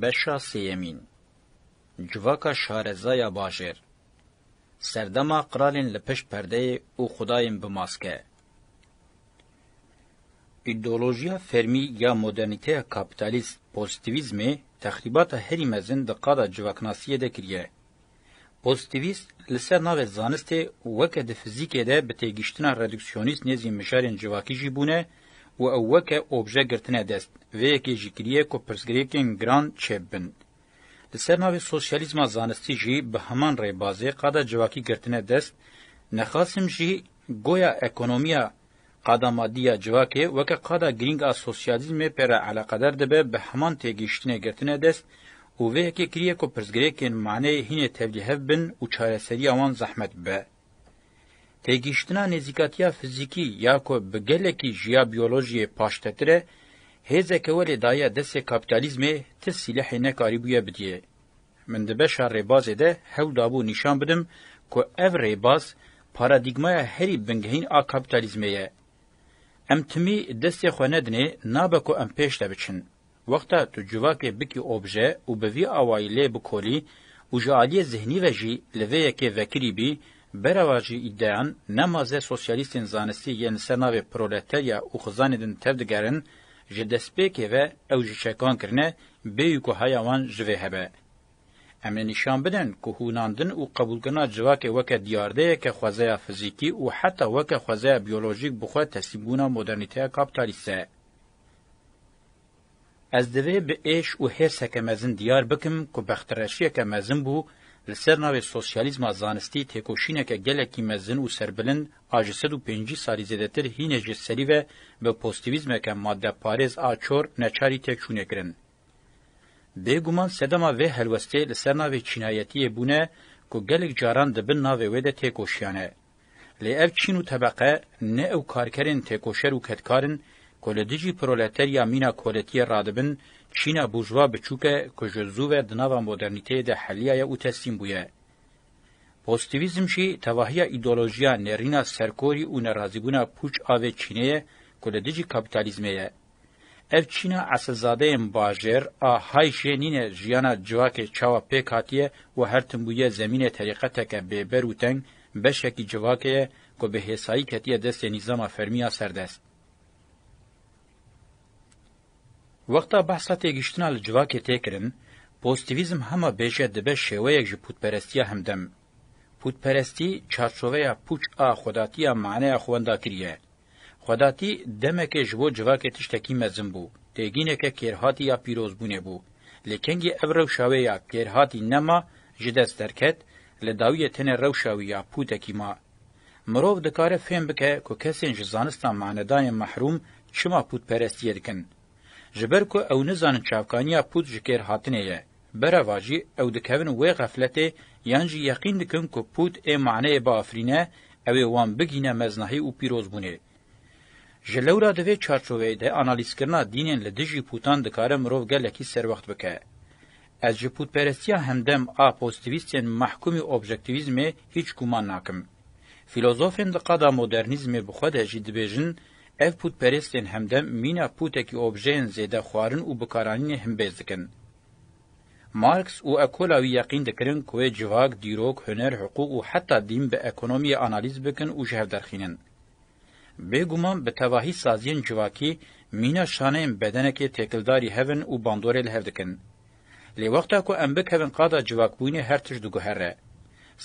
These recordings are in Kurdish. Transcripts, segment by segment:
Beşa sêyemîn, Civaka şareza ya bajêr, Serdema qralên li pişt perdeyê û xwedayên bi maske. Îdeolojiya fermî ya modernîteya kapîtalîst, pozîtîvîzmê, texrîbata herî mezin di qada civaknasiyê de kiriye. Pozîtîvîst li ser navê zanistê weke di fizîkê de bi têgihiştina reduksyonîst nêzî mijarên civakî jî bûne û ew weke obje girtine dest, vê yekê jî kiriye ku pirsgirêkên giran çêb bin. Li ser navê sosyalîzma zanistî jî bi heman rêbazê qada civakî girtine dest, Nexasim jî goya ekonomiya Qada madî ya civakê weke qada girîng a sosyalîzmê pê re eleqeder dibe bi heman têgihiştinê girtine dest û vê yekê kiriye ku pirsgirêkên maneyê hînê tevlî hev bin û çareseriya wan zehmet bibe. Têgihiştina nêzîkatiya fizîkî ya ku bi gelekî ji ya biyolojiyê paştetir e, hêzeke welê daye destê kapîtalîzmê ti sîlehê nekarîbûye bidîyê. Min di beşa rêbazê de hewl dabû nîşan bidim ku ev rêbaz paradîgmaya herî bingehîn a kapîtalîzmê ye. Em timî destê xwe nedinê nabe ku em pêş de biçin. Wexta tu civakê bikî obje û bi vî awayî lê bikolî û ji aliyê zihnî ve jî li vê yekê vekirî bî, Berava jî îdeyan ne ma zê sosyalîstên zanistî yên li ser navê proleterya û xizanê din tev digerin, ji destpêkê ve ew ji çekan kirine bêyî ku heya wan ji vê hebe. Em ê nîşan bidin ku hûnandin û qebûlkirina civakê weke diyardeyeke xwezeya fizîkî û heta weke xwezeya biyolojîk bi xwe teslîmbûna modernîteya kapîtalîst e. Ez divê bi êş û hêrseke mezin diyar bikim ku bextireşiyeke mezin bû li ser navê sosyalîzma zanistî têkoşîneke gelekî mezin û serbilind a ji sed û pêncî salî zêdetir hînê ji serî ve bi postîvîzmeke madeparêz a çor neçarî tê çûnêkirin. Bêguman sedema vê helwestê li ser navê çînayetiyê bûne ku gelek caran di bin navê wê de têkoşiyane. Lê ev çîn û tebeqe ne ew karkerên têkoşer û kedkar in ku li dijî proleterya mîna koletiyê radibin, çîna bûrjwa biçûk e ku ji zû ve di nava modernîteyê de heliyaye û teslîm bûye. Pozîtîvîzm jî tevahiya îdeolojiya nêrîna serkorî û nerazîbûna pûç a vê çînê ye ku li dijî kapîtalîzmê ye. Ev çîna esilzadeyên bajêr a hay jê nîne jiyana civakê çawa pêk hatiye û her tim bûye zemînê terîqeteke bêber û teng beşekî civakê ye ku bi hêsayî ketiye destê nîzama fermî ya serdest. Wexta behsa têgihiştina li civakê tê kirin, pozitîvîzm hema bêje dibe şêweyek ji pûtperestiya hemdem. Pûtperestî çarçoveya pûç a xwedatiya maneya xwe wenda kiriye. Xwedatî demekê ji bo civakê tiştekî mezin bû, têgîneke kêrhatî ya pîrozbûnê bû. Lê kengî ev rewşa wê ya kêrhatî nema, ji dest derket, li dawiyê tenê rewşa wî ya pûtekî ma. Mirov dikare fêm bike ku kesên ji zanista manedayê mehrûm çima pûtperestiyê dikin. Ji ber ku ew nizanin çavkaniya pût ji kêr hatinê ye, bereva jî ew dikevin wê xefletê yan jî yeqîn dikin ku pût ê maneyê biafirîne, ew ê wan bigihîne meznahî û pîrozbûnê. Ji lewra di vê çarçoveyê de analîzkirina dînên li dijî pûtan dikare mirov gelekî serwext bike. Ez ji pûtperestiya hemdem a pozîtîvîstên mehkûmî objektîvîzmê hîç gûman nakim. Fîlozofên di qada modernîzmê bi xwe de jî dibêjin, Ev pûtperêstên hemdem mîna pûtekî objeyên zêde xwarin û bikaranînê himbêz dikin. Marx û ekola wî yeqîn dikirin ku wê civak, dîrok, huner, hiqûq û heta dîn bi ekonomiyê analîz bikin û ji hev derxînin. Bêguman bi tevahî saziyên civakî mîna şaneyên bedenekê têkildarî hev in û bandorê li hev dikin. Lê wexta ku em bikevin qada civakbûyînê her tişt diguhere.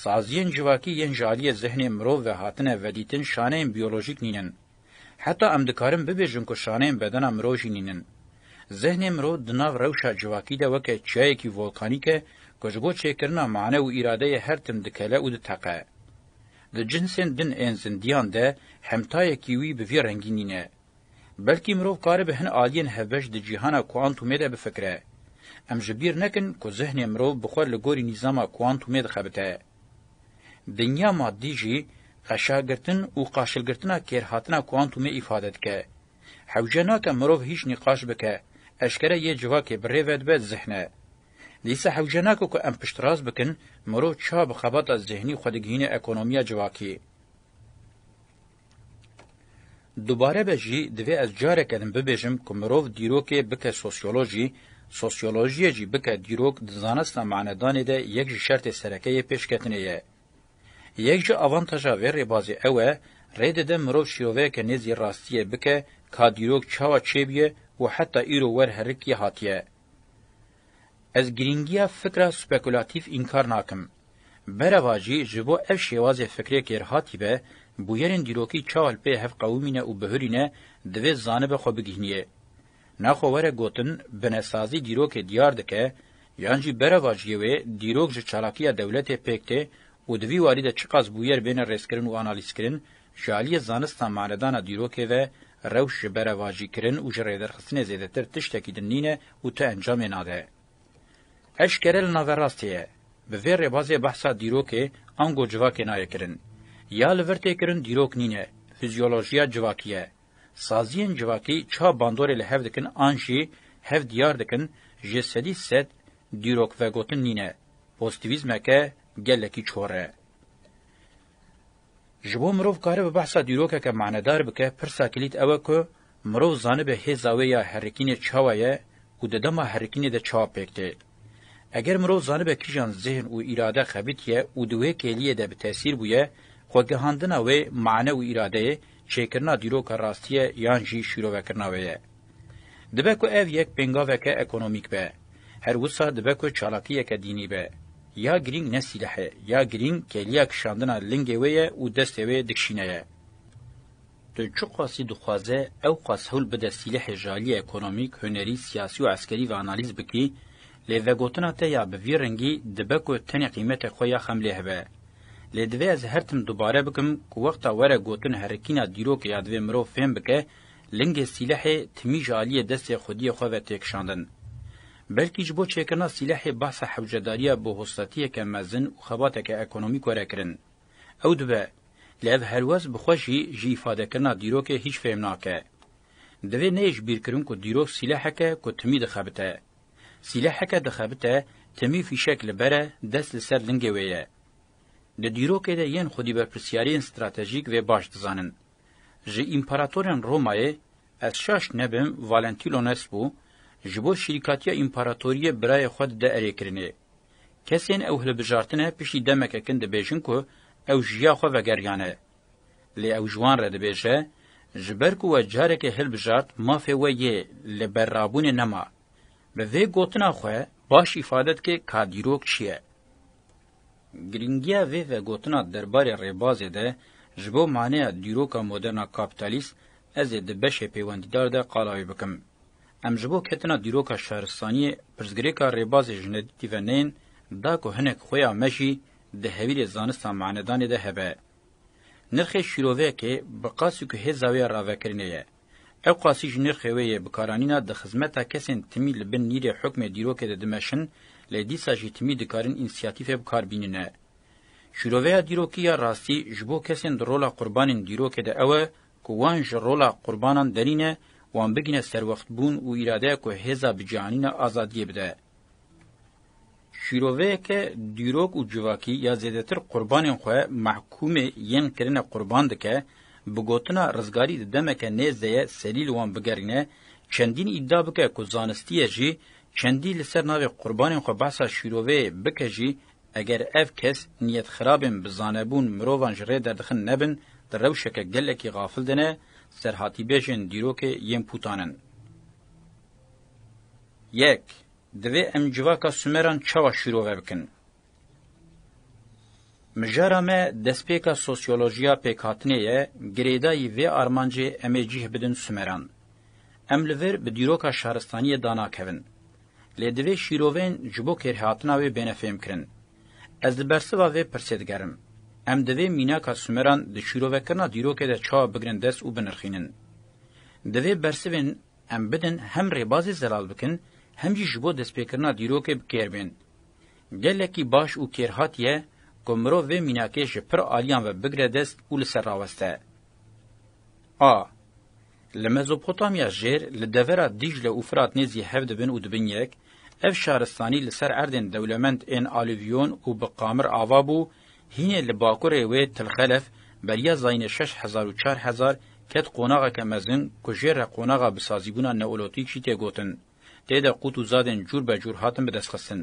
Saziyên civakî yên ji aliyê zihnê mirov ve hatine vedîtin şaneyên biyolojîk nînin. Heta em dikarin bibêjin ku şaneyên bedena mirov jî nînin. Zihnê mirov di nav rewşa civakî de weke çiyayekî volkanîk e ku ji bo çêkirina mane û îradeyê her tim dikele û diteqe. Di cinsên din ên zindiyan de hemtayekî wî bi vî rengî nîne. Belkî mirov karibe hin aliyên hevbeş di cîhana kuantumê de bifikire. Em ji bîr nekin ku zihnê mirov bi xwe li gorî nîzama kuantumê dixebite. Dinya maddî jî qeşagirtin û qaşilgirtina kêrhatina kuantumê îfade dike. Hewce nake mirov hîç nîqaş bike, eşkere yê civakê bi rê vedibe zihn e. Dîsa hewce nake ku em piştrast bikin mirov çawa bi xebata zihnî xwe digihîne ekonomiya civakî. Dubare be jî divê ez careke din bibêjim ku mirov dîrokê bike sosyolojî, sosyolojiyê jî bike dîrok di zanista manedanê de yek ji şertê sereke yê pêşketinê ye. Yek ji avantaja vê rêbazê ew e, rê dide mirov şîroveyeke nêzî rastiyê bike ka dîrok çawa çêbûye û heta îro wer herikî hatiye. Ez girîngiya fikra spekulatîf înkar nakim. Bereva jî ji bo ev şêwazê fikrê kêrhatî be, bûyerên dîrokî çawa li pê hev qewimîne û bihurîne divê zanibe xwe bigihîniyê. Na xwe were gotin binesazî dîrokê diyar dike yan jî bereva jiyê wê dîrok ji çalakiya dewletê pêk tê û di vî warî de çiqas bûyer bêne rêzkirin û analîzkirin Ji aliyê zanista manedana dîrokê ve rewş ji berevajîkirin û ji rêderxistinê zêdetir tiştekî din nîne û tu encamê nade. Eşkere li naverastê ye. Bi vê rêbazê behsa dîrokê ango civakê nayê kirin. Ya li vir tê kirin dîrok nîne, fîzyolojiya civakî ye. Saziyên civakî çiha bandorê li hev dikin an jî hev diyar dikin ji sedî sed dîrokvegotin nîne. Pozîtîvîzmeke gelekî çor e. Ji bo mirov karibe behsa dîrokeke manedar bike, pirsa kilît ew e ku mirov zanibe hêza wê ya herikînê çawa ye û di dema herikînê de çawa pêk tê. Eger mirov zanibe kîjan zihn û îrade xebitiye û di wê kêliyê de bi tesîr bûye, xwegihandina wê mane û îradeyê, çêkirina dîroka rastiye yan jî şîrovekirina wê ye. Dibe ku ev yek pêngaveke ekonomîk be. Her wisa dibe ku çalakiyeke dînî be. Ya girîng ne sîleh e, ya girîng kêliya kişandina lingê wê ye û destê wê dikişîne ye. Tu çiqasî dixwaze ew qas hewl bide sîlehê ji aliyê ekonomîk, hunerî, siyasî û eskerî ve analîz bikî, lê vegotina te ya bi vî rengî dibe ku tenê qîmetê xwe ya xem lê hebe. Lê divê ez her tim dubare bikim ku wexta were gotin herikîna dîrokê ya divê mirov fêm bike Lingê sîlehê timî ji aliyê destê xwediyê xwe ve tê kişandin. Belkî ji bo çêkirina sîlehê behsa hewcedariya bi hosretiyeke mezin û xebateke ekonomîk were kirin. Ew dibe, lê ev helwest bi xwe jî ji îfadekirina dîrokê hîç fêm nake. Divê neyê ji bîr kirin ku dîrok sîleheke ku timî dixebite. Sîleheke dixebite, timî fîşek li ber e, dest li ser lingê wê ye. Di dîrokê de yên xwedîberpirsiyariyên stratejîk vê baş dizanin. Ji împaratorên Romayê ez şaş nebim Valentilones bû, ji bo şîrkatiya împaratoriyê birayê xwe dide erê kirinê. Kesên ew hilbijartine piştî demeke kin dibêjin ku ew ji ya xwe vegeriyane. Lê ew ji wan re dibêje, Ji ber ku we carekê hilbijart mafê we yê li berrabûnê nema. Bi vê gotina xwe baş îfade dike ka dîrok çi ye. Girîngiya vê vegotina derbarê rêbazê de ji bo maneya dîroka modern a kapîtalîst ez ê di beşê pêwendîdar de qala wê bikim. Em ji bo ketina dîroka şaristaniyê pirsgirêka rêbazê jinedîtî ve neyên da ku hinek xuya me jî di hevîrê zanista manedanê de hebe. Nirxê şîroveyekê bi qasî ku hêza wê ya ravekirinê ye. Ewqasî ji nirxê wê yê bikaranîna di xizmeta kesên timî li bin nîrê hukmê dîrokê de dimeşin, lê dîsa jî timî dikarin însiyatîfê bi kar bînine. Şîroveya dîrokî ya rastî ji bo kesên di rola qurbanên dîrokê de ew e ku wan ji rola qurbanan derîne, wan bigîne serwextbûn û îradeya ku hêza bicihanîna azadiyê bide. Şîroveyeke dîrok û civakî ya zêdetir qurbanên xwe mehkûmê yên kirine qurban dike, bi gotina rizgarî di demeke nêz de ye serî li wan bigerîne, çendîn îdia bike ku zanistî ye jî, çendî li ser navê qurbanên xwe behsa şîroveyê bike jî, eger ev kes niyetxirabên bi zanebûn mirovan ji rê derdixin nebin, di rewşeke gelekî xafil de ne, serhatîbêjên dîrokê yên pûtanin. Yek. Divê em civaka Sumeran çawa şîrove bikin? Mijara me destpêka sosyolojiya pêkhatinê ye, girêdayî vê armancê em ê cîh bidin Sumeran. Em li vir bi dîroka şaristaniyê danakevin. Lê divê şîroveyên ji bo kêrhatina wê bêne fêmkirin. Ez li bersiva vê pirsê digerim. Em divê mînaka Sumeran di şîrovekirina dîrokê de çawa bigirin dest û binirxînin? Divê bersivên Em bidin hem rêbazê zelal bikin hem jî ji bo destpêkirina dîrokê bi kêr bên. Gelekî baş û kêrhat ye ku mirov vê mînakê ji pir aliyan ve bigire dest û li ser raweste. A. Li Mezopotamya jêr li devera Dîcle û Firat nêzî hev dibin û dibin yek, ev şaristanî li ser erdên dewlemend ên alüvyon û bi qamir ava bû, Hînê li bakurê wê Tilxelef beriya zayînê şeş hezar û çar hezar ket qonaxeke mezin ku jê re qonaxa bisazîbûna neolotîk jî tê gotin. Tê de qût û zadên cûr be cûr hatin bidestxistin.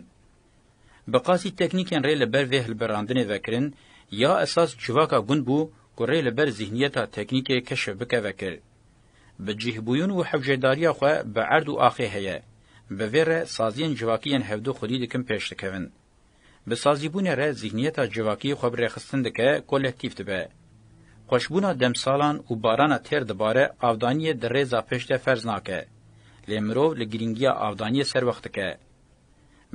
Bi qasî teknîkên rê li ber vê hilberandinê vekirin ya esas civaka gund bû ku rê li ber zîhniyeta teknîkê keşif bike vekir. Bi cîhbûyûn û hewcêdariya xwe bi erd û axê heye. Bi vê re saziyên civakî yên hevdu xwedî dikin pêş dikevin. Bi sazîbûnê re zîhniyeta civakî xwe bi rêxistin dike, kolektîf dibe. Xweşbûna demsalan û barana têr dibare avdaniyê di rêza pêş de ferz nake. Lê mirov li girîngiya avdaniyê serwext dike.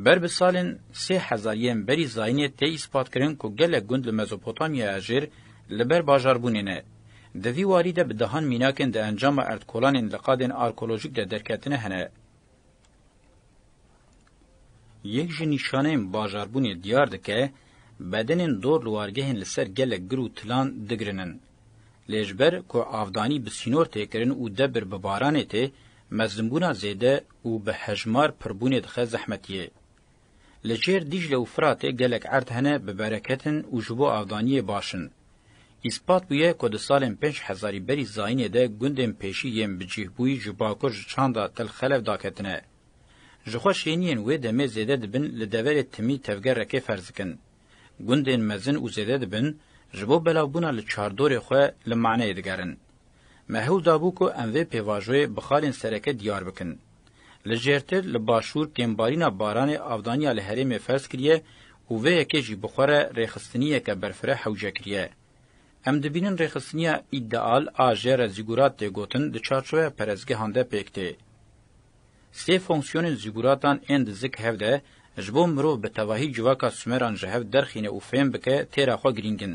Ber bi salên sê hezar yên berî zayînê tê îspatkirin ku gelek gund li Mezopotamyaya jêr li ber bajarbûnê ne. Di vî warî de bi dehan mînakên di encama erdkolanên li qadên arkolojîk de derketine hene. Yek ji nîşaneyên bajarbûnê diyar dike, bedenên dor li wargehên li ser gelek gir û tilan digirinin. Lê ji ber ku avdanî bi sînor tê kirin û debir bi baranê tê, mezlimbûna zêde û bi hejmar pirbûnê dixe zehmetiyê. Li çêr Dîcle û Firatê gelek erd hene bi bereket in û ji bo avdaniyê baş in. Îspat bûye ku di salên pênc hezarî berî zayînê de gundên pêşî yên bicîhbûyî ji bakur ji çanda Til Xelef daketine. Jixwe şêniyên wê demê zêde dibin li deverê timî tevger rekê ferz dikin. Gundên mezin û zêde dibin, ji bo belavbûna li çardorê xwe li maneyê digerin. Me hewl dabû ku em vê pêvajoyê bi xalên sereke diyar bikin. Li jêrtir li başûr kêmbarîna baranê avdaniya li herêmê ferz kiriye û vê yekê jî bi xwe re rêxistiniyeke berfireh hewce kiriye. Em dibînin rêxistiniya îdeal a jê re zîgurat tê gotin di çarçoveya perestgehan de pêk tê. Sê fonksiyonên zîgûratan ên di zik hev de ji bo mirov bi tevahî civaka Sumeran ji hev derxîne û fêm bike têra xwe girîng in.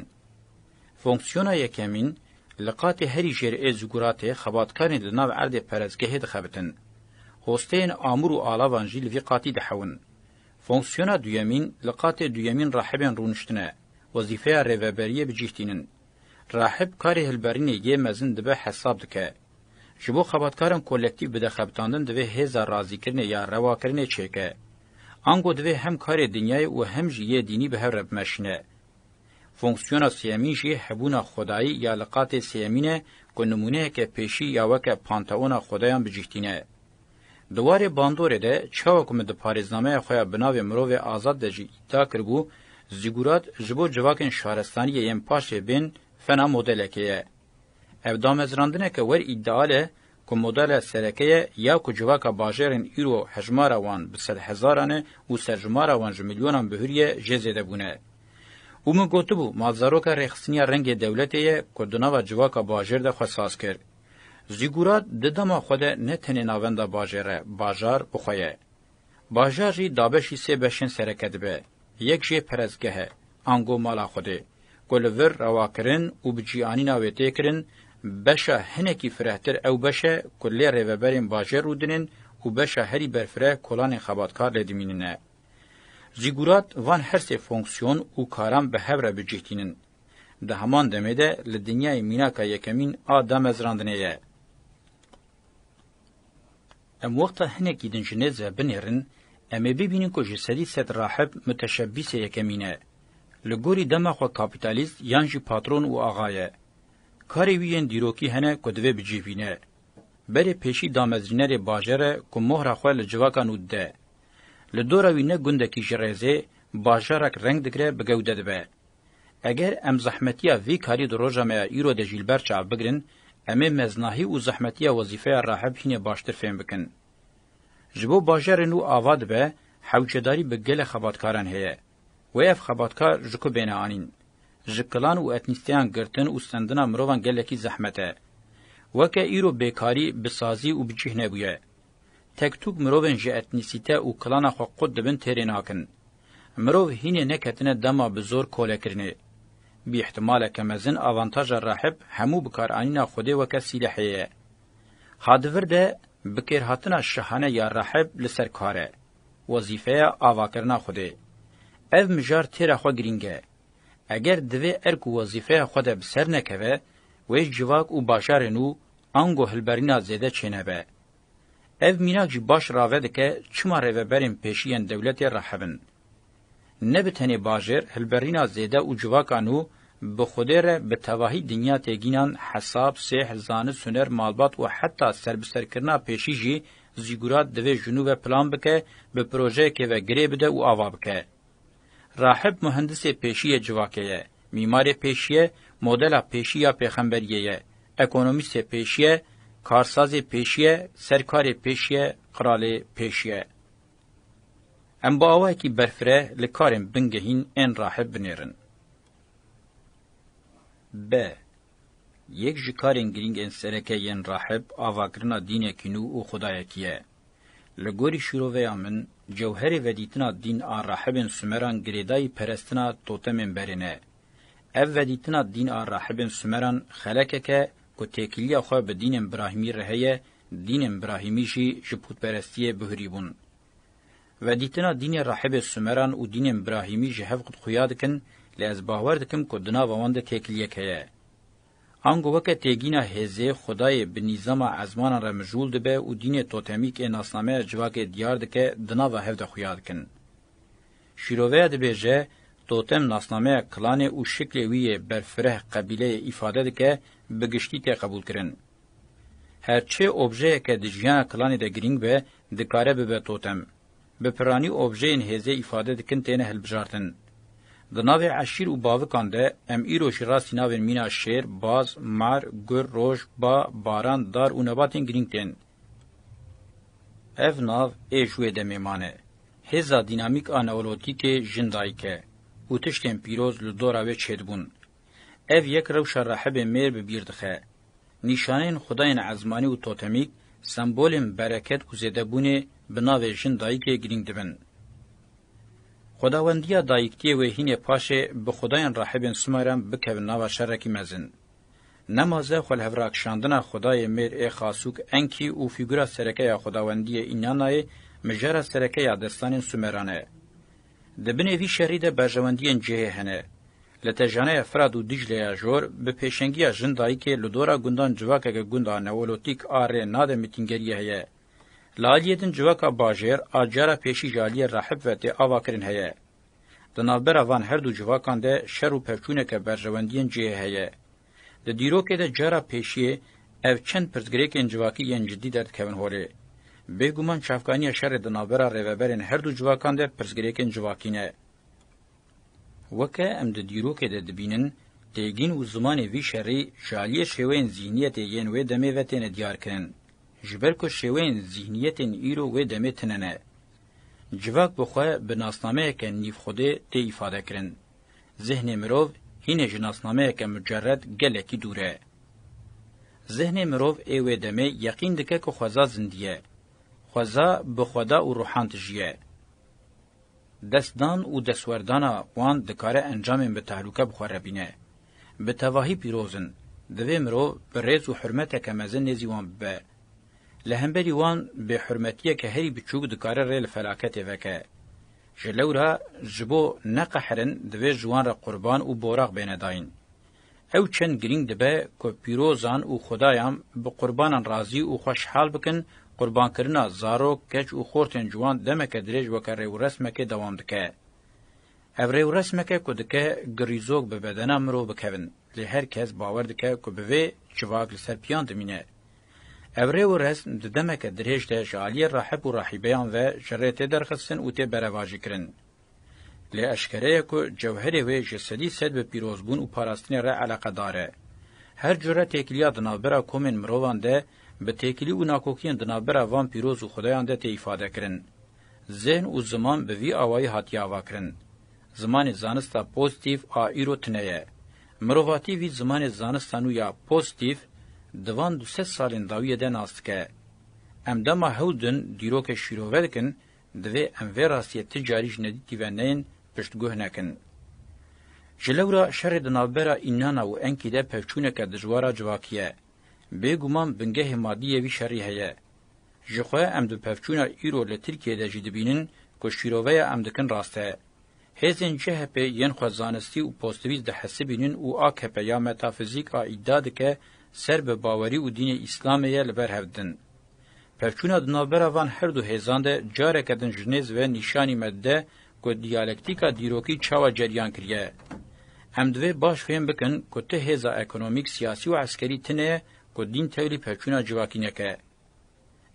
Fonksiyona yekemîn, li qatê herî jêr ê zîgûratê xebatkarên li nav erdê perestgehê dixebitin. Hosteyên amûr û alavan jî li vî qatî dihewin. Fonksiyona duyemîn, li qatê duyemîn rahibên rûniştin e, wezîfeya rêveberiyê bi cîh tînin. Rahib karê hilberînê yê mezin dibe hesab dike. Ji bo xebatkaran kolektîf bide xebitandin divê hêza razîkirinê ya rewakirinê çêke. Ango divê hem karê dinyayê û hem jî yê dînî bi hev re bimeşîne. Fonksiyona sêyemîn jî hebûna xwedayî ya li qatê sêyemîn e ku nimûneyeke pêşî ya weke panteona xwedayan bicîhtîne. Di warê bandorê de çawa ku min di parêznameya xwe ya bi navê Mirovê Azad de jî îdia kiribû, zîgurat ji bo civakên şaristaniyê yên paşê bên fena modelekê ye. Ev damezrandineke wer îdeal e ku modela sereke ye ya ku civaka bajarên îro hejmara wan bi sedhezaran e û serjimara wan ji milyonan bihuriye jê zêde bûne. Û min gotibû malzaroka rêxistiniya rengê dewletê ye ku di nava civaka bajêr de xwe saz kir. Zîgûrat di dema xwe de ne tenê navenda bajêr e, bajar bi xwe ye. Bajar jî dabeşî sê beşên sereke dibe, yek jê perestgeh e, ango mala Xwedê, ku li vir rewakirin û bi cîanîna wê tê kirin, beşa hinekî firehtir ew beş e ku lê rêveberên bajêr rûdinên û beşa herî berfireh kolanên xebatkar lê dimînine. Zîgûrat van her sê fonksiyon û karan bi hev re bicîhtînin. Di heman demê de li dinyayê mînaka yekemîn a damezrandinê ye. Em wexta hinekî din ji nêz ve binêrin, em ê bibînin ku ji sedî sed Rahib muteşebbîsê yekemîn e. Li gorî dema xwe kapîtalîst yan jî patron û axa ye. Karê wî yên dîrokî hene ku divê bicivîne. Berê pêşî damezrînerê bajer e ku mohra xwe li civakan û dide. Li dora wî ne gundekî ji rêzê, bajarek reng digire bi gewde dibe. Eger em zehmetiya vî karî di roja me ya îro de jî li ber çav bigirin, em ê meznahî û zehmetiya wezîfeya rahib hînê baştir fêm bikin. Ji bo bajarên û ava dibe, hewcedarî bi gelek xebatkaran heye. Wê ev xebatkar ji ku bêne anîn? Ji kilan û etnîsteyan girtin û stendina mirovan gelekî zehmet e. Weke îro bêkarî bi sazî û bi cih nebûye. Tek tûk mirovên ji etnîsîte û kilana xwe qut dibin têrê nakin. Mirov hînê neketine dema bi zor kolekirinê. Bi îhtimaleke mezin avantaja rahip hemû bikaranîna xwedê weke sîlehê ye. Ha di vir de bikêrhatina şihane ya rahip li ser kar e, wezîfeya avakirina xwedê. Ev mijar têra xwe girîng e. Eger di vê erk û wezîfeya xwe de bi ser nekeve, wê civak û bajarên û ango hilberîna zêde çênebe. Ev mînak jî baş rave dike çima rêveberên pêşî yên dewletê rehevin. Ne bi tenê bajêr, hilberîna zêde û civaka nû bi xwedê re bi tevahî dinya têgînan, hesab, sêhr, zanis, huner, malbat û heta serbiserkirina pêşî jî zîgurat divê ji nû ve plan bike, bi projeyekê ve girê bide û ava bike. Rahib muhendisê pêşiyê civakê ye, mîmarê pêşiyê modela pêşî ya pêxemberiyê ye, ekonomîstê pêşiyê, karsazê pêşiyê, serkarê pêşiyê, qralê pêşiyê. Em bi awayekî berfireh li karên bingehîn ên rahib binêrin. Bi. Yek ji karên girîng ên sereke yên rahib avakirina dînekî nû û xwedayekî ye. Li gorî şîroveya min, cewherê vedîtina dîn a rahibên Sumeran girêdayî perestina totemên berê ne. Ev vedîtina dîn a rahibên Sumeran xelekek e ku têkiliya xwe bi dînên birahîmî re heye, dînên birahîmî jî ji putperestiyê bihurî bûn. Vedîtina dînê rahibê Sumeran û dînên birahîmî ji hev qut xuya dikin, lê ez bawer dikim ku di nava wan de têkiliyek heye. Ango weke têgîna hêzê xwedayê bi nîzama ezmanan re mijûl dibe û dînê totemîk ê nasnameya civakê diyar dike di nava hev de xuya dikin. Şîroveya dibêje, totem nasnameya klanê û şiklê wî yê berfireh qebîleyê îfade dike bi giştî tê qebûlkirin. Her çê objeyeke di jiyana klanê de girîng be dikare bibe totem. Bi piranî objeyên hêzê îfade dikin têne hilbijartin. Di navê eşîr û bavikan de em îro jî rastî navên mîna şêr, baz, mar, gur, roj, ba, baran, dar û nebatên girîng tên. Ev nav ê ji wê demê mane. Hêza dînamîk a neolotîkê jin dayik e û tiştên pîroz li dora wê çêdibûn. Ev yek rewşa rahibê mêr bi bîr dixe. Nîşaneyên xwedayên ezmanî û totemîk, sembolên bereket û zêdebûnê bi navê jin dayikê girîng dibin. Xwedawendiya dayiktiyê wê hînê paşê bi xwedayên rahibên Sumeran bikevin nava şerekî mezin. Nemaze xwelhevrakişandina xwedayê mêr ê Xasûk Enkî û fîgura sereke ya xwedawendiyê Înanayê mijara sereke ya destanên Sumeran e. Di binê vî şerî de berjewendiyên cihê hene. Li tejaneya Firat û Dîcleya Jor bi pêşengiya jin dayikê li dora gundan civakeke gunda Neolotîk a rê nade mitîngeriyê heye. Li aliyê din civaka bajêr a cara pêşî ji aliyê Rahib ve tê avakirin heye. Di navbera van her du civakan de şer û pevçûneke berjewendiyên cihê heye. Di dîrokê de cara pêşiyê ev çend pirsgirêkên civakî yên cidî derdikevin holê. Bêguman çavkaniya şerê di navbera rêveberên her du civakan de pirsgirêkên civakî ne. Weke em di dîrokê de dibînin, têgîn û zimanê vî şerî ji aliyê şêweyên zîhniyetê yên wê demê ve têne diyarkirin. Ji ber ku şêweyên zîhniyetên îro wê demê tine ne. Civak bi xwe bi nasnameyeke nîvxwedê tê îfadekirin. Zihnê mirov hînê ji nasnameyeke mucerred gelekî dûr e. Zihnê mirov ê wê demê yeqîn dike ku xweza zindî ye. Xweza bi xweda û ruhan tijiye. Destdan û destwerdana wan dikare encamên bi tehluke bi xwe re bîne. Bi tevahî pîroz in. Divê mirov bi rêz û hurmeteke mezin nêzî wan bibe. Li hemberî wan bêhurmetiyeke herî biçûk dikare rê li felaketê veke. Ji lewra ji bo neqehirin divê ji wan re qurban û boraq bêne dayîn. Ew çend girîng dibe ku pîrozan û xudayan bi qurbanan razî û xweşhal bikin, qurbankirina zarok, keç û xortên ciwan demeke dirêj weke rêwresmekê dewam dike. Ev rêwresmeke ku dike girîzok bi bedena mirov bikevin, lê her kes bawer dike ku bi vê çivak li ser piyan dimîne. Ev rê û resm di demeke dirêj de ji aliyê rahib û rahîbeyan ve ji rê tê derxistin û tê berevajîkirin. Lê eşkere ye ku cewherê wê ji sedî sed bi pîrozbûn û parastinê re eleqedar e. Her cure têkiliya di navbera komên mirovan de bi têkilî û nakokiyên di navbera van pîroz û xudayan de tê îfadekirin. Zihn û ziman bi vî awayî hatiye avakirin. Zimanê zanista pozîtîf a îro tune ye. Mirovatî vî zimanê zanista nû ya poztîf di van du sed salên dawiyê de nas dike. Em dema hewl din dîrokê şîrove dikin, divê em vê rastiyê ti carî ji nedîtî ve neyên piştguh nekin. Ji lewra şerê di navbera Înnana û Enkî de pevçûneke dijwar a civakiye. Bêguman bingehê madî yê vî şerî heye. Jixwe em di pevçûna îro li Tirkiyeyê de jî dibînin ku şîroveya em dikin rast e. Hêzên CHP'ê yên xwe zanistî û postivîst dihesibînin û akp ya metafizîk a îdia dike ser bi bawerî û dînê Îslamê ye li ber hev din. Pevçûna di navbera van her du hêzan de careke din ji nêz ve nîşanî me dide ku diyalektîka dîrokî çawa ceryan kiriye. Em divê baş fêm bikin ku ti hêza ekonomîk, siyasî û eskerî tine ye ku dîn tewlî pevçûna civakî neke.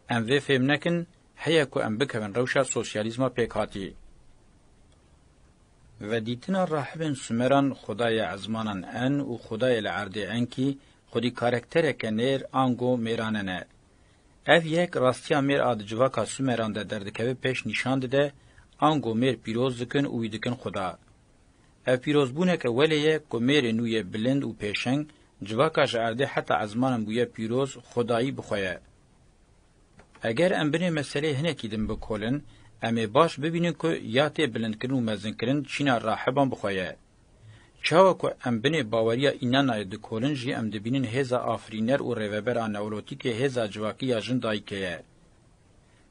Em vê fêm nekin, Heye ku em bikevin rewşa sosyalîzma pêkhatî. Vedîtina rahibên Sumeran xwedayê ezmanan En û xwedayê li erdê Enkî xwedî karektereke nêr ango mêrane ne. Ev yek rastiya mêr a di civaka Sumeran de derdikeve pêş nîşan dide, ango mêr pîroz dikin û wî dikin xweda. Ev pîrozbûneke welê ye ku mêrê nû yê bilind û pêşeng, civaka ji erdê heta ezmanan bûye pîroz, xwedayî bi xwe ye. Eger em binê meseleyê hinekî din bikolin, em ê baş bibînin ku ya tê bilindkirin û mezinkirin çîna rahiban bi xwe ye. Çawa ku em binê baweriya Inanna'yê dikolin jî em dibînin hêza afirîner û rêveber a neolotîkê hêza civakî ya jin dayikê ye.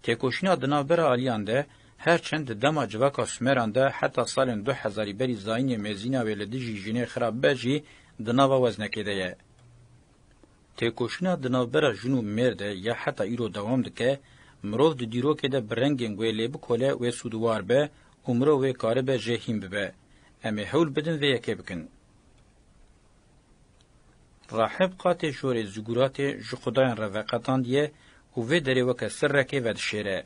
Têkoşîna di navbera aliyan de, her çend di dema civaka Sumeran de heta salên du hezarî berî zayînê mêzîna wê li dijî jinê xirab be jî di nava weznekê de ye. Têkoşîna di navbera jin û mêr de ya heta îro dewam dike, mirov di dîrokê de bi rengên wê lê bikole wê sûdwar be û mirov wê karibe jê hîn bibe. Em ê hewl bidin vê yekê bikin. Rahib qatê şorê ziguratê ji xudayan re veqetandiye û vê derê weke sirrekê vedişêre.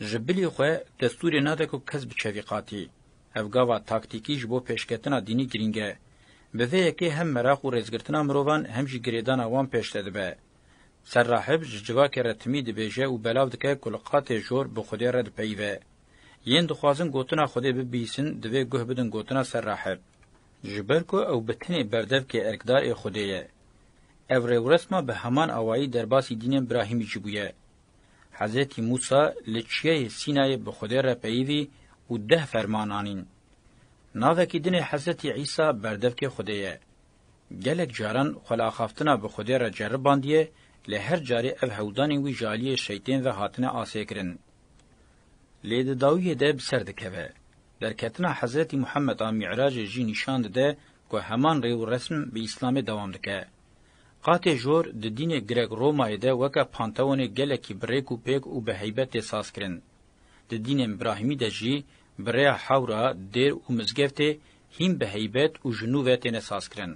Ji bilî xwe destûrê nade ku kes biçe vî qatî. Ev gava taktîkî ji bo pêşketina dînî girîng e. Bi vê yekê hem meraq û rêzgirtina mirovan hem jî girêdana wan pêş te dibe. Ser rahib ji civakê re timî dibêje û belav dike ku li qatê jor bi Xwedê re dipeyive. Yên dixwazin gotina Xwedê bibihîsin divê guh bidin gotina ser rahib. Ji ber ku ew bi tenê berdevkê erkdar ê Xwedê ye. Ev rêwresma bi heman awayî derbasî dînên Brahîmî jî bûye. Hezretî Mûsa li çiyayê Sînayê bi Xwedê re peyivî û deh ferman anîn. Navekî din ê Hezretî Îsa berdevkê Xwedê ye. Gelek caran xwe li axaftina bi Xwedê re ceribandiye lê her carê ev hewldanên wî ji aliyê şeytên ve hatine asêkirin. Lê di dawiyê de bi ser dikeve. Derketina Hezretî Muhammed a Mî'racê jî nîşan dide ku heman rê û resm bi Îslamê dewam dike. Qatê Jor di dînê Grek-Romayê de weke pantewonê gelekî bi rêk û pêk û bi heybet tê sazkirin. Di dînên Brahîmî de jî bi rêya hewra, dêr û mizgeftê hîn bi heybet û ji nû ve têne sazkirin.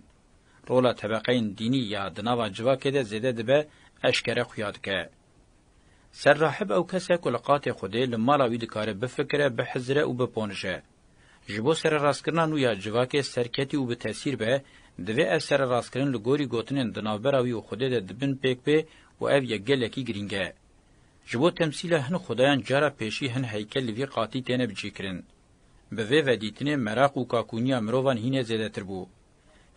Rola tebeqeyên dînî ya di nava civakê de zêde dibe eşkere xuya dike. Serrahib ew kes e ku li qatê Xwedê li mala wî dikare bifikire, bihizire û biponije. Ji bo sererastkirina nû ya civakê serketî û bi tesîr be, divê ev sererastkirin li gorî gotinên di navbera wî û Xwedê de di bin pêk bê û ev yek gelekî girîng e. Ji bo temsîla hin xwedayan cara pêşî hin heykel li vî qatî têne bicîkirin. Bi vê vedîtinê meraq û kakûniya mirovan hînê zêdetir bû.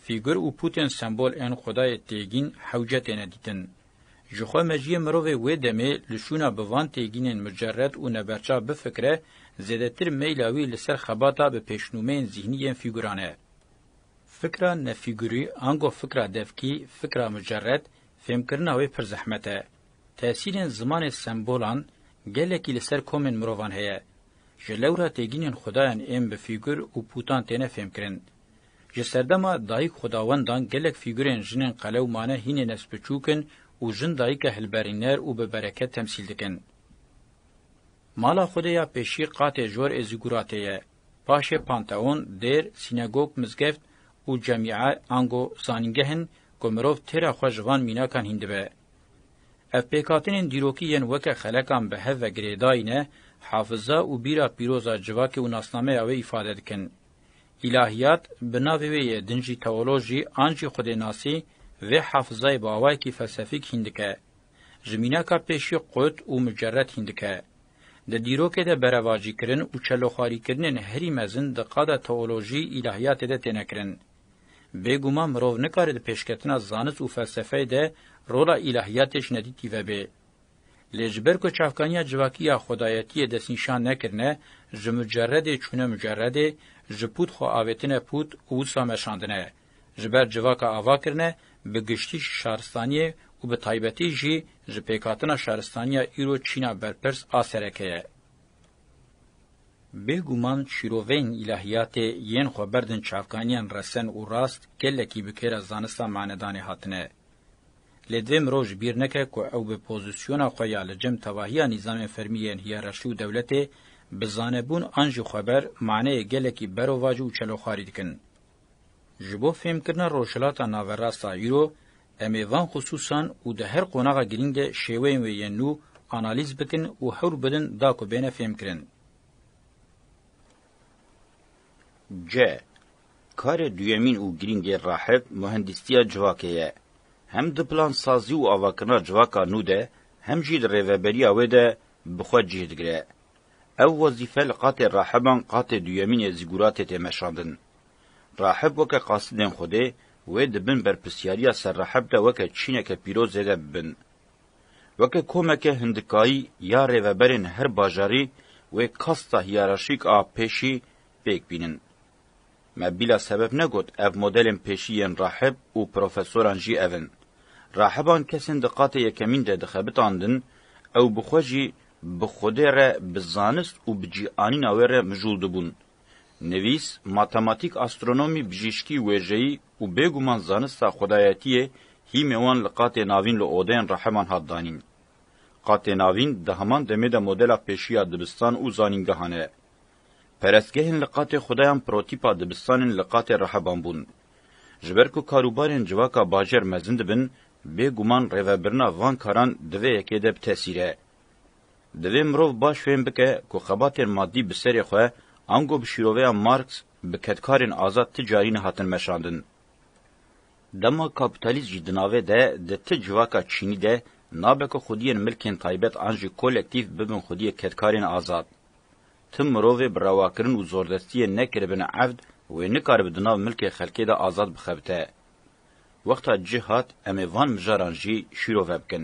Fîgur û pûtên sembol ên xwedayê têgîn hewce têne dîtin. Jixwe meciyê mirovê wê demê li şûna bi van têgînên micerred û neberçav bifikire, zêdetir meyla wî li ser xebata bi pêşnûmeyên zîhnî yên fîguran e. Fikra nefîgurî ango fikra devkî, fikra micerred, fêmkirina wê pir zehmet e. Tesîrên zimanê sembolan gelekî li ser komên mirovan heye. Ji lewra têgînên xwedayan ên bi fîgur û pûtan têne fêmkirin. Ji serdema dayik xwedawendan gelek fîgurên jinên qelew mane hînê nes biçûk in û jin dayike hilberîner û bi bereket temsîl dikin. Mala Xwedê ya pêşî qatê jor ê zîgûratê ye. Paşê panteon, dêr, sînagog, mizgeft û cemîe ango zanîngeh in ku mirov têra xwe ji van mînakan hîn dibe. Ev pêkhatinên dîrokî yên weke xelekan bi hev ve girêdayî ne, hafiza û bîra pîroz a civakê û nasnameya wê îfade dikin. Îlahiyat bi navê wê yê din jî teolojî an jî xwedênasî vê hafizayê bi awayekî felsefîk hîn dike. Ji mînaka pêşî qut û micerret hîn dike. Di dîrokê de berevacîkirin û çeloxarîkirinên herî mezin di qada teolojî îlahiyatê de têne kirin. Bêguman mirov nikare di pêşketina zanist û felsefeyê de rola îlahiyatê jinedîtî vebe. Lê ji ber ku çavkaniya civakî ya xwedayetiyê destnîşan nekirine, ji mucerredê çûne mucerredê, ji pût xwe avêtine pût û wisa meşandine. Ji ber civaka ava kirine, bi giştî ji şaristaniyê û bi taybetî jî ji pêkhatina şaristaniya îro çîna berpirs a sereke ye. Bêguman şîroveyên îlahiyatê yên xwe berdin çavkaniyên resen û rast gelekî bi kêra zanista manedanê hatine. Lê divê mirov ji bîr neke ku ew bi pozîsyona xwe ya li cem tevahiya nîzamên fermî yên hiyerarşî û dewletê bi zanebûn an jî xweber maneyê gelekî berovajî û çeloxarî dikin. Ji bo fêmkirina Rojhilata Naverast a îro, em ê van xisûsan û di her qonaxa girîng de şêweyên wê yên nû analîz bikin û hewl bidin da ku bêne fêmkirin. C. Karê duyemîn û girîngê Rahib muhendîstiya civakê ye. Hem di plansazî û avakirina civaka nû de hem jî di rêveberiya wê de bi xwe cih digire. Ev wezîfe li qatê Rahiban qatê duyemînê zîgûratê tê meşandin. Rahib weke qasidên Xwedê wê di bin berpirsyariya ser Rahib de weke çîneke pîroz zêde bibin. Weke komeke hindikayî ya rêveberên her bajarî wê kasta hîyeraşîk a pêşî pêk bînin. Me bîla sebep negot ev modelên pêşî yên rahib û profesoran jî ev in. Rahiban kesên di qatê yekemîn de dixebitandin, ew bi xwe jî bi Xwedê re, bi zanist û bi cîanîna wê re mijûl dibûn. Nivîs, matematîk, astronomî, bijîşkî, wêjeyî û bêguman zanista xwedayetiyê hîmê wan li qatê navîn li odeyên rehevan hat danîn. Qatê navîn di heman demê de modela pêşî ya dibistan û zanîngehan e. Perestgehên li qatê xwedayan protîpa dibistanên li qatê reheban bûn. Ji ber ku karûbarên civaka bajêr mezin dibin, bêguman rêvebirina van karan di vê yekê de bi tesîr e. Divê mirov baş fêm bike ku xebatên maddî bi serê xwe, ango bi şîroveya Marx bi kedkarên azad ti carî nehatin meşandin. Dema kapîtalîst jî di navê de di ti civaka çînî de nabe ku xwediyên milkên taybet an jî kolektîf bibin xwediyê kedkarên azad. Ti mirovê bi rewakirin û zordestiyê nekiribin evd, wê nikaribi di nav milkê xelkê de azad bixebite. Wexta cih hat em ê van mijaran jî şîrove bikin.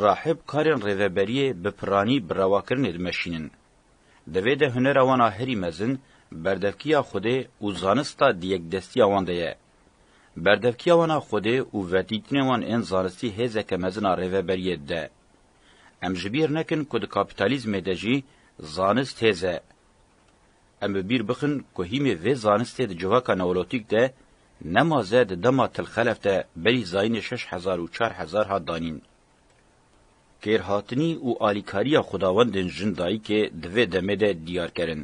Rahib karên rêveberiyê bi piranî bi rewakirinê dimeşînin. Di vê de hunera wan a herî mezin berdevkiya Xwedê û zanista di yekdestiya wan de ye. Berdevkiya wan a Xwedê û vedîtinên wan ên zanistî hêzeke mezin a rêveberiyê dide. Em ji bîr nekin ku di kapîtalîzmê de jî zanist hêz e. Em bi bîr bixin ku hîmê vê zanistê di civaka neolotîk de nemaze di dema Tilxelef de berî zayînê şeş hezar û çar hezar hat danîn. Kêrhatinî û alîkariya xwedawendên jin dayîkê di vê demê de diyar kerin.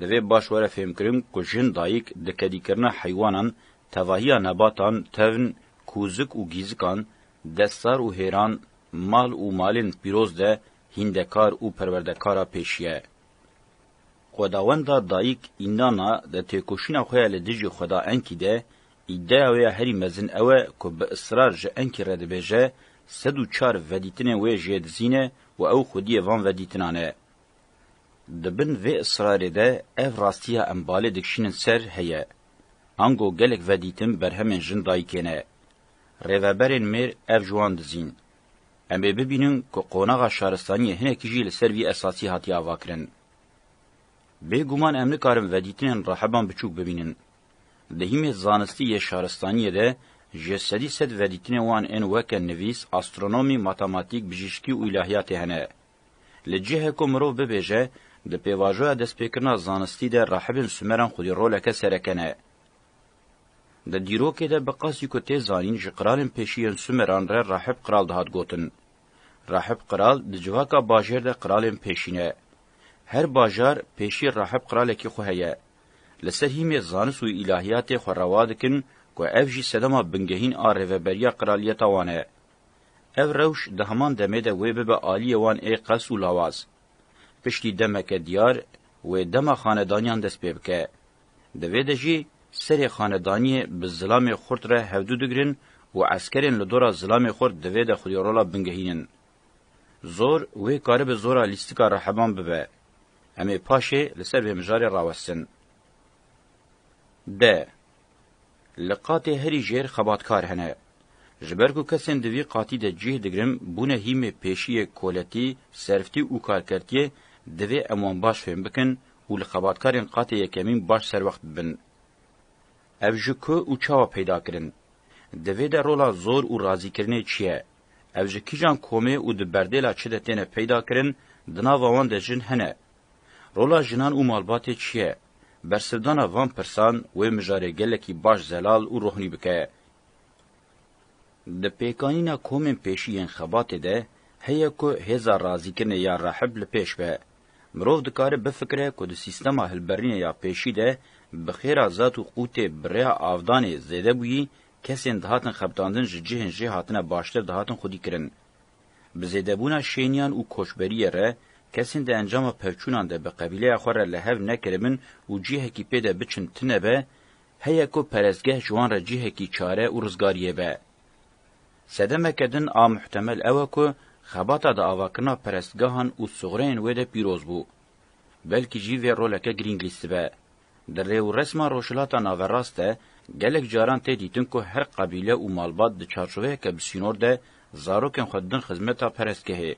Divê baş were fêmkirin ku jin dayîk di kedîkirina heywanan, tevahiya nebatan, tevn, kûzik û gîzikan, destsar û hêran, mal û malên pîroz de hîndekar û perwerdekara pêşiye. Xwedawenda dayîk Îndana di têkoşîna xwe ya li dijî xweda Enkî de, îdeya wê ya herî mezin ew e ku bi israr ji Enkî re dibêje sed û çar vedîtinên wê jê dizîne û ew xwediyê van vedîtinan e. Di bin vê israrê de ev rastiya em balê dikişînin ser heye. Ango gelek vedîtin berhemên jin dayîkê ne. Rêveberên mêr ev ji wan dizîn, Em ê bibînin ku qonaxa şaristaniyê hinekî jî li ser vî esasî hatiye avakirin. Bê guman em nikarin vedîtinên rahiban biçûk bibînin. Di hîmê zanistî yê şaristaniyê de ji sedî sed vedîtinên wan ên weke nivîs, astronomî, matematîk, bijîşkî û îlahiyatê hene. Li cihê ku mirov bibêje di pêvajoya destpêkirina zanistî de rahibên Sumeran xwedî roleke sereke ne. Di dîrokê de bi qasî ku tê zanîn ji qiralên pêşî yên Sumeran re Rahib Qiral dihat gotin. Rahib Qiral di civaka bajêr de qiralên pêşî ne. Her bajar pêşî Rahib Qiralekî xwe heye. Li ser hîmê zanist û îlahiyatê xwe rewa dikin ku ev jî sedema bingehîn a rêveberiya qiraliyeta wan e. Ev rewş di heman demê de wê bibe aliyê wan ê qels û lawaz. Piştî demeke diyar wê dema xanedaniyan dest pê bike. Di vê de jî serê xanedaniyê bi zilamê xurt re hevdû digirin û eskerên li dora zilamê xurt di vê de xwedî rola bingehînin. Zor wê karibe zora lîstika reheban bibe. Em ê paşê li ser vê mijarê rawestin. D. Li qatê herî jêr xebatkar hene. Ji ber ku kesên di vî qatî de cih digirin bûne hîmê pêşiyê koletî, serftî û karkertiyê, divê em wan baş fêm bikin û li xebatkarên qatê yekemîn baş serwext bibin. Ev ji ku û çawa peyda kirin? Di vê de rola zor û razîkirinê çi ye? Ev ji kîjan komê û di berdêla çi de têne peyda kirin, di nava wan de jin hene? Rola jinan û malbatê çi ye? Bersivdana van pirsan wê mijarê gelekî baş zelal û rohnî bike. Di pêkanîna komên pêşî yên xebatê de heye ku hêza razîkirinê ya rahib li pêş be. Mirov dikare bifikire ku di sîstema hilberînê ya pêşî de bi xêra zat û qûtê bi rêya avdanê zêde bûyî kesên dihatin xebitandin ji cihên jê hatine baştir dihatin xwedîkirin. Bi zêdebûna şêniyan û koçberiyê re kesên di encama pevçûnan de bi qebîleya xwe re li hev nekiribin û cihekî pê de biçin tine be Heye ku perestgeh ji wan re cihekî çare û rizgariyê be. Sedemeke din a muhtemel ew e ku xebata di avakirina perestgehan û suxureyên wê de pîroz bû. Belkî jî vê roleke girîng lîstibe. Di rê û resma Rojhilata Naverast de gelek caran tê dîtin ku her qebîle û malbat di çarçoveyeke bi sînor de zarokên xwe didin xizmeta perestgehê.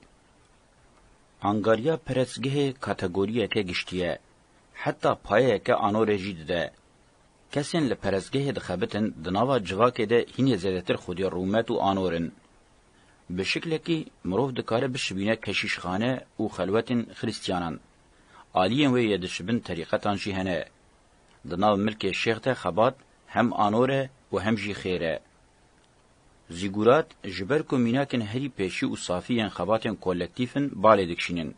Angariya perestgehê kategoriyeke giştî ye. heta payeyeke anorê jî dide. Kesên li perestgehê dixebitin di nava civakê de hînê zêdetir xwedî rûmet û anor in. Bi şiklekî mirov dikare bişibîne keşîşxane û xelwetên xirîstyanan. Aliyên wê yê dişibin terîqetan jî hene. Di nav milkê şêx de xebat hem anor e û hem jî xêr e. Zîgûrat ji ber ku mînakên herî pêşî û safî yên xebatên kolektîf in balê dikişînin.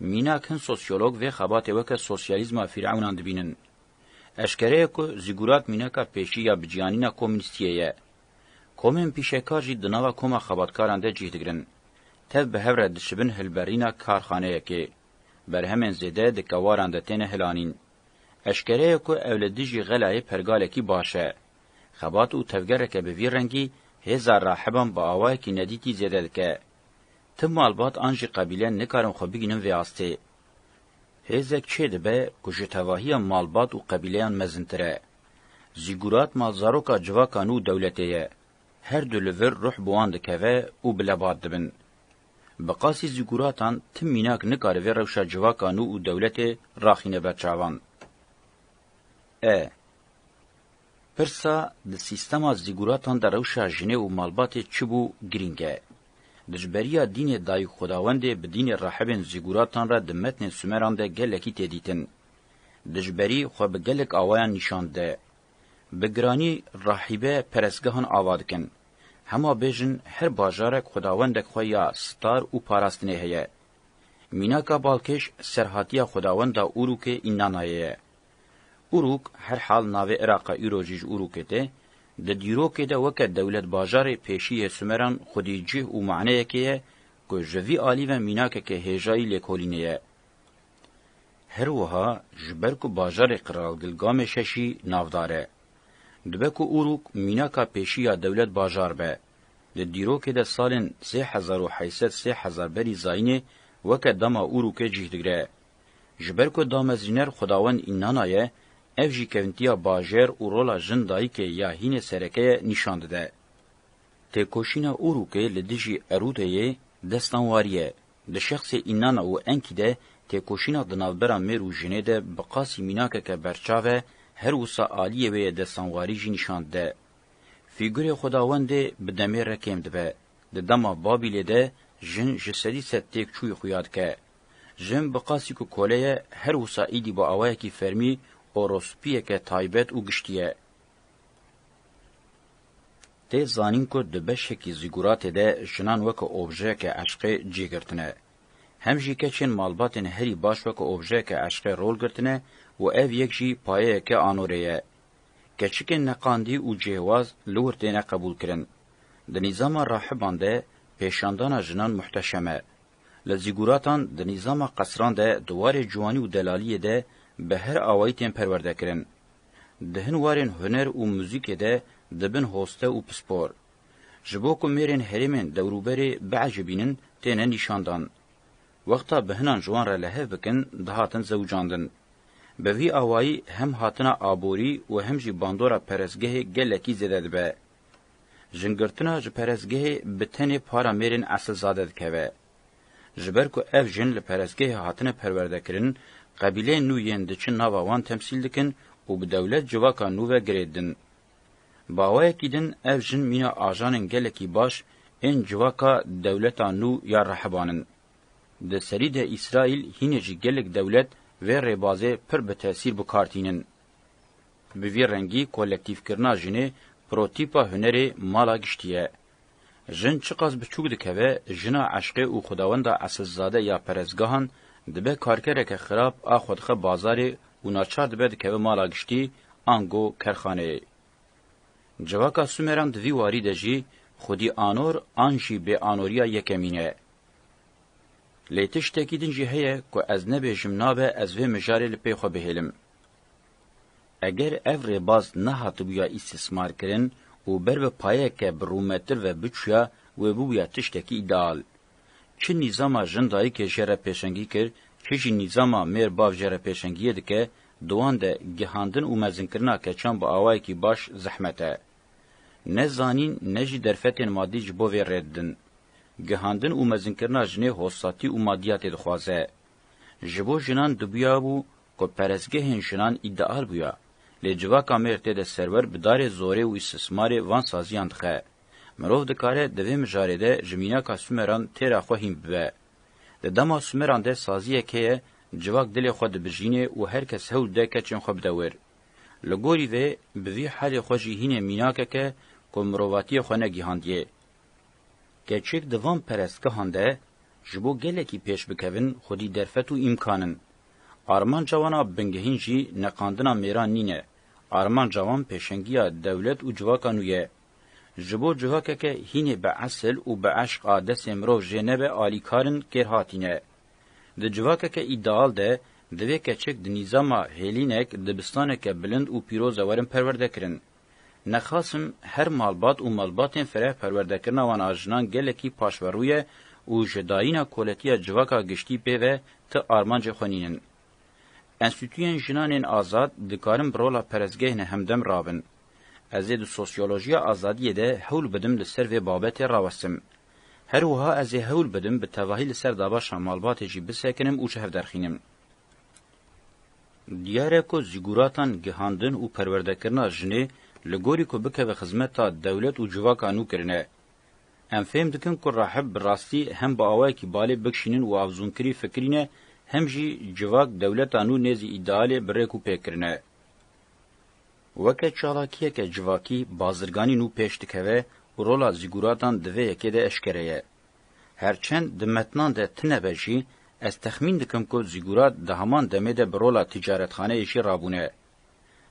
Mînak hin sosyolog vê xebatê weke sosyalîzma fîrewnan dibînin. Eşkere ye ku zîgûrat mînaka pêşî ya biciyanîna komûnîstiyê ye. Komên pîşekar jî di nava koma xebatkaran de cih digirin. Tev bi hev re dişibin hilberîna karxaneyekê. Berhemên zêde di kewaran de têne hilanîn. Eşkere ye ku ew li dijî Xelayê pergalekî baş e. Xebat û tevgereke bi vî rengî hêza rahiban bi awayekî nedîtî zêde dike. Ti malbat an jî qebîle nikarin xwe bigînin vê astê. Hêzek çê dibe ku ji tevahiya malbat û qebîleyan mezintir e. Zîgûrat ma zaroka civaka nû dewletê ye. Her du li vir ruh bi wan dikeve û bi lebat dibin. Bi qasî zîgûratan ti mînak nikare vê rewşa civaka nû û dewletê raxîne ber çavan. E. Pirsa, di sîstema zîgûratan de rewşa jinê û malbatê çi bû girîng e. Bi ji beriya dînê Dayikxwedawendê bi dînê rahibên zîgûratan re di metnên Sumeran de gelekî tê dîtin. Di ji berî xwe bi gelek awayan nîşan dide. Bi giranî rahîbe perestgehan ava dikin. Hema bêjin her bajarek xwedawendek xwe ya star û parastinê heye. Mînaka Balkêş serhatiya xwedawenda Urûkê Înnanayê ye. Uruk, herhal navê Îraqa îro jî ji Urukê tê, di dîrokê de weke dewlet bajarê pêşî yê Sumeran xwedî cih û maneyekê ye ku ji vî alî ve mînakeke hêjayî lêkolînê ye. Her wiha ji ber ku bajarê Qiralgil Gamêşeşî navdar e. Dibe ku Uruk mînaka pêşî ya dewlet bajar be. Di dîrokê de salên sê hezar û heysed sê hezar berî zayînê weke dema Urukê cih digre. Ji ber ku damezrîner Xwedawend înana ye, ev jî kevntiya bajêr û rola jin dayikê ya hînê sereke ye nîşan dide. Têkoşîna Urûkê li dijî Erûdeyê destan warî ye. Di şexsê Înana û Enkî de têkoşîna di navbera mêr û jinê de bi qasî mînakeke berçav e, her wisa aliyê wê yê destanwarî jî nîşan dide. Fîgurê Xwedawendê bi demê re kêm dibe. Di dema Babîlê de jin ji sedî sed têkçûyî xuya dike. Jin bi qasî ku kole ye her wisa îdî bi awayekî fermî orospiyeke taybet û giştî ye. Tê zanîn ku di beşekî zîgûratê de jinan weke objeyeke eşqê cî girtine. Hem jî keçên malbatên herî baş weke objeyeke eşqê rol girtine û ev yek jî payeyeke anorê ye. Keçikên neqandî û cihwaz li wir têne qebûlkirin. Di nîzama rahiban de pêşandana jinan muhteşem e. Li zîgûratan di nîzama qesran de di warê ciwanî û delaliyê de bi her awayî tên perwerde kirin. Di hin warên huner û muzîkê de dibin hoste û pispor. Ji bo ku mêrên herêmên dewrûberê biecibînin têne nîşandan. Wexta bi hinan ji wan re lehev bikin dihatin zewicandin. Bi vî awayî hem hatina aborî û hem jî bandora perestgehê gelekî zêde dibe. Jingirtina ji perestgehê bi tenê para mêrên esilzade dikeve. Ji ber ku ev jin li perestgehê hatine perwerdekirin, qebîleyên nû yên diçin nava wan temsîl dikin û bi dewlet civaka nû ve girê didin. Baweyekî din ev jin mîna ajanên gelekî baş ên civaka dewleta nû ya Rehiban in. Di serî de Îsraîl hînê jî gelek dewlet vê rêbazê pir bi tesîr bi kar tînin. Bi vî rengî kolektîfkirina jinê protîpa hunerê mala giştî ye. Jin çiqas biçûk dikeve, jina eşqê û xwedawenda esilzade ya perestgehan dibe karkereke xirab a xwedixe bazarê û naçar dibe dikeve mala giştî ango kerxaneyê. Civaka Sumeran di vî warî de jî xwedî anor an jî bêanorîya yekemîn e. Lê tiştekî din jî heye ku ez nebêjim nabe ez vê mijarê li pey xwe bihêlim. Eger ev rêbaz nehatibûya îstîsmarkirin û ber bi payeke bi rûmetir ve biçûya, wê bûbûya tiştekî îdeal. Çi nîzama jin dayikê jê re pêşengî kir, çi jî nîzama mêr bav jê re pêşengiyê dike, di wan de gihandin û mezinkirina keçan bi awayekî baş zehmet e. Ne zanîn ne jî derfetên madî ji bo vê rê didin. Gihandin û mezinkirina jinê hosatî û madiyatê dixwaze. Ji bo jinan dibûyabû ku perestgehên jinan îdeal bûya, lê civaka mêr tê de serwer bi darê zorê û îstismarê van saziyan dixe. Mirov dikare di vê mijarê de ji mînaka Sumeran têra xwe hîn bibe. Di dema Sumeran de saziyek heye, civak dilê xwe dibijînê û her kes hewl dide keçên xwe bide wir. Li gorî vê, bi vî helê xwe jî hînê mînakeke ku mirovatiyê xwe negîhandiye, Keçik di van perestgehan de ji bo gelekî pêş bikevin xwedî derfet û îmkan in. Armanca wan a bingehîn jî neqandina mêran nîne, armanca wan pêşengiya dewlet û civaka nû ye. Ji bo civakeke hînê bi esil û bi eşq a destên mirov jê nebe alîkar in kêr hatîne. Di civakeke îdeal de divê keçik di nîzama hêlînek dibistaneke bilind û pîroz de werin perwerdekirin. Ne Qasim her malbat û malbatên fireh perwerdekirina wan a jinan gelekî paşverû ye û ji dayîna koletiya civaka giştî pê ve ti armancê xwe nîn in. Enstîtûyên Jinanên Azad dikarin bi rola perestgehne hemdem rabin. Ez ê di sosyolojiya azadiyê de hewl bidim li ser vê babetê rawestim. Her wiha ez ê hewl bidim bi tevahî li ser dabaşa malbatê jî bisekinim û ji hev derxînim. Diyar e ku zîgûratan gihandin û perwerdekirina jinê li gorî ku bikeve xizmeta dewlet û civaka nû kirine. Em fêm dikin ku rahib bi rastî hem bi awayekî balê bikşînin û avzûnkirî fikirîne hem jî civak dewleta nû nêzî îdealê bi rêk û pêk kirine. Weke çalakiyeke civakî bazirganî nû pêş dikeve û rola zîgûratan di vê yekê de eşkere ye. Her çend di metnan de tine be jî, ez texmîn dikim ku zîgurat di heman demê de bi rola tîcaretxaneyê jî rabûne.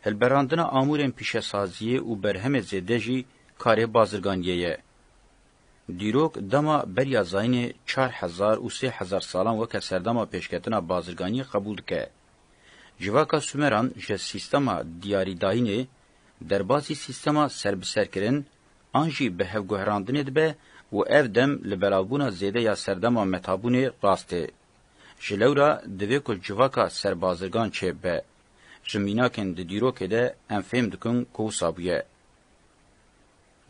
Hilberandina amûrên pîşesaziyê û berhemê zêde jî karê bazirganiyê ye. Dîrok dema beriya zayînê çar hezar û sê hezar salan weke serdema pêşketina bazirganiyê qebûl dike. Civaka Sumeran ji sîstema diyarîdayînê derbasî sîstema serbiserkirin an jî bi hevguherandinê dibe û ev dem li belavbûna zêde ya serdema metabûnê rast e. Ji lewra divê ku civaka ser bazirgan çêb be. Ji mînakên di dîrokê de em fêm dikin ku wisa bûye.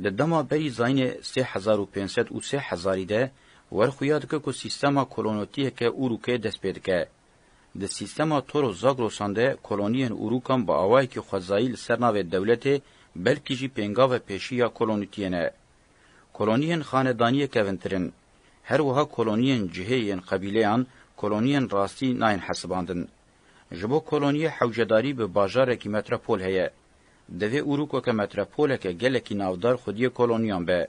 Di dema berî zayînê sê hezar û pênc sed û sê hezarî de wer xuya dike ku sîstema kolonotiyeke ûrûkê dest pê dike. Di sîstema Toros Zagrosan de koloniyên Urûkan bi awayekî xwezayî li ser navê dewletê belkî jî pêngava pêşî ya kolonîtiyê ne. Koloniyên xanedaniyê kevintir in. Her wiha koloniyên cihê yên qebîleyan koloniyên rastî nayên hesibandin. Ji bo koloniyê hewcedarî bi bajarekî metrepol heye. Divê Urûko ke metrepoleke gelekî navdar xwediyê koloniyan be.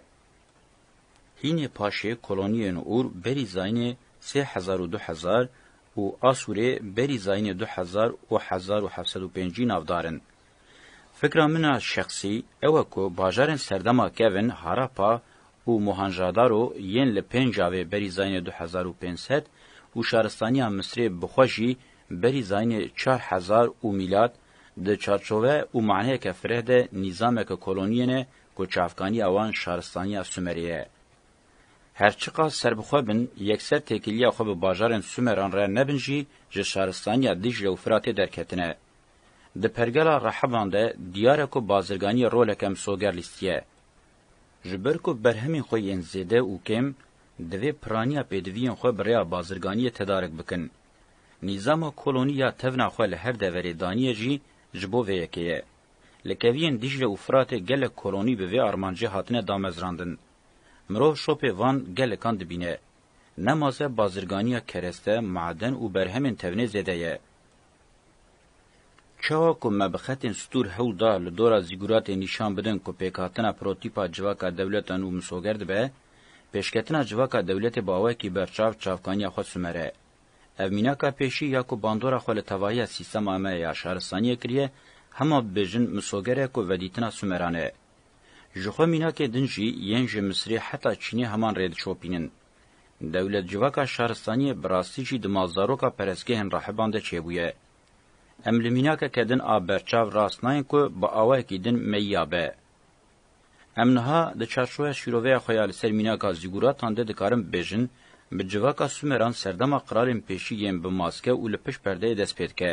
Hînê paşê koloniyên Ûr berî zayînê sê hezar û du hezar û Asûrê berî zayînê du hezar û hezar û heft sed û pêncî navdar in. Fikra min a şexsî ew e ku bajarên serdema Kevin, Harappa û Mohenjadaro yên li pêncavê berî zayînê du hezar û pênc sed û şaristaniya Misrê bi xwe jî berî zayînê çar hezar û mîlad di çarçove û maneyeke fireh de nîzameke koloniyên e ku çavkaniya wan şaristaniya Sumerê ye. Her çiqas serbixwe bin, yekser têkiliya xwe bi bajarên Sumeran re nebin jî ji şaristaniya Dîcle û Firatê derketine. Di pergela Reheban de diyar e ku bazirganiyê roleke misoger lîstiye. Ji ber ku berhemên xwe yên zêde û kêm, divê piraniya pêdiviyên xwe bi rêya bazirganiyê tedarik bikin. Nîzama kolonî ya tevna xwe li her deverê daniye jî ji bo vê yekê ye. Li keviyên Dîcle û Firatê gelek kolonî bi vê armancê hatine damezrandin. Mirov şopê van gelekan dibîne. Ne mase bazirganiya kereste, maden û berhemên tewnê zêde ye. Çawa ku me bi xetên stûr hewl da li dora zîguratê nîşan bidin ku pêkhatina protîpa civaka dewleta nû misoger dibe, pêşketina civaka dewletê bi awayekî berçav çavkaniya xwe simere. Ev mînaka pêşî ya ku bandora xwe li tevahiya sîstema me ya şaristaniyê kiriye, hema bibêjin misoger e ku vedîtina Sumeran e. Ji xwe mînakê din jî yên ji Misirê heta Çînê heman rê diçopînin. Dewlet civaka şaristaniyê bi rastî jî di malzaroka perestgehên rahiban de çêbûye. Em li mînakeke din a berçav rast nayên ku bi awayekî din meyiya be. Em niha di çarçoweya şîroveya xwe ya li ser mînaka zîgûratan de dikarin bibêjin, bi civaka Sumeran serdema qiralên pêşî yên bi maske û li pişt perdeyê dest pê dike.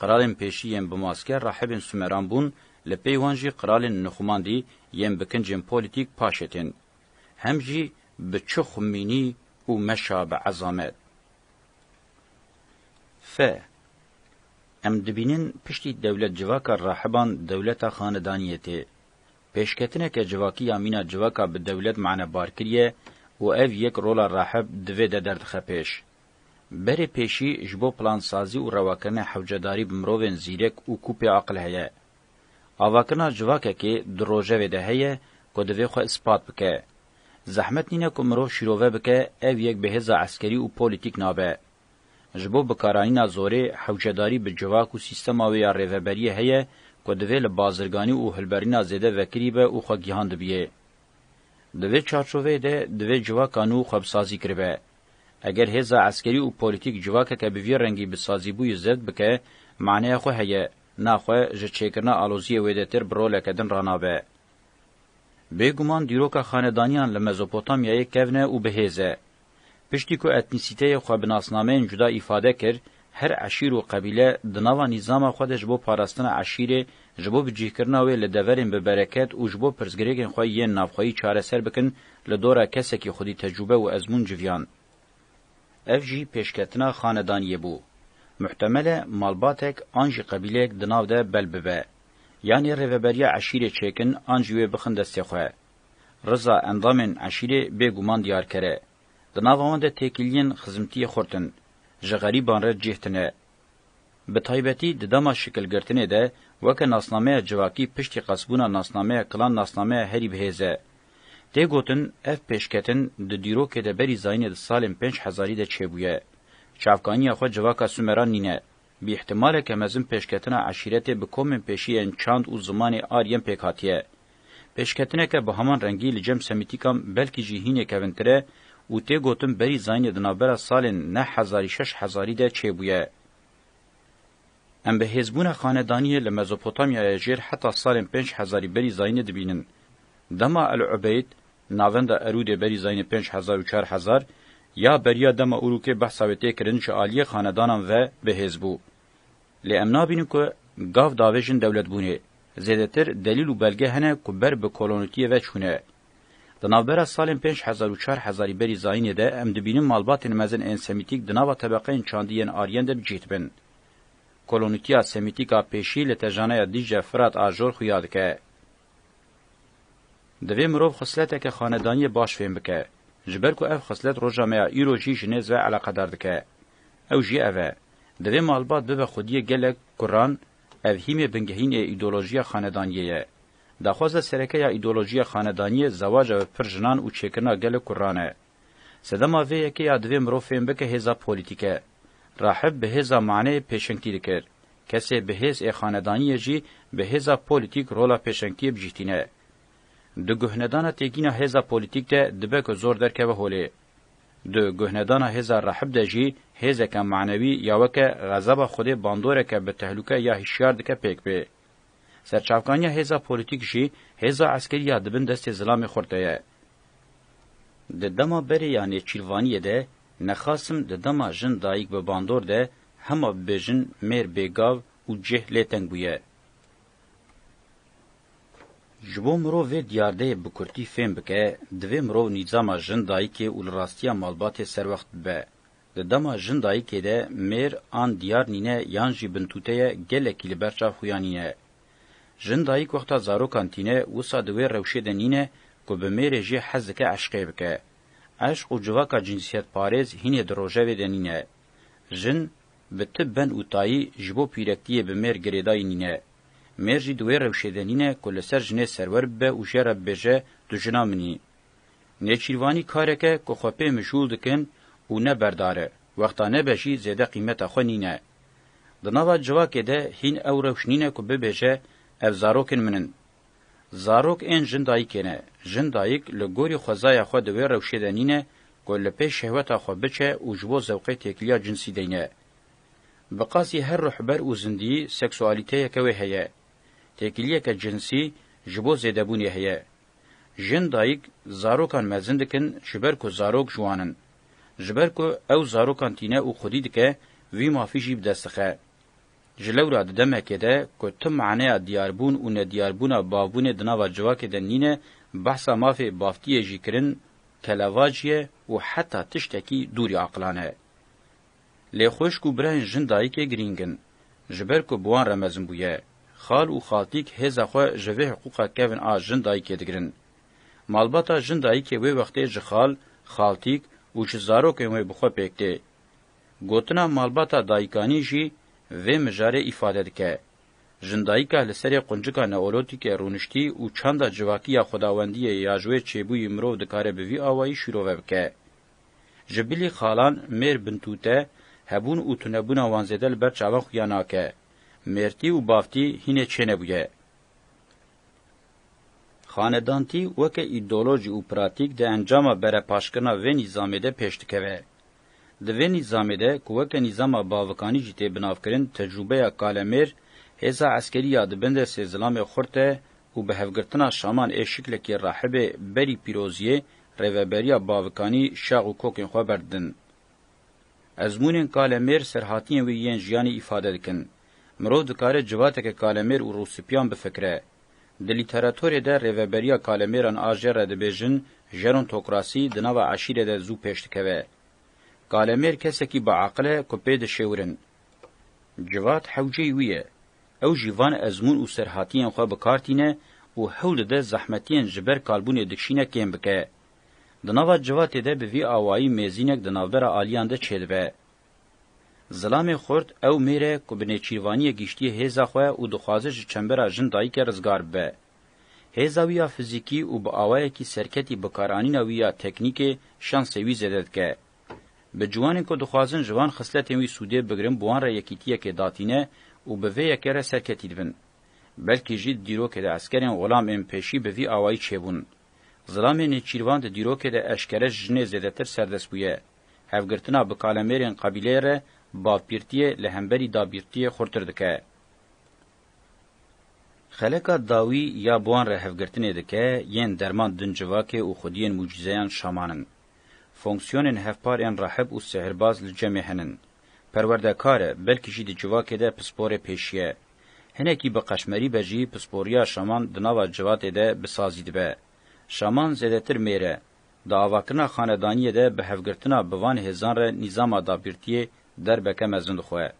Qiralên pêşî yên bi maske rahibên Sumeran bûn, li pey wan jî qiralên nixumandî yên bi kincên polîtîk paşê tên. Hem jî bi çi xumînî û meşa bi ezamet. Fe. Em dibînin piştî dewlet civaka rahiban dewleta xanedaniyê tê. Pêşketineke civakî ya mîna civaka bi dewlet manebar kiriye û ev yek rola rahib di vê de derdixe pêş. Berê pêşî ji bo plansazî û rewakirina hewcedarî bi mirovên zîrek û ku pê aqil heye. Avakirina civakekê di rojevê de heye ku divê xwe ispat bike. Zehmet nîne ku mirov şîrove bike, ev yek bi hêza eskerî û polîtîk nabe. Ji bo bikarayîna zorê, hewcedarî bi civak û sîstema wê ya rêveberiyê heye ku divê li bazirganî û hilberîna zêde vekirî be û xwe gihan dibîyê. Di vê çarçoveyê de divê civaka nû xwe bi sazî kiribe. Eger hêza eskerî û polîtîk civakeke bi vî rengî bi sazîbûyî zevt bike, maneya xwe heye, na xwe ji çêkirina aloziyê wêdetir bi roleke din ranabe. Bêguman dîroka xanedanîyan li Mezopotamyayê kevn e û bi hêz e. Piştî ku etnîsîteyê xwe bi nasnameyên cuda îfade kir, her eşîr û qebîle di nava nîzama xwe de ji bo parastina eşîrê, ji bo bicihkirina wê li deverên bi bereket û ji bo pirsgirêkên xwe yên navxweyî çareser bikin, li dora kesekî xwedî tecrûbe û ezmûn civiyand. Ev jî pêşketina xanedaniyê bû. Muhtemel e malbatek an jî qebîleyek di nav de bel bibe. Yanî rêveberiya eşîrê çêkin an jî wê bixin destê xwe. Riza endamên eşîrê bê guman diyarker e. Di nava wan de têkiliyên xizmtiyê xurt in. Ji xerîban re cih tune. Bi taybetî di dema şikilgirtinê de weke nasnameya civakî piştî qesbûna nasnameya klan nasnameya herî bi hêz e. Tê gotin ev pêşketin di dîrokê de berî zayînê di salên pênc hezarî de çêbûye. Çavkaniya xwe civaka Sumeran nîne. Bi îhtimaleke mezin pêşketina eşîretê bi komên pêşî yên çand û zimanê Aryen pêk hatiye. Pêşketineke bi heman rengî li cem Semîtîkan belkî jî hînê kevntir e û tê gotin berî zayînê di navbera salên neh hezarî şeş hezarî de çêbûye. Em bi hêzbûna xanedaniyê li Mezopotamyaya jêr heta salên pênc hezarî berî zayînê dibînin. Dema El Ubeyd Navenda Erûdê berî zaynê pênc hezar û çar hezar ya beriya dema Urûkê behsa wê tê kirin ji aliyê xanedanan ve bi hêz bû. Lê em nabînin ku gav davêjin dewletbûnê. Zêdetir delîl û belge hene ku ber bi kolonîtiyê ve çûne. Di navbera salên pênc hezar û çar hezarî berî zaynê de em dibînin malbatên mezin ên semîtîk di nava tebeqeyên çandî yên ariyen de bi cih dibin. Kolonîtiya semîtîk a pêşî li tejanaya Dîcle-Firat a jor xuya dike. Divê mirov xisleteke xanedaniyê baş fêm bike. Ji ber ku ev xislet roja me ya îro jî ji nêz ve eleqedar dike. Ew jî ev e, divê malbat bibe xwediyê gelek kuran, ev hîmê bingehîn ê îdeolojiya xanedaniyê ye. Daxwaza sereke ya îdeolojiya xanedaniyê zewaca bi pir jinan û çêkirina gelek kuran e. Sedema vê yekê ya divê mirov fêm bike hêza polîtîk e. Rahib bi hêza maneyê pêşengtî dikir. Kesê bi hêz ê xanedaniyê jî bi hêza polîtîk rola pêşengtiyê bijîhtîne. Di guhnedana têgîna hêza polîtîk de dibe ku zor derkeve holê. Di guhnedana hêza rahib de jî hêzeke manewî ya weke xezeba xwedê bandoreke bi tehluke ya hişyar dike pêk bê. Serçavkaniya hêza polîtîk jî hêza eskerî ya di bin destê zilamê xurt de ye. Di dema berê ya nêçîrvaniyê de nexasim di dema jin dayik bi bandor de hema bibêjin mêr bê gav û cih lê teng bûye. Ji bo mirov vê diyardeyê bi kurtî fêm bike, divê mirov nîzama jin dayikê û li rastiya malbatê serwext bibe. Di dema jin dayikê de mêr an diyar nîne yan jî bin tûte ye gelekî li ber çav xuya nîne. Jin dayîk wexta zarokan tîne wisa di wê rewşê de nîne ku bi mêrê jî hez dike eşqê bike. Eşq û civaka cinsîyetparêz hînê di rojevê de nîne. Jin bi ti ben û tayî ji bo pîrektîyê bi mêr girêdayî nîne. Mêr jî di wê rewşê de nîne ku li ser jinê serwer bibe û jê re bibêje tu jina min î. Nêçîrvanî karek e ku xwe pê mijûl dikin û ne berdar e, wexta nebe jî zêde qîmeta xwe nîne. Di nava civakê de hîn ew rewş nîne ku bibêje ev zarokên min in. Zarok ên jin dayikê ne. Jin dayik li gorî xwezaya xwe di wê rewşê de nîne ku li pêş şehweta xwe biçe û ji bo zewqê têkiliya cinsî deyne. Bi qasî her rûhber û zindiyî seksualîteyeke wê heye. Têkiliyeke cinsî ji bo zêdebûnê heye. Jin dayik zarokan mezin dikin ji ber ku zarok ji wan in. Ji ber ku ew zarokan tîne û xwedî dike, vî mafî jî bi dest dixe. Ji lewra di demekê de ku tu maneya diyarbûn û nediyarbûna bavbûnê di nava civakê de nîne, behsa mafê bavtiyê jî kirin kelevac ye û heta tiştekî dûrî aqilan e. Lê xwişk û birayên jin dayikê girîng in. Ji ber ku bi wan re mezin bûye. Xal û xaltîk hêza xwe ji vê hiqûqa kevn a jin dayikê digirin. Malbata jin dayikê wê wextê ji xal, xaltîk û ji zarokên wê bi xwe pêk tê. Gotina malbata dayikanî jî vê mijarê îfade dike. Jindayika li serê quncika neolotîkê rûniştî û çanda civakî ya xwedawendiyê ya ji wê çêbûyî mirov dikare bi vî awayî şîrove bike. Ji bilî xalan mêr bintûte, hebûn û tunebûna wan zêde li ber çavan xwe ya nake. Mêrtî û bavtî hînê çênebûye. Xanedantî weke îdeolojî û pratîk di encama berepaşkirina vê nîzamê de pêş dikeve. Di vê nîzamê de ku weke nîzama bavikanî jî tê binavkirin tecrûbeya Kalemêr, hêza eskerî ya di bin destê zilamê xurt e û bi hevgirtina şaman ê şiklekî rahibê berî pîroziyê rêveberiya bavikanî şax û kokên xwe berdidin. Ezmûnên kalemêr serhatiyên wê yên jiyanê îfade dikin. Mirov dikare civateke kalemêr û rûspiyan bifikire. Di lîteratorê de rêveberiya kalemêran a jer re dibêjin jerontokrasî di nava eşîrê de zû pêş dikeve. Kalemêr kesekî biaqil e ku pê dişêwirin. Civat hewceyî wî ye. Ew jî van ezmûn û serhatiyên xwe bi kar tîne û hewl dide zehmetiyên ji ber kalbûnê dikşîne kêm bike. Di nava civatê de bi vî awayî mêzînek di navbera aliyan de çêdibe. Zilamê xurt ew mêr e ku bi nêçîrvaniyê gihîştiye hêza xwe û dixwaze ji çembera jin dayike rizgar bibe. Hêza wî ya fizîkî û bi awayekî serketî bikaranîna wî ya teknîkê şansê wî zêde dike. Bi ciwanên ku dixwazin ji van xisletên wî sûdê bigirin bi wan re yekîtiyekê datîne û bi vê yeke re serketî dibin. Belkî jî di dîrokê de eskerên xulam ên pêşî bi vî awayî çêbûn. Zilamê Nêçîrvan di dîrokê de eşkere ji jinê zêdetir serdest bûye. Hevgirtina bi kalemêrên qebîleyê re bavpîrtiyê li hemberî dabîrtiyê xurtir dike. Xeleka dawî ya bi wan re hevgirtinê dike yên derman din civakê û xwediyên mucîzeyan şaman in. Fonksiyonên hevpar ên rahib û sihirbaz li cemê henin. Perwerdekar e, belkî jî di civakê de pisporê pêşiye. Hinekî bi qeşmerî be jî pisporiya şaman di nava civatê de bi sazî dibe. Şaman zêdetir mêr e. Di avakirina xanedaniyê de bi hevgirtina bi van hêzan re nîzama dagirtiyê derbeke mezin dixwe.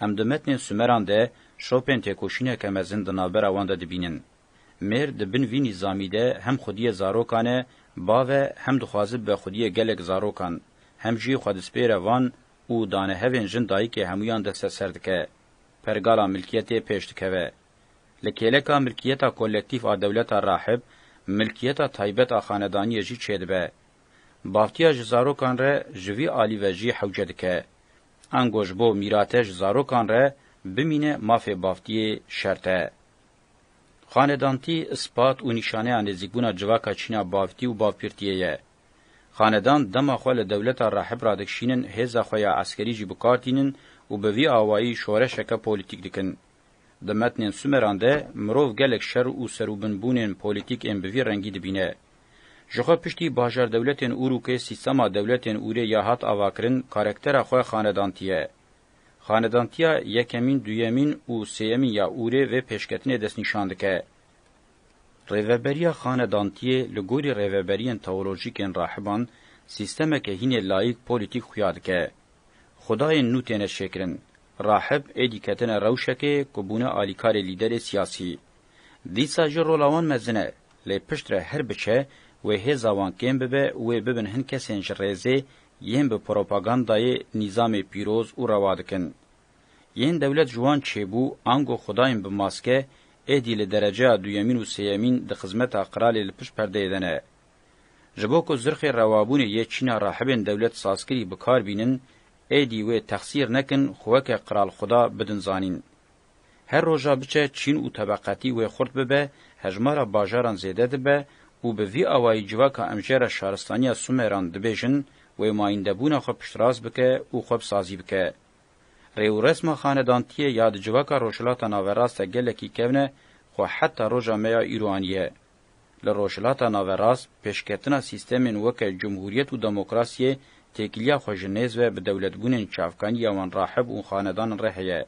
Em di metnên Sumeran de şopên têkoşîneke mezin di navbera wan de dibînin. Mêr di bin vî nîzamî de hem xwediyê zarokan e, bav e hem dixwaze bibe xwediyê gelek zarokan, hem jî xwe dispêre van û danehevên jin dayikê hemûyan deste ser dike. Pergala milkiyetê pêş dikeve. Li kêleka milkiyeta kolektîf a dewleta rahib, milkiyeta taybet a xanedaniyê jî çêdibe. Bavtiya ji zarokan re ji vî alî ve jî hewce dike. Ango ji bo mîrate ji zarokan re bimîne mafê bavtiyê şert e. Xanedantî spat û nîşaneya nêzîkbûna civaka çîna bavtî û bavpîrtiyê ye. Xanedan dema xwe li dewleta rahib radikşînin hêza xwe ya eskerî jî bi kar tînin û bi vî awayî şoreşeke polîtîk dikin. Di metnên Sumeran de mirov gelek şer û serûbinbûnên polîtîk ên bi vî rengî dibîne. Ji xwe piştî bajardewletên Urûkê sîstema dewletên Urê ya hat avakirin karektera xwe xanedantiye. Xanedantiya yekemîn, duyemîn û sêyemîn ya Urê vê pêşketinê destnîşan dike. Rêveberiya Xanedantiyê li gorî rêveberiyên teolojîkên rahiban sîstemeke hînê layîk polîtîk xuya dike. Xwedayên nû têne çêkirin. Rahib êdî ketine rewşekê ku bûne alîkarê lîderê siyasî. Dîsa jî rola wan mezin e, lê piştre her biçe wê hêza wan kêm bibe û wê bibin hin kesên ji rêzê yên bi propagandayê nîzamê pîroz û rewa dikin. Yên dewlet ji wan çêbû, ango xwedayên bi maske êdî li dereceya duyemîn û sêyemîn di xizmeta qiralê li pişt perdeyê de ne. Ji bo ku zirxê rewabûnê yê çîna rahibên dewlet sazkirî bi kar bînin, êdî wê texsîr nekin xwe weke qiralxweda bidin zanîn. Her roja biçe çîn û tebeqetî wê xurt bibe, hejmara bajaran zêde dibe û bi vî awayî civaka em jê re şaristaniya Sumeran dibêjin wê mayîndebûna xwe piştrast bike û xwe bi sazî bike. Rê û resma xanedantiyê ya di civaka Rojhilata Naverast de gelekî kevne xwe heta roja me ya îro aniye. Li Rojhilata Naverast pêşketina sîstemên weke cumhûriyet û demokrasiyê têkiliya xwe ji nêz ve bi dewletbûnên çavkanî ya wan rahib û xanedanan re heye.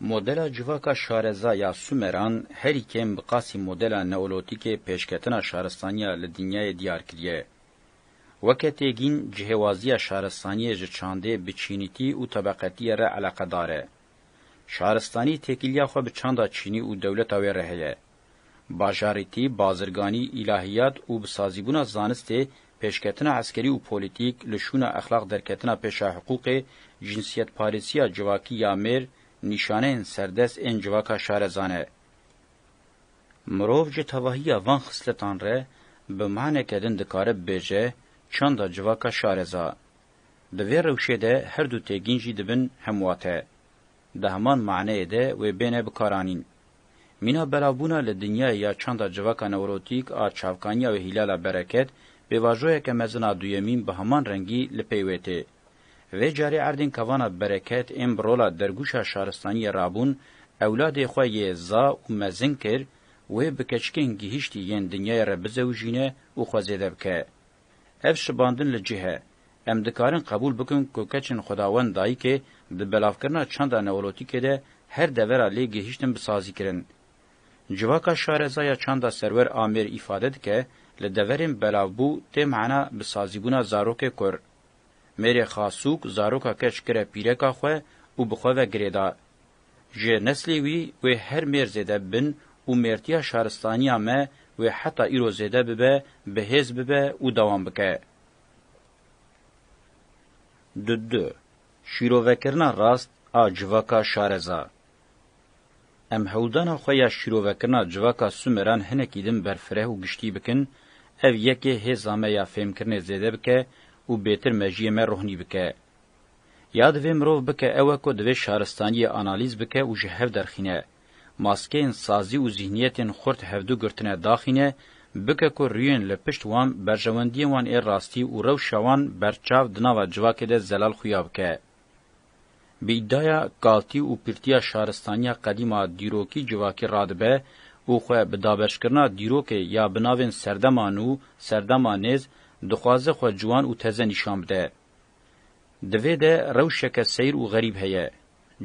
Modela civaka şareza ya Sumeran herî kêm bi qasî modela neolotîkê pêşketina şaristaniya li dinyayê diyar kiriye. Weke têgîn cihêwaziya şaristaniyê ji çandê bi çînîtî û tebeqetiyê re eleqedar e. Şaristanî têkiliya xwe bi çanda çînî û dewleta wê re heye. Bajarîtî, bazirganî, îlahiyat û bi sazîbûna zanistê, pêşketina eskerî û polîtîk, li şûna exlaq derketina pêşa hiqûqê, cinsiyetparêziya civakî ya mêr, nîşaneyên serdest ên civaka şarezan e. Mirov ji tevahiya van xisletan re bi maneke din dikare bibêje çanda civaka şareza. Di vê rewşê de her du têgîn jî dibin hemwate. Di heman maneyê de wê bêne bikaranîn. Mîna belavbûna li dinyayê ya çanda civaka newrotîk a çavkaniya wê Hîlala Bereket pêvajoyeke mezin a duyemîn bi heman rengî li pey wê tê. Vê carê erdên kevana Bereket ên bi rola dergûşa şaristaniyê rabûn ewladê xwe yê za û mezin kir wê bi keçikên gihîştî yên dinyayê re bizewijîne û xwe zêde bike. Ev şibandin li cih e. Em dikarin qebûl bikin ku keçên Xwedawend Dayikê di belavkirina çanda Neolotîkê de her devera lê gihîştin bi sazî kirin. Civaka şarezaya çanda Serwer Amêr îfade dike, Li deverên belavbû tê mana bisazîbûna zarokê kur. Mêrê Xasûk zaroka keç kire pîreka xwe û bi xwe ve girê da. Ji neslê wî wê her mêr zêde bin û mêrtiya şaristaniya me wê heta îro zêde bibe, bihêz bibe û dewam bike. Dudu, Şîrovekirina rast a civaka şareza. Em hewldana xwe ya şîrovekirina civaka Sumeran hinekî din berfireh û giştî bikin, ev yekê hêza me ya fêmkirinê zêde bike û bêtir mejiyê me rohnî bike. Ya divê mirov bike ew e ku divê şaristaniyê analîz bike û ji hev derxîne, maskeyên sazî û zîhniyetên xurt hevdu girtine daxîne, bike ku rûyên li pişt wan, berjewendiyên wan ê rastî û rewşa wan berçav di nava civakê de zelal xuya bike. Bi îdiaya kaltî û pirtiya şaristaniya qedîm a dîrokî civakî radibe û xwe bi dabeşkirina dîrokê ya bi navên Serdema Nû, Serdema Nêz dixwaze xwe ciwan û teze nîşan bide. Di vê de rewşeke seyr û xerîb heye.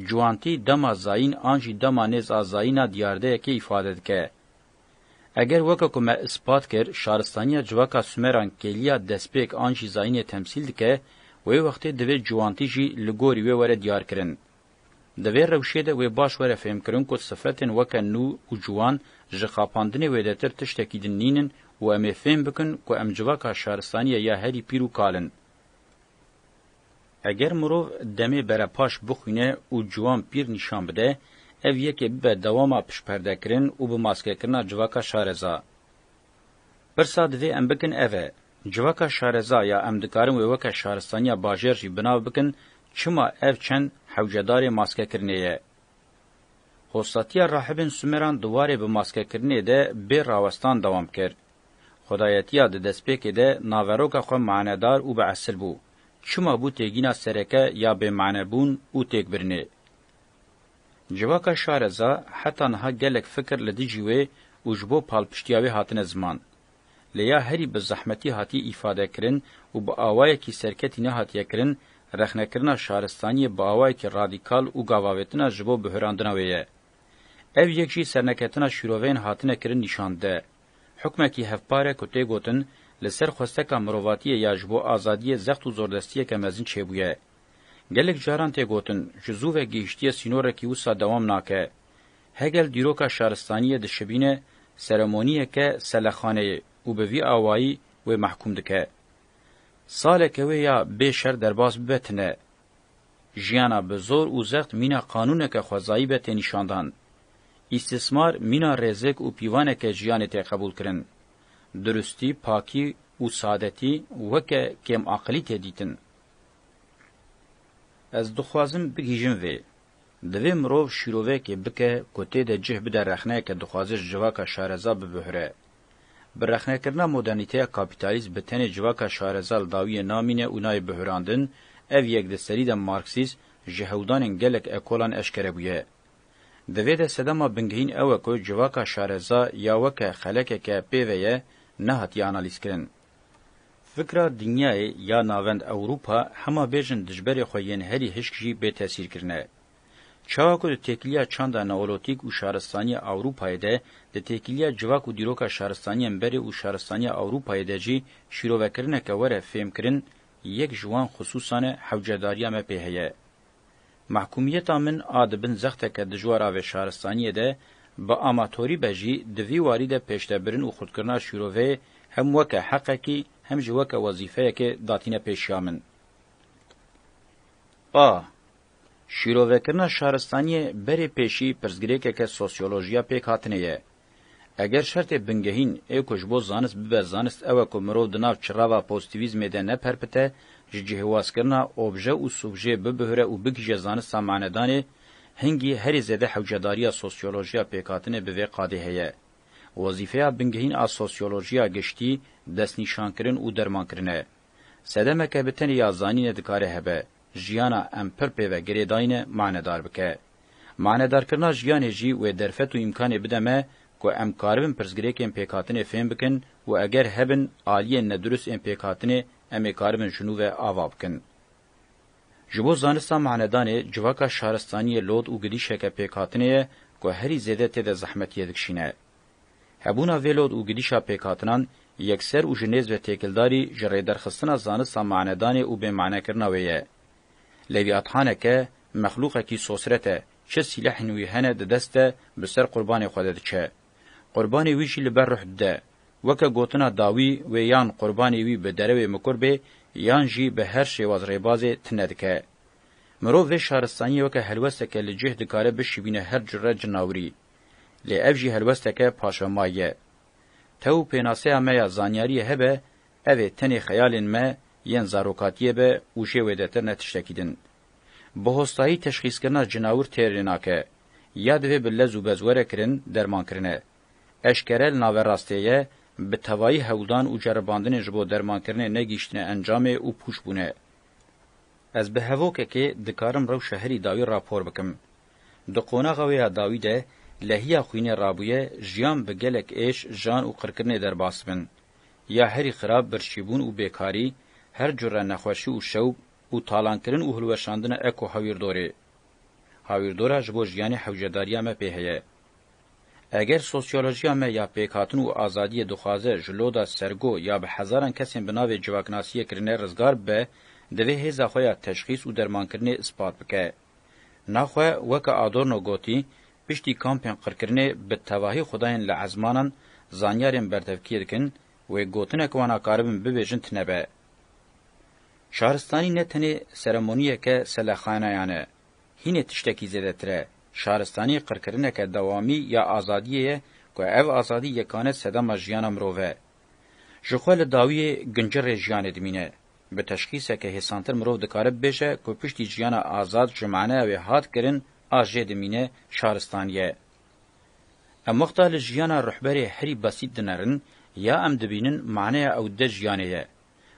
Ciwantî dema zayîn an jî dema nêz a zayîna diyardeyekê îfade dike. Eger weke ku me ispat kir şaristaniya civaka Sumeran kêliya destpêk an jî zayînê temsîl dike, wê wextê divê ciwantî jî li gorî wê were diyarkirin. Di vê rewşê de wê baş were fêhmkirin ku sifetên weke nû û ciwan ji xapandinê wêdetir tiştekî din nînin û em ê fêhm bikin ku em civaka şaristaniye ya herî pîr û kal in. Eger mirov demê berepaş bixwîne û ciwan pîr nîşan bide, ev yekê bibe dewama piştperdekirin û bi maskekirina civaka şareza. Pirsa divê em bikin ev e, civaka şareza ya em dikarin wê weke şaristaniya bajêr jî bi nav bikin çima ev çend hewcedarê maskekirinê ye? Hostatiya Rahibên Sumeran di warê bi maskekirinê de bê rawestan dewam kir. Xwedayetiya di destpêkê de naveroka xwe manedar û bi esil bû. Çima bû têgîna sereke ya bêmanebûn û têkbirinê? Civaka şareza heta niha gelek fikir li dijî wê û ji bo palpiştiya wê hatine ziman. Lê ya herî bi zehmetî hatiye îfadekirin û bi awayekî serketî nehatiye kirin, rexnekirina şaristaniyê bi awayekî radîkal û gavavêtina ji bo bihurandina wê ye. Ev yek jî serneketina şîroveyên hatine kirin nîşan dide. Hukmekî hevpare ku tê gotin li ser xwesteka mirovatiyê ya ji bo azadiyê zext û zordestiyeke mezin çêbûye. Gelek caran tê gotin ji zû ve gihiştiye sînorekî wisa dewam nake. Hegel dîroka şaristaniyê dişibîne seremoniyeke selexaneyê û bi vî awayî wê mehkûm dike. Saleke wê ya bê şer derbas bibe tine Jiyana bi zor û zext mîna qanûneke xwezayî be tê nîşandan. Îstîsmar mîna rêzek û pîvaneke jiyanê tê qebûlkirin. Durustî, pakî û sadetî weke kêmaqilî tê dîtin. Ez dixwazim bigihîjim vê. Divê mirov şîrovekê bike ku tê de cih bide rexneyeke dixwaze ji civaka şareza bibihre. Bi rexnekirina modernîteya kapîtalîst bi tenê civaka şareza li dawiyê namîne û nayê bihurandin, ev yek di serî de marksîst ji hewldanên gelek ekolan eşkere bûye. Di vê de sedema bingehîn ew e ku civaka şareza ya weke xelekeke pê ve ye, nehatiye analîzkirin. Fikra dinyayê ya navend Ewropa hema bêjin dijberê xwe yên herî hişk jî bê tesîr kirine. Çawa ku di têkiliya çanda neolotîk û şaristanîya Ewropayê de, di têkiliya civak û dîroka şaristanîyên berê û şaristanîya Ewropayê de jî şîrovekirineke were fêmkirin, yek ji wan xisûsan e hewcedarîya me pê heye. Mehkûmiyeta min a di bin zexteke dijwar a vê şaristaniyê de bi amatorî be jî di vî warî de pêşdebirin û xurtkirina şîroveyê hem weke heqekî hem jî weke wezîfeyekê datîne pêşiya min. A. Şîrovekirina şaristaniyê berê pêşî pirsgirêkeke sosyolojiya pêkhatinê ye. Eger şertê bingehîn ê ku ji bo zanist bibe zanist ew e ku mirov di nav çirava pozîtîvîzmê de neperpite, ji cihêwazkirina obje û subjê bibihre û bigihje zanista manedanê, hingî herî zêde hewcedariya sosyolojiya pêkhatinê bi vê qadê heye. Wezîfeya bingehîn a sosyolojiya giştî, destnîşankirin û dermankirin e. Sedemeke bi tenê ya zanînê dikare hebe jiyana em pir pê ve girê dayne manedar bike. Manedarkirina jiyanê jî wê derfet û îmkanê bide me ku em karibin pirsgirêkên pêkhatinê fêm bikin û eger hebin aliyên nedurust ên pêkhatinê em ê karibin ji nû ve ava bikin. Ji bo zanista manedanê civaka şaristaniyê lod û gidîşeke pêkhatinê ye ku herî zêde tê de zehmetiyê dikişîne. Hebûna vê lod û gidîşa pêkhatinan yekser û ji nêz ve têkildarî ji rêderxistina zanista manedanê û bêmanekirina wê ye. Lewîathaneke, mexlûqekî sosret e, çi sîlehên wî hene di dest de bi ser qurbanê xwe de diçe. Qurbanê wî jî li ber ruh dide. Weke gotina dawî wê yan qurbanê wî bi derewê mikur bê yan jî bi her şêwaz rêbazê tine dike. Mirov vê şaristaniyê weke helwesteke li cih dikare bişîbîne her cure cinawirî. Lê ev jî helwesteke paşamayî ye. Tew û pênaseya me ya zanyariyê hebe ev ê tenê xeyalên me yên zarokatiyê be û jê wêdetir ne tiştekî din. Bi hostayî teşxîskirina cinawir têr lê nake. Ya divê bi lez û bez were kirin dermankirine. Eşkere li nave rastê ye bi tevayî hewldan û ceribandinên ji bo dermankirinê ne gihîştine encamê û pûç bûne. Ez bi hevokekê dikarim rewşa herî dawî rapor bikim. Di qonaxa wê ya dawî de lehiya xwînê rabûye jiyan bi gelek êş, jan û qirkirinê derbas bin. Ya herî xirab birçîbûn û bêkarî, her cure nexweşî û şewb û talankirin û hilweşandina eko hawîrdorê. Hawîrdora ji bo jiyanê hewcedariya me pê heye. Eger sosyolojiya me ya pêkhatin û azadiyê dixwaze ji loda sergo ya bi hezaran kesên bi navê civaknasiyê kirine rizgar bibe, divê hêza xwe ya teşxîs û dermankirinê ispat bike. Naxwe weke Adorno gotî, piştî kampên qirkirinê bi tevahî xwedayên li ezmanan zanyarên berdevkiyê dikin, wê gotinek wana karibin bibêjin tine be. Şaristanî ne tenê seremoniyeke selexaneyan e, hînê tiştekî zêdetir e. Şaristanî qirkirineke dewamî ya azadiyê ye ku ev azadî yekane sedema jiyana mirov e. Ji xwe li dawiyê gincirê jiyanê dimîne. Bi teşxîseke hêsantir mirov dikare bibêje ku piştî jiyana azad ji maneya wê hat kirin a jê dimîne şaristaniye. Em wexta li jiyana rihberê herî besît dinerin ya em dibînin maneya ew de jiyanê ye.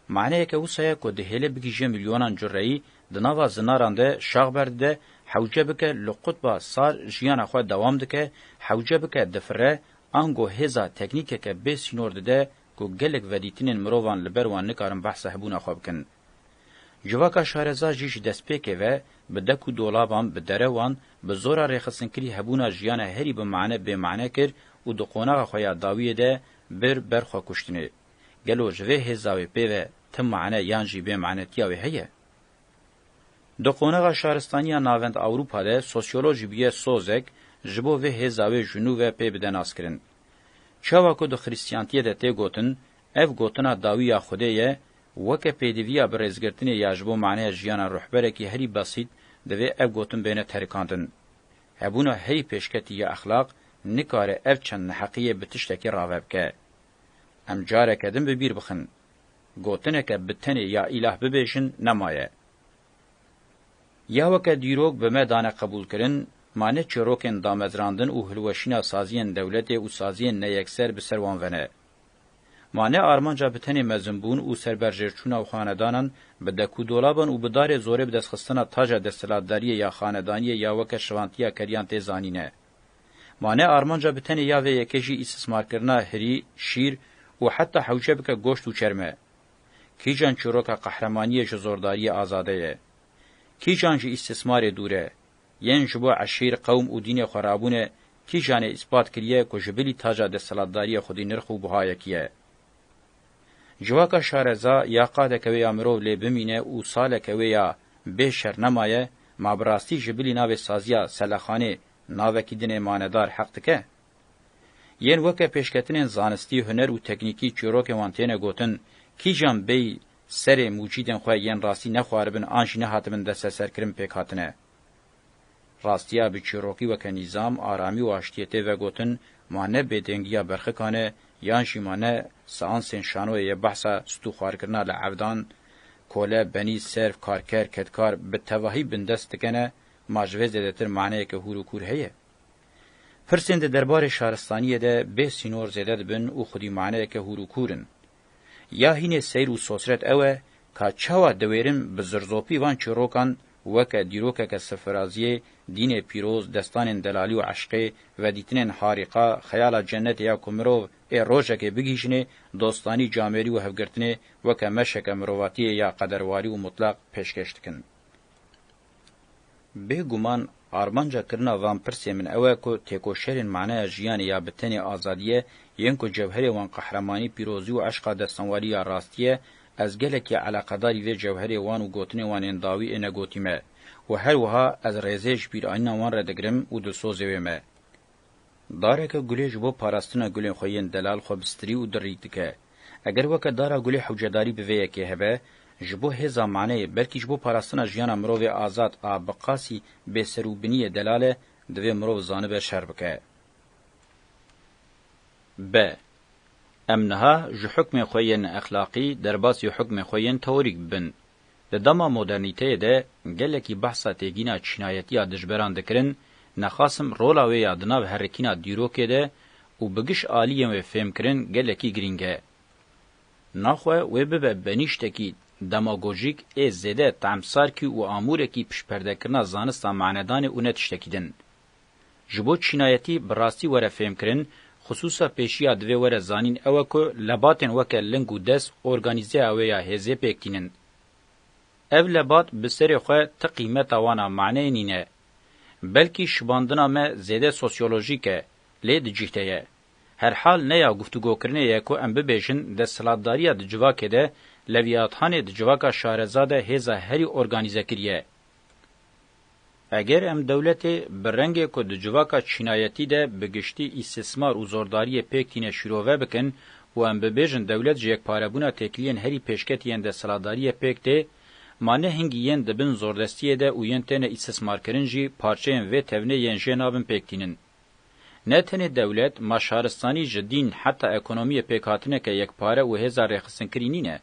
Maneyeke wisa ye ku dihêle bigihîje milyonan cureyî di nava zinaran de şax berdide, hewce bike li qutba sar jiyana xwe dewam dike, hewce bike difire, ango hêza teknîkeke bê sînor dide ku gelek vedîtinên mirovan li ber wan nikarin behsa hebûna xwe bikin. Civaka Şarezar jî ji destpêkê ve bi dek û dolaban, bi derewan, bi zora rêxistinkirî hebûna jiyana herî bi mane bê mane kir û di qonaxa xwe ya dawiyê de bir ber xwe kuştinê. Gelo ji vê hêza wê pê ve tim mane yan jî bê manetiya wê heye? Di qonaxa şaristaniya Navend Ewropa de sosyolojî bûye sozek ji bo vê hêza wê ji nû ve pê bide naskirin. Çawa ku di xrîstiyantiyê de tê gotin, ev gotina dawî ya Xwedê ye, weke pêdiviya bi rêzgirtinê ya ji bo maneya jiyana rûhberekî herî besît, divê ev gotin bêne terikandin. Hebûna herî pêşketî ya exlaq nikare ev çend neheqiyê bi tiştekî rave bike. Em careke din bi bîr bixin, gotineke bi tenê ya îlah bibêjin nemaye. Ya weke dîrok bi me dane qebûlkirin, ma ne çîrokên damezrandin û hilweşîna saziyên dewletê û saziyên neyekser bi ser wan vene. Ma ne armanca bi tenê mezinbûn û serberjêrçûna xanedanan bi dekûdolaban û bi darê zorê bi destxistina taja desthilatdariyê ya xanedaniyê ya weke şivantiya keriyan tê zanîn e. Ma ne armanca bi tenê ya vê yekê jî îstismarkirina hirî, şîr û heta hewce bike goşt û çerm e. Kîjan çîroka qehremaniyê ji zordariyê azade ye? Kîjan ji îstîsmarê dûr e? Yên ji bo eşîr, qewm û dînê xwe rabûne, kîjan ê îspat kiriye ku ji bilî taca desthilatdariyê xwedî nirx û buha yekî ye? Civaka şareza ya qadeke wê ya mirov lê bimîne û saleke wê ya bê şer nemaye, ma bi rastî ji bilî navê saziya Selexanê navekî din ê manedar heq dike? Yên weke pêşketinên zanistî, huner û teknîkî çîrokên wan têne gotin, kîjan bêy serê mûcîdên xwe yên rastî nexwaribin an jî nehatibin desteserkirin pêk hatine. Rastiya bi çîrokî weke nîzam, aramî û aştiyê tê vegotin, ma ne bêdengiya berxikan e yan jî ma ne seansên şanoyê ye behsa stûxwarkirina li evdan, kole, benî, serf, karker, kedkar bi tevahî bindest dikene, ma ji vê zêdetir maneyeke hûr û kûr heye? Pirsên di derbarê şaristaniyê de bê sînor zêde dibin û xwedî maneyeke hûr û kûr in. Ya hînê seyr û sosret ew e ka çawa diwêrin bi zirzopî van çîrokan weke dîrokeke sirfiraziyê, dînê pîroz, destanên delalî û eşqê, vedîtinên harîka, xeyala cennetê ya ku mirov ê rojekê bigihîjinê, dostanî, camêrî û hevgirtinê weke meşeke mirovatiyê ya qederwarî û mutleq pêşkêş dikin. Bê guman armanca kirina van pirsê min ew e ku têkoşerên maneya jiyanê ya bi tenê azadiye yên ku cewherê wan qehremanî, pîrozî û eşqa destsanwarî ya rastî ye, ez gelekî eleqedarî vê cewherê wan û gotinên wan ên dawî ê negotîme û her wiha ez rêzê ji bîranîna wan re digirim û dilsozê wê me. Dareke gulê ji bo parastina gulên xwe yên delal xwe bi strî û dirrî dike. Eger weke dara gulê hewcedarî bi vê yekê hebe, ji bo hêza maneyê, belkî ji bo parastina jiyana mirovê azad a bi qasî bêserûbiniyê delal e, divê mirov zanibe şer bike. Be. Em niha ji hukmên xwe yên exlaqî derbasî hukmên xwe yên teorîk bibin. Di dema modernîteyê de gelekî behsa têgîna çînayetiya dijberan dikirin, Nexasim rola wê ya di nav herikîna dîrokê de û bi giş aliyên wê fêmkirin gelekî girîng e. Naxwe wê bibe benîştekî demagojîk ê zêde temsarkî û amûrekî piştperdekirina zanista manedanê û ne tiştekî din. Ji bo çînayetî bi rastî were fêmkirin, xisûsa pêşiya divê were zanîn ew e ku lebatên weke ling û des organîzeya wê ya hêzê pêk tînin. Ev lebat bi serê xwe ti qîmeta wan a maneyê nîne. Belkî şibandina me zêde sosyolojîk e, lê di cîh de ye. Herhal ne ya guftûgokirinê ye ku em bibêjin desthilatdariya di civakê de, Lewiyathanê di civaka şareza de hêza herî organîzekirî ye. Eger em dewletê bi rengê ku di civaka çînayetî de bi giştî îstismar û zordariyê pêk tîne şîrove bikin û em bibêjin dewlet ji yekparebûna têkiliyên herî pêşketî yên desthilatdariyê pêk tê, ma ne hingî yên di bin zordestiyê de û yên têne îstismarkirin jî parçeyên vê tevnê yên jê nabin pêk tînin. Ne tenê dewlet, ma şaristanî ji dîn heta ekonomiyê pêkhatineke yekpare û hêza rêxistinkirî nîne.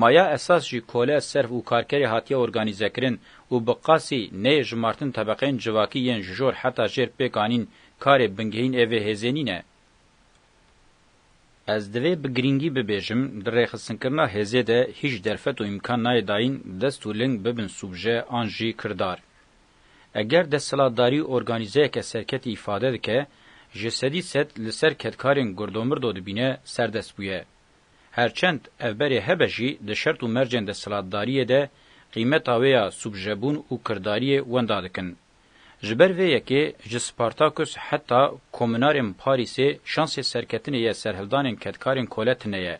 Ma ya esas jî kole, serf û karkerê hatiye organîzekirin û bi qasî neyê jimartin tebeqeyên civakî yên ji jor heta jêr pêk anîn karê bingehîn ê vê hêzê nîn e. Ez divê bi girîngî bibêjim, di rêxistinkirina hêzê de hîç derfet û îmkan nayê dayîn dest û ling bibin sûbje an jî kirdar. Eger desthilatdarî organîzeyeke serketî îfade dike, ji sedî sed li ser kedkarên girdomirdo dibîne serdest bûye. Her çend ev berê hebe jî di şert û mercên desthilatdariyê de qîmeta wê ya subjebûn û kirdariyê wenda dikin. Ji ber vê yekê ji Spartakus heta Komûnarên Parîsê şansê serketinê yê serhildanên kedkarên kole tine ye.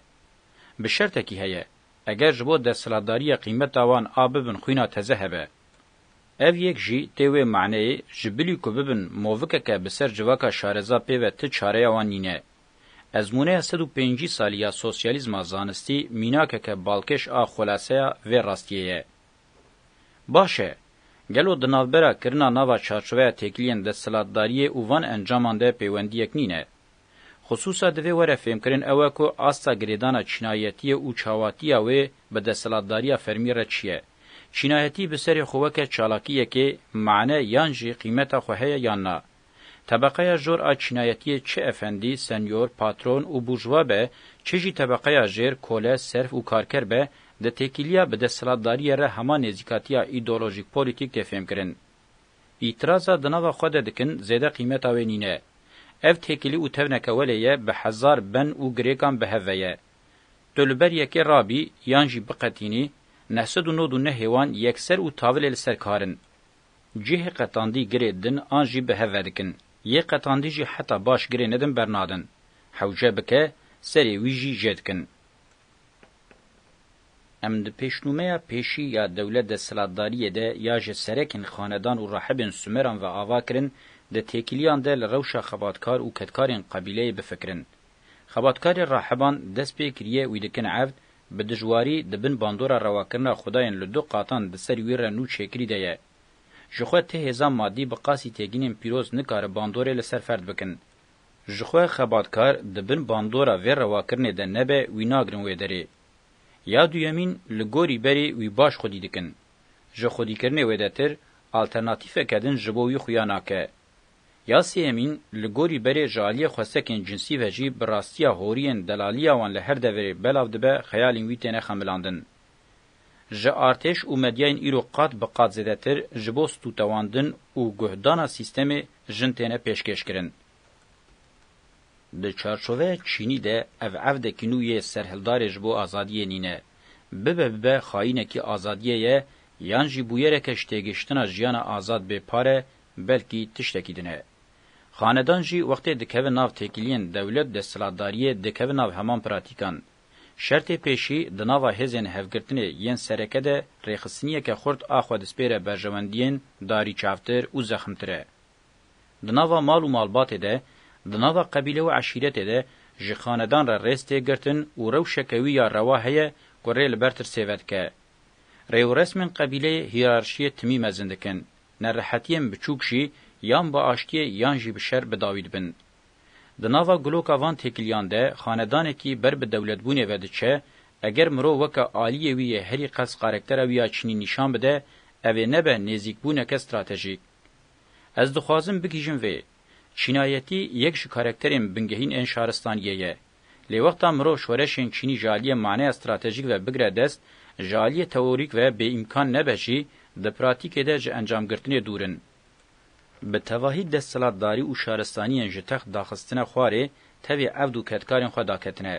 Bi şertekî heye, eger ji bo desthilatdariyê qîmeta wan a bibin xwîna teze hebe. Ev yek jî tê wê maneyê ji bilî ku bibin movikeke bi ser civaka şareza pê ve ti çareya wan nîne. Ezmûneya sed û pêncî salî ya sosyalîzma zanistî mînakeke balkêş a xulaseya vê rastiyê ye. Baş e, gelo di navbera kirina nava çarçoveya têkiliyên desthilatdariyê û van encaman de pêwendiyek nîne? Xisûsa divê were fêmkirin ew e ku asta girêdana çînayetiyê û çawatiya wê bi desthilatdariya fermî re çi ye? Çînayetî bi serê xwe weke çalakiyekê mane yan jî qîmeta xwe heye yan na? Tebeqeya jor a çînayetiyê çi efendî, senyor, patron û bûrjwa be, çi jî tebeqeya jêr, kole, serf û karker be, di têkiliya bi desthilatdariyê re hema nêzîkatiya îdeolojîk-polîtîk tê fêmkirin. Îtiraza di nava xwe de dikin zêde qîmeta wê nîne. Ev têkilî û tewneke welê ye bi hezar ben û girêkan bi hev ve ye. Tu li ber yekê rabî yan jî biqetînî, neh sed û nod û neh hêwan yekser û tavilê li ser kar in. Cihê qetandî girê din an jî bi hev vedikin. Yê qetandî jî heta baş girê nedin bernadin. Hewce bike, serê wî jî jê dikin. Em di pêşnûmeya pêşî ya dewlet desthilatdariyê de ya ji serekên xanedan û rahibên Sumeran ve ava kirin, di têkiliyan de li rewşa xebatkar û kedkarên qebîleyê bifikirin. Xebatkarê rahiban dest pê kiriye wî dikin evd, bi dijwarî di bin bandora rewakirina xwedayên li du qatan di ser wî re nû çêkirî de ye. Ji xwe ti hêza madî bi qasî têgînên pîroz nikare bandorê li ser ferd bikin. Ji xwe xebatkar di bin bandora vê rewakirinê de nebe wî nagirin wê derê. Ya duyemîn li gorî berê wî baş xwedî dikin. Ji xwedîkirinê wêdetir alternatîfeke din ji bo wî xuya nake. Ya sêyemîn, li gorî berê ji aliyê xwestekên cinsî ve jî bi rastiya horiyên delaliya wan li her deverê belav dibe xeyalên wî têne xemilandin. Ji artêş û medyayên îro qat bi qat zêdetir ji bo stûtewandin û guhdana sîstemê jin têne pêşkêşkirin. Di çarçoveya çînî de ev evdekî nû yê serhildarê ji bo azadiyê nîne. Bibe bibe xayînekî azadiyê ye yan jî bûyereke ji têgihiştina jiyana azad bê pare belkî tiştekî din e. Xanedan jî wextê dikeve nav têkiliyên dewlet desthilatdariyê dikeve nav heman pratîkan. Şertê pêşî di nava hêzên hevgirtinê yên sereke de rêxistiniyeke xurt a xwe dispêre berjewendiyên darî çavtir û zexmtir e. Di nava mal û malbatê de, di nava qebîle û eşîretê de ji xanedan re rêz tê girtin û rewşeke wî ya rewa heye ku rê li ber tirsê vedike. Rêwresmên qebîleyê hîrarşiyê timî mezin dikin. Nerehetiyên biçûk jî yan bi aştiyê yan jî bi şer bi dawî dibin. Di nava guloka van têkiliyan de xanedanekî ber bi dewletbûnê ve diçe, eger mirov weke aliyê wî yê herî qels karaktera wî ya çinî nîşan bide, ev ê nebe nêzîkbûneke stratejîk. Ez dixwazim bigihîjim vê, Çînayetî yek ji karakterên bingehîn ên şaristaniyê ye. Lê wexta mirov şoreşên çînî ji aliyê maneya stratejîk ve bigire dest, ji aliyê teorîk ve bêîmkan nebe jî, di pratîkê de ji encamgirtinê dûr in. Bi tevahî desthilatdarî û şaristaniyên ji text daxistine xwarê, tevê evd û kedkarên xwe daketine.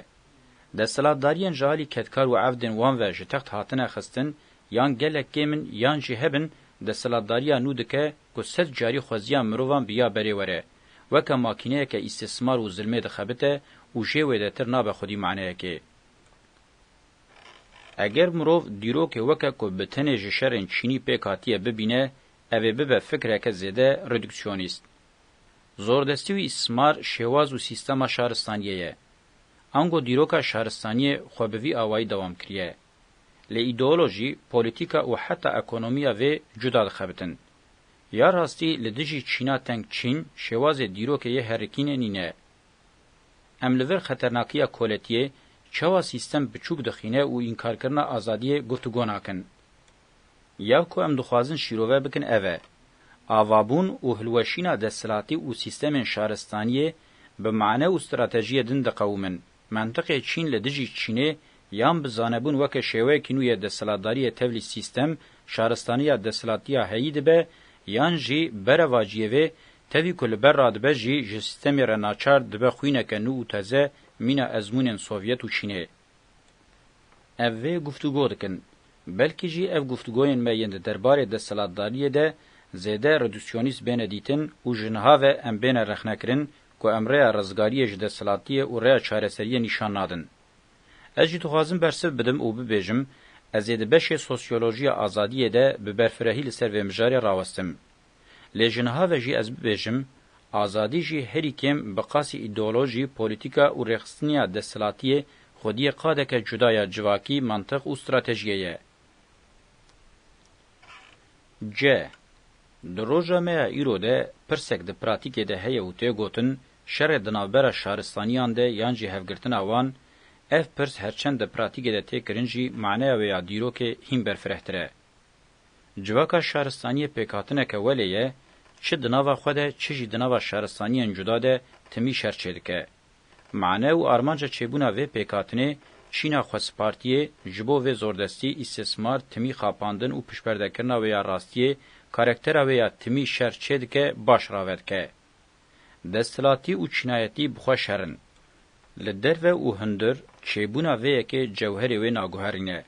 Desthilatdariyên ji alî kedkar û evdên wan ve ji text hatine xistin, yan gelek kêm in yan jî hebin, desthilatdariya nû dike ku sed carî xweziya mirovan bi ya berê were, Weke makîneyeke îstîsmar û zilmê dixebite û jê wê de tir nabe xwedî maneyekê. Eger mirov dîrokê weke ku bi tenê ji şerên çînî pêk hatiye bibîne, ev ê bibe fikreke zêde reduksyonîst. Zordestî û îstîsmar şêwaz û sîstema şaristaniyê ye. Ango dîroka şaristaniyê xwe bi vî awayî dewam kiriye. Lê îdeolojî, polîtîka û heta ekonomiya vê cuda dixebitin. Ya rastî li dijî çîna teng çîn şêwazê dîrokê yê herikînê nîne. Em li vir xeternakiya koletiyê çawa sîstem biçûk dixîne û înkarkirina azadiyê gurtugo nakin. Ya ku em dixwazin şîrove bikin ev e, avabûn û hilweşîna desthilatî û sîstemên şaristaniyê bi mane û stratejiyê din diqewimin. Mentiqê çîn li dijî çînê yan bi zanebûn weke şêweyekî nû yê desthilatdariyê tevlî sîstem, şaristanî ya desthilatiya heyî dibe yan jî berevaciyê vê tevî ku li ber radibe jî ji sîstemê re naçar dibe xwîneke nû û teze mîna ezmûnên sovyet û çînê. Ev vê guftûgo dikin. Belkî jî ev guftûgoyên me yên di derbarê desthilatdariyê de zêde redûsyonîst bêne dîtin û ji niha ve em bêne rexnekirin ku em rêya rizgariyê ji desthilatiyê û rêya çareseriyê nîşan nadin. Ez jî dixwazim bersiv bidim û bibêjim, ez ê di beşê sosyolojiya azadiyê de bi berfirehî li ser vê mijarê rawestim. Lê ji niha ve jî ez bibêjim, azadî jî herî kêm bi qasî îdeolojî, polîtîka û rêxistiniya desthilatiyê xwediyê qadeke cuda ya civakî, mentiq û stratejiyê ye. Ci. Di roja me ya îro de pirsek di pratîkê de heye û tê gotin, Şerê di navbera şaristaniyan de yan jî hevgirtina wan? Ev pirs her çend di pratîkê de tê kirin jî maneya wê ya dîrokê hîn berfirehtir e. Civaka şaristaniyê pêkhatineke welê ye, çi di nava xwe de çi jî di nava şaristaniyen cuda de timî şer çêdike. Mane û armanca çêbûna vê pêkhatinê, çîna xwespartiyê, ji bo vê zordestî, îstîsmar, timî xapandin û piştperdekirina wê ya rastiyê, karektera wê ya timî şer çê dike, baş rave dike. Desthilatî û çînayetî bi xwe şer in. Li derve û hundir, çêbûna vê yekê cewherê wê naguherîne.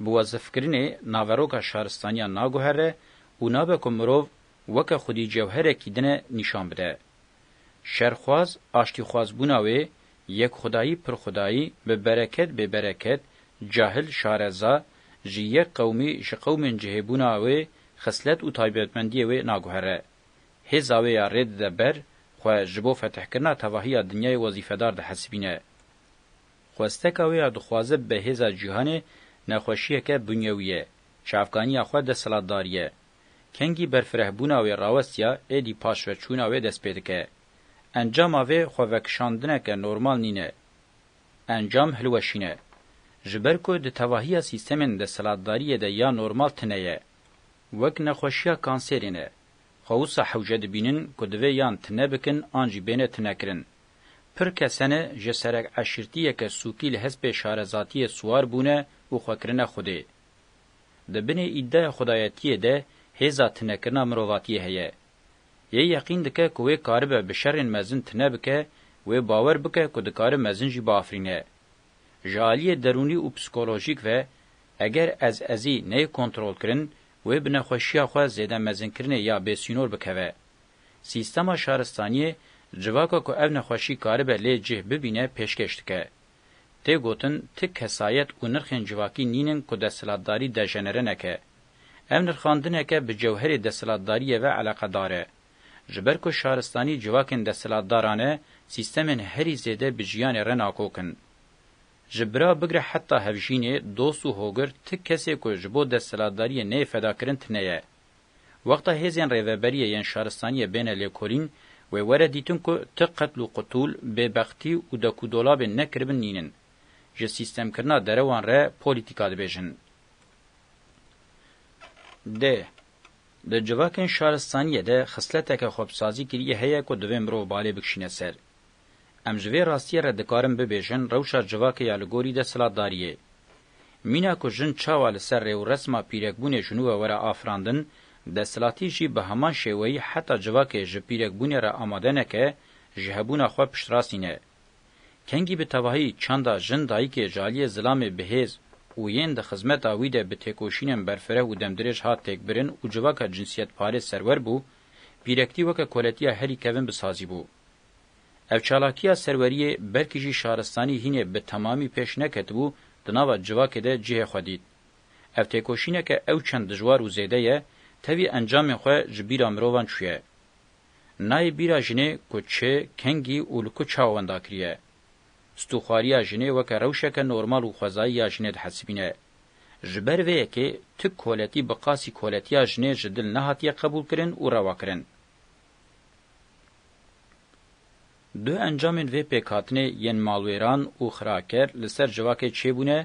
Bi wezifkirinê, naveroka şaristaniya naguhere û nabe ku mirov weke xwedî cewherekî din e nîşan bide. Şerxwaz, aştîxwaz bûna wê, yekxwedayî pirxwedayî, bi bereket bê bereket, cahil şareza, ji yek qewmî ji qewmên cihê bûna wê xislet û taybetmendiyê wê naguhere. Hêza wê ya rê dide ber, xwe ji bo fetihkirina tevahiya dinyayê wezîfedar dihesibîne. Xwesteka wê ya dixwaze bi hêza cîhanê nexweşiyeke bunyewî ye, çavkaniya xwe desthilatdarî ye. Kengî berfirehbûna wê rawestiya êdî paşveçûna wê dest pê dike. Encama vê xwevekişandineke normal nîne. Encam hilweşîn e. Ji ber ku di tevahiya sîstemên desthilatdariyê de ya normal tine ye. Wek nexweşiya kansêrê ne. Xwe wisa hewce dibînin ku divê yan tine bikin an jî bêne tinekirin. Pir kes hene ji serekeşirtiyeke sûkî li hespê şarezatiyê siwar bûne û xwe kirine xwedê. Di binê îdeya xwedayetiyê de hêza tinekirina mirovatiyê heye. Yê yeqîn dike ku wê karibe bi şerên mezin tine bike, wê bawer bike ku dikare mezin jî biafirîne. Ji aliyê derûnî û psîkolojîk ve, eger ez-ezî neyê kontrolkirin, wê bi nexweşiya xwe zêde mezinkirinê ya bêsînor bikeve. Sîstema şaristaniyê civaka ku ev nexweşî karibe lê cih bibîne pêşkêş dike. Tê gotin ti kesayet û nirxên civakî nînin ku desthilatdarî dejenere neke. Ev nirxandineke bi cewherê desthilatdariyê ve eleqedar e. Ji ber ku şaristanî civakên desthilatdaran e, sîstemên herî zêde bi jiyanê re nakok in. Ji bira bigire heta hevjînê, dost û hogir ti kesê ku ji bo desthilatdariyê neyê fedakirin tine ye. Wexta hêzên rêveberiyê yên şaristaniyê bêne lêkolîn, wê were dîtin ku ti qetl û qutûl, bêbextî û dekûdolabên nekiribin nînin. Ji sîstemkirina derewan re polîtîka dibêjin. D. Di civakên şaristaniyê de xisleteke xwebsazî kiriyê heye ku divê mirov balê bikişîne ser. Em ji vê rastiyê re dikarin bibêjin rewşa civakê ya li gorî desthilatdariyê. Mîna ku jin çawa li ser rêwresma pîrekbûnê ji nû ve were afirandin, desthilatî jî bi heman şêweyî heta civakê ji pîrekbûnê re amade neke, ji hebûna xwe piştrast îne. Kengî bi tevahî çanda jin dayikê ji aliyê zilamê bihêz û yên di xizmeta wî de bi têkoşînên berfireh û demdirêj hat têkbirin û civaka cinsiyetparêz serwer bû, pîrektî weke koletiya herî kevin bi sazî bû. Ev çalakiya serweriyê belkî jî şaristanî hînê bi temamî pêş neketibû, di nava civakê de cihê xwe dît. Ev têkoşîneke ew çend dijwar û zêde ye, tevî encamên xwe ji bîra mirovan çûye. Nayê bîra jinê ku çi, kengî û li ku çawa wenda kiriye. Stûxwariya jinê weke rewşeke normal û xwezayî ya jinê dihesibîne. Ji ber vê yekê tu koletî bi qasî koletiya jinê ji dil nehatiye qebûlkirin û rewakirin. Du encamên vê pêkhatinê yên malwêran û xiraker li ser civakê çêbûne,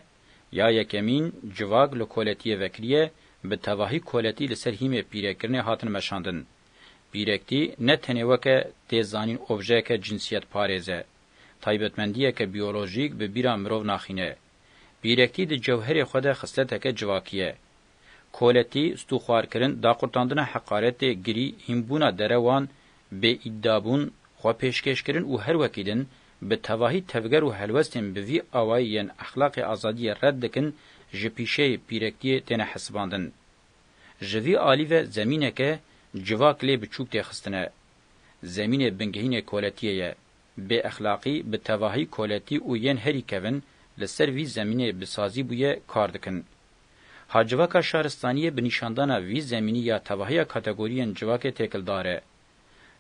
ya yekemîn civak li koletiyê vekiriye, bi tevahî koletî li ser hîmê pîrekirinê hatin meşandin. Pîrektî ne tenê weke tê zanîn objeyeke cinsiyetparêz e, taybetmendiyeke biyolojîk bi bîra mirov naxîne. Pîrektî di cewherê xwe de xisleteke civakî ye. Koletî, stûxwarkirin, daqurtandina heqaretê, girî, hînbûna derewan, bêîdabûn, xwepêşkêşkirin û her wekî din, bi tevahî tevger û helwestên bi vî awayî yên exlaqê azadiyê red dikin, ji pîşeyê pîrektiyê têne hesibandin. Ji vî alî ve zemîneke civak lê biçûk tê xistine. Zemînê bingehînê koletiyê ye. Bêexlaqî, bi tevahî koletî û yên herî kevin li ser vî zemînê bi sazî bûye kar dikin. Ha civaka şaristaniyê bi nîşandana vî zemînî ya tevahiya kategoriyên civakê têkildar e.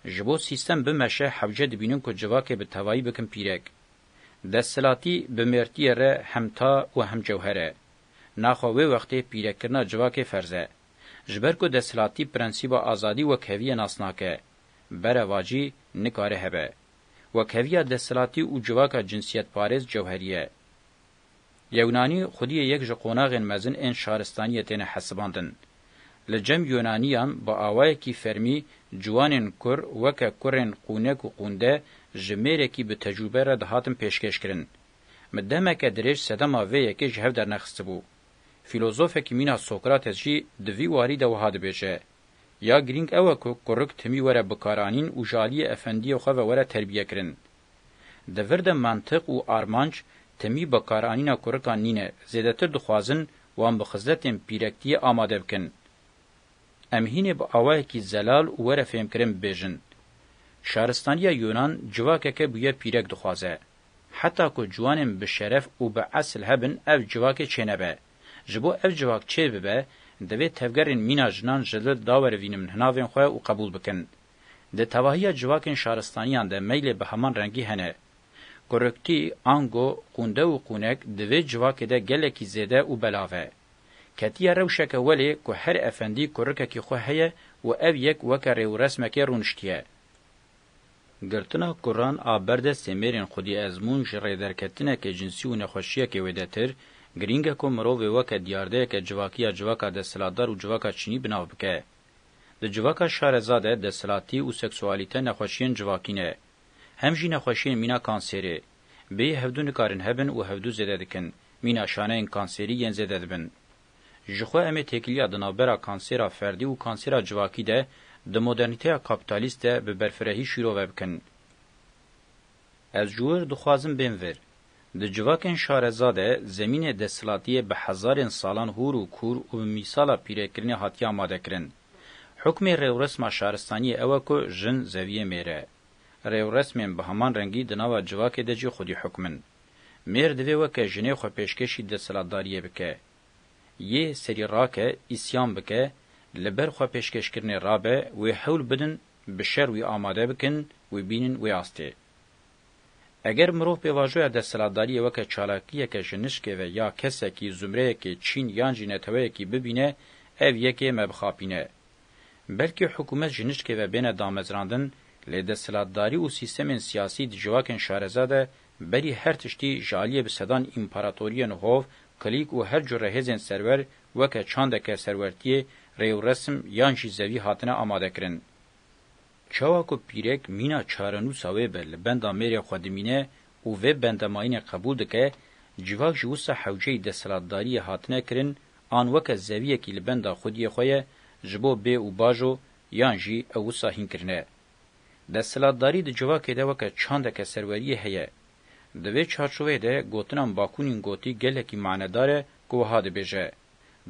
Ji bo sîstem bimeşe hewce dibînin ku civakê bi tevahî bikin pîrek. Desthilatî bi mêrtiyê re hem ta û hem cewher e. Naxwe wê wextê pîrekkirina civakê ferz e. Ji ber ku desthilatî prensîba azadî wek heviyê nas nake. Berevacî nikare hebe. Wekheviya desthilatî û civaka cinsiyetparêz cewherî ye. Yewnanî xwedî yê yek ji qonaxên mezin ên şaristanîyê têne hesibandin. Li cem yunanîyan bi awayekî fermî ciwanên kur weke kurên qûnek û qûnde ji mêrekî bi tecrûbe re dihatin pêşkêş kirin. Min demeke dirêj sedema vê yekê ji hev dernexistibû. Fîlozofekî mîna Sokrates jî di vî warî de wiha dibêje. Ya girîng ew e ku kurik timî were bikaranîn û ji aliyê efendiyê xwe ve were terbiyekirin. Di vir de mentiq û armanc timî bikaranîna kurikan nîne, zêdetir dixwazin wan bi xizletên pîrektiyê amade bikin. Em hînê bi awayekî zelal û were fêmkirin bibêjin. Şaristaniya Yunan civakeke bûye pîrek dixwaze. Heta ku ciwanên bi şeref û bi esil hebin ev civakê çênebe. Ji bo ev civak çê bibe, divê tevgerên mîna jinan ji li da werivînin hin navên xwe û qebûl bikin. Di tevahiya civakên şaristaniyan de meylê bi heman rengî hene. Kurektî, ango, qûnde û qûnek di vê civakê de gelekî zêde û belav e. Ketiye rewşeke welê ku her efendî kurekekî xwe heye û ev yek weke rêwresmekê rûniştiye. Girtina kurran a berdestê mêrên xwedî ezmûn ji rêderketineke cinsî û nexweşiyekê wêdetir, girîng e ku mirovê weke diyardeyeke civakî ya civaka desthilatdar û civaka çînî bi nav bike. Di civaka şareza de desthilatî û seksualîte nexweşiyên civakî ne. Hem jî nexweşiyên mîna kanserê. Bêyî hevdu nikarin hebin û hevdu zêde dikin, mîna şaneyên kanserî yên zêde dibin. Ji xwe em ê têkiliya di navbera kansêra ferdî û kansêra civakî de di modernîteya kapîtalîst de bi berfirehî şîrove bikin. Ez ji wir dixwazim bên vir. Di civakên şareza de zemînê desthilatiyê bi hezarên salan hûr û kûr û bi mîsala pîrekirinê hatiye amadekirin. Hukmê rêwresma şaristaniyê ew e ku jin zeviyê mêre. Rêwresmên bi heman rengî di nava civakê de jî xwedî hukm in. Mêr divê weke jinê xwe pêşkêşî desthilatdariyê bike. Yê serî rake, îsyan bike, li ber xwe pêşkêşkirinê rabe, wê hewl bidin bi şer wî amade bikin, wî bînin wê astê. Eger mirov pêvajoya desthilatdariyê weke çalakiyeke ji nişkê ve ya kesekî, zumreyekê, çîn yan jî neteweyekî bibîne, ev yekê me bixapîne. Belkî hikûmet ji nişkê ve bêne damezrandin, lê desthilatdarî û sîstemên siyasî di civakên şareza de Berî her tiştî ji aliyê bi sedan împaratoriyên hov, kilîk û her cure hêzên serwer weke çandeke serwertiyê rê û resim yan jî zevî hatine amadekirin. Çawa ku pîrek mîna çarenûsa wê bi li benda mêrê xwe dimîne û vê bendemayînê qebûl dike, civak ji wisa hewceyî desthilatdariyê hatine kirin an weke zeviyekî li benda xwediyê xwe ye ji bo bê û bajo yan jî ew wisa hînkirine. Desthilatdarî di civakê de weke çandeke serweriyê heye. Di vê çarçoveyê de gotinan Bakûnîn gotî gelekî manedar e ku wiha dibêje,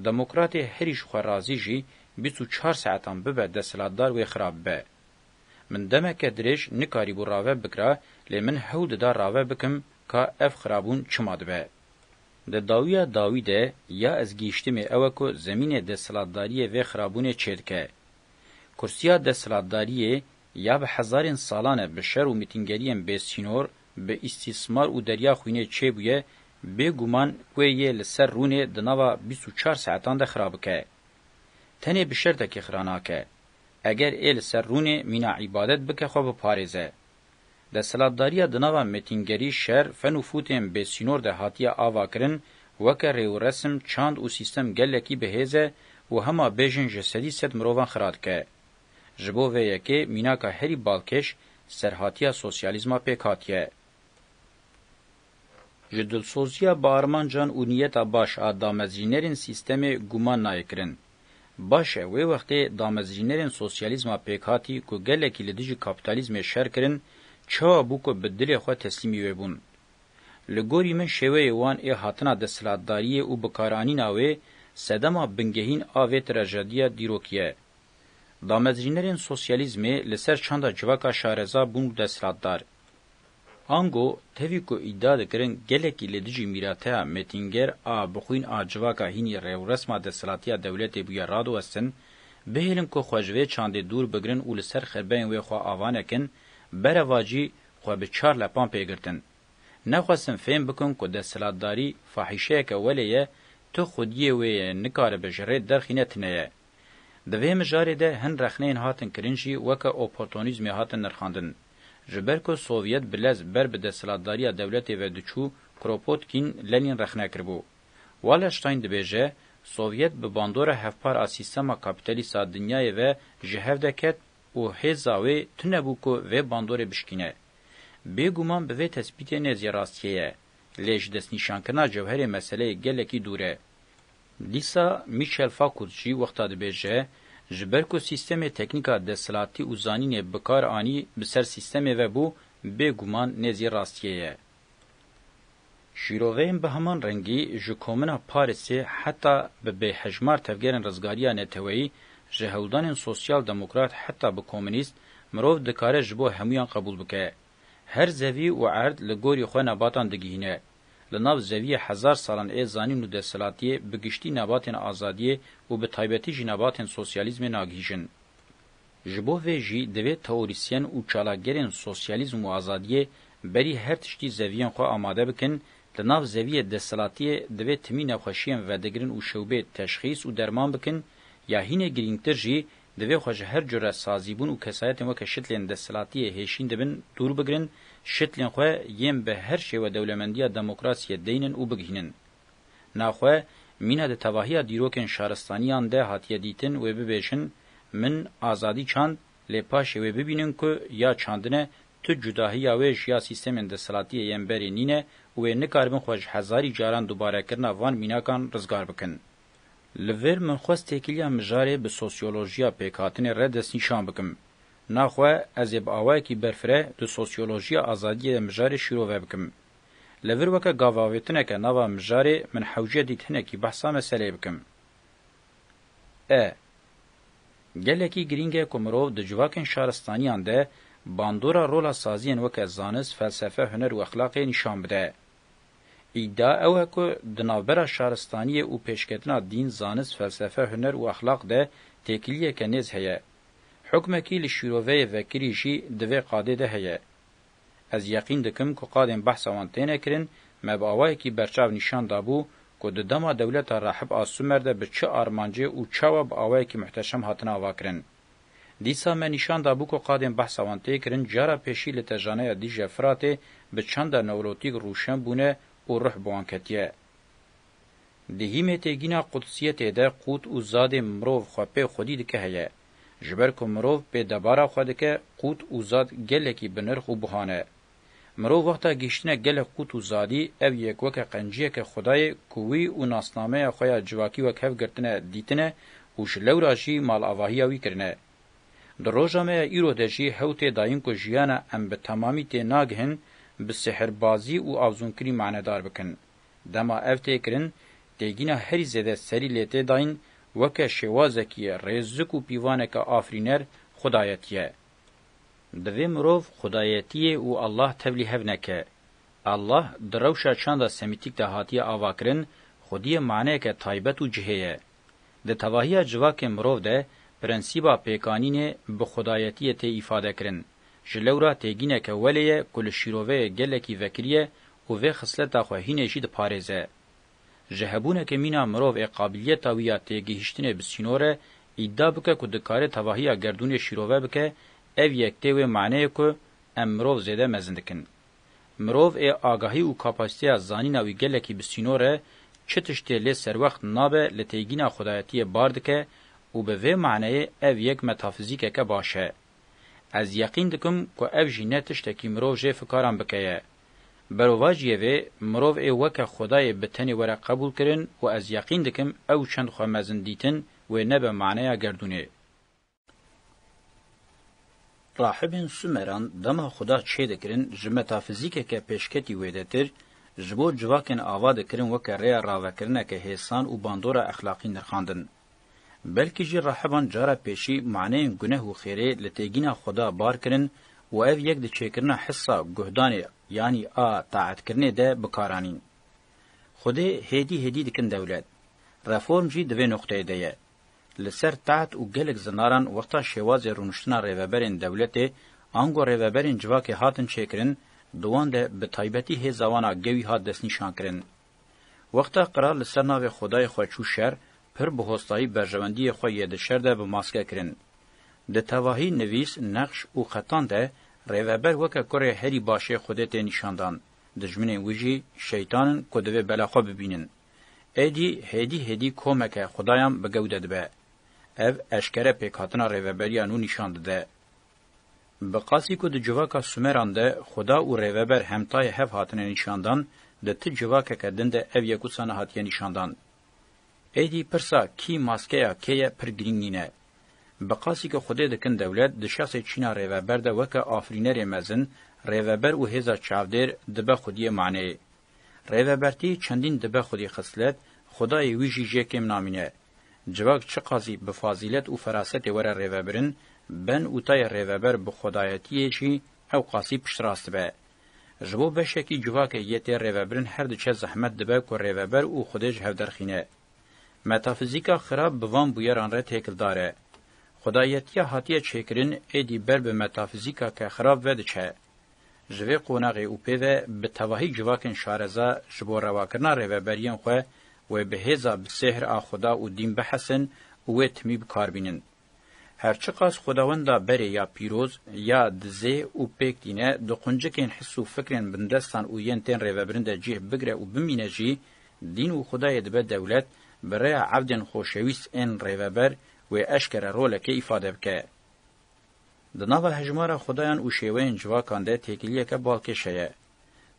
Demokratê herî ji xwe razî jî bîst û çar saetan bibe desthilatdar wê xirab be. Min demeke dirêj nikarîbû rave bikira lê min hewl dida rave bikim ka ev xirabûn çima dibe. Di dawiya dawî de ya ez gihîştimê ew e ku zemînê desthilatdariyê vê xirabûnê çêdike. Kursiya desthilatdariyê ya bi hezarên salan e bi şer û mîtingeriyên bêsînor, bi îstîsmar û derya xwînê çêbûye, bêguman wê yê li ser rûnê di nava bîst û çar saetan de xira bike. Tenê bi şertekê xira nake. Eger ê li ser rûnê mîna îbadet bike xwe biparêze, Desthilatdariya di nava mêtingerî, şer, fen û fûtên bêsînor de hatiye avakirin, weke rê û resim, çand û sîstem gelekî bi hêz e û hema bêjin ji sedî sed mirovan xira dike. Ji bo vê yekê mînaka herî balkêş serhatiya sosyalîzma pêk hatiye. Ji dilsoziya bi armancan û niyeta baş a damezrînerên sîstemê guman nayê kirin. Baş e wê wextê damezrînerên sosyalîzma pêkhatî ku gelekî li dijî kapîtalîzmê şer kirin çawa bû ku bi dilê xwe teslîmî wê bûn. Li gorî min şêweyê wan ê hatina desthilatdariyê û bikaranîna wê sedema bingehîn a vê trajediya dîrokî ye. Damezrînerên sosyalîzmê li ser çanda civaka şareza bûn desthilatdar. Ango, tevî ku îdia dikirin gelekî li dijî mîrateya mêtînger a bixwîn a civaka hînî rewresma desthilatîya dewletê bûye radiwestin, bihêlin ku xwe ji vê çandê dûr bigirin û li ser xebeyên wê xwe ava nekin, berevacî xwe bi çar lepan pê girtin. Nexwestin fêm bikin ku desthilatdarî fahîşeyeke welê ye, tu xwediyê wê yê nikaribe ji rê derxîne tune ye. Di vê mijarê de hin rexneyên hatin kirin jî weke opportunîzmê hatin nirxandin. Ji ber ku Sovyet Bilez ber bi desthilatdariya dewletê ve diçû, Kropotkîn Lenîn rexne kiribû. Wallerstein dibêje, Sovyet bi bandora hevpar a sîstema kapîtalîst a dinyayê ve ji hev de ket û hêza wê tune bû ku vê bandorê bişkîne. Bêguman bi vê tespîtê nêzî rastiyê ye, lê ji destnîşankirina cewherê meseleyê gelekî dûr e. Dîsa Michel Foucault jî wexta dibêje, ji ber ku sîstemê teknîka desthilatî û zanînê bi kar anî bi ser sîstemê ve bû, bê guman nêzî rastiyê ye. Şîroveyên bi heman rengî ji Komuna Parîsê heta bi bêhejmar tevgerên rizgariya neteweyî, ji hewldanên sosyal demokrat heta bi komûnîst, mirov dikare ji bo hemûyan qebûl bike. Her zevî û erd li gorî xwe nebatan digihîne. Li nav zeviyê hezar salan ê zanîn û desthilatiyê bi giştî nebatên azadiyê û bi taybetî jî nebatên sosyalîzmê nagihîjin. Ji bo vê jî divê teorîsyen û çalakgerên sosyalîzm û azadiyê berî her tiştî zeviyên xwe amade bikin, li nav zeviyê desthilatiyê divê timî nexweşiyên vedigirin û şewbê teşxîs û derman bikin ya hînê girîngtir jî Divê xwe ji her cure sazîbûn û kesayetên weke şitlên desthilatiyê hêşîn dibin dûr bigirin, şitlên xwe yên bi her şêwe dewlemendiya demokrasiyê deynin û bigihînin. Naxwe, mîna di tevahiya dîrokên şaristaniyan de hatiye dîtin wê bibêjin, Min azadî çand, lê paşê wê bibînin ku ya çandine tu cudahiya wê ji ya sîstemên desthilatiyê yên berê nîne û wê nikaribin xwe ji hezarî caran dubarekirina van mînakan rizgar bikin. Li vir min xwest têkiliya mijarê bi sosyolojiya pêkhatinê re destnîşan bikim. Naxwe ez ê bi awayekî berfireh di sosyolojiya azadiyê de mijarê şîrove bikim. Li vir weke gavavêtineke nava mijarê min hewce dît hinekî behsa meseleyê bikim. E. Gelekî girîng e ku mirov di civakên şaristaniyan de bandora rola saziyên weke zanist, felsefe, huner û exlaqê nîşan bide. Îdia ew e ku di navbera şaristaniyê û pêşketina dîn, zanist, felsefe, huner û exlaq de têkiliyeke nêz heye. Hukmekî li şîroveyê vekirî jî di vê qadê de heye. Ez yeqîn dikim ku qadên behsa wan têne kirin me bi awayekî berçav nîşan dabû ku di dema dewleta Rahib a Sumer de bi çi armancê û çawa bi awayekî muhteşem hatin avakirin. Dîsa me nîşan dabû ku qadên behsa wan tê kirin cara pêşî li tejaneya Dîcle Firatê bi çanda newrotîk rûşen bûne û ruh bi wan ketiye. Di hîmê têgîna qudsiyetê de qût û zadê mirov xwe pê xwedî dike heye. Ji ber ku mirov pê debara xwe dike, qût û zad gelekî bi nirx û buha ne. Mirov wexta gihîştine gelek qût û zadî, ev yek weke qenciyeke xwedayê ku wî û nasnameya xwe ya civakî wek hev girtine dîtine û ji lewra jî malavahiya wî kirine. Di roja me ya îro de jî hew tê dayîn ku jiyana em bi temamî tê nagihin bi sihirbazî û avzûnkirî manedar bikin. Dema ev tê kirin, têgîna herî zêde serî lê tê dayîn weke şêwazekî rêzik û pîvaneke afirîner xwedayetî ye. Bi vê mirov xwedayetiyê û Allah tevlî hev neke. Allah di rewşa çanda semîtîk de hatiye avakirin, xwediyê maneyeke taybet û cihê ye. Di tevahiya civakê mirov de prensîba pêkanînê bi xwedayetiyê tê îfadekirin. Ji lewra têgîneke welê ye ku li şîroveyê gelekî vekiriye û vê xisleta xwe hînê jî diparêze. Ji hebûneke mîna mirov ê qabiliyeta wî ya têgihîştinê bi sînore îda bike ku dikare tevahiya gerdûnê şîrove bike, ev yek tê wê maneyê ku em mirov zêde mezin dikin. Mirov ê agahî û kapasîteya zanîna wî gelekî bi sînor e, çi tiştê lê serwext nabe li têgîna xwedayetiyê bar dike û bi vê maneyê ev yek metafizîkeke baş e. Ez yeqîn dikim ku ev jî ne tiştekî mirov jê fikaran bike ye. Bero va jiyê vê, mirov ê weke xwedayê bi tenê were qebûl kirin û ez yeqîn dikim ew çend xwe mezin dîtin wê nebe maneya gerdûnê. Rahibên Sumeran dema xweda çê dikirin ji metafizîkeke pêşketî wêdetir, ji bo civakên ava dikirin weke rêya ravekirineke hêsan û bandora exlaqî nirxandin. Belkî jî rahiban cara pêşî maneyên guneh û xêrê li têgîna xwe de bar kirin û ev yek di çêkirina hisa guhdanê yanî a taetkirinê de bi kar anîn. Xwedê hêdî hêdî dikin dewlet. Reform jî di vê noqteyê de ye. Li ser taet û gelek zinaran wexta şêwazê rûniştina rêveberên dewletê ango rêveberên civakê hatin çêkirin, di wan de bi taybetî hêza wan a gewî hat destnîşankirin. Wexta qral li ser navê xwedayê xwe çû şer, pir bi hostayî berjewendiyê xwe yê di şer de bi maske kirin. Di tevahî nivîs, neqş û xetan de Rêveber weke kurê herî başê Xwedê tê nîşandan, dijminên wî jî şeytan in ku divê bela xwe bibînin. Êdî hêdî hêdî komeke xwedayan bi gewde dibe. Ev eşkere pêkhatina Rêveberiya nû nîşan dide. Bi qasî ku di civaka Sumeran de xuda û rêveber hemtayê hev hatine nîşandan, di ti civakeke din de ev yek wisa nehatiye nîşandan. Êdî pirsa kî maskeya kê ye pir girîng nîne. Bi qasî ku xwedê dikin dewlet, di şexsê Çîna rêveber de weke afirînerê mezin, rêveber û hêza çavdêr dibe xwediyê maneyê. Rêvebertî çendîn dibe xwedî xislet, xwedayê wî jî jê kêm namîne. Civak çiqasî bi fazîlet û ferasetê were rêvebirin, ben û tayê rêveber bi xwedayetiyê jî ewqasî piştrast dibe. Ji bo beşekî civakê yê tê rêvebirin her diçe zehmet dibe ku rêveber û xwedê ji hev derxîne. Metafîzîka xirab bi van bûyeran re têkildar e. Xwedayetiya hatiye çêkirin êdî ber bi metafîzîka ke xirab ve diçe. Ji vê qonaxê û pê ve bi tevahî civakên şareza ji bo rewakirina rêveberiyên xwe wê bi hêza bi sêhr a xuda û dîn bihesin û wê timî bi kar bînin. Her çiqas xudawenda berê ya pîroz ya di zêh û pêk tîne di quncikên his û fikrên bindestan û yên tên rêvebirin de cih bigre û bimîne jî, dîn û xudayê dibe dewlet, bi rêya evdên xoşewîst ên rêveber wê eşkere rolekê îfade bike. Di nava hejmara xudayan û şêweyên civakan de têkiliyeke balkêş heye.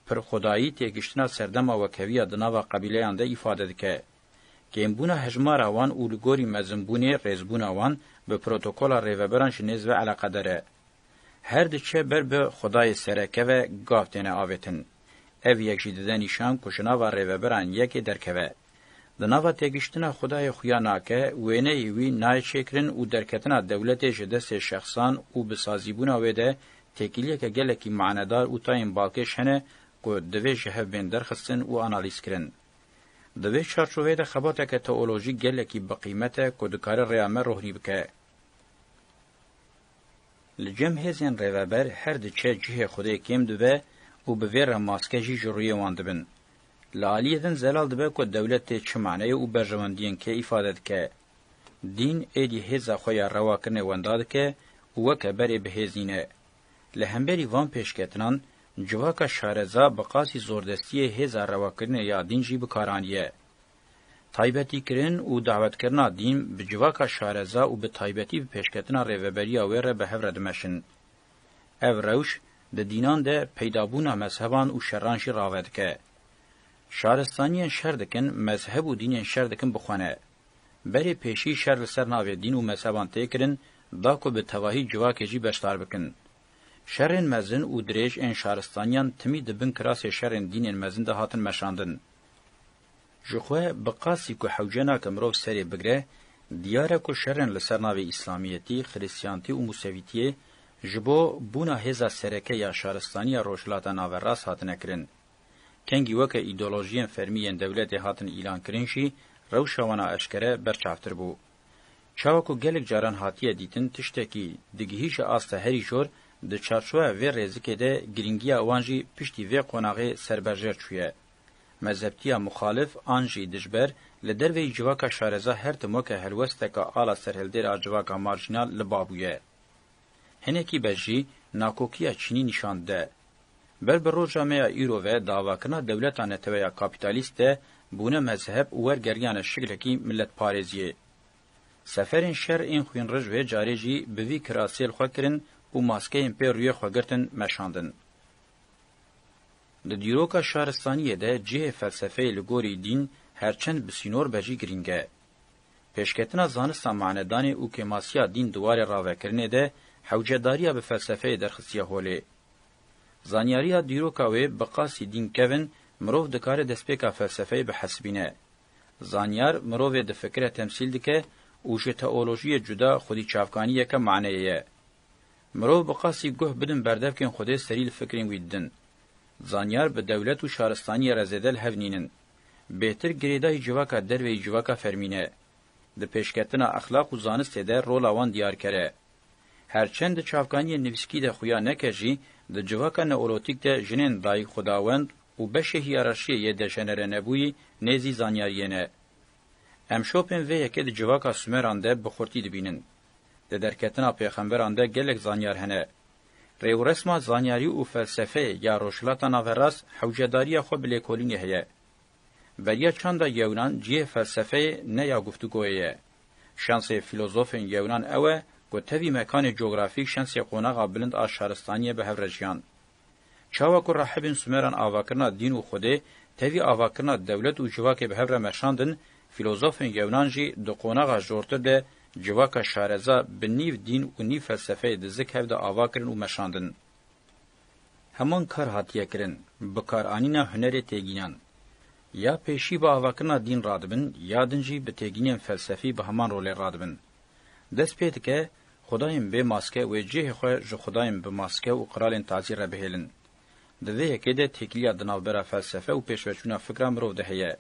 Pirxudayî têgiştina serdema wekheviya di nava qebîleyan de îfade dike. Kêmbûna hejmara wan û li gorî mezimbûnê rêzbûna wan bi protokola rêveberan ji nêz ve eleqeder e. Her diçe ber bi xudayê serekeve gav têne avêtin. Ev yek jî dide nîşan ku ji nava rêveberan yekê derkeve. Di nava têgihiştina xwedayê xwe ya nake, wêneyê wî nayê çêkirin û derketina dewletê ji destê şexsan û bi sazîbûna wê de têkiliyeke gelekî manedar û tayên balkêş hene ku divê ji hev bên derxistin û analîzkirin. Di vê çarçoveyê de xebateke teolojîk gelekî biqîmet e ku dikare rêya me rohnî bike. Li cem hêzên rêveber her diçe cihê Xwedê kêm dibe û bi vê re maske jî ji rûyê wan dibin. Li aliyê din zelal dibe ku dewlet tê çi maneyê û berjewendiyên kê îfade dike. Dîn êdî hêza xwe ya rewakirinê wenda dike û weke berê bihêz nîne. Li hemberî van pêşketinan civaka şareza bi qasî zordestiyê hêza rewakirinê ya dîn jî bi kar aniye. Taybetîkirin û dawetkirina dîn bi civaka şareza û bi taybetî bi pêşketina rêveberiya wê re bi hev re dimeşin. Ev rewş di dînan de peydabûna mezheban û şeran jî rave dike. Şaristaniyên şer dikin mezheb û dînên şer dikin bixwene. Berê pêşî şer li ser navê dîn û mezheban tê kirin da ku bi tevahî civakê jî beşdar bikin. Şerên mezin û dirêj ên şaristaniyan timî di bin kirasê şerên dînên mezin de hatin meşandin. Ji xwe bi qasî ku hewce nake mirov serê bigire, diyar e ku şerên li ser navê Îslamiyetî, Xirîstiyantî û Musewîtiyê ji bo bûna hêza sereke ya şaristaniya Rojhilata Naverast hatine kirin. Kengî weke îdeolojiyên fermî yên dewletê hatin îlankirin jî rewşa wan a eşkere berçavtir bû. Çawa ku gelek caran hatiye dîtin tiştekî digihîje asta herî jor, di çarçoweya vê rêzikê de girîngiya wan jî piştî vê qonaxê ser berjêr çûye. Mezhebtiya muxalif an jî dijber, li derveyî civaka şareza her tim weke helwesteka ala serhildêr a civaka marjînal li ba bûye. Hinekî be jî nakokiya çînî nîşan dide. Ber bi roja me ya îro ve davakirina dewleta netewe ya kapîtalîst de bûne mezheb û wergeriyane şiklekî miletparêziyê. Seferên şer ên xwînrij vê carê jî bi vî kirasiyê li xwe kirin û maskeyên pê rûyê xwe girtin meşandin. Di dîroka şaristaniyê de cihê felsefeyê li gorî dîn her çend bi sînor be jî girîng e. Pêşketina zanista manedanê û kêmasiya dîn di warê ravekirinê de hewcedariya bi felsefeyê derxistiye holê. Zanyariya dîroka wê bi qasî dîn kevin mirov dikare destpêka felsefeyê bihesibîne. Zanyar mirovê di fikire temsîl dike û ji teolojiyê cuda xwedî çavkaniyeke maneyê ye. Mirov bi qasî guh bidin berdevkên Xwedê serî li fikrên wî din. Zanyar bi dewlet û şaristaniyê re zêde li hev nînin. Bêhtir girêdayî civaka derve yî civaka fermî ne. Di pêşketina exlaq û zanistê de rola wan diyar kere. Her çend di çavkaniyên nivîskî de xuya neke jî, di civaka neolotîk de jinên dayik, xwedawend û beşê hiyararşiyê yê dejenerenebûyî nêzî zanyariyê ne. Em şopên vê yekê di civaka Sumeran de bi xurtî dibînin. Di derketina pêxemberan de gelek zanyar hene. Rê û resma zanyarî û felsefeyê ya Rojhilata Naverast hewcedariya xwe bi lêkolînê heye. Beriya çanda yewnan cihê felsefeyê ne ya guftugoyê ye. Şensê fîlozofên yewnan ew e ku tevî mekanê cografîk şensê qonaxa bilind a şaristaniyê bi hev re jiyan. Çawa ku rahibên Sumeran avakirina dîn û xwedê, tevî avakirina dewlet û civakê bi hev re meşandin, fîlozofên yewnan jî di qonaxa jortir de civaka şareza bi nîv dîn û nîv felsefeyê di zik hev de ava kirin û meşandin. Heman kar hatiye kirin, bikaranîna hunerê têgînan. Ya pêşî bi avakirina dîn radibin, ya din jî bi têgînên felsefî bi heman rolê radibin. Dest pê dike, xwedayên bê maske wê cihê xwe ji xwedayên bi maske û qiralên tazî re bihêlin. Di vê yekê de têkiliya di navbera felsefe û pêşveçûna fikra mirov de heye.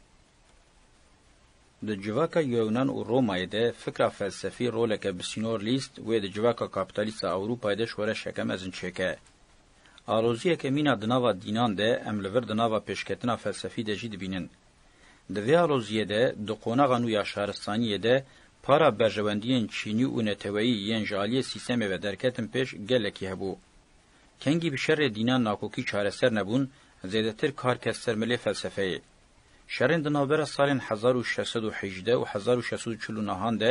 Di civaka Yuenan û Romayê de fikra felsefî roleke bisînor lîst, wê di civaka kapîtalîst a Ewropayê de şoreşeke mezin çêke. Aloziyeke mîna di nava dînan de em li vir di nava pêşketina felsefî de jî dibînin. Di vê aloziyê de di qonaxa nû ya şaristaniyê de para berjewendiyên çînî û neteweyî yên ji aliyê sîstemê ve derketin pêş gelekî hebû. Kengî bi şerê dînan nakokî çareser nebûn, zêdetir kar ket ser milê felsefeyê. Şerên di navbera salên hezar û şeş sed û hejdeh û hezar û şeş sed û çil û nihan de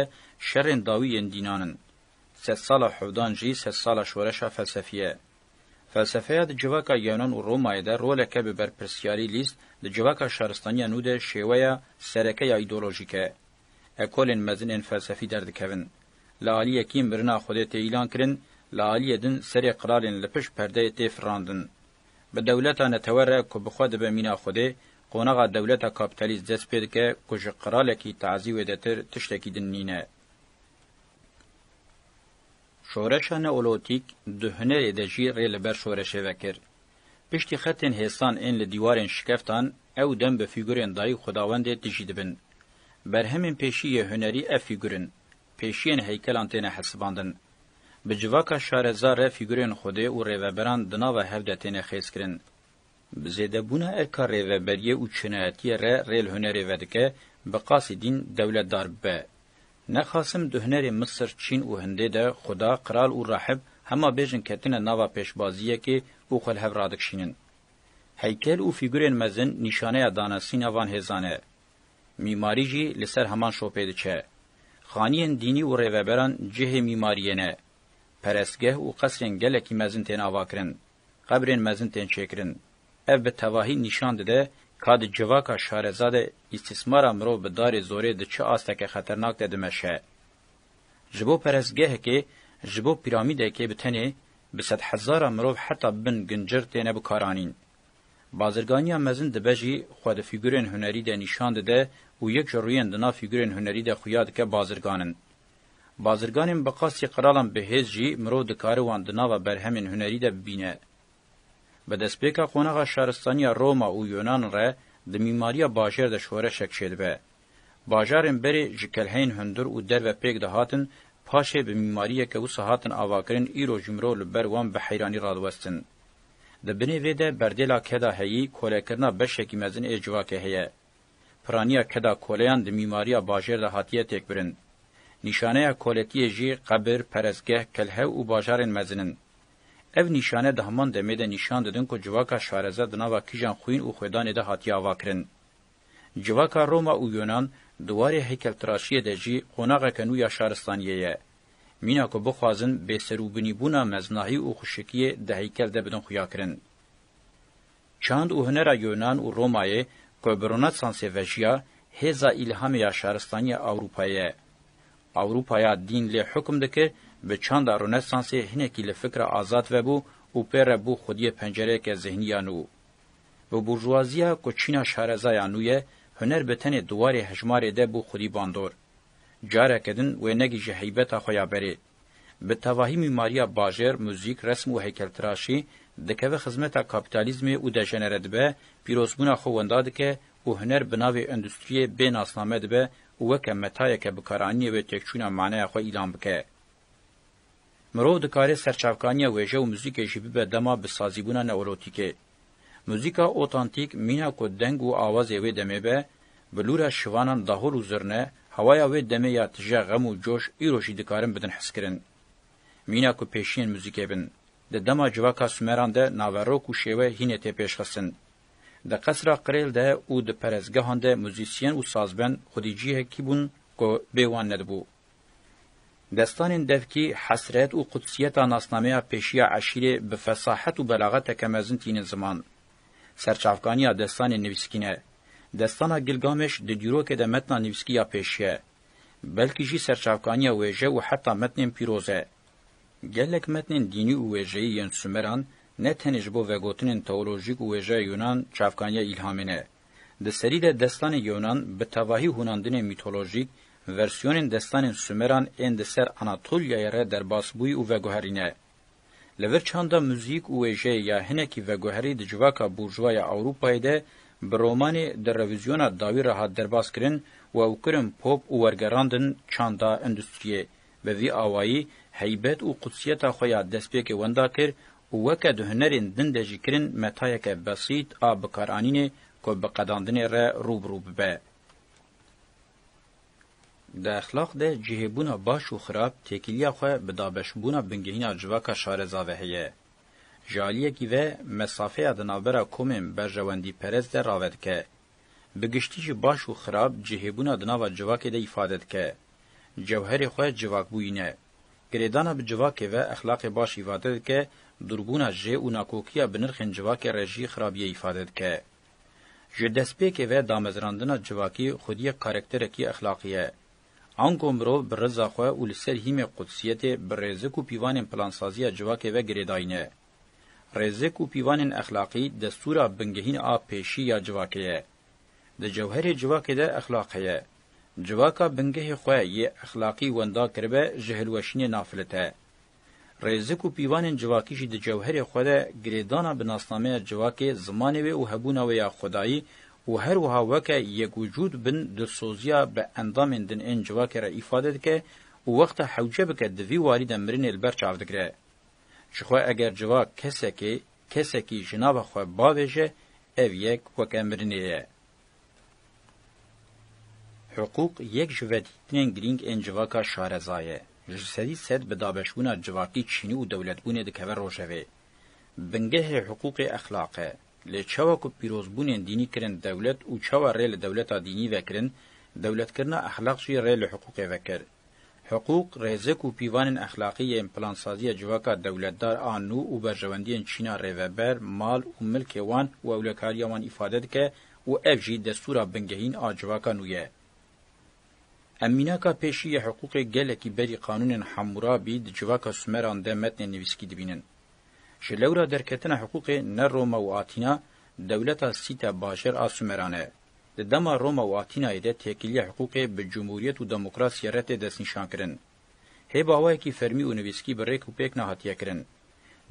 şerên dawî yên dînan in. Sedsala Hevdan jî sedsala şoreşa felsefî ye. Felsefeya di civaka Yunan û Romayê de roleke bi berpirsyarî lîst, di civaka şaristaniya nû de şêweya sereke ya îdeolojîk e. Ekolên mezin ên felsefî derdikevin. Li aliyê kî mirina Xwedê tê îlan kirin, li aliyê din serê qiralên li pişt perdeyê tê firrandin. Bi dewleta netewer re ku bi xwe dibe mîna Xwedê, qonaxa dewleta kapîtalîst dest pê dike ku ji qiralekî tazî wêdetir tiştekî din nîne. Şoreşa Neolotîk di hunerê de jî rê li ber şoreşê vekir. Piştî xetên hêsan ên li dîwarên şikeftan ew dem bi fîgurên Dayîk Xwedawendê tijî dibin. Berhemên pêşî yê hunerî ev fîgur in. Pêşiyên heykelan têne hesibandin. Bi civaka şareza re fîgurên Xwedê û rêveberan di nava hev de têne xêzkirin. Bi zêdebûna erka rêveberiyê û çinayetiyê re rê li hunerê vedike, bi qasî dîn dewletdar bibe. Ne Qasim di hunerê Misir, Çîn û Hindê de xuda, qral û rahib hema bêjin ketine nava pêşbaziyekê û xwe li hev radikşînin. Heykel û fîgurên mezin nîşaneya danesîna van hêzan e. Mîmarî jî li ser heman şopê diçe. Xaniyên dînî û rêveberan cihê mîmariyê ne. Perestgeh û qesrên gelekî mezin tên avakirin. Qebrên mezin tên çêkirin. Ev bi tevahî nîşan dide ka di civaka şareza de îstîsmara mirov bi darê zorê di çi asteke xeternak de dimeşe. Ji bo perestgehekê, ji bo pîramîdekê bi tenê bi sedhezara mirov heta bin gincir têne bikaranîn. Bazirganiya mezin dibe jî xwe di fîgurên hunerî de nîşan dide û yek ji rûyên di nav fîgurên hunerî de xuya dike bazirganin. Bazirganên bi qasî qiralan bi hêz jî mirov dikare wan di nava berhemên hunerî de bibîne. Bi destpêka qonaxa şaristaniya Roma û Yonan re di mîmariya bajêr de şoreşek çêdibe. Bajarên berê ji kelheyên hundir û derve pêk dihatin, paşê bi mîmariyeke wisa hatin avakirin îro jî mirov li ber wan bi heyranî radiwestin. Di binê vê de berdêla keda heyî kolekirina beşekî mezin ê civakê heye. Piraniya keda koleyan di mîmariya bajêr de hatiye têkbirin. Nîşaneya koletiyê jî qebir, perestgeh, kelhew û bajarên mezin in. Ev nîşane di heman demê de nîşan didin ku civaka şareze di nava kijan xwîn û xwedanê de hatiye avakirin. Civaka Roma û Yunan di warê heykeltiraşiyê de jî qonaxeke nû ya şaristaniyê ye. Mîna ku bixwazin bêserûbûnîbûna meznahî û xwişikiyê di heykel de bidin xuyakirin. Çand û hunera Yunan û Romayê ku bi Rönesansê vejiya, hêza îlhamê ya şaristaniya Ewropayê ye. Ewropaya dîn lê hukm dikir, bi çanda Rönesansê hinekî li fikra azad vebû û pê re bû xwediyê pencereyeke zihnî ya nû. Bi burjuwaziya ku çîna şareza ya nû ye, huner bi tenê diwarê hejmarê de bû xwedî bandor. Careke din wê negihîje heybeta xwe ya berê. Bi tevahî mîmariya bajêr, muzîk, resm û heykeltiraşî dikeve xizmeta kapîtalîzmê û dejenere dibe, pîrozbûna xwe wenda dike û huner bi navê endustriyê bê nasname dibe û weke metayeke bikaranînê wê têkçûna maneya xwe îlan bike. Mirov dikare serçavkaniya wêje û muzîkê jî bibe dema bi sazîbûna neolotîkê. Muzîka otantîk mîna ku deng û awazê wê demê be, bilûra şivanan dahol û zirne, hewaya wê demê ya tije xem û coş îro jî dikarin bidin hizkirin. Mîna ku pêşiyên muzîkê bin. Di dema civaka Sumeran de naverok û şêwe hînê tê pêşxistin. Di qesra Qirêl de û di perestgehan de muzîsyen û sazben xwedî cîhekî bûn ku bê wan nedibû. Destanên devkî hesret û qudsiyeta nasnameya pêşiya eşîrê bi fesahet û belaxeteke mezin tînin ziman. Serçavkaniya destanê nivîskîn e. Destana Gilgameş di dîrokê de metna nivîskî ya pêşî ye. Belkî jî serçavkaniya wêje û heta metnên pîroz e. Gelek metnên dînî û wêjeyî yên Sumeran ne tenê ji bo vegotinên teolojîk û wêjeya Yunan çavkaniya îlhamê ne, Di serî de destanê Yonan bi tevahî hûnandinên mîtolojîk, versiyonên destanên Sumeran ên di ser Anatolyayê re derbas bûyî û veguherîne. Li vir çanda muzîk û wêjeyê ya hinekî veguherî di civaka burjwa ya Ewropayê de bi romanê di revizyona dawî re hat derbas kirin û ew kirin pop û wergerandin çanda endustriyê Bi vî awayî heybet û qudsiyeta xwe ya destpêkê wenda kir û weke di hunerên din de jî kirin metayeke besît a bikaranînê ku bi qedandinê re rû bi rû bibe. Di exlaq de cihêbûna baş û xirab têkiliya xwe bi dabeşbûna bingehîna civaka şareza ve heye. Ji aliyekî ve mesafeya di navbera komên berjewendîperest de rave dike. Bi giştî jî baş û xirab cihêbûna di nava civakê de îfade dike. Cewherê xwe civakbûyîn e. Girêdana bi civakê ve exlaqê baş îfade dike, dûrbûna jê û nakokiya bi nirxên civakê re jî xirabiyê îfade dike. Ji destpêkê ve damezrandina civakî xwediyek karekterekî exlaqî ye. Ango mirov bi riza xwe û li ser hîmê qudsiyetê bi rêzik û pîvanên plansaziya civakê ve girêdayîne. Rêzek û pîvanên exlaqî destûra bingehîn a pêşî ya civakê ye. Di cewherê civakê de exlaq heye. Civaka bingehê xwe yê exlaqî wenda kiribe ji hilweşînê nafilite. Rêzek û pîvanên civakî jî di cewherê xwe de girêdana bi nasnameya civakê, zimanê wê û hebûna wê ya xwedayî û her wiha weke yek wicûd bin dilsoziya bi endamên din ên civakê re îfade dike û wexta hewce bike di vî warî de mirinê li ber çav digire. Jixwe eger civak kesekê, kesekî ji nava xwe bavêje, ev yek weke mirinê ye. Hiqûq yek ji vedîtinên girîng ên civaka şareza ye. Ji sedî sed bi dabeşbûna civakî çînî û dewletbûnê dikeve rojevê. Bingehê hiqûqê exlaq e. Lê çawa ku pîrozbûnên dînî kirin dewlet û çawa rê li dewleta dînî ve kirin, dewletkirina exlaq jî rê li hiqûqê ve kir. Hiqûq, rêzek û pîvanên exlaqî yên plansaziya civaka dewletdar a nû û berjewendiyên çîna rêveber, mal û milkê wan û ewlekariya wan îfade dike û ev jî destûra bingehîn a civaka nû ye. Em mînaka pêşî yê hiqûqê gelekî berî qanûnên Hamûrabî di civaka Sumeran de metnên nivîskî dibînin. Ji lewra derketina hiqûqê ne Roma û Atîna, dewleta Sîte bajêr a Sumeran e. Di dema Roma û Atînayê de têkiliya hiqûqê bi cumhuriyet û demokrasiyê re tê destnîşankirin. Hê bi awayekî fermî û nivîskî bi rêk û pêk ne hatiye kirin.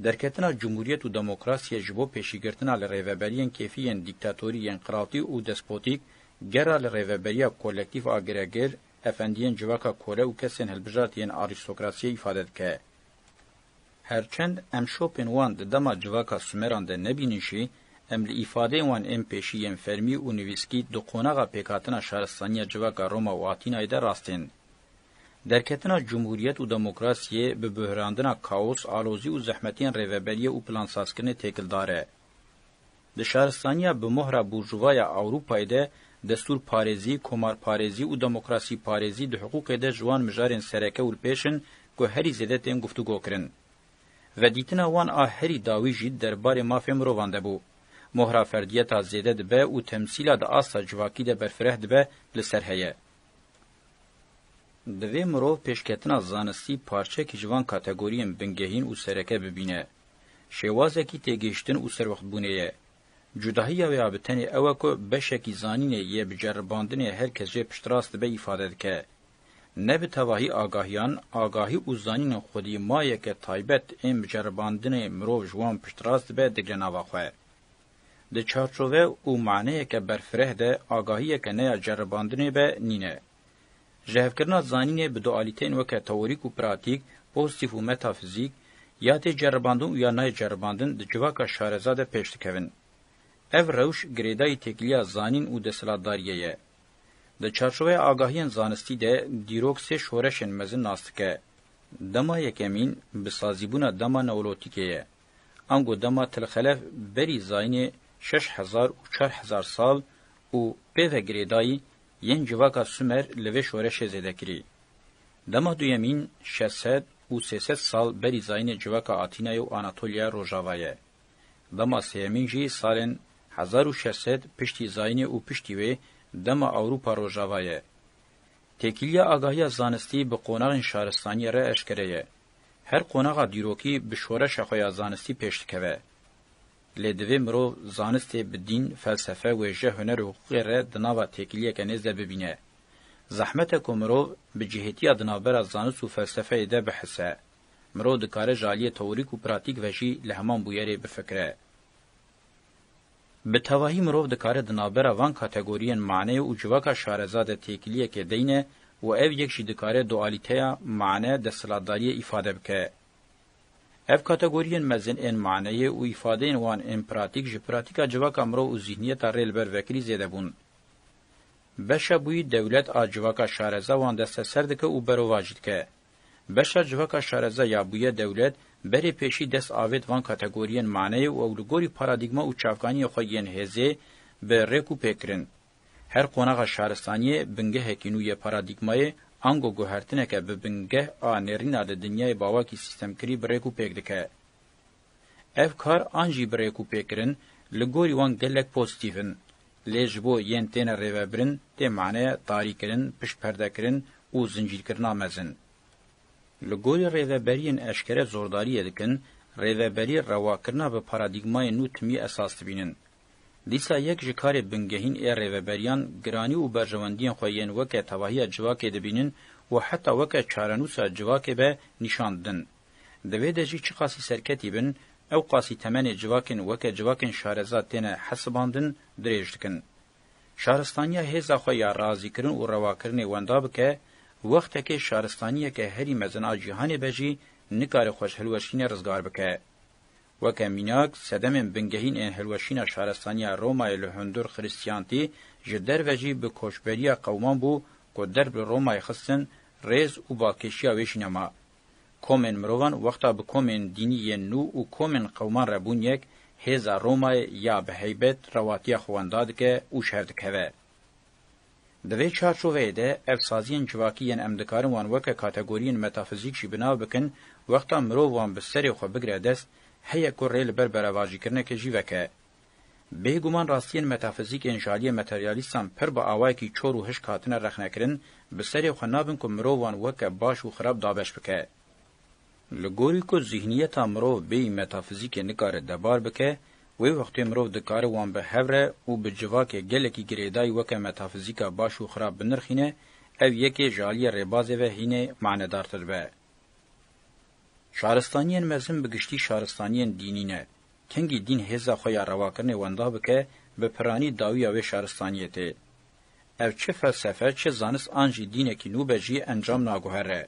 Derketina cumhuriyet û demokrasiyê ji bo pêşîgirtina li rêveberiyên kêfî yên dîktatorî yên qiraltî û despotîk gera li rêveberiya kolektîf a giregir, efendiyên civaka kole û kesên hilbijartî yên arîstokrasiyê îfade dike. Her çend em şopên wan di dema civaka Sumeran de nebînin jî, em li îfadeyên wan ên pêşî yên fermî û nivîskî di qonaxa pêkhatina şaristaniya civaka Roma û Atînayê de rast tên. Derketina cumhûriyet û demokrasiyê bi buhrandina kaos, alozî û zehmetiyên rêveberiyê û plansazkirinê têkildar e. Di şaristaniya bi mohra burjuva ya Ewropayê de destûrparêzî, komarparêzî û demokrasîparêzî di hiqûqê de ji wan mijarên sereke û li pêş in ku herî zêde tên guftûgo kirin. Vedîtina wan a herî dawî jî der barê mafê mirovan de bû. Mohra ferdiyeta zêde dibe û temsîla di asta civakî de berfireh dibe li ser heye. Divê mirov pêşketina zanistî parçekî ji van kategoriyên bingehîn û sereke bibîne. Şêwazekî têgihiştin û serwextbûnê ye. Cudahiya wê a bi tenê ew e ku beşekî zanînê yê bi ceribandinê her kes jê piştrast dibe îfade dike. Ne bi tevahî agahiyan, agahî û zanînên xwedî mayeke taybet ên bi ceribandinê mirov ji wan piştrast dibe digre nava xwe. Di çarçove û maneyeke berfireh de agahiyeke ne ya ceribandinê be nîne. Jehevkirina zanînê bi dualîteyên weke teorîk û pratîk, pozitîf û metafizîk, ya tê ceribandin û ya nayê ceribandin di civaka şareza de pêş dikevin. Ev rewş girêdayî têkiliya zanîn û desthilatdariyê ye. Di çarçoveya agahiyên zanistî de dîrok sê şoreşên mezin nas dike. Dema yekemîn bi sazîbûna dema neolotîkê ye. Ango dema Til-Xelef berî zayînê şeş hezar û çar hezar sal û pê ve girêdayî Yên civaka Sumer li vê şoreşê zêde kirî. Dema duyemîn şeş sed û sê sed sal berî zayînê civaka Atînayê û Anatolya Rojava ye. Dema sêyemîn jî salên hezar û şeş sed piştî zayînê û piştî wê dema Ewropa Rojava ye. Têkiliya agahiya zanistî bi qonaxên şaristaniyê re eşkere ye. Her qonaxa dîrokî bi şoreşa xwe ya zanistî pêş dikeve. Lê divê mirov zanistê bi dîn, felsefe, wêje, huner û hiqûqê re di nava têkiliyeke nêz de bibîne. Zehmet e ku mirov bi cihêtiya di navbera zanist û felsefeyê de bihise. Mirov dikare ji aliyê teorîk û pratîk ve jî li heman bûyerê bifikire. Bi tevahî mirov dikare di navbera van kategoriyên maneyê û civaka şareza de têkiliyekê deyne û ev yek jî dikare dualîteya mane-desthilatdariyê îfade bike. Ev kategoriyên mezin ên maneyê û îfadeyên wan ên pratîk ji pratîka civaka mirov û zîhniyeta rê li ber vekirî zêde bûn. Beşa bûyî dewlet a civaka şareza wan desteser dike û berova jî dike. Beşa civaka şareza ya bûye dewlet berê pêşî dest avêt van kategoriyên maneyê û ew li gorî paradîgma û çavkaniyên xwe yên hêzê bi rêk û pêk kirin. Her qonaxa şaristaniyê bingehekî nû yê paradîgmayê, ango guhertineke bi bingeh a nêrîna di dinyayê bawakî sîstemkirî bi rêk û pêk dike. Ev kar an jî bi rêk û pêkirin li gorî wan gelek pozîtîf in. Lê ji bo yên têne rêvebirin tê maneya tarîkirin, piştperdekirin û zincîrkirina mezin. Li gorî rêveberiyên eşkere zordariyê dikin, rêveberî rewakirina bi paradîgmayên nû timî esas dibînin. Dîsa yek ji karê bingehîn ê rêveberiyan giranî û berjewendiyên xwe yên weke tevahiya civakê dibînin û heta weke çarenûsa civakê be nîşan didin. Di vê de jî çiqasî serketî bin, ewqasî temenê civakên weke civakên şareza têne hesibandin dirêj dikin. Şaristaniya hêza xwe ya razîkirin û rewakirinê wenda bike, wextekê şaristaniyeke herî mezin a cîhanê be jî nikare xwe ji hilweşînê rizgar bike. Weke mînak, sedemên bingehîn ên hilweşîna şarestaniya Romayê li hundir xirîstiyan tî, ji derve jî bi koçberiya qewman bû ku derb li Romayê xistin, rêz û balkêşiya wê jî nema. Komên mirovan wexta bi komên dînî yên nû û komên qewman re bûn yek, hêza Romayê ya bi heybet rewatiya xwe wenda dike û şerdikeve. Di vê çarçoveyê de ev saziyên civakî yên em dikarin wan weke kategoriyên metafizîk jî bi nav bikin, wexta mirov wan bi serê xwe bigire dest, heye ku rê li ber berevajîkirinekê jî veke. Bê guman rastiyên metafizîk ên ji aliyê materyalîstan pir bi awayekî çor û hişk hatine rexnekirin, bi serê xwe nabin ku mirov wan weke baş û xirab dabeş bike. Li gorî ku zîhniyeta mirov bêyî metafizîkê nikare debar bike, wê wextê mirov dikare wan bi hev re û bi civakê gelekî girêdayî weke metafizîka baş û xirab binirxîne, ev yekê ji aliyê rêbazê ve hînê manedartir dibe. Şaristaniyên mezin bi giştî şaristaniyên dînî ne. Kengî dîn hêza xwe ya rewakirinê wenda bike, bi piranî dawiya wê şaristaniyê tê. Ev çi felsefe, çi zanist an jî dînekî nû be jî encam naguhere.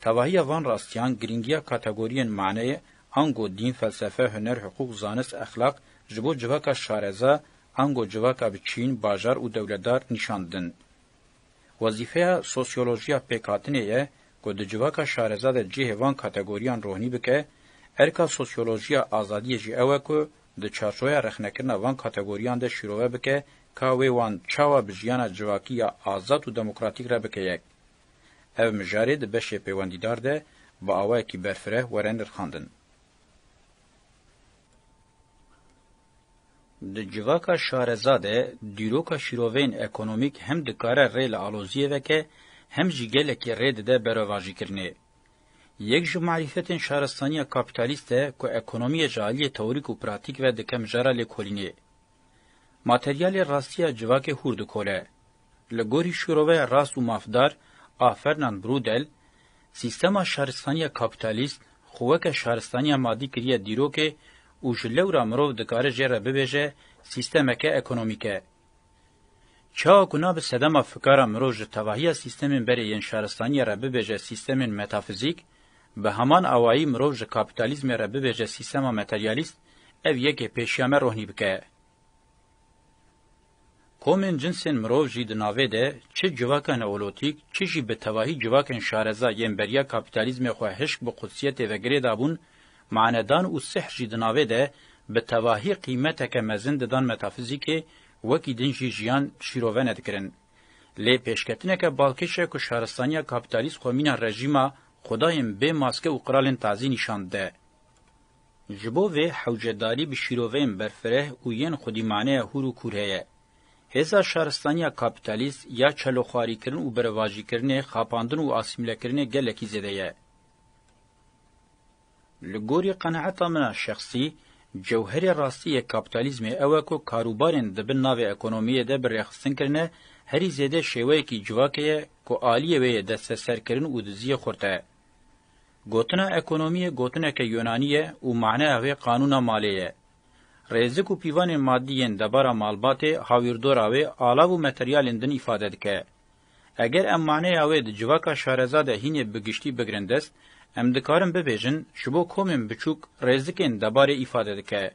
Tevahiya van rastiyan girîngiya kategoriyên maneyê, ango dîn, felsefe, huner, hiqûq, zanist, exlaq, ji bo civaka şareza, ango civaka bi çîn, bajar û dewletdar nîşan didin. Wezîfeya sosyolojiya pêkhatinê ye ku di civaka şareza de cihê van kategoriyan rohnî bike, erka sosyolojiya azadiyê jî ew e ku di çarçoweya rexnekirina van kategoriyan de şîrove bike ka wê wan çawa bi jiyana civakî ya azad û demokratîk re bike yek. Ev mijarê di beşê pêwendîdar de bi awayekî berfireh were nirxandin. Di civaka şareza de dîroka şîroveyên ekonomîk hem dikare rê li aloziyê veke hem jî gelekî rê dide berovajîkirinê. Yek ji marîfetên şarestaniya kapîtalîst e ku ekonomiyê ji aliyê teorîk û pratîk ve dike mijara lêkolînê. Materyalê rastiya civakê hûr dikole. Li gorî şûrove rast û mafdar a Fernand Brudel, sîstema şaristaniya kapîtalîst xwe weke şaristaniya madî kiriye dîrokê û ji lewra mirov dikare jê re bibêje sîstemeke ekonomîk e. Çawa ku nabe sedema fikara mirov ji tevahiya sîstemên berê yên şaristaniyê re bibêje sîstemên metafizîk, Bi heman awayî mirov ji kapîtalîzmê re bibêje sîstema materyalîst, ev yekê pêşiya me rohnî bike. Komên cinsên mirov jî di navê de çi civaka neolotîk, çi jî bi tevahî civakên şareza yên beriya kapîtalîzmê xwe hişk bi qudsiyetê ve girêdabûn, manedan û sihr jî di navê de bi tevahî qîmeteke mezin didan metafîzîkê, wekî din jî jiyan şîrove nedikirin. Lê pêşketineke balkêş e ku şaristaniya kapîtalîst xwe mîna rejîma xwedayên bê maske û qiralên tazî nîşan dide. Ji bo vê hewcedarî bi şîroveyên berfireh û yên xwedîmaneya hûr û kûr heye. Hêza şaristaniya kapîtalîst ya çeloxwarîkirin û berevajîkirinê, xapandin û asîmîlekirinê gelekî zêde ye. Li gorî qenaeta min a şexsî, cewherê rastî yê kapîtalîzmê ew e ku karûbarên di bin navê ekonomiyê de bi rêxistin kirine, herî zêde şêweyekî civakê ye ku aliyê wê yê desteserkirin û diziyê xurte ye. Gotina ekonomiyê gotineke yûnanî ye û maneya wê qanûna malê ye. Rêzik û pîvanên madî yên debara malbatê, hawîrdora wê, alav û materyalên din îfade dike. Eger em maneya wê di civaka şareza de hînê bi giştî bigirin dest, em dikarin bibêjin ji bo komên biçûk rêzikên debarê îfade dike.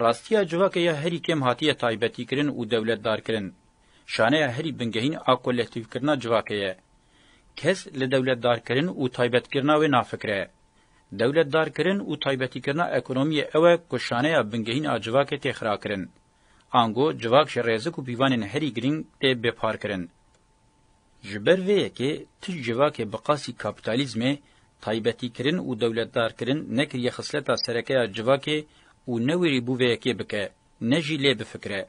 Rastiya civakê ya herî kêm hatiye taybetîkirin û dewletdarkirin. Şaneya herî bingehîn a kolektîvkirina civakê ye. Kes li dewletdarkirin û taybetkirina wê nafikire. Dewletdarkirin û taybetîkirina ekonomiyê ew e ku şaneya bingehîn a civakê tê xirakirin. Ango civak ji rêzik û pîvanên herî girîng tê bêparkirin. Ji ber vê yekê tişt civakê bi qasî kapîtalîzmê, taybetîkirin û dewletdarkirin nekiriye xisleta sereke ya civakê û newêrî bû vê yekê bike, ne jî lê bifikire.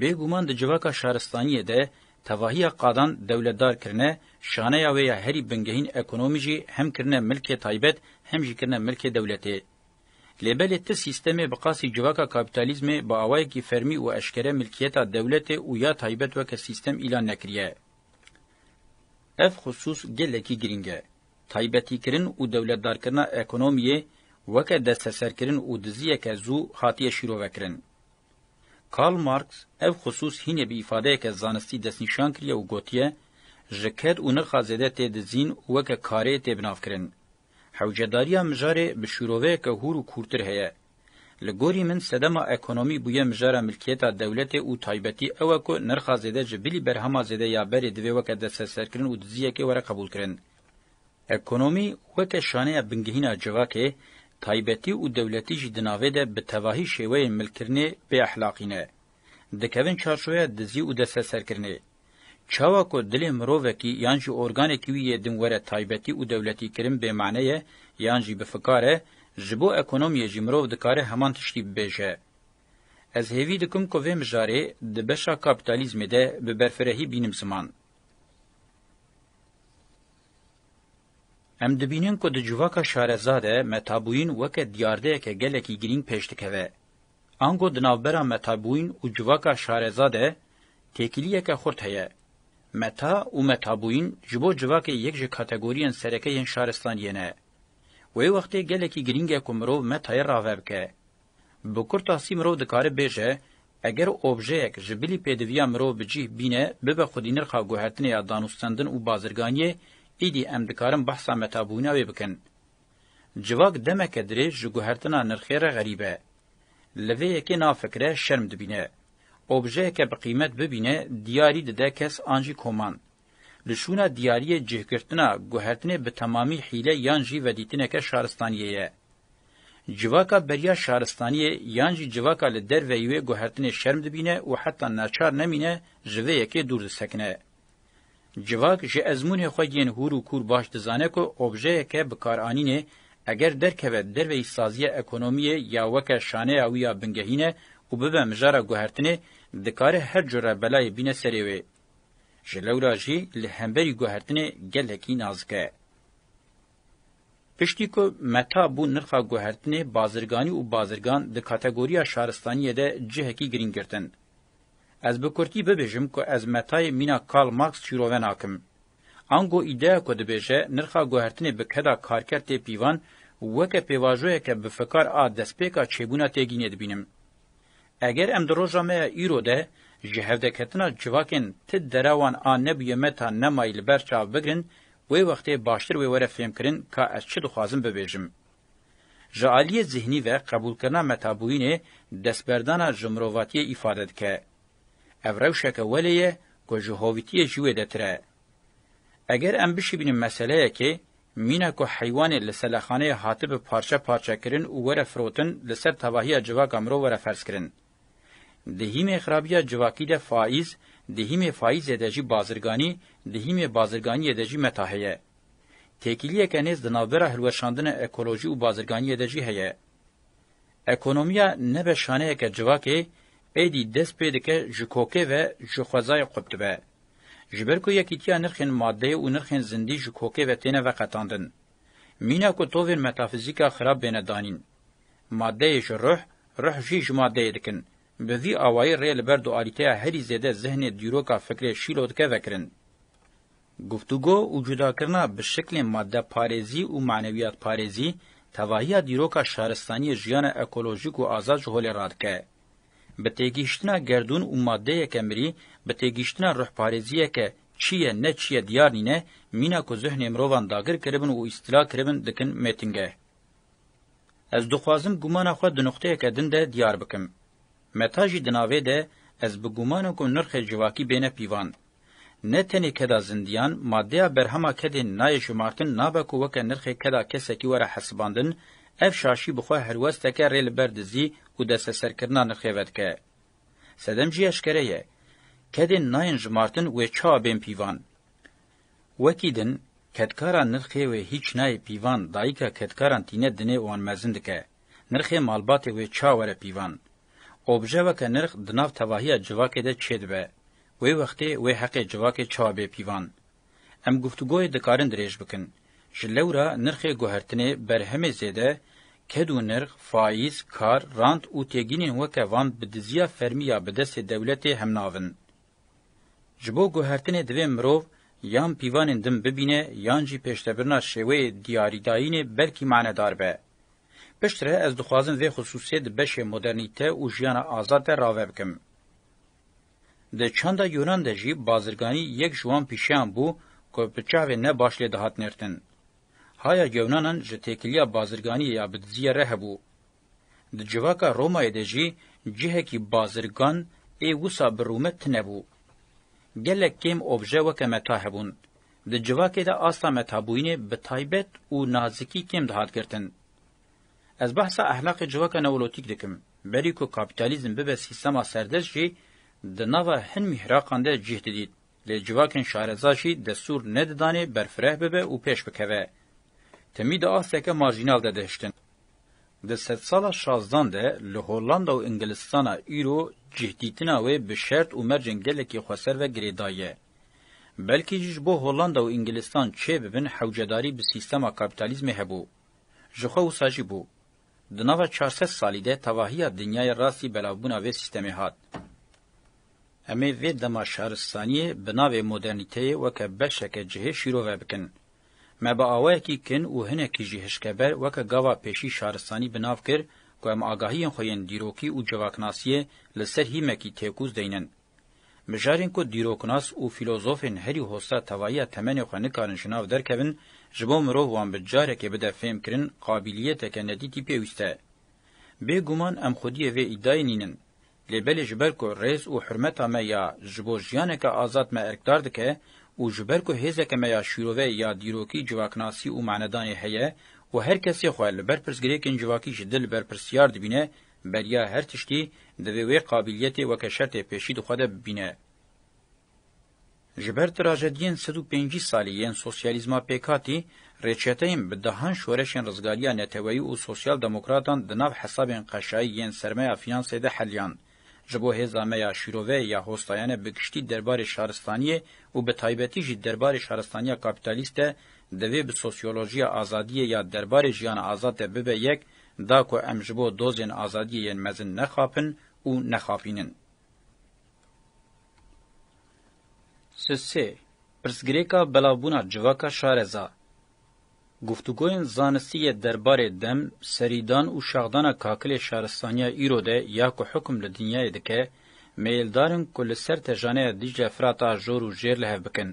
Bêguman di civaka şaristaniyê de tevahiya qadan dewletdar kirine, şaneya wê ya herî bingehîn ekonomî jî hem kirine milkê taybet hem jî kirine milkê dewletê. Lê belê ti sîstemê bi qasî civaka kapîtalîzmê bi awayekî fermî û eşkere milkîyeta dewletê û ya taybet weke sîstem îlan nekiriye. Ev xisûs gelekî girîng e. Taybetîkirin û dewletdarkirina ekonomîyê weke desteserkirin û dizîyeke zû hatiye şîrovekirin. Karl Marx ev xisûs hînê bi îfadeyeke zanistî destnîşan kiriye û gotiye, Ji ked û nirxa zêde tê dizîn û weke karê tê binavkirin. Hewcedariya mijarê bi şûroveyeke hûr û kûrtir heye. Li gorî min sedema ekonomî bûye mijara milkiyeta dewletê û taybetî ew e ku nirxa zêde ji bilî berhama zêde ya berê divê weke destserserkirin û diziyekê were qebûlkirin. Ekonomî weke şaneya bingehîna civakê, taybetî û dewletî jî di navê de bi tevahî şêweyên milkirinê bêexlaqî ne. Dikevin çarçoveya dizî û destserserkirinê. Çawa ku dilê mirovekî yan jî organekî wî yê din were taybetî û dewletîkirin bêmane ye yan jî bifikar e, ji bo ekonomiyê jî mirov dikare heman tiştî bibêje. Ez hêvî dikim ku vê mijarê di beşa kapîtalîzmê de bi berfirehî bînim ziman. Em dibînin ku di civaka şareza de me tabûyîn weke diyardeyeke gelekî girîng pêş dikeve. Ango di navbera Metabûîn û civaka Şareza de têkiliyeke xurt heye. Meta û Metabûîn ji bo civakê yek ji kategoriyên sereke yên şaristaniyê ne. Wê wextê gelekî girîng e ku mirov metayê rave bike. Bi kurtasî mirov dikare bêje eger objeyek ji bilî pêdiviya mirov bi cîh bîne bibe xwedînirxa guhertinê ya danûstendin û bazirganiyê, îdî em dikarin behsa metabûîna wê bikin. Civak demeke dirêj ji guhertina nirxê re xerîb e. Li vê yekê nafikire, şerm dibîne. Objeyeke bi qîmet bibîne diyarî dide kes an jî koman. Li şûna diyariyê cihgirtina guhertinê bi temamî hîle yan jî vedîtineke şaristaniyê ye. Civaka beriya şaristaniyê yan jî civaka li derveyî wê guhertinê şerm dibîne û heta naçar nemîne ji vê yekê dûr disekine. Civak ji ezmûnê xwe yên hûr û kûr baş dizane ku objeyeke bikaranînê eger derkeve derveyî saziya ekonomiyê ya weke şaneya wî ya bingehîn e û bibe mijara guhertinê, dikare her cure belayê bîne serê wê. Ji lewra jî li hemberî guhertinê gelekî nazik e. Piştî ku meta bû nirxa guhertinê bazirganî û bazirgan di kategoriya şaristaniyê de cihekî girîng girtin. Ez bi kurtî bibêjim ku ez metayê mîna Karl Marx çîrove nakim. Ango îdeya ku dibêje nirxa guhertinê bi keda karker tê pîvan, weke pêvajoyeke bifikar a destpêka çêbûna têgînê dibînim. Eger em di roja me ya îro de ji hevdeketina civakên ti derewan a nebûye me ta nemayî li ber çav bigirin, wê wextê baştir wê were fêmkirin ka ez çi dixwazim bibêjim. Ji aliyê zîhnî ve qebûlkirina metabûyînê destberdana ji mirovatiyê îfade dike. Ev rewşeke welê ye ku ji hovîtiyê jî wê detir e. Eger em bişîbînin meseleyekê, mîna ku heywanê li selexaneyê hatibe parçe parçe kirin û were firotin li ser tevahiya civaka mirov were ferz kirin. Di hîmê xirabiya civakî de faîz, di hîmê faîzê de jî bazirganî, di hîmê bazirganiyê de jî meta heye. Têkiliyeke nêz di navbera hilweşandina ekolojî û bazirganiyê de jî heye. Ekonomiya nebe şaneyeke civakê, êdî dest pê dike ji kokê ve ji xwezayê qut dibe. Ji ber ku yekîtiya nirxên madeyê û nirxên zindî ji kokê ve têne veqetandin. Mîna ku tovên metafîzîka xirab bêne danîn. Madeyê ji ruh, ruh jî ji madeyê dikin. Bi vî awayî rê li ber dualîteya herî zêde zihnê dîroka fikrê şîlo dike vekirin. Guftûgo û cudakirina bi şiklên madeparêzî û manewiyatparêzî tevahiya dîroka şaristaniyê jiyana ekolojîk û azad ji holê radike. Bi têgihiştina gerdûn û madeyeke mirî, bi têgihiştina ruhparêziyeke çi ye ne çi ye diyar nîne, mîna ku zihnê mirovan dagir kiribin û îstîla kiribin dikin mêtingeh. Ez dixwazim gumana xwe di nuqteyeke din de diyar bikim. Meta jî di navê de ez bigumanim ku nirxê civakî bêne pîvan. Ne tenê keda zindiyan, madeya berhema kedê nayê şumartin nabe ku weke nirxê keda kesekî were hesibandin, ev şaşî bi xwe helwesteke rê li ber dizî û desteserkirina nirxê vedike. Sedem jî eşkere ye, kedên nayên jimartin wê çawa bên pîvan? Wekî din, kedkara nirxê wê hîç nayê pîvan, dayika kedkaran tîne dinê wan mezin dike. Nirxê malbatê wê çawa were pîvan? Objeweke nirx di nav tevahiya civakê de çêdibe. Wê wextê wê heqê civakê çawa bê pîvan? Em guftûgoyê dikarin dirêj bikin. Ji lewra nirxê guhertinê, berhemê zêde, kedû nirx, faiz, kar, rant û têgînên weke van bi diziya fermî ya bi destê dewletê hemnav in. Ji bo guhertinê divê mirov yan pîvanên din bibîne yan jî pêştebirina şêweyê diyarîdayînê belkî manedar be. Piştre ez dixwazim vê xisûsê di beşê modernîte û jiyana azad de rave bikim. Di çanda Yunan de jî bazirganî yek ji wan pîşeyan bû ku bi çavê ne baş lê dihat nirtin. Haya Yunanan ji têkiliya bazirganiyê ya bi diziyê re hebû. Di civaka Romayê de jî cihekî bazirgan ê wisa bi rûmet tine bû. Gelek kêm obje weke meta hebûn. Di civakê de asta metabûyînê bi taybet û nazikî kêm dihat girtin. Ez behsa ehlaqê civaka newolotîk dikim. Berî ku kapîtalîzm bibe sîstema serdest jî, di nava hin mîhraqan de cîh didît. Lê civakên şareza jî destûr nedidanê berfireh bibe û pêş bikeve. Timî di asteke marjînal de dihiştin. Di sedsala şazdan de li Hollanda û Ingilistana îro cihdîtina wê bi şert û mercên gelekî xweser ve girêdayî ye. Belkî jî ji bo Hollanda û Ingilîstan çêbibin hewcedarî bi sîstema kapîtalîzmê hebû. Ji xwe wisa jî bû. Di nava çar sed salî de tevahiya dinyayê rastî belavbûna vê sîstemê hat. Em ê vê dema şaristaniyê bi navê modernîteyê weke beşeke cihê şîrove bikin. Me bi awayekî kin û hinekî jî hişkeber weke gava pêşî şaristanî bi nav kir ku em agahiyên xwe yên dîrokî û civaknasiyê li ser hîmekî têkûz deynin. Mijarên ku dîroknas û fîlozofên herî hosta tevayiya temenê xwe nikarin ji nav derkevin, ji bo mirov wan bi carekê bide fêmkirin, qabîliyeteke nedîtî pêwîst e. Bê guman em xwediyê vê îdayê nînin. Lê belê ji ber ku rêz û hurmeta me ya ji bo jiyaneke azad me erkdar dike û ji ber ku hêzeke me ya şîrove ya dîrokî, civaknasî û manedanê heye û her kesê xwe li ber pirsgirêkên civakî ji dil berpirsyar dibîne, Beriya her tiştî divê wê qabîliyetê weke şertê pêşî di xwe de bibîne. Ji ber trajediyên sed û pêncî salî yên sosyalîzma pêk hatî, rêçeteyên bi dehan şoreşên rizgariya neteweyî û sosyal demokratan di nav hesabên qeşayî yên sermeya fînansê de heliyan. Ji bo hêza me ya şîrove ya hostayane bi giştî derbarê şaristaniyê û bi taybetî jî derbarê şaristaniya kapîtalîst de divê bi sosyolojiya azadiyê ya derbarê jiyana azad de bibe yek Da ku em ji bo dozên azadiyê yên mezin nexapin û nexapînin. Siz sê, Pirsgirêka belavbûna civaka şareza. Guftûgoyên zanistî yê derbarê dem, serîdan û şaxdana kakilê şaristaniya îro de ya ku hukm li dinyayê dike, mêldar in ku li ser tejaneya Dîcle-Firata jor û jêr li hev bikin.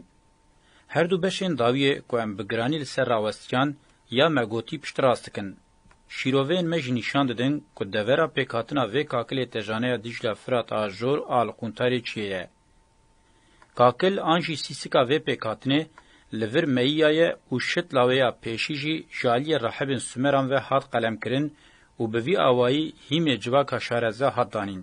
Her du beşên dawiyê ku em bi giranî li ser rawestiyan ya me gotî piştrast dikin. Şîroveyên me jî nîşan didin ku devera pêkhatina vê kakilê tejaneya Dîcla Firat a Jor a li Quntarê çiyê ye. Kakil an jî sîsika vê pêkhatinê li vir Meyiya ye û şit lawê ya pêşî jî ji aliyê rahibên Sumeran ve hat qelemkirin û bi vî awayî hîmê civaka şareze hat danîn.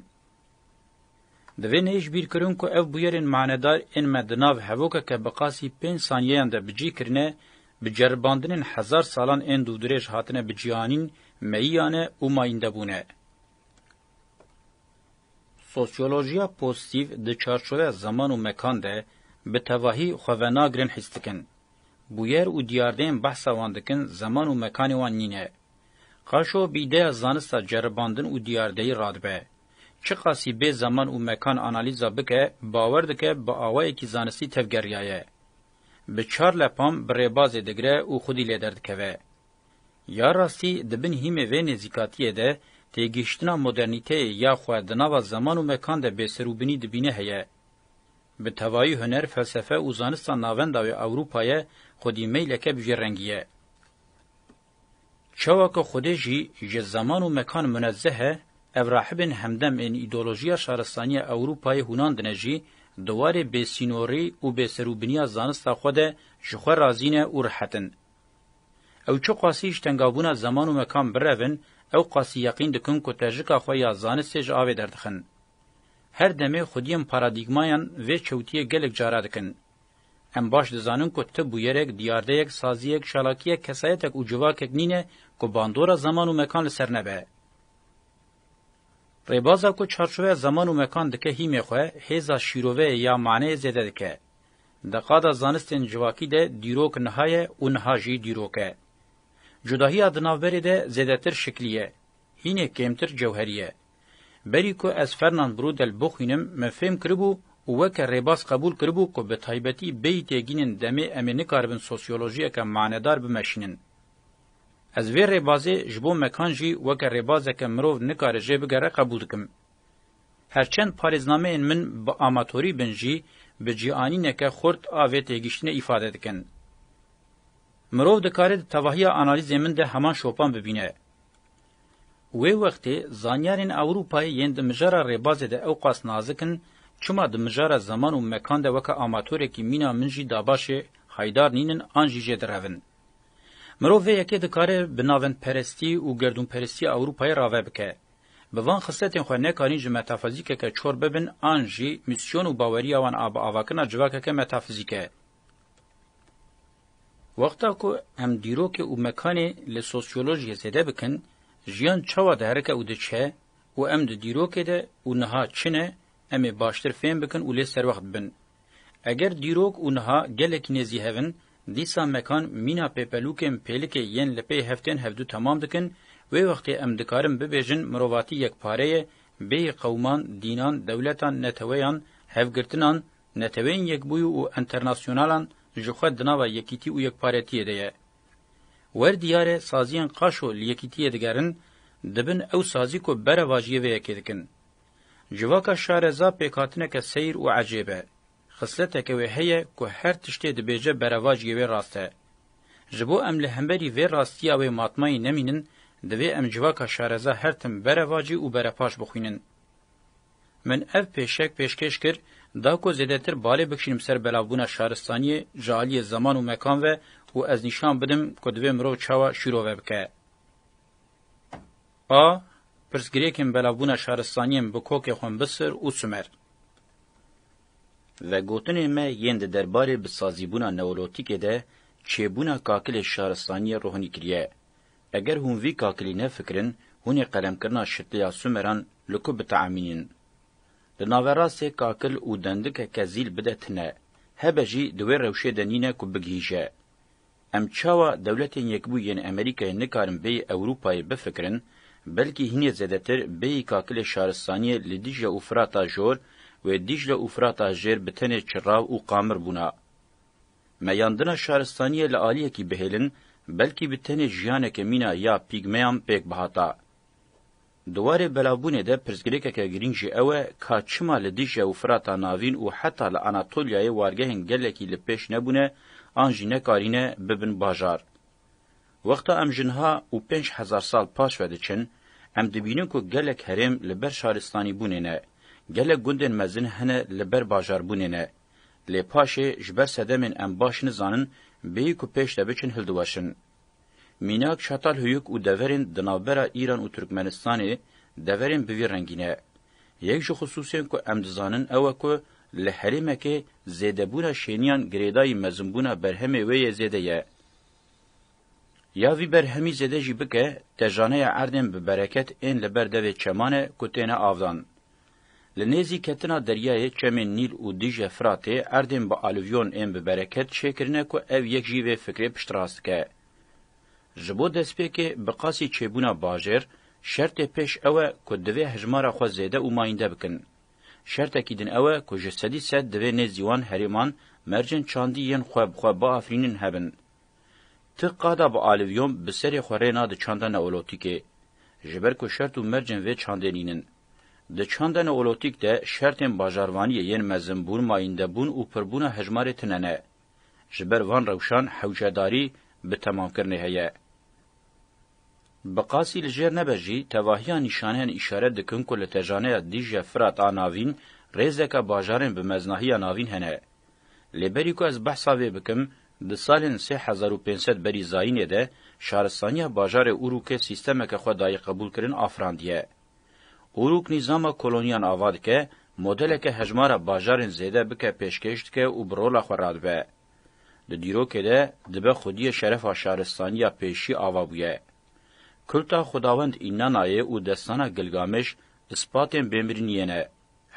Divê neyê ji bîr kirin ku ev bûyerên manedar ên me di nav hevokeke bi qasî pênc saniyeyan de bi cî kirine, bi ceribandinên hezar salan ên dûdirêj hatine bi cîhanîn, meyîyane û mayîndebûne. Sosyolojiya pozîtîv di çarçoveya zeman û mekan de bi tevahî xwe venagirin hîs dikin. Bûyer û diyardeyên behsa wan dikin zeman û mekanê wan nîne. Qaşo bi îdeya zanista ceribandin û diyardeyî radibe. Çiqasî bê zeman û mekan analîza bike, bawer dike bi awayekî zanistî tevgeriyaye. Bi çar lepam bi rêbazê digire û xwedî lê derdikeve. Ya rastî di bin hîmê vê nêzîkatiyê de têgihiştina modernîteyê ya xwe di nava zeman û mekan de bêserûbinî dibîne heye. Bi tevayî huner, felsefe û zanista navenda wê Ewropaye xwedî meyleke bi jêrengî ye. Çawa ku Xwedê jî ji zeman û mekan munezzeh e, ev rahibên hemdem ên îdeolojiya şaristaniya Ewrûpayê hûnandine jî di warê bêsînorî û bêserûbiniya zanista xwe de ji xwe razî ne û rihet in. Ew çi qasî ji tengavbûna zeman û mekan birevin, ew qasî yeqîn dikin ku tejika xwe ya zanistê ji avê derdixin. Her demê xwediyên paradîgmayan vê çewtiyê gelek cara dikin. Em baş dizanin ku ti bûyerek, diyardeyek, saziyek, çalakiyek, kesayetek û civakek nîne ku bandora zeman û mekan li ser nebe. Rêbaza ku çarçoveya zeman û mekan dike hîmê xwe, hêza şîroveyê ya maneyê zêde dike. Di qada zanistên civakî de dîrok niha ye û niha jî dîrok e. Cudahiya di navberê de zêdetir şiklî ye, hînê kêmtir cewherî ye. Berî ku ez Fernand Brudel bixwînim min fêm kiribû û weke rêbaz qebûl kiribû ku bi taybetî bêyî têgînin demê em ê nikaribin sosyolojiyeke manedar bimeşînin. Ez vê rêbazê ji bo mekan jî weke rêbazeke mirov nikare jê bigere qebûl dikim. Her çend parêznameyên min bi amatorî bin jî bi cîanîneke xurt a vê têgihiştine îfade dikin. Mirov dikare di tevahiya analîzê min de heman şopan bibîne. Wê wextê zanyarên Ewropayê yên di mijara rêbazê de ewqas nazik in, çima di mijara zeman û mekan de weke amatorekî mîna min jî dabaşê haydar nînin an jî jê direvin. Mirov vê yekê dikare bi navendperestî û gerdûnperestiya Ewropayê rave bike. Bi van xisletên xwe nekarîn ji metafazîkeke çor bibin an jî mîsyon û baweriya wan a biavakirina civakeke metafizîk e. Wexta ku em dîrokê û mekanê li sosyolojiyê zêde bikin, jiyan çawa diherike û diçe û em di dîrokê de û niha çi ne, em ê baştir fêm bikin û lê serwext bibin. Eger dîrok û niha gelekî nêzî hev in, dîsa mekan mîna pêpelûkên pêlikê yên li pey heftên hevdû temam dikin, wê wextê em dikarin bibêjin mirovatî yekpare ye, bêyî qewiman, dînan, dewletan, neteweyan, hevgirtinan, Neteweyên Yekbûyî û Enternasyûnalan ji xwe di nava yekîtî û yekparetiyê de ye. Wer diyar e saziyên qaşo li yekîtiyê digerin, dibin ew sazî ku bereva jiyê vê yekê dikin. Civaka şareza pêkhatineke seyr û ecêb e. Xisleteke wê heye ku her tiştê dibêje bereva jiyê wê rast e. Ji bo em li hemberî vê rastiya wê matmayî nemînin, divê em civaka şareza her tim bereva cî û berepaş bixwînin. Min ev pêşek pêşkêş kir, da ku zêdetir balê bikişînim ser belavbûna şaristaniyê ji aliyê zeman û mekan ve û ez nîşan bidim ku divê mirov çawa şîrove bike. A. Pirsgirêkên belavbûna şaristaniyên bi kokê xwe Misir û Sumer. Vegotinên me yên di derbarê bisazîbûna neolotîkê de çêbûna kakilê şaristaniyê rohnî kiriye. Eger hûn vî kakilî nefikirin, hûn ê qelemkirina şitliya Sumeran li ku biteemînin? Li naverastê kakil û dendikeke zîl bide tine, hebe jî di wê rewşê de nîne ku bigihîje. Em çawa dewletên yekbû yên Emerîkayê nikarin bêyî Ewrûpayê bifikirin, belkî hînê zêdetir bêyî kakilê şaristaniyê li Dîcle û Firata Jor wê Dîcle û Firata Jêr bi tenê çirav û qamir bûna. Meyandina şaristaniyê li aliyekî bihêlin belkî bi tenê jiyaneke mîna ya pîgmeyan pêk bihata. Di warê belavbûnê de pirsgirêkeke girîng jî ew e ka çima li Dîcle û Firata Navîn û heta li Anatolyayê wargehên gelekî li pêş nebûne an jî nekarîne bibin bajar. Wexta em ji niha û pênc hezar sal paş ve diçin, em dibînin ku gelek herêm li ber şaristanîbûnê ne, gelek gundên mezin hene li ber bajarbûnê ne. Lê paşê ji ber sedemên em baş nizanin bêyî ku pêş de biçin hildiweşin. Mînak Çatalhuyuk û deverên di navbera Îran û Tirkmenistanê deverên bi vî rengî ne. Yek ji xisûsên ku em dizanin ew e ku li herêmekê zêdebûna şêniyan girêdayî mezinbûna berhemê wê yê zêde ye. Ya vî berhemî zêde jî bike, tejaneya erdên bi bereket ên li ber devê çeman e ku têne avdan. Li nêzî ketina deryayê çemên Nîl û Dîje Firatê erdên bi aluvyon ên bi bereket çêkirine ku ev yek jî vê fikrê piştrast dike. Ji bo destpêkê bi qasî çêbûna bajêr, şertê pêş ew e ku divê hejmara xwe zêde û mayînde bikin. Şertekî din ew e ku ji sedî sed di vê nêzî wan herêman mercên çandî yên xwe bi xwe biafirînin hebin. Ti qada bi aluvyon bi serê xwe rê nade çanda neolotîkê. Ji ber ku şert û mercên vê çandê nînin. Di çanda neolotîk de şertên bajarvaniyê yên mezimbûn, mayîndebûn û pirbûna hejmarê tune ne. Ji ber van rewşan hewcedarî bi temamkirinê heye. Bi qasî li jêr nebe jî, tevahiya nîşaneyan îşaret dikin ku li tejaneya Dîjle-Firat a Navîn rêzeke bajarên bi meznahiya navîn hene. Lê berî ku ez behsa vê bikim, di salên sê hezar û pênc sed berî Zayînê de şaristaniya bajarê Urûkê sîstemeke xwe dayîqebûlkirin afirandiye. Uruk nîzama kolonîyan ava dike, modeleke hejmara bajarên zêde bike pêşkêş dike û bi rola xwe radibe. Di dîrokê de dibe xwediyê şerefa şaristanîya pêşî ava bûye. Kulta Xwedawend Înnanayê û destana Gilgameş îspatên bêmirinîyê ne.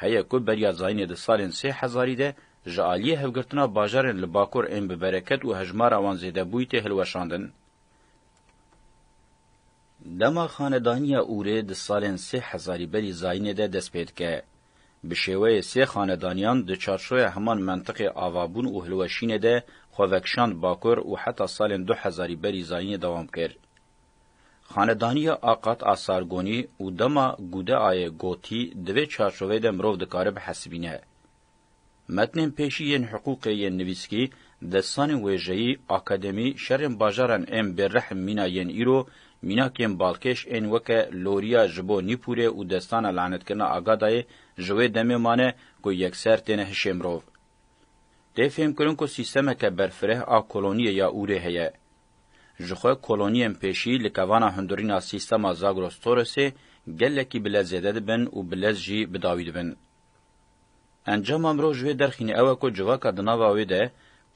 Heye ku beriya zayînê di salên sê hezarî de ji aliyê hevgirtina bajarên li bakur ên bi bereket û hejmara wan zêdebûyî tê hilweşandin. Dema xanedaniya Ûrê di salên sê hezarî berî Zayînê de dest pê dike, bi şêweyê sê xanedaniyan di çarçoya heman mentiqê avabûn û hilweşînê de xwe vekişand bakur û heta salên du hezarî berî Zayînê dewam kir. Xanedaniya Aqat a Sargonî û dema Gude ayê gotî di vê çarçoveyê de mirov dikare bihesibîne. Metnên pêşî yên hiqûqê yên nivîskî, destanên wêjeyî, akademî, şerên bajaran ên bêrehm mîna yên îro, mînakên balkêş ên weke Loriya ji bo Nîpûrê û destana lanetkirina Agadayê ji wê demê mane ku yekser têne hişê mirov. Tê fêmkirin ku sîstemeke berfireh a koloniyê ya Urê heye. Jixwe koloniyên pêşî li kevana hundirîna sîstema Zagros-Torresê gelekî bi lez zêde dibin û bi lez jî bi dawî dibin. Encama mirov ji vê derxînê ew e ku civaka di nava wê de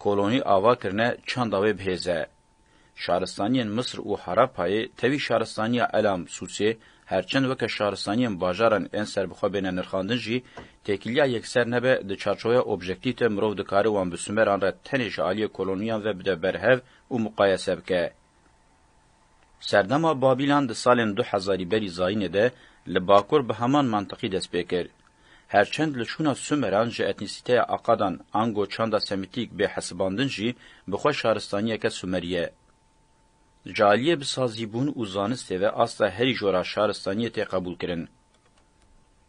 kolonî ava kirine çanda wê bihêz e. Şaristaniyên Misir û Harapayê tevî şaristaniya Elam, Sûsê, her çend weke şaristaniyên bajaran ên serbixwe bêne nirxandin jî, têkiliya yekser nebe di çarçoweya objektîf de mirov dikare wan bi Sumeran re tenê ji aliyê koloniyan ve bide berhev û muqayese bike. Serdema Babîlan di salên du hezarî berî zayînê de li bakur bi heman mantiqî dest pê kir. Her çend li çûna Sumeran ji etnîsîteya Akadan ango çanda Semitîk bê hesibandin jî bi xwe şaristaniyeke Sumerî ye. Ji aliyê bi sazîbûn û zanistê ve asta herî jora şaristaniyê tê qebûlkirin.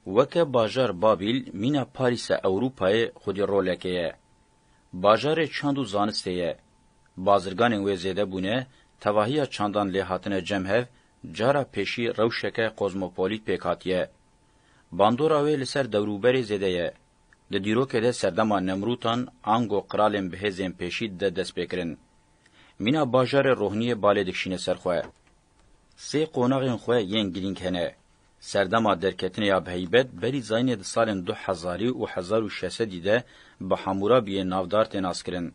Weke bajar Babîl mîna Parîsa Ewrûpayê xwedî roleke ye. Bajarê çand û zanistê ye. Bazirganên wê zêde bûne, tevahiya çandan lê hatine cem hev, cara pêşî rewşeke kozmopolît pêk hatiye. Bandora wê li ser dewrûberê zêde ye. Di dîrokê de serdema Nemrûtan, ango qiralên bi hêzên pêşî dide destpêkirin. Mîna bajarê Rohniyê balê dikişîne ser xwe. Sê qonaxên xwe yên girîng hene. Serdema derketinê ya bi heybet berî zayînê di salên du hezarî û hezar û şeş sedî de bi Hamûrabiyê navdar tê naskirin.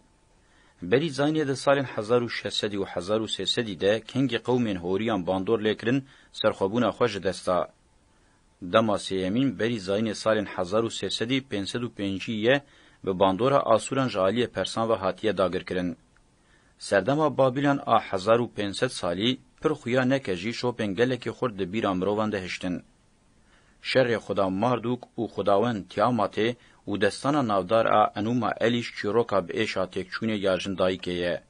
Berî zayînê di salên hezar û şeş sedî û hezar û sê sedî de kengê qewmên Horiyan bandor lê kirin serxwebûna xwe ji dest da. Dema sêyemîn berî zayînê salên hezar û sê sedî pênc sed û pêncî ye bi bandora Asuran ji aliyê Persan ve hatiye dagirkirin. Serdema Babîlan a hezar û pênc sed salî pir xuya neke jî şopên gelekî xurt di bîra mirovan de hiştin. Şerê xuda Mardûk û xudawend Tîamatê û destana navdar a Enûma Elîş çîroka bi êşa têkçûnê ya jin dayikê ye.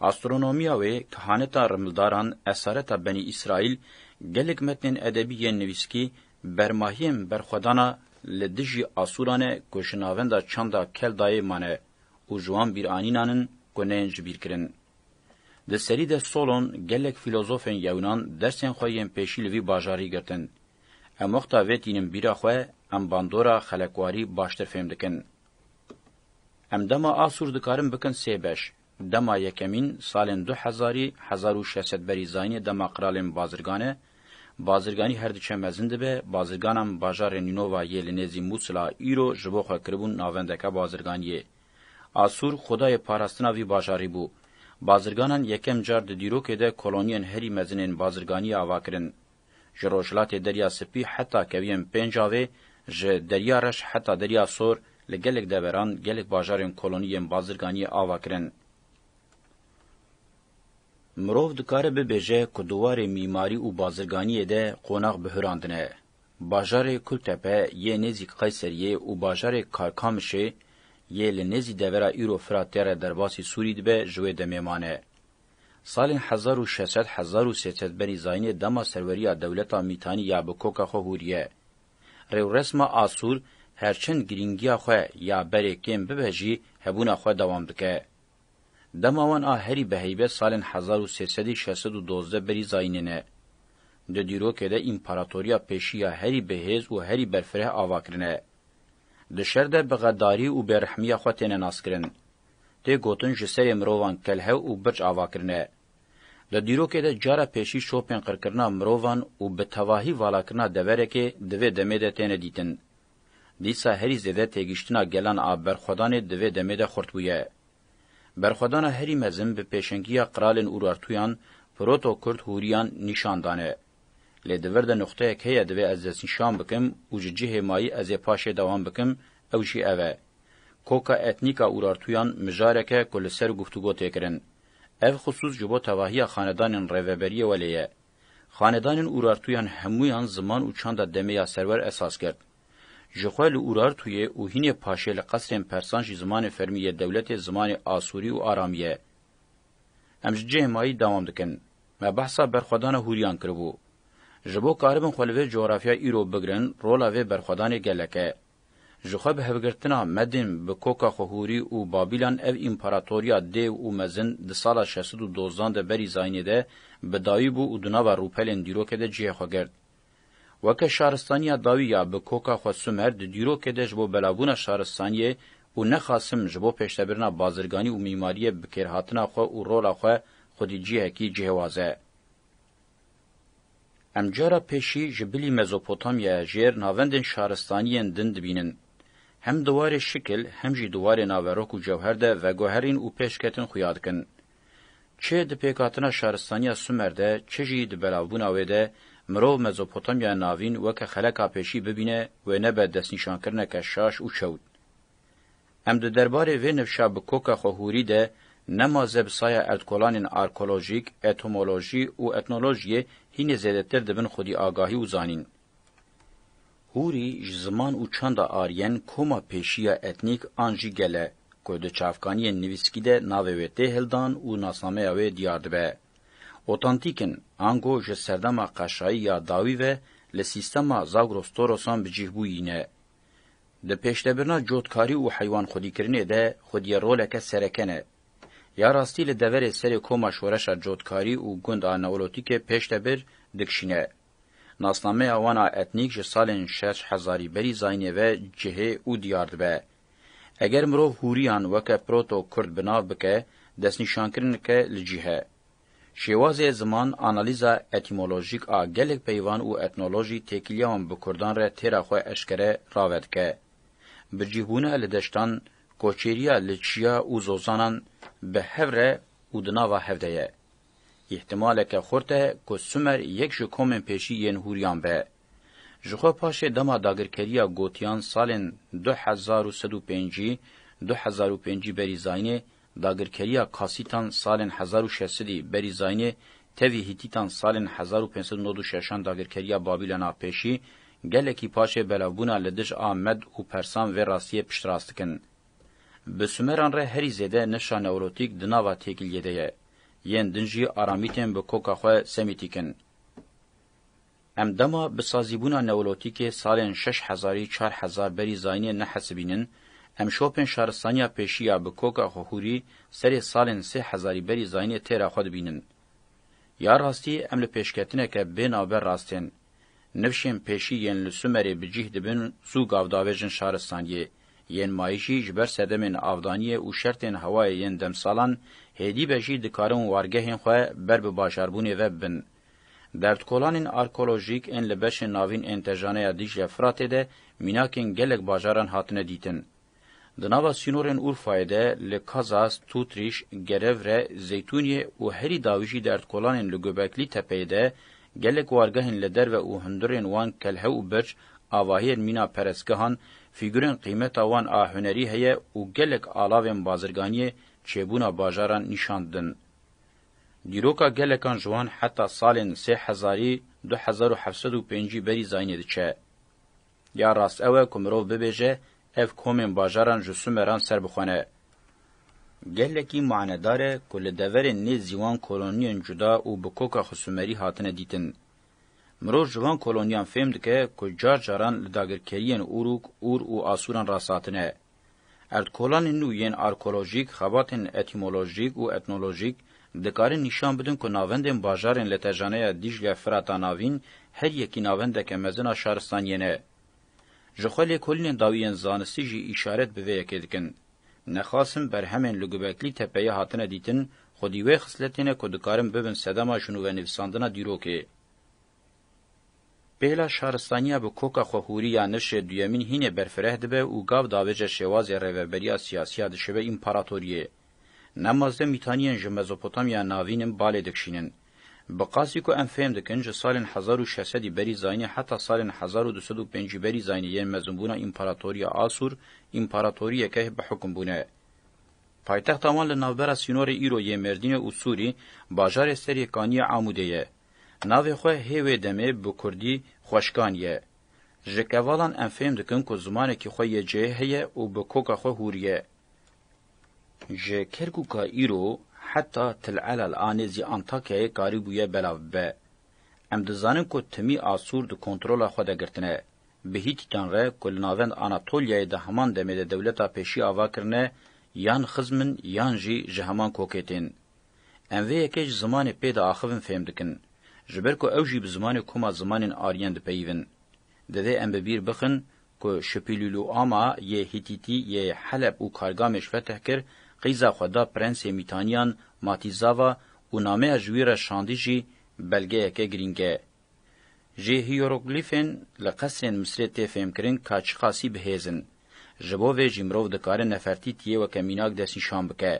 Astronomiya wê, kehaneta rimildaran, esareta Benî Îsraîl, gelek metnên edebî yên nivîskî, bermahiyên berxwedana li dijî Asûran e ku ji navenda çanda Keldayê mane. û ji wan bîranînan in ku neyên ji bîr kirin. Di serî de Solon gelek fîlozofên Yewnan dersên xwe yên pêşî li vî bajarî girtin. Em wexta vê tînin bîra xwe, em bandora xelekwarî baştir fêm dikin. Em dema Asûr dikarin bikin sê beş, dema yekemîn, salên du hezarî, hezar û şeş sed berî zayînê dema qiralên bazirgan e, Bazirganî herdiçe mezin dibe, bazirganan bajarê Nînova yê li nêzî Mûsil a îro ji bo xwe kiribûn navendeke bazirganiyê. Asûr xwedayê parastina vî bajarî bû. Bazirganan yekem car di dîrokê de koloniyên herî mezinên bazirganiyê ava kirin. Ji rojhilatê Derya Sipî heta keviyên Pêncavê, ji Derya Reş heta Derya Sor li gelek deveran gelek bajarên kolonî yên bazirganiyê ava kirin. Mirov dikare bibêje ku di warê mîmarî û bazirganiyê de qonax bihurandine. Bajarê Kultepe yê nêzîk Qeyseriyê û bajarê Karkamişê yê li nêzî devera îro Firatê re derbasî Sûrî dibe ji wê demê mane. Salên hezar û şeş sed hezar û sê sed berî zayînê dema serweriya dewleta Mîtanî ya bi koka xwe hûriye Rêwresma Asûr her çend girîngiya xwe ya berê kêm bibe jî hebûna xwe dewam dike. Dema wan a herî bi heybet salên hezar û sê sedî şeş sed û dozdeh berî zayînê ne. Di dîrokê de împaratoriya pêşî ya herî bi hêz û herî berfireh ava kirine. Di şer de bi xedarî û bêrehmiya xwe têne naskirin. Tê gotin ji serê mirovan kelhew û birç ava kirine. Li dîrokê de cara pêşî şopên qirkirina mirovan û bi tevahî valakirina deverekê di vê demê de têne dîtin. Dîsa herî zêde têgihiştina gelan a berxwedanê di vê demê de xurt bûye. Berxwedana herî mezin bi pêşengiya qralên Urartuyan, proto-Kurd Hûriyan nîşan dane. Lê di vir de nuqteyek heye divê ez destnîşan bikim û ji cihê mayî ez ê paşê dewam bikim, ew jî ev e. Koka etnîk a Urartuyan mijarek e ku li ser guftûgo tê kirin. Ev xisûs ji bo tevahiya xanedanên Rêveberiyê welê ye. Xanedanên Urartuyan hemûyan ziman û çanda demê ya serwer esas girt. Ji xwe li Urartuyê û hînê paşê li qesrên persan jî zimanê fermî yê dewletê zimanê Asûrî û Aramî ye. Em ji cihê mayî dewam dikin. Me behsa berxwedana Hûriyan kiribû. Ji bo karibin xwe li vê cografya îro bigirin, rola vê berxwedanê gelek e. Ji xwe bi hevgirtina Medin bi koka xwe Hûrî û Babîlan ev împaratoriya dêw û mezin di sala şeş sed û dozdan de berî Zayînê de bi dawî bû û di nava rûpelên dîrokê de cihê xwe girt. Weke şaristaniya dawî ya bi koka xwe Sumer di dîrokê de ji bo belavbûna şaristaniyê û ne xasim ji bo pêştebirina bazirganî û mîmariyê bikêrhatina xwe û rola xwe xwedî cihekî cihêwaz e. Em cara pêşî ji bilî Mezopotamyaya jêr navendên şaristaniyên din dibînin. Hem di warê şikil hem jî di warê naverok û cewher de veguherîn û pêşketin xuya dikin. Çi di pêkhatina şaristaniya Sumer de çi jî di belavbûna wê de mirov Mezopotamyaya Navîn weke xeleka pêşî bibîne wê nebe destnîşankirine ke şaş û çewt Em di derbarê vê nifşa bi koka xwe hûrî de nema ze bi saya erdkolanên arkolojîk, etomolojî û etnolojiyê hînê zêdetir dibin xwedî agahî û zanîn. Hûrî ji ziman û çanda Aryen koma pêşiya etnîk an jî gel e, ku di çavkaniyên nivîskî de navê wê tê hildan û nasnameya wê diyar dibe. Otantîk in, ango ji serdema qeşayî ya dawî ve li sîstema Zagros-Torosan bi cîh bûyî ne. Di pêşdebirina cotkarî û heywanxwedîkirinê de xwediyê roleke sereke ne. Ya rastî li deverê serê koma şoreşa cotkarî û gund a neolotîkê pêşdebir dikişîne. Nasnameya wan a etnîk ji salên şeş hezarî berî zayînê ve cihê û diyar dibe. Eger mirov hûriyan weke proto-kurd bi nav bike, destnîşankirineke li cî he. Şêwazê ziman analîza etîmolojîk a gelek peyvan û etnolojî têkiliya wan bi kurdan re têra xwe eşkere rave dike. Bicîhbûna li deştan, koçêriya li çiya û zozanan bi hev re û di nava hev de ye. Îhtimaleke xurt e ku Sumer yek ji komên pêşî yên Hûryan be. Jixwe paşê dema dagirkeriya gotiyan salên du hezar û sed û pêncî, du hezar û pêncî berî Zaynê, dagirkeriya Kasîtan salên hezar û şeş sedî berî Zaynê, tevî Hîtîtan salên hezar û pênc sed û nod û şeş an dagirkeriya Babîla Navpêşî, gelekî paşê belavbûna li dij a Med û Persan vê rastiyê piştrast dikin. Bi Sumeran re herî zêde nifşa newrotîk di nava têkiliyê de ye. Yên din jî aramîtên bi koka xwe semîtîk in. Em dema bi sazîbûna newolotîkê salên şeş hezarî çar hezar berî zayînê nehesibînin, em şopên şaristaniya pêşî ya bi koka xwe hûrî serê salên sê hezarî berî zayînê têra xwe dibînin. Ya rastî em li pêşketineke bê navber rast ên. Nifşên pêşî yên li Sumerê bi cîh dibin zû gav davêjin şaristaniyê, yên mayî jî ji ber sedemên avdaniyê û şertên hewayê yên demsalan hêdî be jî dikarin wargehên xwe ber bi başarbûnê ve bibin. Berdkolanên arkeolojîk ên li beşên navîn ên Tejaneya Dîcle Firatê de mînakên gelek bajaran hatine dîtin. Di nava sînorên Urfayê de li Kazas, Tutrîş, Gerevre, Zeytûniyê û herî dawî jî di Erdkolanên li Gobeklî Tepeyê de gelek wargehên li derve û hundirên wan Kelhe û Birç avahiyên mîna perestgehan, fîgurên qîmeta wan a hunerî heye û gelek alavên bazirganiyê çêbûna bajaran nîşan didin. Dîroka gelekan ji wan heta salên sê hezarî du hezar û heft sed û pêncî berî zayînê diçe. Ya rast ew e ku mirov bibêje ev komên bajaran ji Sumeran ser bixwene. Gelekî manedar e ku li deverên nê zîwan koloniyên cuda û bi koka xwe Sumerî hatine dîtin. Mirov ji van koloniyan fêm dike ku car caran li dagirkeriyên Uruk, Ur û Asuran rasthatine. Erdkolanên nû yên arkolojîk, xebatên etîmolojîk û etnolojîk dikarin nîşan bidin ku navendên bajarên li tejaneya Dîcle-Firata Navîn her yekî navendeke mezin a şaristaniyê ne. Ji xwe lê kolînên dawiyên zanistî jî îşaret bi vê yekê dikin. Nexasim berhemên li Gubeklî Tepeyê hatine dîtin xwedî wê xisletê ne ku dikarin bibin sedema jinûvenivîsandina dîrokê. Pêla şaristaniya bi koka xwe hûrî ya nirşê duyemîn hînê berfireh dibe û gav davêje şêwazê rêveberiya siyasî ya dişibe împaratorîyê. Ne mazde mîtanîyên ji Mezopotamya Navîn in balê dikşînin. Bi qasî ku em fêm dikin ji salên hezar û şeş sedî berî zaynî heta salên hezar û du sed û pêncî berî zaynî yên mezinbûna Împaratorîya Asûr împaratorîyeke bi hukum bûne. Paytexta wan li navbera sînorê îro yê Mêrdînê û Sûrî, bajarê serê kanîyê Amûdê ye. Navê xwe hê wê demê bi kurdî Xweşkan ye. Ji kevalan em fêm dikin ku zimanekî xwe yê cihê heye û bi koka xwe hûr ye. Ji Kerkûka îro heta Til Elal a nêzî Antakyayê karî bûye belav bibe. Em dizanin ku timî Asûr di kontrola xwe de girtine. Bi Hîtîtan re ku li navend Anatolyayê di heman demê de dewleta pêşî ava kirine, yan xizm in yan jî ji heman kokê tên. Em vê yekê ji zimanê pê diaxivin fêm dikin. Ji ber ku ew jî bi zimanê koma zimanên Aryen dipeyivin. Divê em bi bîr bixin ku Şipîlûlûama yê Hîtîtî yê Heleb û Kargamêş fetih kir, qîza xwe da prensê Mîtanîyan Matîzava û nameya ji wî re şandî jî belgeyeke girîng e. Ji hîyoroglîfên li qesrên Misrê tê fêmkirin ka çiqasî bihêz in. Ji bo vê jî mirov dikare nefertîtiyê weke mînak destnîşan bike.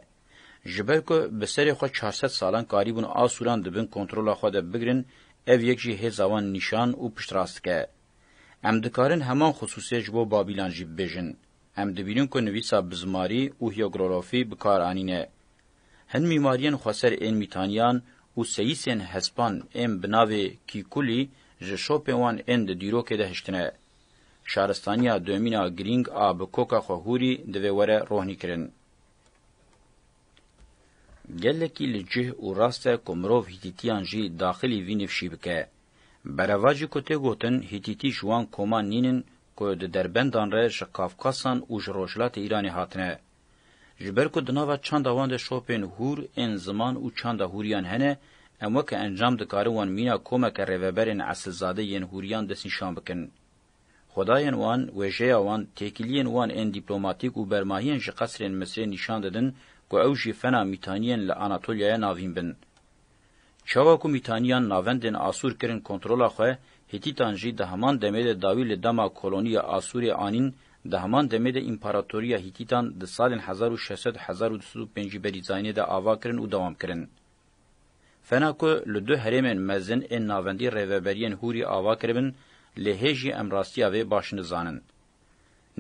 Ji ber ku bi serê xwe çar sed salan karîbûn Asûran di bin kontrola xwe de bigirin, ev yek jî hêza wan nîşan û piştrast dike. Em dikarin heman xisûsê ji bo Babîlan jî bibêjin. Em dibînin ku nivîsa bizmarî û hiyogrorofî bi kar anîne. Hin mîmariyên xweser ên mîtaniyan û seyîsên hespan ên bi navê kîkulî ji şopên wan ên di dîrokê de hiştine. Şaristaniya doemîna girîng a bi koka xwe hûrî divê were rohnîkirin. Gelekî li cih û rast e ku mirov Hîtîtiyan jî daxilî vî nifşî bike. Bereva jî ku tê gotin Hîtîtî ji wan koman nîn in ku di Derbendan re ji Kafkasan û ji Rojhilatê Îranê hatine. Ji ber ku di nava çanda wan de şopên hûr ên ziman û çanda hûriyan hene, em weke encam dikarin wan mîna komeke rêveberên esilzade yên hûriyan destnîşan bikin. Xwedayên wan, wêjeya wan, têkiliyên wan ên dîplomatîk û bermahiyên ji qesrên Misrê nîşan didin ku ew jî fena Mîtaniyên li Anatolyayê navîn bin. Çawa ku Mîtaniyan navendên Asûr kirin kontrola xwe, Hîtîtan jî di heman demê de dawî li dema koloniya Asûrê anîn, di heman demê de împaratoriya Hîtîtan di salên hezar û şeş sed hezar û du sed û pêncî berî zayînê de ava kirin û dewam kirin. Fena ku li du herêmên mezin ên navendî rêveberiyên hûrî ava kiribin lê hê jî em rastiya vê baş nizanin.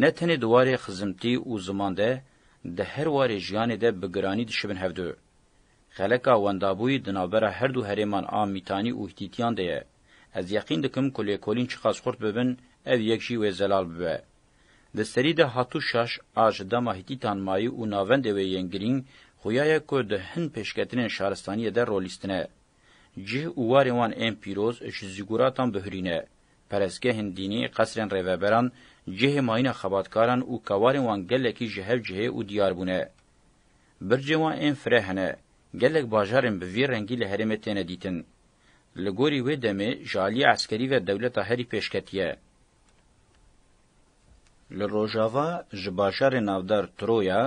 Ne tenê di warê xizimtî û ziman de, di her warê jiyanê de bi giranî dişibin hevdu. Xeleka wendabûyî di navbera her du herêman a Mîtanî û Hîtîtîyan de ye. Ez yeqîn dikim ku lêkolîn çiqas xurt bibin ev yek jî wê zelal bibe. Li serî de hatû şaş a ji dema Hîtîtan mayî û navendê wê yên girîng xuya ye ku di hin pêşketinên şaristaniyê de rol lîstine. Cih û warên wan ên pîroz ji zîgûratan bihurî ne. Perestgehên dînî, qesrên rêveberan, cihê mayîna xebatkaran û kewarên wan gelekî ji hev cihê û diyar bûne. Bircên wan ên fireh hene. Gelek bajarên bi vî rengî li herêmê têne dîtin. Li gorî wê demê ji aliyê eskerî ve dewleta herî pêşketî ye. Li rojava ji bajarê navdar Troya,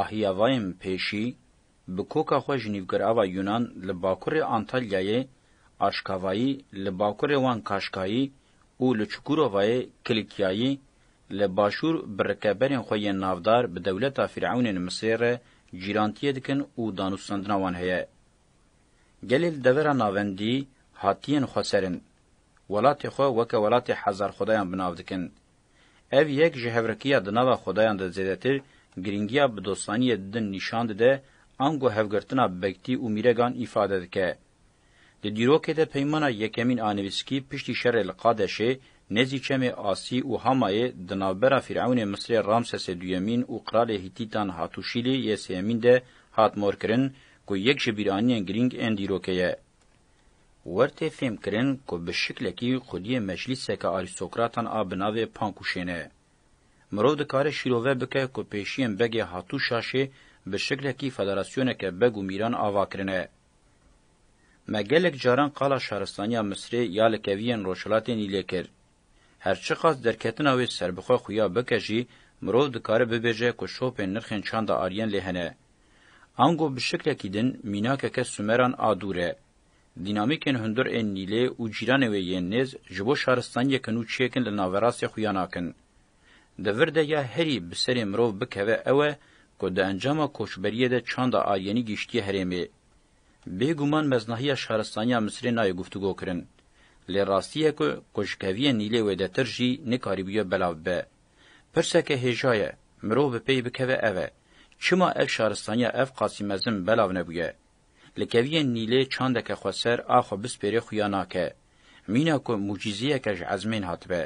Ahiavayim pêşî, bi koka xwe ji nîvgirava Yunan li bakurê Antalyayê Aşkavayî, li bakurê wan Kaşkayî û li Çukurovayê Kilikyayî, li başûr bi rikeberên xwe yên navdar bi dewleta Fîr'ewnên Misrê re cîrantiyê dikin û danûstandina wan heye. Gelê li devera navendî hatiyên xweserin. welatê xwe weke welatê hezarxwedayan bi nav dikin. Ev yek ji hevrekiya di nava xwedayan de zêdetir girîngiya bi dostaniyê didin nîşan dide ango hevgirtina bektî û mîregan îfade dike. Di dîrokê de peymana yekemîn a nivîskî piştî şerê li Qadeşê nêzî çemê Asî û Hamayê di navbera Fîr'ewnê Misirê Ramsesê Duyemîn û Qralê Hîtîtan Hatûşîlî yê Sêyemîn de hat morkirin ku yek ji bîranînên girîng ên dîrokê ye. Wer tê fêmkirin ku bi şiklekî xwediyê meclîseke arîstokratan a bi navê Pankûşê ne. Mirov dikare şîrove bike ku pêşiyên begê hatû şaşê bi şiklekî federasyoneke beg û mîran ava kirine. Me gelek caran qala şaristaniya Misrê ya li keviyên Rojhilatê Nîlê kir. Her çiqas derketina wê serbixwe xuya bike jî, mirov dikare bibêje ku şopên nirxên çanda ariyen lê hene. Ango bi şiklekî din mînakeke Sumeran a dûr e. Dînamîkên hundir ên Nîlê û cîranê wê yên nêz ji bo şaristaniyeke nû çiyêkin li naverastê xuya nakin. Di vir de ya herî bi serê mirov bikeve ew e ku di encama koçberiyê de çanda ariyenî gihiştiye herêmê. Bê guman meznahiya şaristaniya Misirê nayê guftûgo kirin. Lê rastî ye ku qujikeviyên Nîlê wêdetir jî nekarîbûye belav bibe. Pirseke hêja ye, mirov bi pey bikeve ev e, çima ev şaristaniya ev qasî mezin belav nebûye? Li keviyên Nîlê çandeke xweser a xwe bispêrê xuya nake. Mîna ku mucîzeyeke ji ezmên hatibe.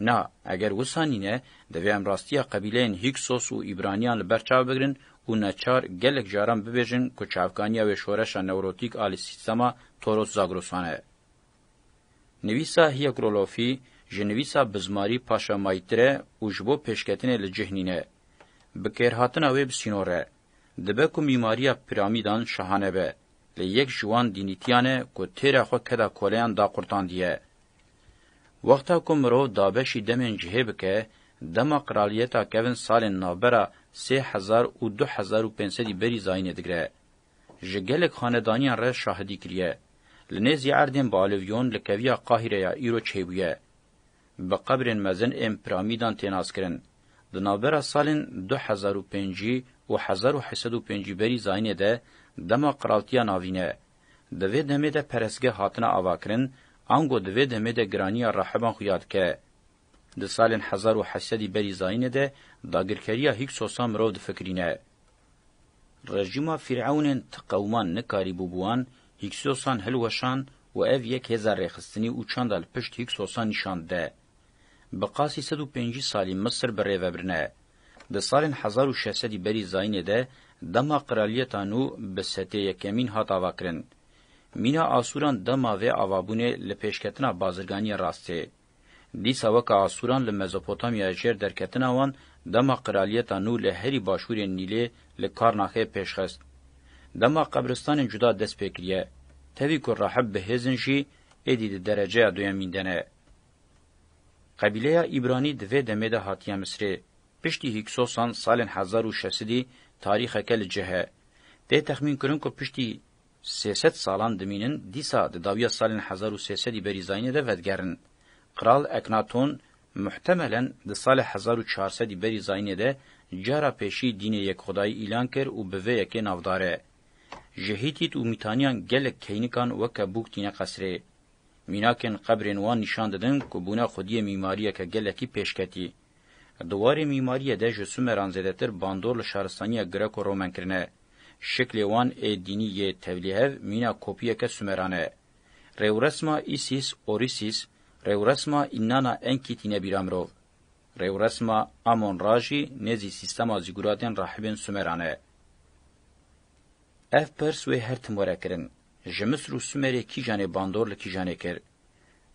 Na, eger wisa nîne, divê em rastiya qebîleyên Hîksos û Îbraniyan li ber çav bigirin û neçar gelek caran bibêjin ku çavkaniya wê şoreşa newrotîk a li sîstema Toros-Zagrosan e. Nivîsa Hiegrolofî ji nivîsa bi zimarî paşemaîtir e û ji bo pêşketinê li cih nîne. Bikêrhatina wê bi sînor e. Dibe ku mîmariya piramîdan şahane be, lê yek ji wan dînîtiyan e ku têra xwe keda koleyan da qurtandiye. Wexta ku mirov dabeşî demên cihê bike, dema qraliyeta kevin salên navbera sê hezar û du hezar û pênc sedî berî zayînê digire. Ji gelek xanedaniyan re şahidî kiriye. Li nêzî erdên bi alüvyon li keviya Qahîreya îro çêbûye. bi qebrên mezin ên piramîdan tê naskirin. Di navbera salên du hezar û pêncî û hezar û heşt sed û pêncî berî zayînê de dema Qiraltiya Navîn e. Di vê demê de perestgeh hatine avakirin, ango di vê demê de giraniya rahiban xuya dike. Di salên hezar û heşt sedî berî zayînê de dagirkeriya Hîksosa mirov difikirîne. Rejîma fîr'ewnên ti qewman nikarîbû bi wan Hîksosan hilweşand û ev yek hêza rêxistinî û çanda li pişt Hîksosa nîşan dide. Bi qasî sed û pêncî salî Misir bi rê ve birine. Di salên hezar û şeş sedî berî zayînê de dema qiraliyeta nû bi Setê Yekemîn hat avakirin. Mîna Asûran dema vê avabûnê li pêşketina bazirganiyê rast tê. Dîsa weke Asûran li Mezopotamyayê jêr derketina wan dema qiraliyeta nû li herî başûrê Nîlê li Karnaxê pêş xist. Dema qebristanên cuda dest pê kiriye. Tevî ku rahib bi hêzin jî êdî di dereceya duyemîn de ne. Qebîleya Îbranî di vê demê de hatiye Misrê. Piştî Hîksosan salên hezar û şesidî tarîxeke li cih e. Tê texmînkirin ku piştî Sê sed salan dimînin, dîsa di dawiya salên hezar û sê sedî berî Zayînê de vedigerin. Qral Eknaton muhtemelen di salê hezar û çar sedî berî Zayînê de cara pêşî dînê yekxwedayî îlan kir û bi vê yekê navdar e. Ji Hîtît û Mîtaniyan gelek keynikan weke bûk tîne qesrê. Mînakên qebrên wan nîşan didin ku bûna xwediyê mîmariyeke gelekî pêşketî. Di warê mîmariyê de ji Sumeran zêdetir bandor li şaristaniya Greko-Romen kirine. Şiklê wan ê dînî yê tevlîhev mîna kopiyeke Sumeran e. Rêwresma Îsîs, Orîsîs, rêwresma Înnana Enkî tîne bîra mirov. Rêwresma Amon-Ra jî nêzî sîstema zîguratên rahibên Sumeran e. Ev pers wê her tim were kirin, Ji Misir û Sumerê kîjan ê bandor li kîjan ê kir?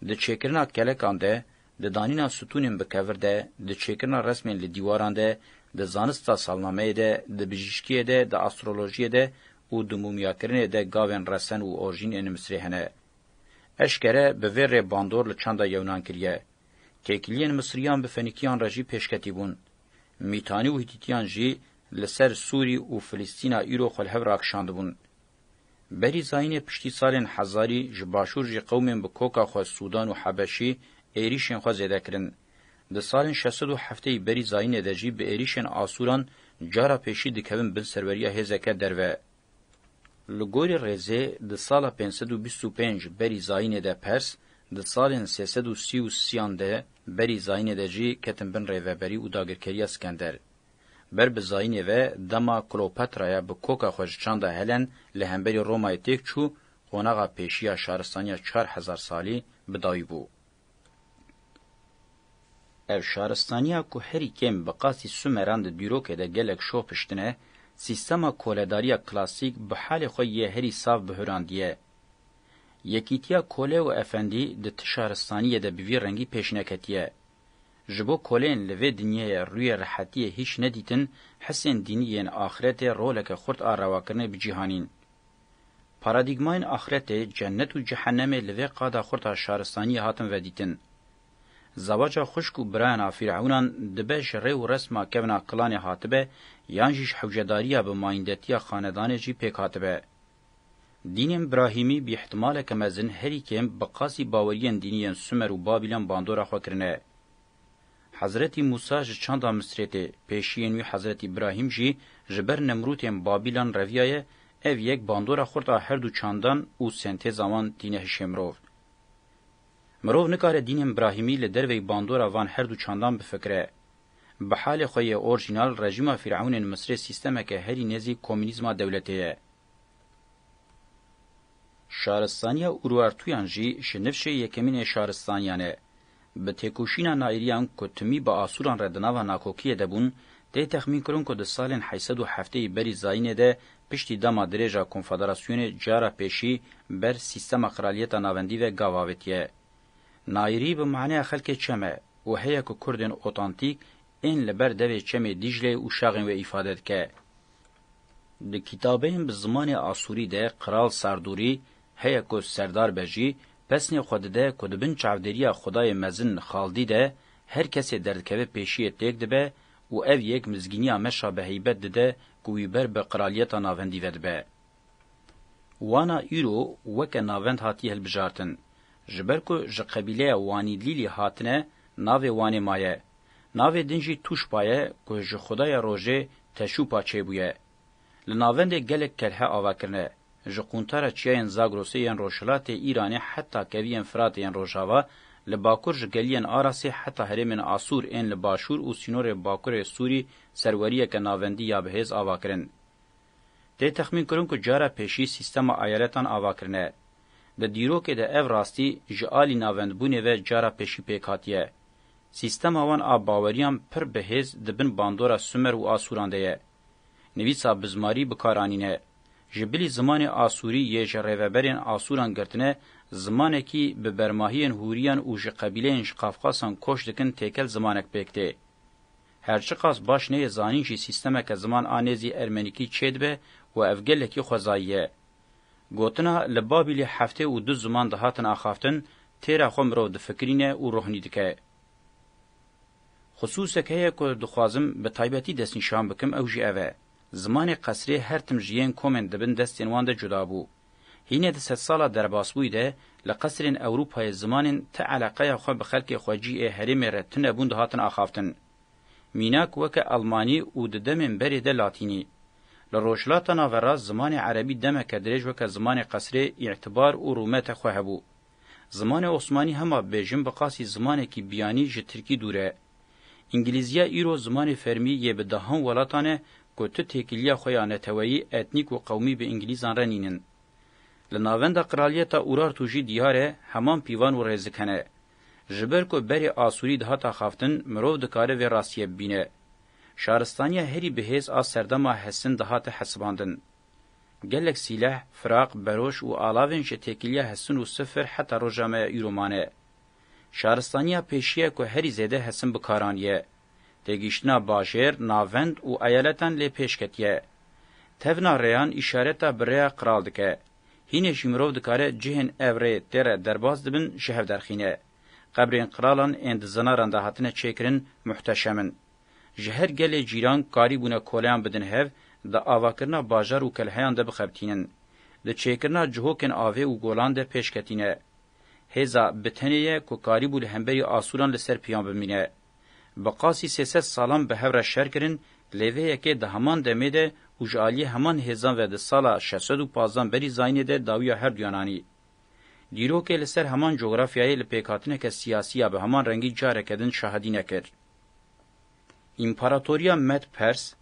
Di çêkirina kelekan de, di danîna stûnên bi kevir de, di çêkirina resmên li dîwaran de, di zanista salnameyê de, di bijîşkiyê de, di astrolojiyê de û di mûmyakirinê de gavên resen û orjîn ên Misrê hene. Eşkere bi vê rê bandor li çanda Yewnan kiriye. Têkiliyên Misriyan bi Fenikiyan re jî pêşketî bûn. Mîtanî û Hîtîtiyan jî li ser Sûrî û Filîstîna îro xwe li hev rakişandibûn. Berî zayînê piştî salên hezarî ji başûr jî qewmên bi koka xwe Sûdan û Hebeşî êrîşên xwe zêde kirin. Di salên şeş sed û heftê yî berî zayînê de jî bi êrîşên Asûran cara pêşî dikevin bin serweriya hêzeke derve. Li gorî rêzê di sala pênc sed û bîst û pênc berî zayînê de Pers, di salên sê sed û sî û siyan de berî zayînê de jî ketin bin rêveberî û dagirkeriya Skender. Ber bi zayînê ve dema Klopatraya bi koka xwe ji çanda Helen li hemberî Romayê têk çû, qonaxa pêşî ya şaristaniya çar hezar salî bi dawî bû. Ev şaristaniya ku herî kêm bi qasî Sumeran di dîrokê de gelek şox piştine, sîstema koledariya klasîk bi halê xwe yê herî saf bihurandiye. Yekîtiya kole û efendî di ti şaristaniyê de bi vî rengî pêş neketiye. Ji bo kolên li vê dinyeyê rûyê rehetiyê hîç nedîtin, hisên dînî yên axretê roleke xurt a rewakirinê bi cîhanî in. Paradîgmayên axretê, cennet û cehenemê li vê qada xurt a şaristaniyê hatin vedîtin. Zewaca xwişk û birayana Fîr'ewnan dibe ji rê û resma kevna klanê hatibe yan jî ji hewcedariya bi mayîndetiya xanedanê jî pêk hatibe. Dînên Brahîmî bi îhtîmaleke mezin herî kêm bi qasî baweriyên dînî yên Sumer û Babîlan bandora xwe kirine. Hezretî Mûsa ji çanda Misrê tê, pêşiyên wî Hezretî Brahîm jî ji ber Nemrûtên Babîlan reviyaye, ev yek bandora xurt a herdû çandan û sentêza wan tîne hişê mirov. Mirov nikare dînên Brahîmî li derveyî bandora van herdu çandan bifikire. Bi halê xwe yê orjînal rejîma Fîr'ewnên Misrê sîstemeke herî nêzîk komînîzma dewletê ye. Şaristaniya Urwartuyan jî ji nifşê yekemîn ê şaristaniyan e. Bi têkoşîna Naîriyan ku timî bi Asûran re di nava nakokiyê de bûn, tê texmînkirin ku di salên heyşt sed û heftê yî berî Zayînê de Piştî dema dirêj a konfederasyonê cara pêşî ber sîstema Kraliyeta Navendî ve gav avêtiye. Nayirî bi maneya xelkê çem e û heye ku Kurdên otantîk ên li ber devê çemê Dîcleyê û şaxên wê îfade dike. Di kitabeyên bi zimanê Asûrî de Kral Serdûrî heye ku serdar be jî pesnê xwe dide ku di bin çavdêriya xwedayê mezin Xaldî de her kesê derdikeve pêşiyê têk dibe Û ev yek mizgîniya meşa bi heybet dide ku wî ber bi qiralyeta navendî ve dibe. Wana îro weke navend hatiye hilbijartin. Ji ber ku ji qebîleya Wanîlîlî hatine navê Wanê maye. Navê din jî Tûşpa ye ku ji xwedaya rojê Teşûpa çêbûye. Li navendê gelek kelhe ava kirine. Ji quntara çiyayên Zagrosê yên rojhilatê Îranê heta keviyên Firatê yên rojava, li bakur ji geliyên Arasê heta herêmên Asûr ên li başûr û sînorê bakurê Sûrî serweriyeke navendî ya bihêz ava kirin. Tê texmîn kirin ku cara pêşî sîstema eyaletan ava kirine. Di dîrokê de ev rastî ji alî navendbûnê ve cara pêşî pêk hatiye. Sîstema wan a baweriyan pir bihêz di bin bandora Sumer û Asûran de ye. Nivîsa bizmarî bi kar anîne. Ji bilî zimanê Asûrî yê ji rêveberên Asûran girtine, zimanekî bi bermahiyên Hûrîyan û ji qebîleyên ji Qafqasan koç dikin têkel zimanek pêk tê. Her çiqas baş neyê zanîn jî sîstemeke ziman a nêzî Ermenîkî çê dibe û ev gelekî xwezayî ye. Gotina li Babîlê heftê û du ziman dihatin axaftin, têra xwe mirov difikirîne û ruhnî dike. Xisûsek heye ku dixwazim bi taybetî destnîşan bikim ew jî ev e, zimanê qesrê her tim ji yên komên di bin destên wan de cuda bû. Hînê di sedsala derbasbûyî de li qesrên Ewrûpayê zimanên ti eleqeya xwe bi xelkê xwecî ê herêmê re tune bûn dihatin axaftin. Mînak weke Elmanî û di demên berê de Latînî. Li Rojhilata Naverast zimanê Erebî demeke dirêj weke zimanê qesrê îtibar û rûmete xwe hebû. Zimanê Osmanî hema bêjim bi qasî zimanekî biyanî ji tirkî dûr e. Îngilîzya îro zimanê fermî yê bi dehan welatan e ku tu têkiliya xwe ya neteweyî, etnîk û qewmî bi îngilîzan re nînin. Li navenda Qiraliyeta Urartu jî diyar e heman pîvan û rêzik hene. Ji ber ku berê Asûrî dihat axaftin mirov dikare vê rastiyê bibîne. Şaristaniya herî bihêz a serdema Hesin dihate hesibandin. Gelek sîleh, firaq, beroş û alavên ji têkiliya hesin û sifir heta roja me ya îro mane. Şaristaniya pêşî ye ku herî zêde hesin bi kar aniye. Têgihiştina bajêr, navend û eyaletan lê pêş ketiye. Tevna rêyan îşareta bi rêya qral dike. Hînê jî mirov dikare cihên ev rê tê re derbas dibin ji hev derxîne. Qebrên qralan ên di zinaran de hatine çêkirin muhteşem in. Ji her gelê cîran karîbûne koleyan bidin hev, di avakirina bajar û kelheyan de bixebitînin. Di çêkirina cihokên avê û golan de pêş ketîne. Hêza bi tenê ye ku karîbû li hemberî asûran li ser pîyan bimîne. Bi qasî sê sed salan bi hev re şer kirin, lê vê yekê di heman demê de û ji aliyê heman hêzan ve di sala şeş sed û pazdeh berî zayînê de dawiya her duyan anî. Dîrokê li ser heman cografyayê li pêkhatineke siyasî ya bi heman rengî careke din şahedî nekir. Împaratoriya Med-Pers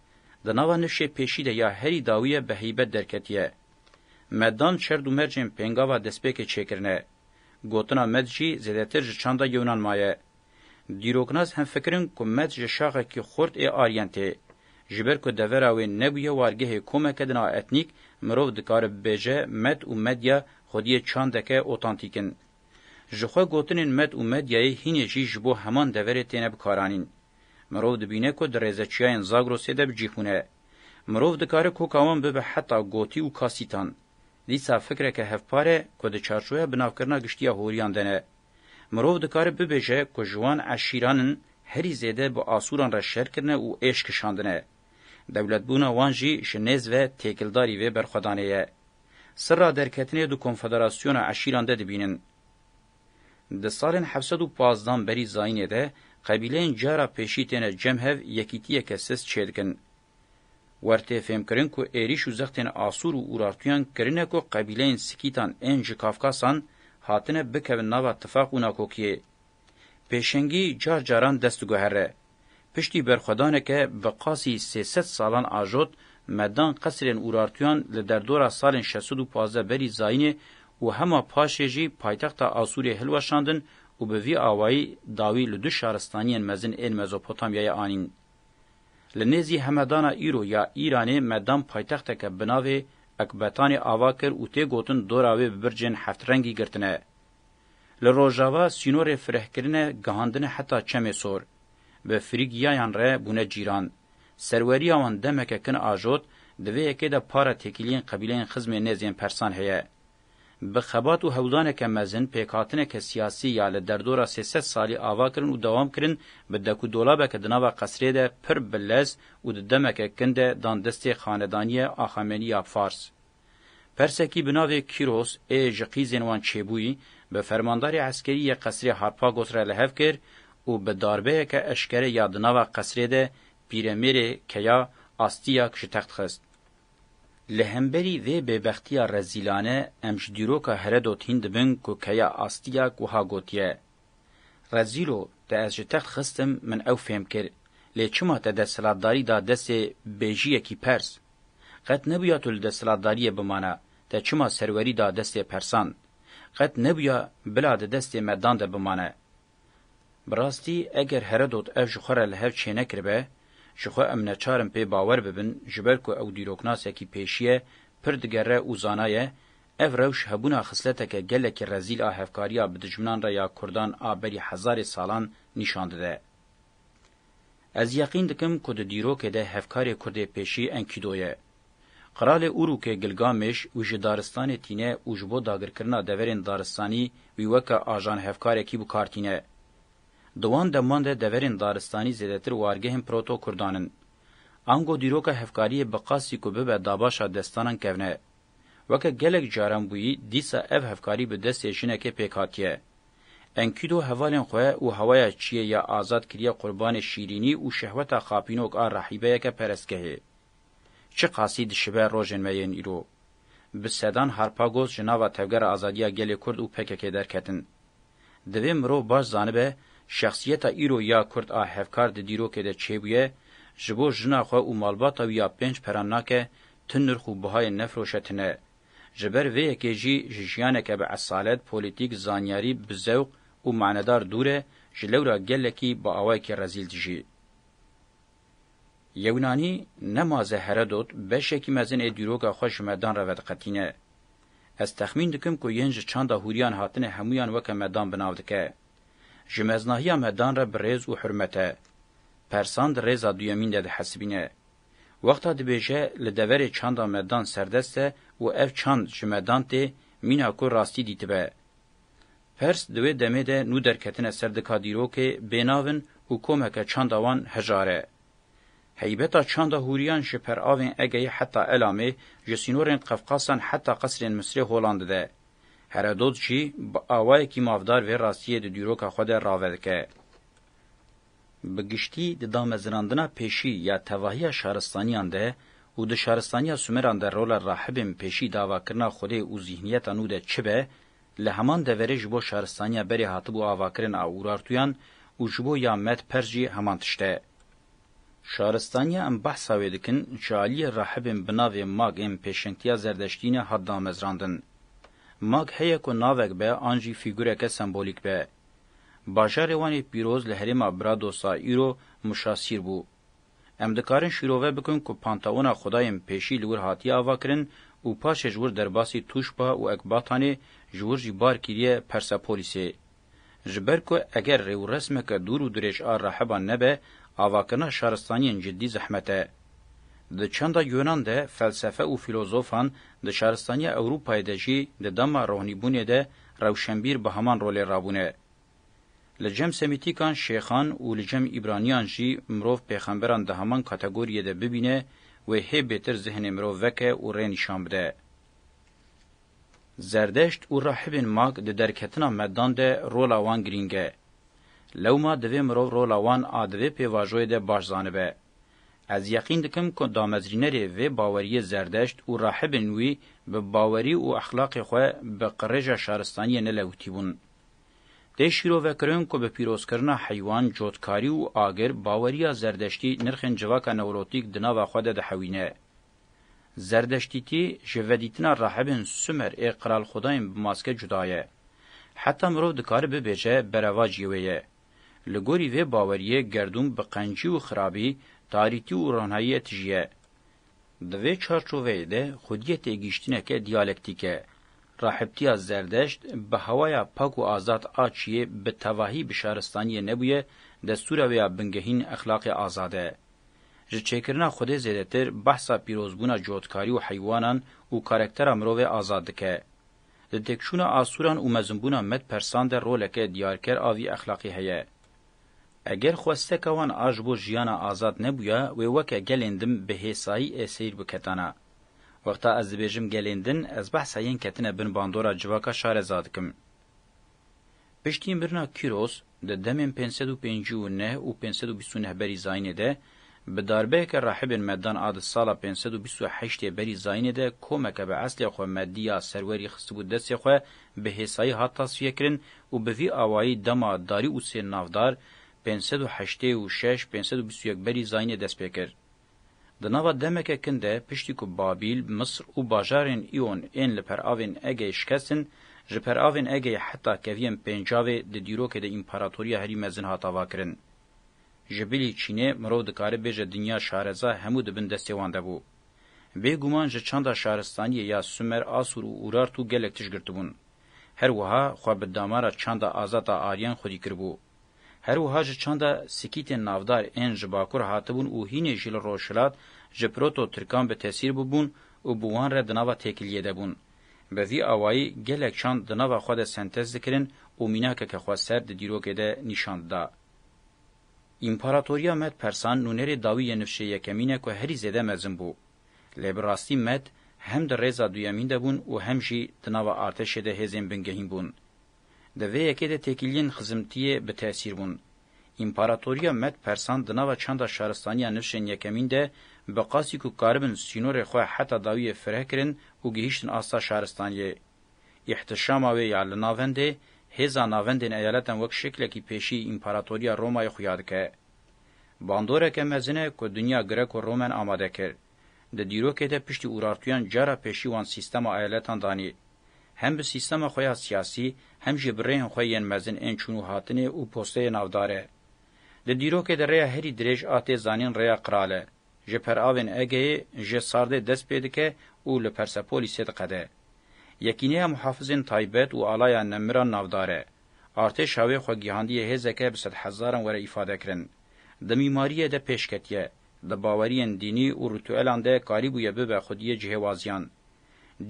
di nava nifşê pêşî de ya herî dawî ye bi heybet derketiye. Medan çerd û mercên pêngava destpêkê çêkirine. Gotina Med jî zêdetir ji çanda Yewnan maye. Dîroknas hemfikir in ku Med ji şaxekî xurt ê Aryen tê. Ji ber ku devera wê nebûye wargehê komeke di na etnîk, mirov dikare bibêje Med û Medya xwediyê çandeke otantîk in. Ji xwe gotinên med û medyayê hînê jî ji bo heman deverê têne bikaranîn. Mirov dibîne ku di rêzeçiyayên Zagrosê de bi cih bûne. Mirov dikare koka wan bibe heta gotî û kasîtan. Dîsa fikreke hevpar e ku di çarçoya binavkirina giştiya horiyan de ne. Mirov dikare bibêje ku ji wan eşîran in herî zêde bi asûran re şer kirine û êş kişandine. Dewletbûna wan jî ji nêz ve têkildarî vê berxwedanê ye. Sirra derketinê di konfederasyona eşîran de dibînin. Di salên heft sed û pazdeh berî zayînê de qebîleyên cara pêşî têne cem hev yekîtiyeke siz çêdikin. Wer tê fêmkirin ku êrîş û zextên Asûr û Urartuyan kirine ku qebîleyên Sikîtan ên ji Kafkasan hatine bikevin nava tifaq û nakokiyê. Pêşengî car caran dest diguhere. Piştî berxwedaneke bi qasî sê sed salan ajot, me dan qesrên Urartuyan li derdora salên şeş sed û pazdeh berî Zayînê û hema paşê jî paytexta Asûrê hilweşandin û bi vî awayî dawî li du şaristaniyên mezin ên Mezopotamyayê anîn. Li nêzî Hemedana îro ya Îranê me dan paytexteke bi navê Ekbetanê ava kir û tê gotin dora wê bi bircên heft rengî girtine. Li rojava sînorê firehkirine gihandine heta Çemê Sor. Bi frîgiyayan re bûne cîran. Serweriya wan demeke kin ajot, di vê yekê de para têkiliyên qebîleyên Xizmê nêz yên Persan heye. Bi xebat û hewldaneke mezin pêkhatineke siyasî ya li derdora sê sed salî ava kirin û dewam kirin bi dek û dolabeke di nava qesrê de pir bi lez û di demeke kin de dan destê xanedaniyê Axamenî ya Fars. Persekî bi navê Kîros ê ji qîzên wan çêbûyî bi fermandarê eskerî yê qesrê Harpagos re li hev kir û bi darbeyeke eşkere ya di nava qesrê de pîremêrê keya Astiyak ji text xist. Li hemberî vê bêbextiya rezîlane em ji dîroka Heredot hîn dibin ku keya Astiyak wiha gotiye, Rezîl o, te ez ji text xistim min ew fêm kir, lê çima te desthilatdarî da destê bêjiyekî pers? Qet nebûya tu li desthilatdariyê bimane, te çima serwerî da destê persan? Qet nebûya bila di destê medan de bimane. Bi rastî eger Heredot ev ji xwe re li hev çênekiribe, ji xwe em neçar in pê bawer bibin ji ber ku ew dîroknasekî pêşî ye, pir digere û zanaye, ev rewş hebûna xisleteke gelekî rezîl a hevkariya bi dijminan re ya kurdan a berî hezarê salan nîşan dide. Ez yeqîn dikim ku di dîrokê de hevkarê Kurdê pêşî Enkîdo ye. Qralê Urûkê Gil Gamêş wî ji daristanê tîne û ji bo dagirkirina deverên daristanî wî weke ajan hevkarekî bi kar tîne. Di wan deman de deverên daristanî zêdetir wargehên proto-Kurdan in. Ango dîroka hevkariyê bi qasî ku bibe dabaşa destanan kevne. Weke gelek caran bûyî dîsa ev hevkarî bi destê jinekê pêk hatiye. Enkidu hevalên xwe û hewaya çiyê ya azad kiriye qurbanê şîrînî û şehweta xapînok a rahîbeyeke perestgehê. Çi qasî dişibe rojên me yên îro. Bi sedan Harpagos ji nava Tevgera Azadiya Gelê Kurd û pkk derketin. Divê mirov baş zanibe şexsiyeta îro ya Kurd a hevkar di dîrokê de çêbûye, ji bo jina xwe û malbata wî ya pênc peran nake, ti nirx û bihayê nefroşe tine, Ji ber vê yekê jî ji jiyaneke bi esalet, polîtîk, zanyarî, bi zewq û manedar dûr e, ji lewra gelekî bi awayekî rezîl dijî. Yewnanî, nema ze Heredot, beşekî mezin ê dîroka xwe ji medan re vediqetîne. Ez texmîn dikim ku yên ji çanda Hûriyan hatine hemûyan weke medan bi nav dike. Ji meznahiya medan re bi rêz û hurmete. Persand rêza duyemîn de dihesibîne. Wexta dibêje li deverê çanda me dan serdest e û ev çand ji me dan tê mîna ku rastî dîtibe. Pers di wê demê de nû derketine ser dika dîrokê bênav in û komeke çanda wan hejar e. Heybeta çanda hûriyan ji peravên Egeyê heta Elamê, ji sînorên Qefqasan heta qesrên Misrê holan dide. Herodot jî bi awayekî mafdar vê rastiyê di dîroka xwe de rave dike. Bi giştî di damezirandina pêşî ya tevahiya şaristaniyan de û di şaristaniya Sumeran de rola rahibên pêşî davakirina xwedê û zîhniyeta nû de çi be, li heman deverê ji bo şaristaniya berê hatibû avakirin a Urartuyan û ji bo ya Med Pers jî heman tişt e. Şaristaniya em behsa wê dikin ji aliyê rahibên bi navê Mag ên pêşengtiya Zerdeştîne hat damezirandin. Mag heye ku navek be an jî fîgureke sembolîk be. Bajarê Wanê pîroz li herêma Bradosa îro mişasîr bû. Em dikarin şîrove bikin ku panteona xwedayên pêşî li wir hatiye avakirin û paşê ji wir derbasî Tuşba û Ekbatanê ji wir jî bar kiriye Persepolisê. Ji ber ku eger rê û resmeke dûr û dirêj a rahiban nebe, avakirina şaristaniyên cidî zehmet e. Di çanda Yunan de felsefe û fîlozofan di şaristaniya Ewropayê de jî di dema rohnîbûnê de Rewşenbîr bi heman rolê rabûne. Li cem semîtîkan, şêxan û li cem îbraniyan jî mirov pêxemberan di heman kategoriyê de bibîne, wê hê bêtir zihinê mirov veke û rê nîşan bide. Zerdeşt û rahibên mak di derketina medan de rola wan girîng e. Lewma divê mirov rola wan a di vê pêvajoyê de baş zanibe. Ez yeqîn dikim ku damezrînerê vê baweriyê Zerdeşt û rahibên wî bi bawerî û exlaqê xwe bi qirêja şaristaniyê nelewitîbûn. Tê şîrovekirin ku bi pîrozkirina heywan, cotkarî û agir baweriya Zerdeştî nirxên civaka newrotîk di nava xwe de dihewîne. Zerdeştîtî ji vedîtina rahibên Sumer ê qiralxwedayên bi maske cuda ye. Heta mirov dikare bibêje berevaciyê wê ye. Li gorî vê baweriyê gerdûn bi qencî û xirabî, tarîtî û ranayiye tije ye. Di vê çarçoveyê de xwediyê têgihiştineke diyalektîk e. Rahiptiya Zerdeşt bi hewaya pak û azad a çiyê bi tevahî bi şaristaniyê nebûye, destûra wê ya bingehîn exlaqê azad e. Ji çêkirina xwedê zêdetir behsa pîrozbûna cotkarî û heywanan û karektera mirovê azad dike. Di têkçûna Asûran û mezinbûna Med-Persan de roleke diyarker a vî exlaqî heye. Eger xwesteka wan a ji bo jiyana azad nebûya, wê weke gelên din bi hêsayî ê seyr biketana. Wexta ez dibêjim gelên din, ez behsa yên ketine bin bandora civaka şareza dikim. Piştî mirina Kîros, di demên pênc sed û pêncî û neh û pênc sed û bîst û neh berî Zayînê de, bi darbeyeke rahibên Meddan a di sala pênc sed û bîst û heştê berî Zayînê de komeke bi eslê xwe Meddî ya serwerî xistibû destê xwe bi hêsayî hat tasfiyekirin û bi vî awayî dema Darîûsê Navdar pênc sed û heştê û şeş pênc sed û bîst û yek berî Zayînê dest pê kir. Di nava demeke kin de piştî ku Babîl, Misr û bajarên Îon ên li peravên Egeyê şikestin, ji peravên Egeyê heta keviyên pêncavê di dîrokê de Împaratoriya Herî Mezin hat avakirin. Ji bilî Çînê mirov dikare bêje dinya şareza hemû di bin destê wan de bû. Bê guman ji çanda şaristaniyê ya Sumer, Asûr û Urartu gelek tişt girtibûn. Her wiha xwe bi damara çanda azad a Aryan xwedî kiribû. Her wiha ji çanda sikîtên navdar ên ji bakur hatibûn û hînê jî li rojhilat ji proto-tirkan bi tesîr bûbûn û bi wan re di nava têkiliyê de bûn. Bi vî awayî gelek çand di nava xwe de sentez dikirin û mînakeke xwe ser di dîrokê de nîşan dida. Împaratoriya Med Persan nûnerê dawî yê nifşê yekemîn e ku herî zêde mezin bû. Lê bi rastî Med hem di rêza duyemîn de bûn û hem jî di nava arteşê de hêzên bingehîn bûn. Di vê yekê de têkiliyên xizimtiyê bi tesîr bûn. Împaratoriya Med Persan di nava çanda şaristaniya nifşên yekemîn de bi qasî ku karibin sînorê xwe heta dawiyê fireh kirin û gihîştin asta şaristaniyê. Îhtişama wê ya li navendê, hêza navendên eyaletan wek şeklekî pêşî Împaratoriya Romayê xuya dike. Bandoreke mezin e ku dinya Greko-Romen amade kir. Di dîrokê de piştî Urartuyan cara pêşî wan sîstema eyaletan danî. Hem bi sîstema xwe ya siyasî hem jî bi rêyên xwe yên mezin ên çûn û hatinê û posteyê navdar e. Di dîrokê de rêya herî dirêj a tê zanîn rêya Qral e. Ji peravên Egeyê, ji Sardê dest pê dike û li Persepolisê diqede. Yekîneya Muhafizên Taybet û Alaya Nemiran navdar e. Artêşa wê xwe gihandiye hêzeke bi sedhezaran were îfadekirin. Di mîmariyê de pêş ketiye. Di baweriyên dînî û rîtuelan de karî bûye bibe xwediyê cihêwaziyan.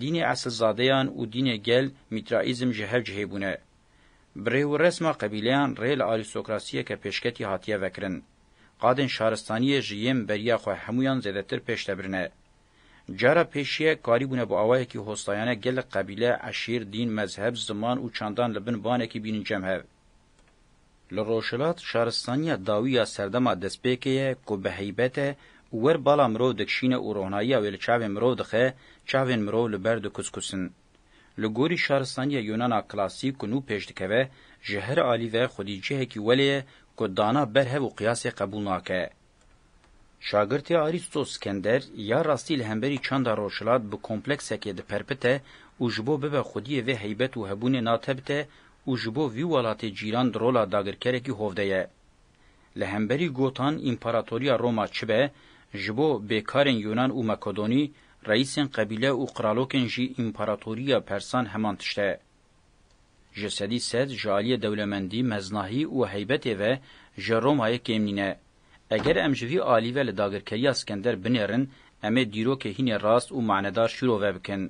Dînê esilzadeyan û dînê gel, Mîtraîzm, ji hev cihê bûne. Bi rêh û resma qebîleyan rê li arîstokrasiyeke pêşketî hatiye vekirin. Qadên şaristaniyê ji yêm beriya xwe hemûyan zêdetir pêş de birine. Cara pêşiye karî bûne bi awayekî hostayane gelek qebîle, eşîr, dîn, mezheb, ziman û çandan li bin banekî bînin cem hev. Li rojhilat şaristaniya dawî ya serdema destpêkê ye ku bi heybet e û wer bala mirov dikişîne û rohnayiya wê li çavên mirov dixe, çavên mirov li ber dikuskusin. Li gorî şaristaniya Yûnana klasîk ku nû pêş dikeve, ji her alî ve xwedîcihekî welê ye ku dana ber hev û qiyasê qebûl nake. Şagirtê Arîsto Skender ya rastî li hemberî çanda rojhilat bi kompleksekê diperpite û ji bo bibe xwediyê vê heybet û hebûnê natebite û ji bo vî welatê cîran di rola dagirkerekî hov de ye. Li hemberî gotan Împaratoriya Roma çi be, ji bo bêkarên Yunan û Makedonî, reîsên qebîle û qiralokên jî Împaratoriya Persan heman tişt e. Ji sedî sed ji aliyê dewlemendî, meznahî û heybetê ve ji Romayê kêm nîne. Eger em ji vî alî ve li dagirkeriya Skender binêrin, em ê dîrokê hînê rast û manedar şîrove bikin.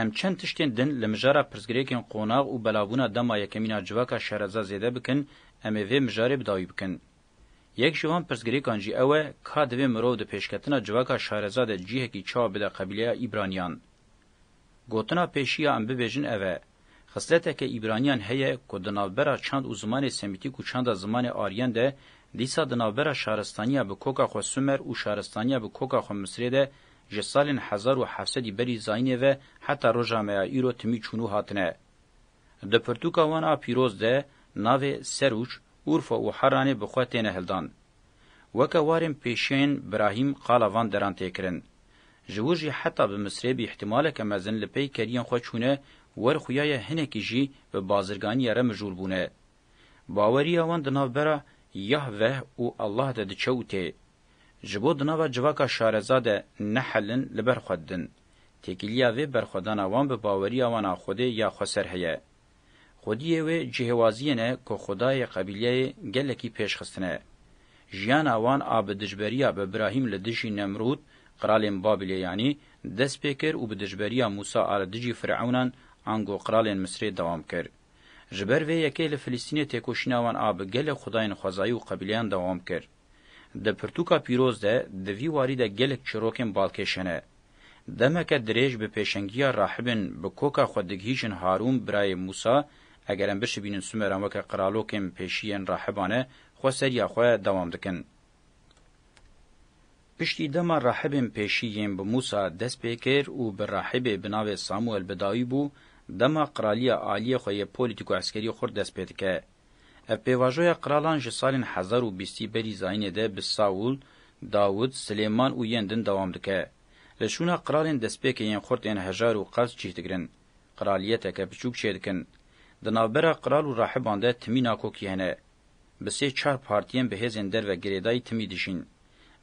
Em çend tiştên din li mijara pirsgirêkên qonax û belavbûna dema yekemîn a civaka şereza zêde bikin, em ê vê mijarê bi dawî bikin. Yek ji van pirsgirêkan jî ew e, ka divê mirov di pêşketina civaka şareza de cihekî çawa bide qebîleya Îbraniyan? Gotina pêşî ya em bibêjin ev e, Xisleteke Îbraniyan heye ku di navbera çand û zimanê Semîtîk û çanda zimanê Aryan de, dîsa di navbera şaristaniya bi koka xwe Sumer û şaristaniya bi koka xwe Misrê de ji salên hezar û heft sedî berî Zayînê ve heta roja me ya îro timî çûn û hatine Di pirtûka wan a pîroz de navê Serûç, Urfa û Harranê bi xwe têne hildan. Weke warên pêşên Brahîm qala van deran tê kirin. Ji wir jî heta bi Misrê bi îhtîmaleke mezin li pey keriyên xwe çûne wer xuyaye hinekî jî bi bazirganiyê re mijûl bûne. Baweriya wan di navbera Yahveh û Allah de diçe û tê. Ji bo di nava civaka şarezade nehelin li ber xwe didin. Têkiliya vê berxwedana wan bi baweriya wan a Xwedê ya xwe ser heye. Xwediyê wê cihêwaziyên e ku xwedayê qebîleyê gelekî pêş xistine. Jiyana wan a bi dijberiya Bebrahîm li dijî Nemrûd, qiralên Babîlê yanî, dest pê kir û bi dijberiya Mûsa a li dijî Firewnan ango qiralên Misirê dewam kir. Ji ber vê yekê li Filistînê têkoşîna wan a bi gelek xwedayên xwezayî û qebîleyan dewam kir. Di pirtûka pîroz de di vî warî de gelek çirokên balkêş hene. Demeke dirêj bi pêşengiya rahibên bi koka xwe digihîjin Harûn birayê Mûsa, eger em bişibînin Sumeran weke qiralokên pêşî yên rahiban e, xwe seriya xwe dewam dikin. Piştî dema rahibên pêşî yên bi Mûsa dest pê kir û bi rahibê bi navê Samuel bi dawî bû, dema qiraliya aliyê xwe yê polîtîko-eskerî xurt dest pê dike. Ev pêvajoya qralan ji salên hezar û bîstî berî zayînê de bi Saûl, Dawûd, Silêman û yên din dewam dike. Li şûna qralên destpêkê yên xurt ên hejar û qels cîh digirin. Qraliyeteke biçûk çê dikin. Di navbera qral û rahiban de timî nakokî hene. Bi sê çar partiyên bi hêzên derve girêdayî timî dijîn.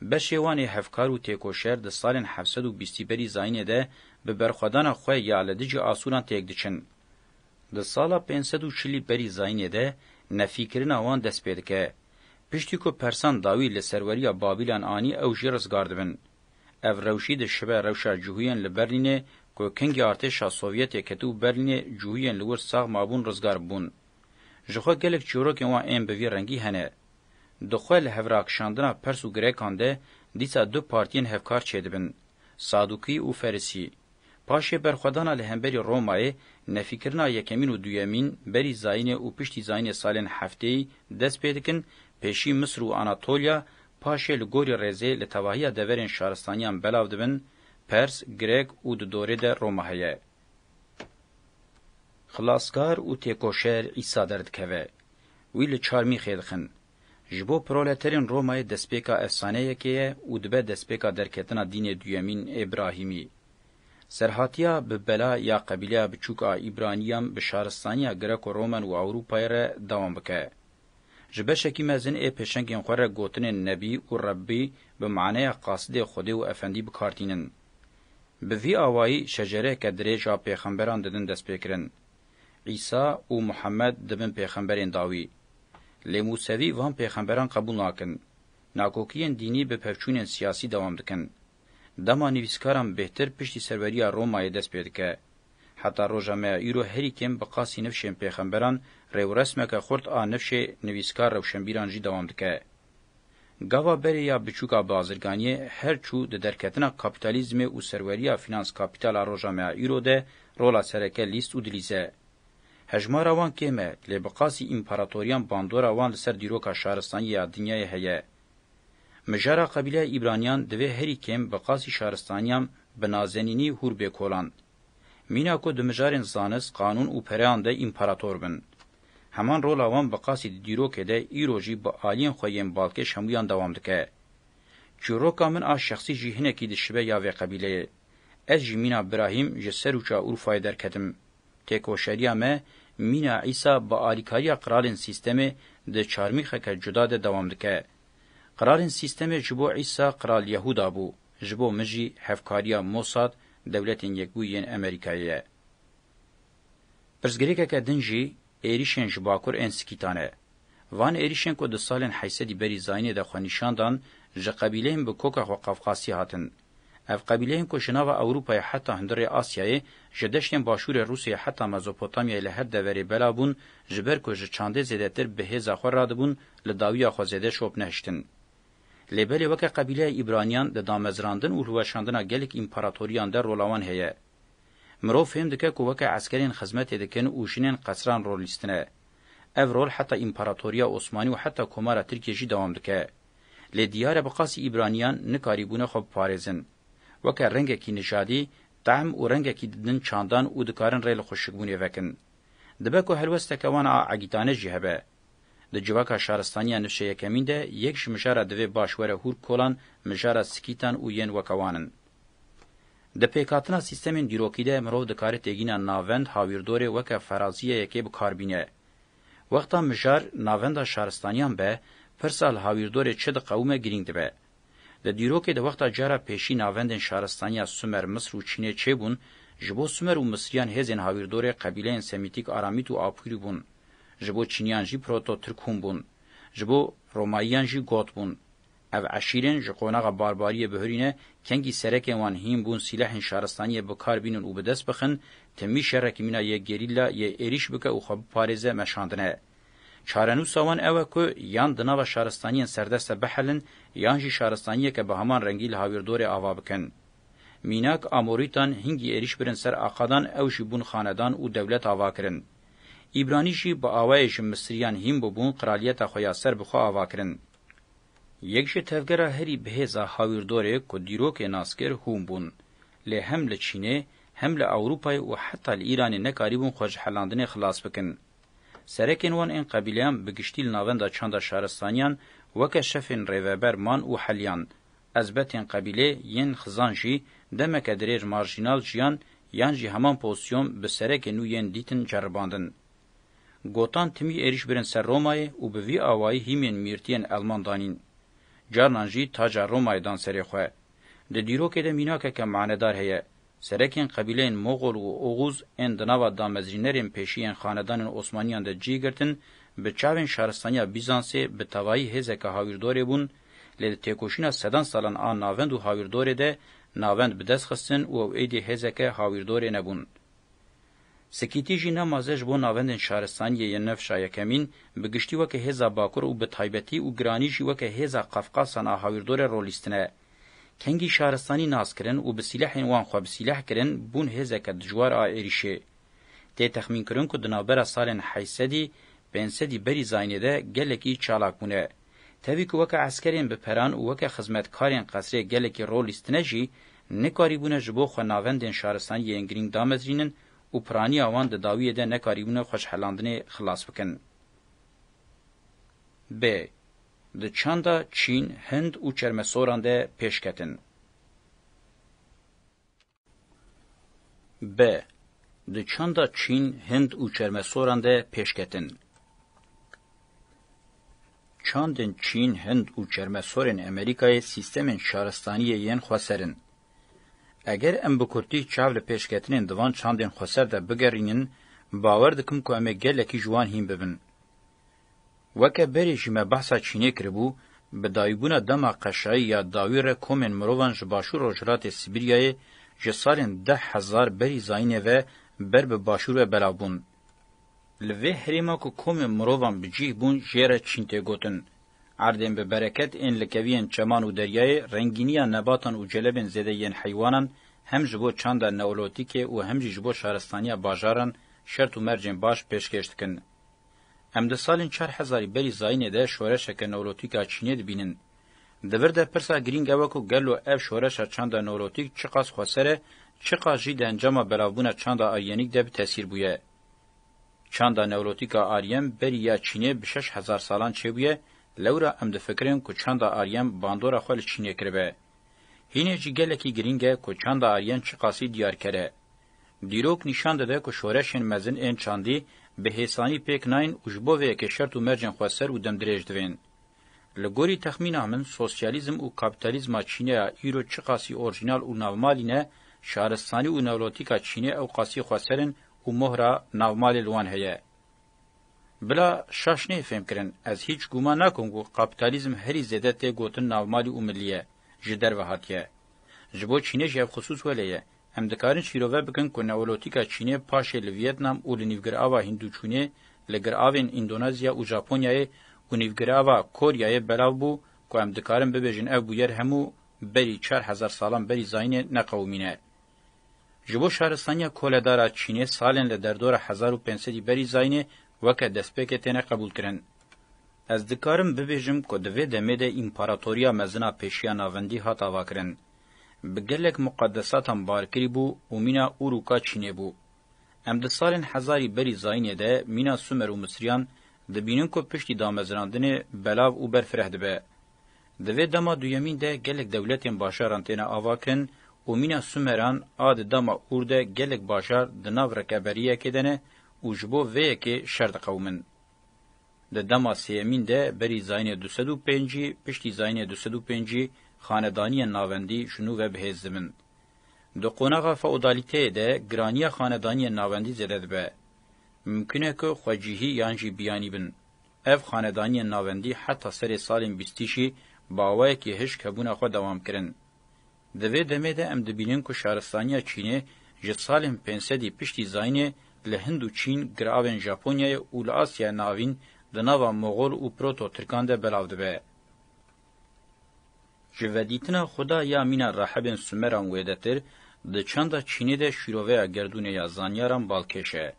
Beşê wan ê hevkar û têkoşer di salên heft sed û bîstî berî zayînê de bi berxwedana xwe ya li dijî asûran têk diçin. Di sala pênc sed û çilî berî zayînê de nefîkirina wan dest pê dike. Piştî ku persan dawî li serweriya Babîlan anî ew jî rizgar dibin. Ev rewşî dişibe rewşa cihûyên li Berlînê ku kengî artêşa Sovyetê ket û Berlînê cihûyên li wir sax mabûn rizgar bûn. Ji xwe gelek çîrokên wan ên bi vî rengî hene. Di xwe li hevrakişandina Pers û Grekan de dîsa du partiyên hevkar çêdibin, Sadûkî û Ferisî. Paşê berxwedana li hemberî Romayê, nefîkirina yekemîn û duyemîn berî zayînê û piştî zayînê salên hefteyî dest pê dikin, pêşî Misir û Anatolya, paşê li gorî rêzê li tevahiya deverên şaristaniyan belav dibin, Pers, Grek û di dorê de Roma heye. Xilaskar û têkoşer Îsa derdikeve. Wî li çar mîxê dixin. Ji bo proleterên Romayê destpêka efsaneyekê ye û dibe destpêka derketina dînê duyemîn ê Birahîmî. Serhatiya bi bela ya qebîleya biçûk a Îbraniyan bi şaristaniya Greko-Roman û Ewropayê re dewam bike. Ji beşekî mezin ê pêşengên xwe re gotinên Nebî û Rebbî bi maneya qasidê Xwedê û Efendî bikar tînin. Bi vî awayî şecereyeke dirêj a pêxemberan didin destpêkirin. Îsa û Muhemed dibin pêxemberên dawî. Lê Musevî van pêxemberan qebûl nakin. Nakokiyên dînî bi pevçûnên siyasî dewam dikin. Dema nivîskaran bêhtir piştî serweriya Romayê dest pê dike. Heta roja me ya îro herî kêm bi qasî nifşên pêxemberan rêwresmeke xurt a nifşê nivîskar rewşenbîran jî dewam dike. Gava berê ya biçûk a bazirganiyê her çû di derketina kapîtalîzmê û serweriya fînans-kapîtal a roja me ya îro de rola sereke lîst û dilîz e. Hejmara wan kêm e, lê bi qasî împaratoriyan bandora wan li ser dîroka şaristaniyê ya dinyayê heye. Mijara qebîleya Îbraniyan divê herî kêm bi qasî şaristaniyan bi nazenînî hûr bê kolan. Mîna ku di mijarên zanist, qanûn û pereyan de împarator bin. Heman rola wan bi qasî di dîrokê de îro jî bi aliyên xwe yên balkêş hemûyan dewam dike. Çîroka min a şexsî jî hinekî diçibe ya vê qebîleyê. Ez jî mîna Birahîm ji serûça Urfayê derketim. Têkoşeriya me mîna Îsa bi alîkariya qiralên sîstemê di çarmîxeke cuda de dewam dike. Qiralên sîstemê ji bo Îsa qiral Yehûda bû. Ji bo min jî hevkariya Mossad Dewletên Yekbûyî yên Amerîkayê ye. Pirsgirêkeke din jî êrîşên ji bakur ên Sikîtan e. Van êrîşên ku di salên heysedî berî zayînê de xwe nîşan dan ji qebîleyên bi koka xwe qafqasî hatin. Ev qebîleyên ku ji nava Ewropayê heta hundirê Asyayê, ji deştên başûrê Rûsyayê heta Mezopotamyayê li her deverê bela bûn, ji ber ku ji çandê zêdetir bi hêza xwe radibûn, li dawiya xwe zêde şop nehiştin. Lê belê weke qebîleya Îbraniyan di damezrandin û hilweşandina gelek împaratoriyan de rola wan heye. Mirov fêm dike ku weke eskerên xizmetê dikin û jinên qesran rolîstine. Ev rol heta Împaratoriya Osmanî û heta Komara Tirkiyê jî dewam dike. Lê diyar e bi qasî Îbraniyan nikarîbûne xwe biparêzin. Weke rengekî nijadî, tahm û rengekî di din çandan û dikarin rê li xweşikbûnê vekin. Dibe ku helwesteke wan a egîtane jî hebe. Di civaka şaristaniya nuşeyekemîn de yek ji mijara divê baş were hûr kolan, mijara sikîtan û yên weke wan in. Di pêkhatina sîstemên dîrokî de mirov dikare têgîna navend, hawîrdorê weke ferazîye yekê bi kar bîne. Wexta mijar navenda şaristaniyan be, pirsa li hawîrdorê çi diqewime girîng dibe. Di dîrokê de wexta cara pêşî navendên şaristaniya Sumer, Misr û Çînê çêbûn, ji bo Sumer û Misriyan hêzên hawîrdorê qebîleyên Semîtîk Aramît û Apûrî bûn. Ji bo Çîniyan jî Proto-Tirk Hun bûn. Ji bo Romayiyan jî Got bûn. Ev eşîrên ji qonaxa barbariyê bihurîne, kengî serekên wan hîn bûn sîlehên şaristaniyê bi kar bînin û bi dest bixin, timî şerekî mîna yê gerîlla yê êrîş bike û xwe biparêze meşandine. Çarenûsa wan ew e ku yan di nava şaristaniyên serdest de bihelin yan jî şaristaniyeke bi heman rengî li hawirdorê ava bikin. Mînak Amorîtan hingî êrîş birin ser Akadan ew jî bûn xanedan û dewlet ava kirin. Îbranî jî bi awayê ji Misiriyan hîn bûbûn qraliyeta xwe ya ser bi xwe ava kirin. Yek ji tevgera herî bi hêza hawirdorê ku dîrokê nas kir hûn bûn. Lê hem li Çînê hem li Ewropayê û heta li Îranê nekarîbûn xwe ji helandinê xilas bikin. Serekên wan ên qebîleyan bi giştî li navenda çanda şaristaniyan weke şefên rêveber man û heliyan. Ezbetên qebîlê yên xizan jî demeke dirêr marjînal jiyan yan jî heman pozîsyon bi serekên nû yên dîtin ceribandin. Gotan timî êrîş birin ser Romayê û bi vî awayî hîmên mîrtiyên Elman danîn. Carnan jî taca Romayê dan serê xwe. Di dîrokê de mînakeke manedar heye, Serekên qebîleyên Moxol û Oxûz ên di nava damezrînerên pêşî yên xanedanên Osmaniyan de cî girtin, bi çavên şaristaniya Bîzansê bi tevayî hêzeke hawîrdorê bûn, lê di têkoşîna sedan salan a navend û hawîrdorê de navend bi dest xistin û ew êdî hêzeke hawîrdorê nebûn. Skîtî jî ne maze ji bo navendên şaristaniyê yên Nefşa Yekemîn, bi giştî weke hêza Bakur û bi taybetî û giranî jî weke hêza Qafqasan a hawîrdorê rolîstine. Kengî şaristanî nas kirin û bi sîlehên wan xwe bi sîleh kirin bûn hêzeke dijwar a êrîşê. Tê texmînkirin ku di navbera salên heyî sedî, pênc sedî berî Zaynê de gelekî çalak bûne. Tevî ku weke eskerên bi peran û weke xizmetkarên qesrê gelekî rol lîstine jî, nekarîbûne ji bo xwe navendên şaristanî yên girîng damezrînin û piraniya wan di dawiyê de nekarîbûne xwe ji helandinê xilas bikin. Bi Di çanda Çîn, Hind û Çermesoran de pêş ketin. B Di çanda Çîn, Hind û Çermesoran de pêş ketin. Çandên Çîn, Hind û Çermesorên Amerîkayê sîstemên şaristaniyê yên xweser in. Eger em bi kurtî çav li pêşketinên di van çandên xweser de bigerînin, bawer dikim ku em ê gelekî ji wan hîn bibin. Weke berê jî me behsa Çînê kiribû, bi dayîkbûna dema qeşayî ya dawî re komên mirovan ji Başûr-Rojhilatê Sibîryayê ji salên deh hezar berî zayînê ve ber bi Başûr ve belav bûn. Li vê herêma ku komên mirovan bi cîh bûn jê re Çîn tê gotin. Erdên bi bereket ên likeviyên çeman û deryayê, rengîniya nebatan û celebên zêde yên heywanan hem ji bo çanda neolotîkê û hem jî ji bo şaristaniya bajaran şert û mercên baş pêşkêş dikin. Em di salên çar hezarî berî zayînê de şoreşeke newrotîk a Çînê dibînin. Di vir de pirsa girîng ew e ku gelo ev şoreşa çanda newrotîk çiqas xweser e, çiqas jî di encama belavbûna çanda aryenîk de bi tesîr bûye. Çanda newrotîk a aryen berî ya Çînê bi şeş hezar salan çêbûye, lewra em difikirên ku çanda aryen bandora xwe li Çînê kiribe. Hînê jî gelekî girîng e ku çanda Aryen çiqasî diyar kere. Dîrok nîşan dide ku şoreşên mezin ên çandî bi hêsanî pêk nayên û ji bo vê yekê şert û mercên xwe ser û demdirêj divên. Li gorî texmîna min sosyalîzm û kapîtalîzma Çînê ya îro çiqasî orjînal û navmalî ne, şaristanî û newlotîka Çînê ewqasî xweser in û mohra navmalê li wan heye. Bila şaş nê fêm kirin, ez hîç gûman nakim ku kapîtalîzm herî zêde tê gotin navmalî û millî ye, ji derve hatiye. Ji bo Çînê jî ev xisûs welê ye. Em dikarin şîrove bikin ku neolotîka Çînê paşê li Vîetnam û li nîvgirava Hîndûçûnê, li giravên Îndonezya û Japonyayê û nîvgirava Koryayê belav bû ku em dikarin bibêjin ev bûyer hemû berî çar hezar salan berî zayînê neqewimîne. Ji bo şaristaniya koledar a Çînê salên li derdora hezar û pênc sedî berî Zaynê weke destpêkê têne qebûlkirin. Ez dikarim bibêjim ku di vê demê de Împaratoriya Mezin a pêşiya navendî hat avakirin. Bi gelek muqedesatan barkirî bû û mîna Urûk a Çînê bû. Em di salên hezarî berî Zaynê de mîna Sumer û Misriyan dibînin ku piştî damezinandinê belav û berfireh dibe. Di vê dema duyemîn de gelek dewletên başaran têne avakirin û mîna Sumeran a di dema Ûr de gelek başar di nav rekeberiyekê de ne û ji bo vê yekê şer diqewimin. Di dema sêyemîn de berî zayînê du sed û pêncî piştî zayînê du sed û pêncî xanedaniyên navendî ji nû ve bihêz dibin. Di qonaxa feodalîteyê de giraniya xanedaniyên navendî zêde dibe. Mimkun e ku xwecihî yan jî biyanî bin. Ev xanedaniyên navendî heta serê salên bîstîşî baweyekî hişk hebûna xwe dewam kirin. Di vê demê de em dibînin ku şaristaniya Çînê ji salên pênc sedî piştî Zaynê li Hind û Çîn, giravên Japonyayê û li Asyaya Navîn di nava Moxol û Proto-Tirkan de belav dibe. Ji vedîtina xuda ya mîna rahibên Sumeran wêdetir, di çanda Çînê de şîroveya gerdûnê ya zanyaran balkêş e.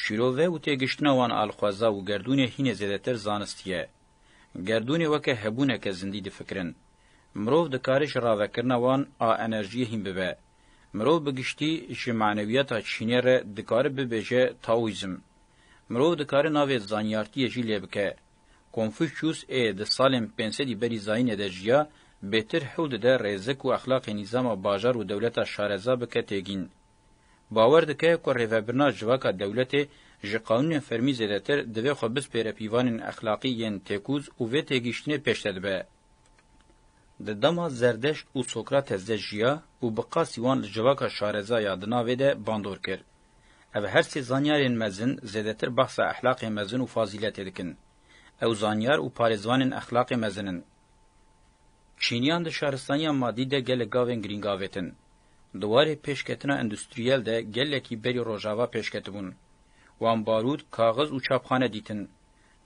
Şîrove û têgiştina wan alxweza û gerdûnê hînê zêdetir zanistî ye. Gerdûnê weke hebûneke zindî difikirin. Mirov dikare ji ravekirina wan a enerjiyê hîn bibe. Mirov bi giştî ji manewiyata Çînê re dikare bibêje Taoizm. Mirov dikare navê zanyartiyê jî lê bike. Konfûçyûs ê di salên pênc sedî berî zayînê de jiya, bêtir hewl dide rêzik û exlaqê nîzama bajar û dewleta şareza bike têgîn. Bawer dike ku rêvebirina civaka dewletê ji qanûnên fermî zêdetir divê xwe bispêre pîvanên exlaqî yên têkûz û vê têgihiştinê pêş de dibe. Di dema Zerdeşt û Sokrates de jiya û bi qasî wan li civaka şareza ya di navê de bandor kir. Ev her sê zanyarên mezin zêdetir behsa exlaqê mezin û fazîletê dikin. Ew zanyar û parêzvanên exlaqê mezin in. Çîniyan di şaristaniya madî de gelek gavên girîng avêtin. Di warê pêşketina endustriyel de gelekî berî rojava pêşketibûn. Wan barût, kaxiz û çapxane dîtin.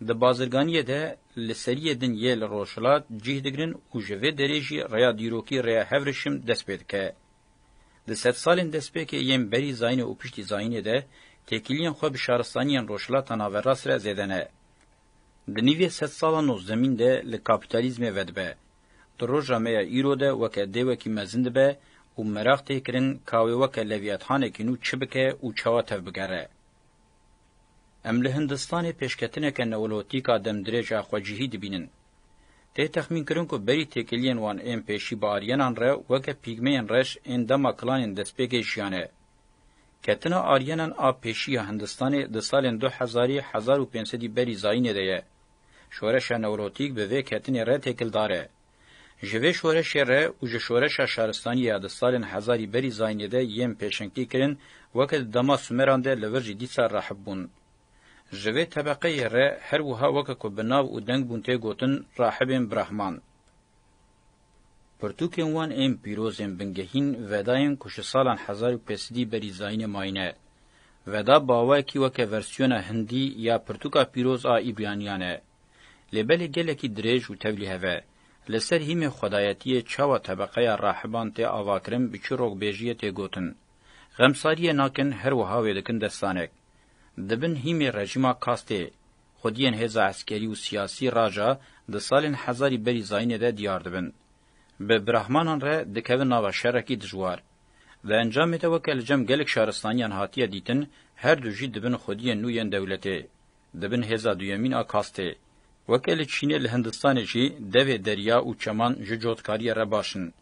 Di bazirganiyê de li seriyê din yê li rojhilat cih digirin û ji vê derê jî rêya dîrokî rêya hevrişim dest pê dike. Di sedsalên destpêkê yên berî zayînê û piştî zayînê de têkiliyên xwe bi şaristaniyên Rojhilata Naverast re zêde ne. Di nîvê sedsala nozdemîn de li kapîtalîzmê vedibe. Di roja me ya îro de weke dêwekî mezin dibe û meraq tê kirin ka wê weke levîyethanekî nû çi bike û çawa tevbigere. Em li Hindistanê pêşketineke neolotîk a demdirêj a xwecihî dibînin. Tê texmînkirin ku berî têkiliyên wan ên pêşî bi Aryenan re weke pîgmeyên reş ên dema klanên destpêkê jiyane. Ketina Aryenan a pêşî ya Hindistanê di salên du hezarî hezar û pênc sedî berî zayînê de ye. Şoreşa neolotîk bi vê ketinê re têkildar e. Ji vê şoreşê re û ji şoreşa şaristaniyê ya di salên hezarî berî Zaynê de yên pêşengtî kirin weke di dema Sumeran de li vir jî dîsa rahip bûn. Ji vê tebeqeyê re her wiha weke ku bi nav û deng bûn tê gotin Rahibên Brahman. Pirtûkên wan ên pîroz ên bingehîn vedayên ku ji salan hezar û pênc sidî berî Zaynê mayne. Veda bawekî weke versiyona hindî ya pirtûka pîroz a Îbraniyan e. Lê belê gelekî dirêj û tevlî heve. Li ser hîmê xwedayetiyê çawa tebeqeya rahiban tê avakirin bi çi rokbêjiyê tê gotin. Xemsariyê nakin her wiha wê dikin destanek. Di bin hîmê rejîma kastê, xwediyên hêza eskerî û siyasî raja di salên hezarî berî zayînê de diyar dibin. Bi birahmanan re dikevin nava şerekî dijwar. Di encamê de weke li cem gelek şaristaniyan hatiye dîtin her du jî dibin xwediyên nû yên dewletê. Di bin hêza duyemîn a kastê. Weke li Çînê li Hindistanê jî devê derya û çeman ji cotkariyê re baş in.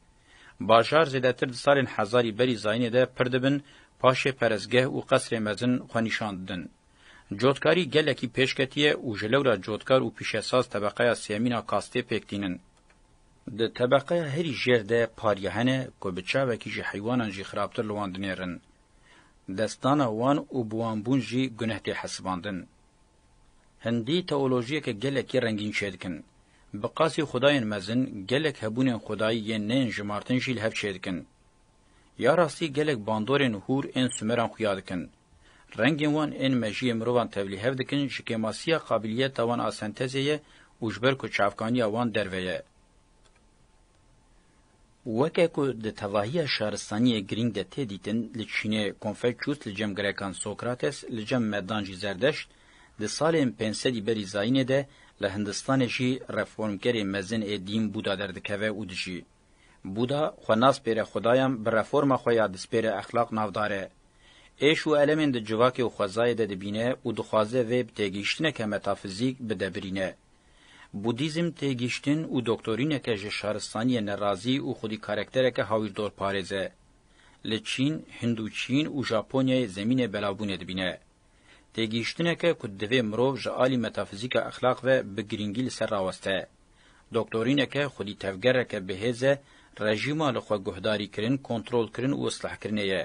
Bajar zêdetir di salên hezarî berî zayînê de pir dibin, paşê perestgeh û qesrê mezin xwe nîşan didin. Cotkarî gelekî pêş ketiye û ji lewra cotkar û pîşesaz tebeqeya sêyemîn a kastê pêk tînin. Di tebeqeya herî jêr de pariya hene ku bi çavekî ji heywanan jî xirabtir li wan dinêrin. Desdana wan û bi wan bûn jî guneh tê hesibandin. Hindî teolojiyeke gelekî rengîn çêdikin. Bi qasî xwedayên mezin gelek hebûnên xwedayî yên neyên jimartin jî li hev çêdikin. Ya rastî gelek bandorên hûr ên Sumeran xuya dikin. Rengên wan ên mejiyê mirovan tevlî hev dikin ji kêmasiya qabiliyeta wan a sentezê ye û ji ber ku çavkaniya wan derve ye. Weke ku di tevahiya şaristaniyê girîng de tê dîtin, li Çînê Konfeçyûs li cem Grekan Sokrates, li cem Medan jî Zerdeşt, di salên pênc sedî berî Zayînê de li Hindistanê jî reformkerê mezin ê dîn Bûda derdikeve û dijî. Bûda xwe naspêre xudayan bi reforma xwe ya dispêre exlaq navdar e. Êş û elemên di civakê û xwezayê de dibîne û dixwaze vê bi têgihiştineke metafizîk bide birîne. Budîzm têgihiştin û doktorîneke ji şaristaniyê nerazî û xwedî karektereke hawîrdorparêz e. Li Çîn, Hindûçîn û Japonyayê zemînê belavbûnê dibîne. Têgihiştineke ku divê mirov ji alî metafizîka exlaq ve bi girîngî li ser raweste. Doktorîneke xwedî tevgereke bihêz e, rejîma li xwe guhdarîkirin, kontrolkirin û islahkirinê ye.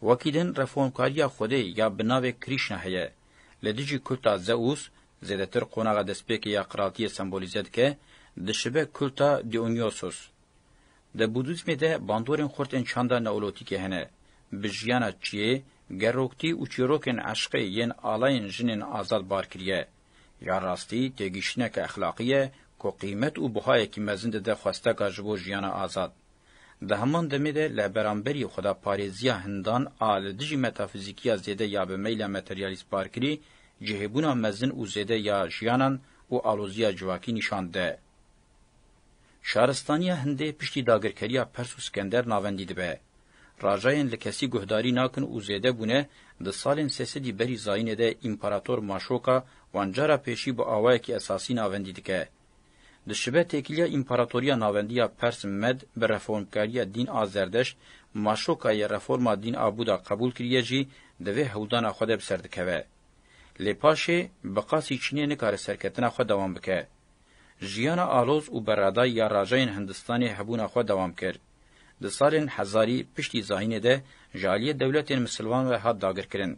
Wekî din reformkariya xwedê ya bi navê Krîşna heye. Li dijî kulta Zeûs, Zêdetir qonaxa destpêkê ya qiraltiyê sembolîze dike, dişibe kulta Dionysos. Di Budîzmê de bandorên xurt ên çanda neolotîkê hene. Bi jiyana çiyê, geroktî û çîrokên eşqê yên alayên jinên azad bar kiriye. Ya rastî têgihiştineke exlaqî ye ku qîmet û buhayekî mezin dide xwesteka ji bo jiyana azad. Di heman demê de li beramberî xwedaparêziya hindan a li dijî metafîzîkiya zêde ya bi meyla materyalîstbarkirî Cihêbûna mezin û zêde ya jiyanan û aloziya civakî nîşan de. Şaristaniya Hindê piştî dagirkeriya Pers û Skender navendî dibe. Racayên li kesî guhdarî nakin û zêde bûne, di salên sê sedî berî zayînê de Împarator Maşoka wan cara pêşî bi awayekî esasî navendî dike. Di şibe têkiliya Împaratoriya Navendî ya Pers Med bi reformkariya dîn a Zerdeşt, maşoka yê reforma dîn a Buda qebûl kiriye jî di vê hewdana xwe de bi ser dikeve. Lê paşê bi qasî çînê nikare serketina xwe dewam bike. Jiyana aloz û beradayî ya rajayên Hindistanê hebûna xwe dewam kir. Di salên hezarî piştî zahînê de ji aliyê dewletên misilvan re hat dagirkirin.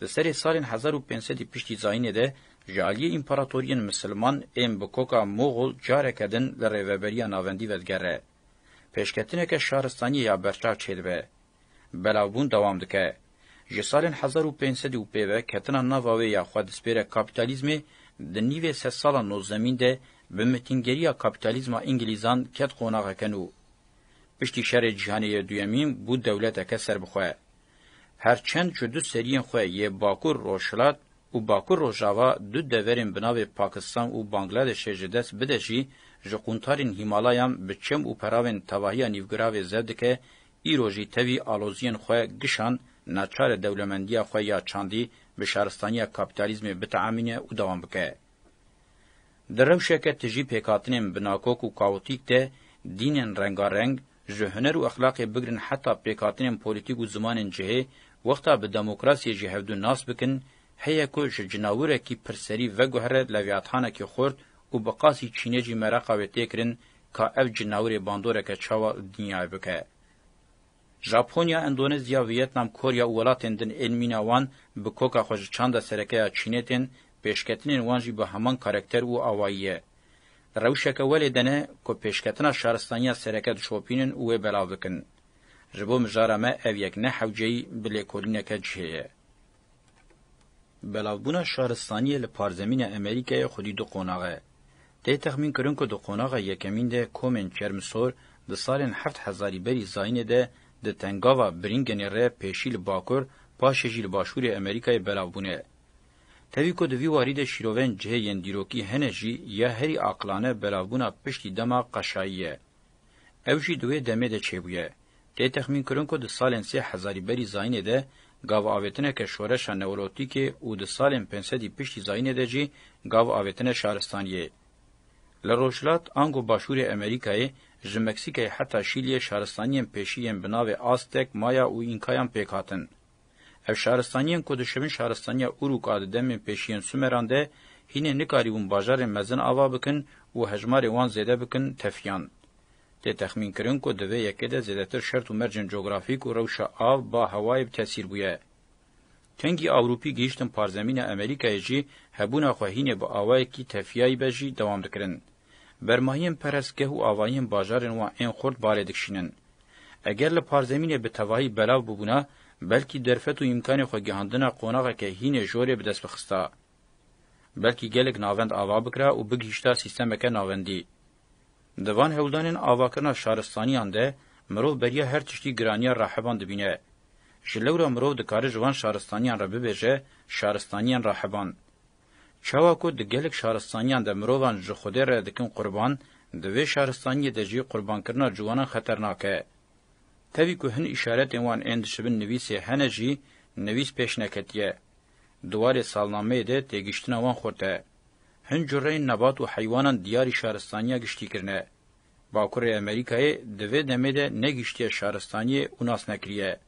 Di serê salên hezar û pênc sedî piştî zahînê de ji aliyê împaratoriyên misilman ên bi koka Moxol careke din li Rêveberiya Navendî vedigere. Pêşketineke şaristaniyê ya berçav çêdibe. Belavbûn dewam dike. Ji salên hezar û pênc sedî û pê ve ketina nava wê ya xwedespêre kapîtalîzmê di nîvê sedsala nozdemîn de bi mitîngerîya kapîtalîzma îngilîzan ket qonaxeke nû. Piştî Şerê Cîhanê yê Duyemîn bû dewleteke serbixwe. Her çend ji du seriyên xwe yê Bakur Rojhilat û Bakur Rojava du deverên bi navê Pakistan û Bangladeşê ji dest bide jî ji qûntarên Hîmalayan bi çem û peravên tevahiya nîvgiravê zev dike Îro jî tevî aloziyên xwe gişand, naçar e dewlemendiya xwe ya çandî bi şaristaniya kapîtalîzmê biteamîne û dewam bike. Di rewşeke tijî pêkhatinên binakok û kaotîk de dînên rengareng, ji huner û exlaqê bigirin heta pêkhatinên polîtîk û zimanên cihê, wexta bi demokrasiyê jî hevdu nas bikin, heye ku ji cinawirekî pir serî veguhere levîathanekî xurt û bi qasî çînê jî mereqa wê tê kirin Ka ev cinawirê bandoreke çawa û dinyayê bike. Japonya, Endonezya, Viyetnam, Korya û welatên din ên mîna wan bi koka xwe ji çanda serekeya Çînê tên, pêşketinên wan jî bi heman karekter û awayî ye. Rewşeke welê de ne ku pêşketina şaristaniya sereke dişopînin û wê belav bikin. Ji bo mijara me ev yek ne hewceyî bi lêkolîneke cihê ye. Belavbûna şaristaniyê li parzemîna Emerîkayê xwedî du qonax e. Tê texmîn kirin ku di qonaxa yekemîn de komên Çermisor di salên heft hezarî berî zayînê de di tengava Biringenê re pêşî li bakur paşê jî li başûrê Emerîkayê belav bûne. Tevî ku di vî warî de şîrovên cihê yên dîrokî hene jî ya herî aqilane belavbûna piştî dema qeşayî ye. Ew jî di wê demê de çêbûye. Tê texmînkirin ku di salên sê hezarî berî zayînê de gav avêtineke şoreşa newolotîkê û di salên pênc sedî piştî zayînê de jî gav avêtine şaristaniyê. Li rojhilat ango başûrê Emerîkayê, ji Meksîkayê heta Şîliyê şaristaniyên pêşî yên bi navê Aztek, Maya û Înkayan pêk hatin. Ev şaristaniyên ku dişibin şaristaniya Urûk a di demên pêşî yên Sumeran de hînê nikarîbûn bajarên mezin ava bikin û hejmarê wan zêde bikin tefiyan. Tê texmînkirin ku di vê yekê de zêdetir şert û mercên cografîk û rewşa av, ba, hewayê bi tesîr bûye. Kengî Ewropî gihîştin parzemîna Emerîkayê jî hebûna xwe hînê bi awayekî tefiyayî be jî dewam dikirin. Bermahiyên perestgeh û avahiyên bajarên wan ên xurt barê dikişînin. Eger li parzemînê bi tevahî belav bûbûna, belkî derfet û îmkanê xwe gihandina qonaxeke hînê jorê bi dest bixista. Belkî gelek navend ava bikira û bigihîşta sîstemeke navendî. Di van hewldanên avakirina şaristaniyan de mirov beriya her tiştî giraniya rahiban dibîne. Ji lewra mirov dikare ji van şaristaniyan re bibêje şaristaniyên rahiban. Çawa ku di gelek şaristaniyan de mirovan ji Xwedê re dikin qurban, di vê şaristaniyê de jî qurbankirina ciwanan xeternak e. Tevî ku hin îşaretên wan ên di jibin nivîsê hene jî, nivîs pêş neketiye. Di warê salnameyê de têgihiştina wan xurt e. Hin cureyên nebat û heywanan diyarî şaristaniya giştî kirine. Bakurê Amerîkayê di vê demê de negihiştiye şaristaniyê û nas nekiriye.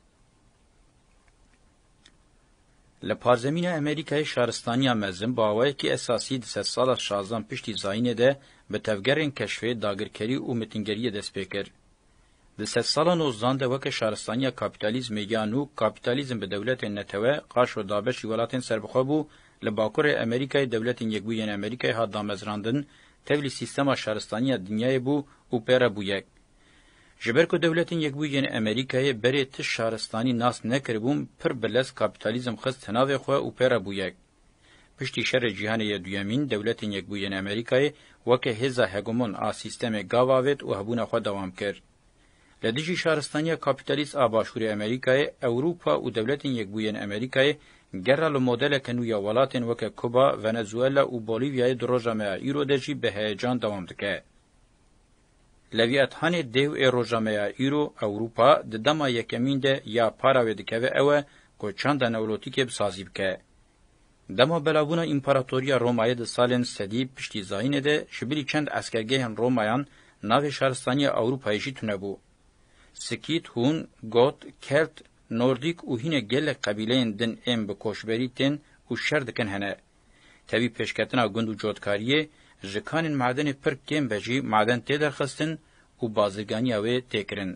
Li parzemîna Amerîkayê şaristaniya mezin bi awayekî esasî di sedsala şazan piştî zayînê de bi tevgerên keşfê, dagirkerî û mitingeriyê dest pê kir. Di sedsala nozdan de weke şaristaniya kapîtalîzmê ya nû kapîtalîzm bi dewletên netewe, qaş û dabeşî welatên serbixwe bû, li bakurê Amerîkayê dewletên Yekbûyî yên Amerîkayê hat damezrandin, tevlî sîstema şaristaniya dinyayê bû û pê re bû yek. Ji ber ku dewletên Yekbûyî yên Amerîkayê berê ti şaristanî nas nekiribûn, pir bi lez kapîtalîzm xist hinavê xwe û pê re bû yek. Piştî Şerê Cîhanê ya Duyemîn, dewletên Yekbûyî yên Amerîkayê weke hêza hegemon a sîstemê gav avêt û hebûna xwe dewam kir. Li dijî şaristaniya kapîtalîst a Başûrê Amerîkayê, Ewropa û dewletên Yekbûyî yên Amerîkayê gerra li modeleke nû ya welatên weke Kuba, Venezuela û Bolîvyayê di roja me ya îro de jî bi heyecan dewam dike. Levîethanê dêw ê roja me ya îro, Ewropa, di dema yekemîn de ya para wê dikeve ew e ku çanda Neolotîkê bi sazî bike. Dema belavbûna Împaratoriya Romayê di salên sedî piştî zayînê de ji bilî çend eskergehên Romayan navê şaristaniya Ewropayê jî tune bû. Skît, Hûn, Got, Kelt, Nordîk û hînê gelek qebîleyên din ên bi koçberî tên û şer dikin hene. Tevî pêşketina gund û cotkariyê ji kanên madenê pir kêm be jî maden tê derxistin û bazirganiya wê tê kirin.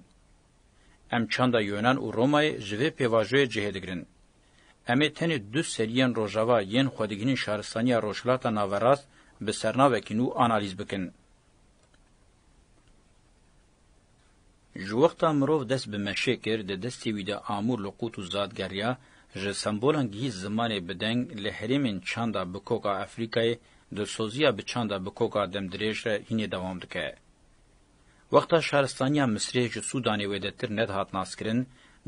Em çanda Yonan û Romayê ji vê pêvajoyê cihê digirin. Em ê tenê du seriyên rojava yên xwedigihînên şaristaniya Rojhilata Naverast bi sernavekî nû analîz bikin. Ji wexta mirov dest bi meşê kir, di destê wî de amûr li qût û zad geriya, ji sembolan gihîşt zimanê bi deng, li herêmên çanda bi kok a Efrîkayê, dilsoziya bi çanda bi kok a demdirêj re hînê dewam dike. Wexta şaristaniya Misrê ji Sûdanê wêdetir nedihat naskirin,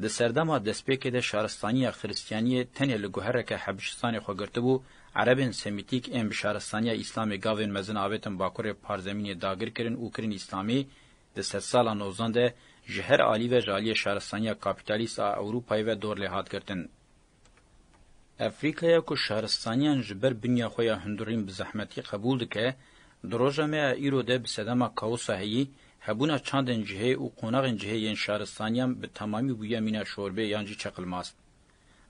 Di serdema destpêkê de şaristaniya xiristyaniyê tenê li guhereke Hebişistanê xwe girtibû, Erebên semîtîk ên bi şaristaniya îslamê gavên mezin avêtin bakurê parzemînê dagir kirin û kirin îslamî, di sedsala nozdan de ji her alî ve ji aliyê şaristaniya kapîtalîst a Ewrûpayê ve dor lê hat girtin. Efrîkaya ku şaristaniyan ji ber binya xwe ya hundirîn bi zehmetî qebûl dike, di roja me ya îro de bi sedema kaosa heyî, hebûna çandên cihê û qonaxên cihê yên şaristaniyan bi temamî bûye mîna şorbê yan jî çeqilmast.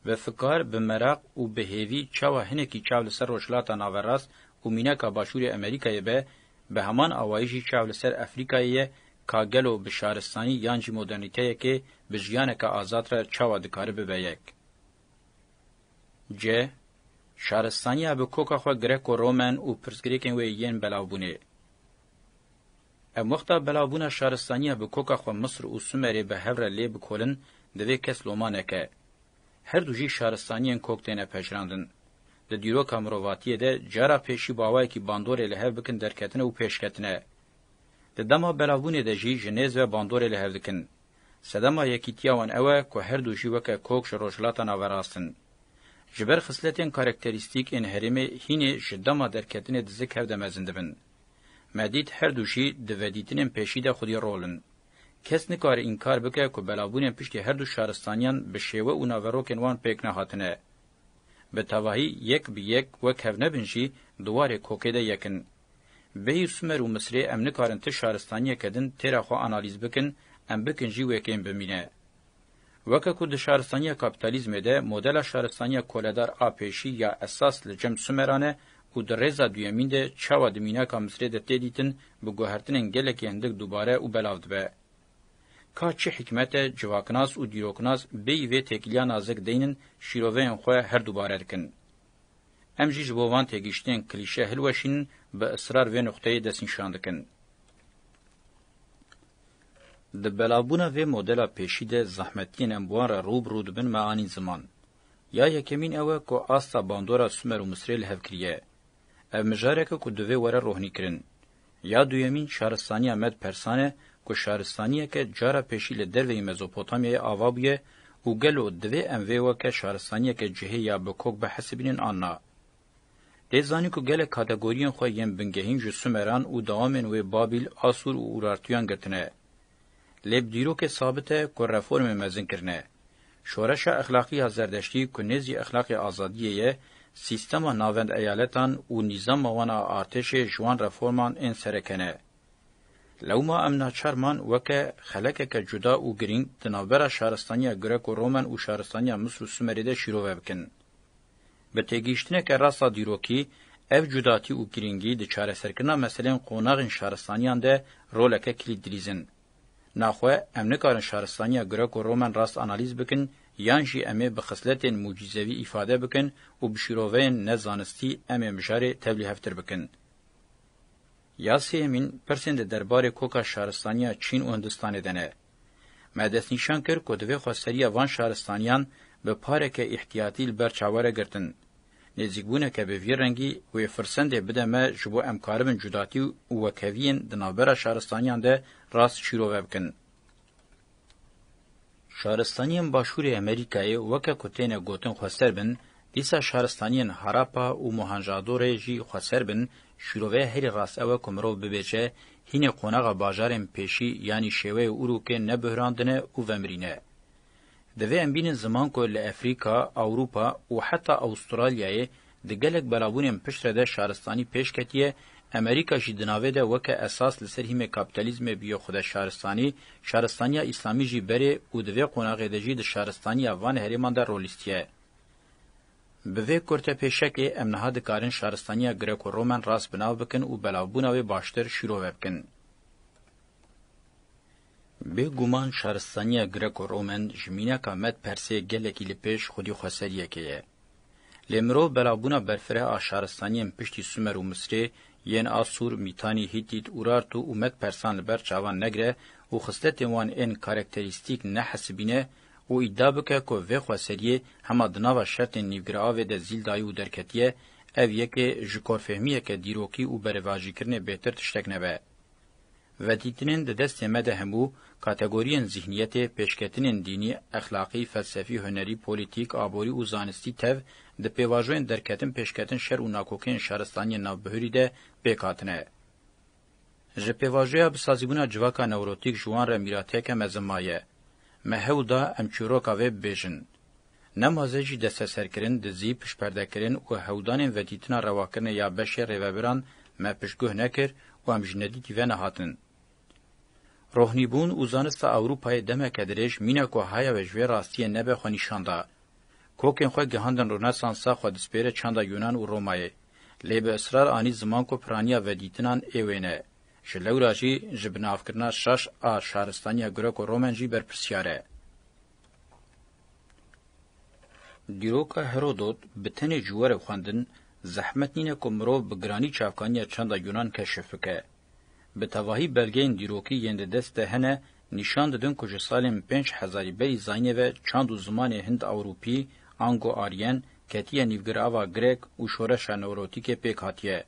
Vefikar bi meraq û bi hêvî çawa hinekî çav li ser Rojhilata Naverast û mîneka Başûrê Amerîkayê be, bi heman awayî jî çav li ser Efrîkayê ye Ka gelo bi şaristanî yan jî modernîteyekê bi jiyaneke azad re çawa dikare bibe yek? Ci. Şaristaniya bi koka xwe Greko-Romen û pirsgirêkên wê yên belavbûnê. Em wexta belavbûna şaristaniya bi koka xwe Misir û Sumerê bi hev re lê bikolin divê kes loma neke. Her du jî şaristaniyên kok têne pejirandin. Di dîroka mirovatiyê de cara pêşî bawayekî bandorê li hev bikin derketine û pêşketine. Di dema belavbûnê de jî ji nêz ve bandorê li hev dikin. Sedema yekîtiya wan ew e ku her du jî weke kok ji Rojhilata Naverast in. Ji ber xisletên karekterîstîk ên herêmê hînê ji dema derketinê dizik hev de mezin dibin. Me dît her du jî di vedîtinên pêşî de xwedî rol in. Kes nikare înkar bike ku belavbûnên piştî her du şaristaniyan bi şêwe û naverokên wan pêk nehatine. Bi tevahî yek bi yek wek hev nebin jî di warê kokê de yek in. Bêyî Sumer û Misrê em nikarin ti şaristaniyeke din têra xwe analîz bikin, em bikin jî wê kêm bimîne. Weke ku di şaristaniya kapîtalîzmê de modela şaristaniya koledar a pêşî ya esas li cem Sumeran e û di rêza duyemîn de çawa di mînaka Misrê de tê dîtin bi guhertinên gelekî hindik dubare û belav dibe. Ka çi hikmet e civaknas û dîroknas bêyî vê têkiliya nazik deynin şîroveyên xwe her dubare dikin. Em jî ji bo van têgihiştên klîşe hilweşînin bi israr vê nuqteyê destnîşan dikin. Di belavbûna vê modela pêşî de zehmetiyên em bi wan re rû bi rû dibin me anîn ziman. Ya yekemîn ew e ku asta bandora Sumer û Misirê li hev kiriye. Ev mijarek e ku divê were rohnîkirin. Ya duyemîn şaristaniya Med Persan e ku şaristaniyeke cara pêşî li derveyî Mezopotamyayê ava bûye û gelo divê em vê weke şaristaniyeke cihê ya bikok bihesibînin an na. Lê zanîn ku gelek kategoriyên xwe yên bingehîn ji Sumeran û dawamên wê Babîl, Asûr û Urartuyan girtine. Lê bi dîrokê sabit e ku reformê mezin kirine. Şoreşa exlaqî ya Zerdeştî ku nêzî exlaqê azadiyê ye, sîstema navend eyaletan û nîzama wan a artêşê ji wan reforman ên sereke ne. Lewma em naçar man weke xelekeke cuda û girîng di navbera şaristaniya Greko-Romen û şaristaniya Misr û Sumerê de şîrove bikin. Bi têgihiştineke rast a dîrokî, ev cudatî û girîngî di çareserkirina meseleyên qonaxên şaristaniyan de roleke kilît dilîzin. Naxwe em nikarin şaristaniya Greko-Romen rast analîz bikin yan jî em ê bi xisletên mucîzevî îfade bikin û bi şîroveyên ne zanistî em ê mijarê tevlî hevtir bikin. Ya sêyemîn, pirsên di derbarê koka şaristaniya Çîn û Hindistanê de ne. Me destnîşan kir ku divê xweseriya van şaristaniyan bi pareke îhtiyatî li ber çavere girtin. Nêzîkbûneke bi vî rengî wê firsendê bide me ji bo em karibin cudatî û wekheviyên di navbera şaristaniyan de rast şîrove bikin. Şaristaniyên Başûrê Amerîkayê weke ku têne gotin xweser bin, dîsa şaristaniyên Harappa û Mohenjo-Adorê jî xweser bin, şîroveya herî rast ew e ku mirov bibêje, hînê qonaxa bajarên pêşî yanî şêweyê Urûkê ne buhrandine û vemirîne. Divê em bînin ziman ku li Efrîka, Ewropa û heta Awistralyayê di gelek belavbûnên piştre de şaristanî pêş ketiye, Emerîka jî di navê de weke esas li ser hîmê kapîtalîzmê bûye xwede şaristanî, şaristaniya îslamî jî berê û di vê qonaxê de jî di şaristaniya van herêman de rol lîstiye. Bi vê kurtepêşekê em niha dikarin şaristaniya Greko-Roman rast bi nav bikin û belavbûna wê baştir şîrove bikin. Bê guman şaristaniya Greco-Roman ji mîneka me Persê gelekî li pêş xwedî xweseriyekê ye. Lê mirov belabûna berfireh a şaristaniyên piştî Sumer û Misrê yên Asûr, Mîtanî, Hîtît, Urartu û Med Persan li ber çavan negire û xisletên wan ên karakterîstîk nehesibîne û îdia bike ku vê xweseriyê hema di nava şertên nîvgiraavê de zîl dayî û derketiye, ev yekê ji korfehmiyeke dîrokî û berevajîkirinê bêtir tiştek nebe. Vedîtinên di destê me de hemû, kategoriyên zîhniyetê, pêşketinên dînî, exlaqî, felsefî, hunerî, polîtîk, aborî û zanistî tev, di pêvajoyên derketin, pêşketin, şer û nakokeyên şaristaniyên navbihurî de pêk hatine. Ji pêvajoya bisazîbûna civaka newrotîk ji wan re mîrateke mezin maye. Me hewl da em çîroka vê bibêjin. Nemaze jî desteserkirin, dizî, piştperdekirin û hewdanên vedîtina rewakirinê ya beşê rêvebiran me piştguh nekir û em ji nedîtî ve nehatin. Rohnîbûn û zanista Ewropayê demeke dirêj mîna ku haya ve ji vê rastiyê nebe xwe nîşan da. Kokên xwe gihandin Rûnesansa xwe dispêre çanda Yûnan û Romayê. Lê bi israr anî ziman ku piraniya vedîtinan ê wê ne. Ji lewra jî ji binavkirina şaş a şaristaniya Greko-Romen jî berpirsyar e. Dîroka Herodot bi tenê ji were xwendin zehmet nîne ku mirov bi giranî çavkaniya çanda Yunan keşif bike. Bi tevahî belgeyên dîrokî yên di dest de hene nîşan didin ku ji salên pênc hezarî berî zayînê ve çand û zimanê Hind-Ewropî, Ango-Aryen, ketiye nîvgirava Grek û şoreşa Newrotîkê pêk hatiye.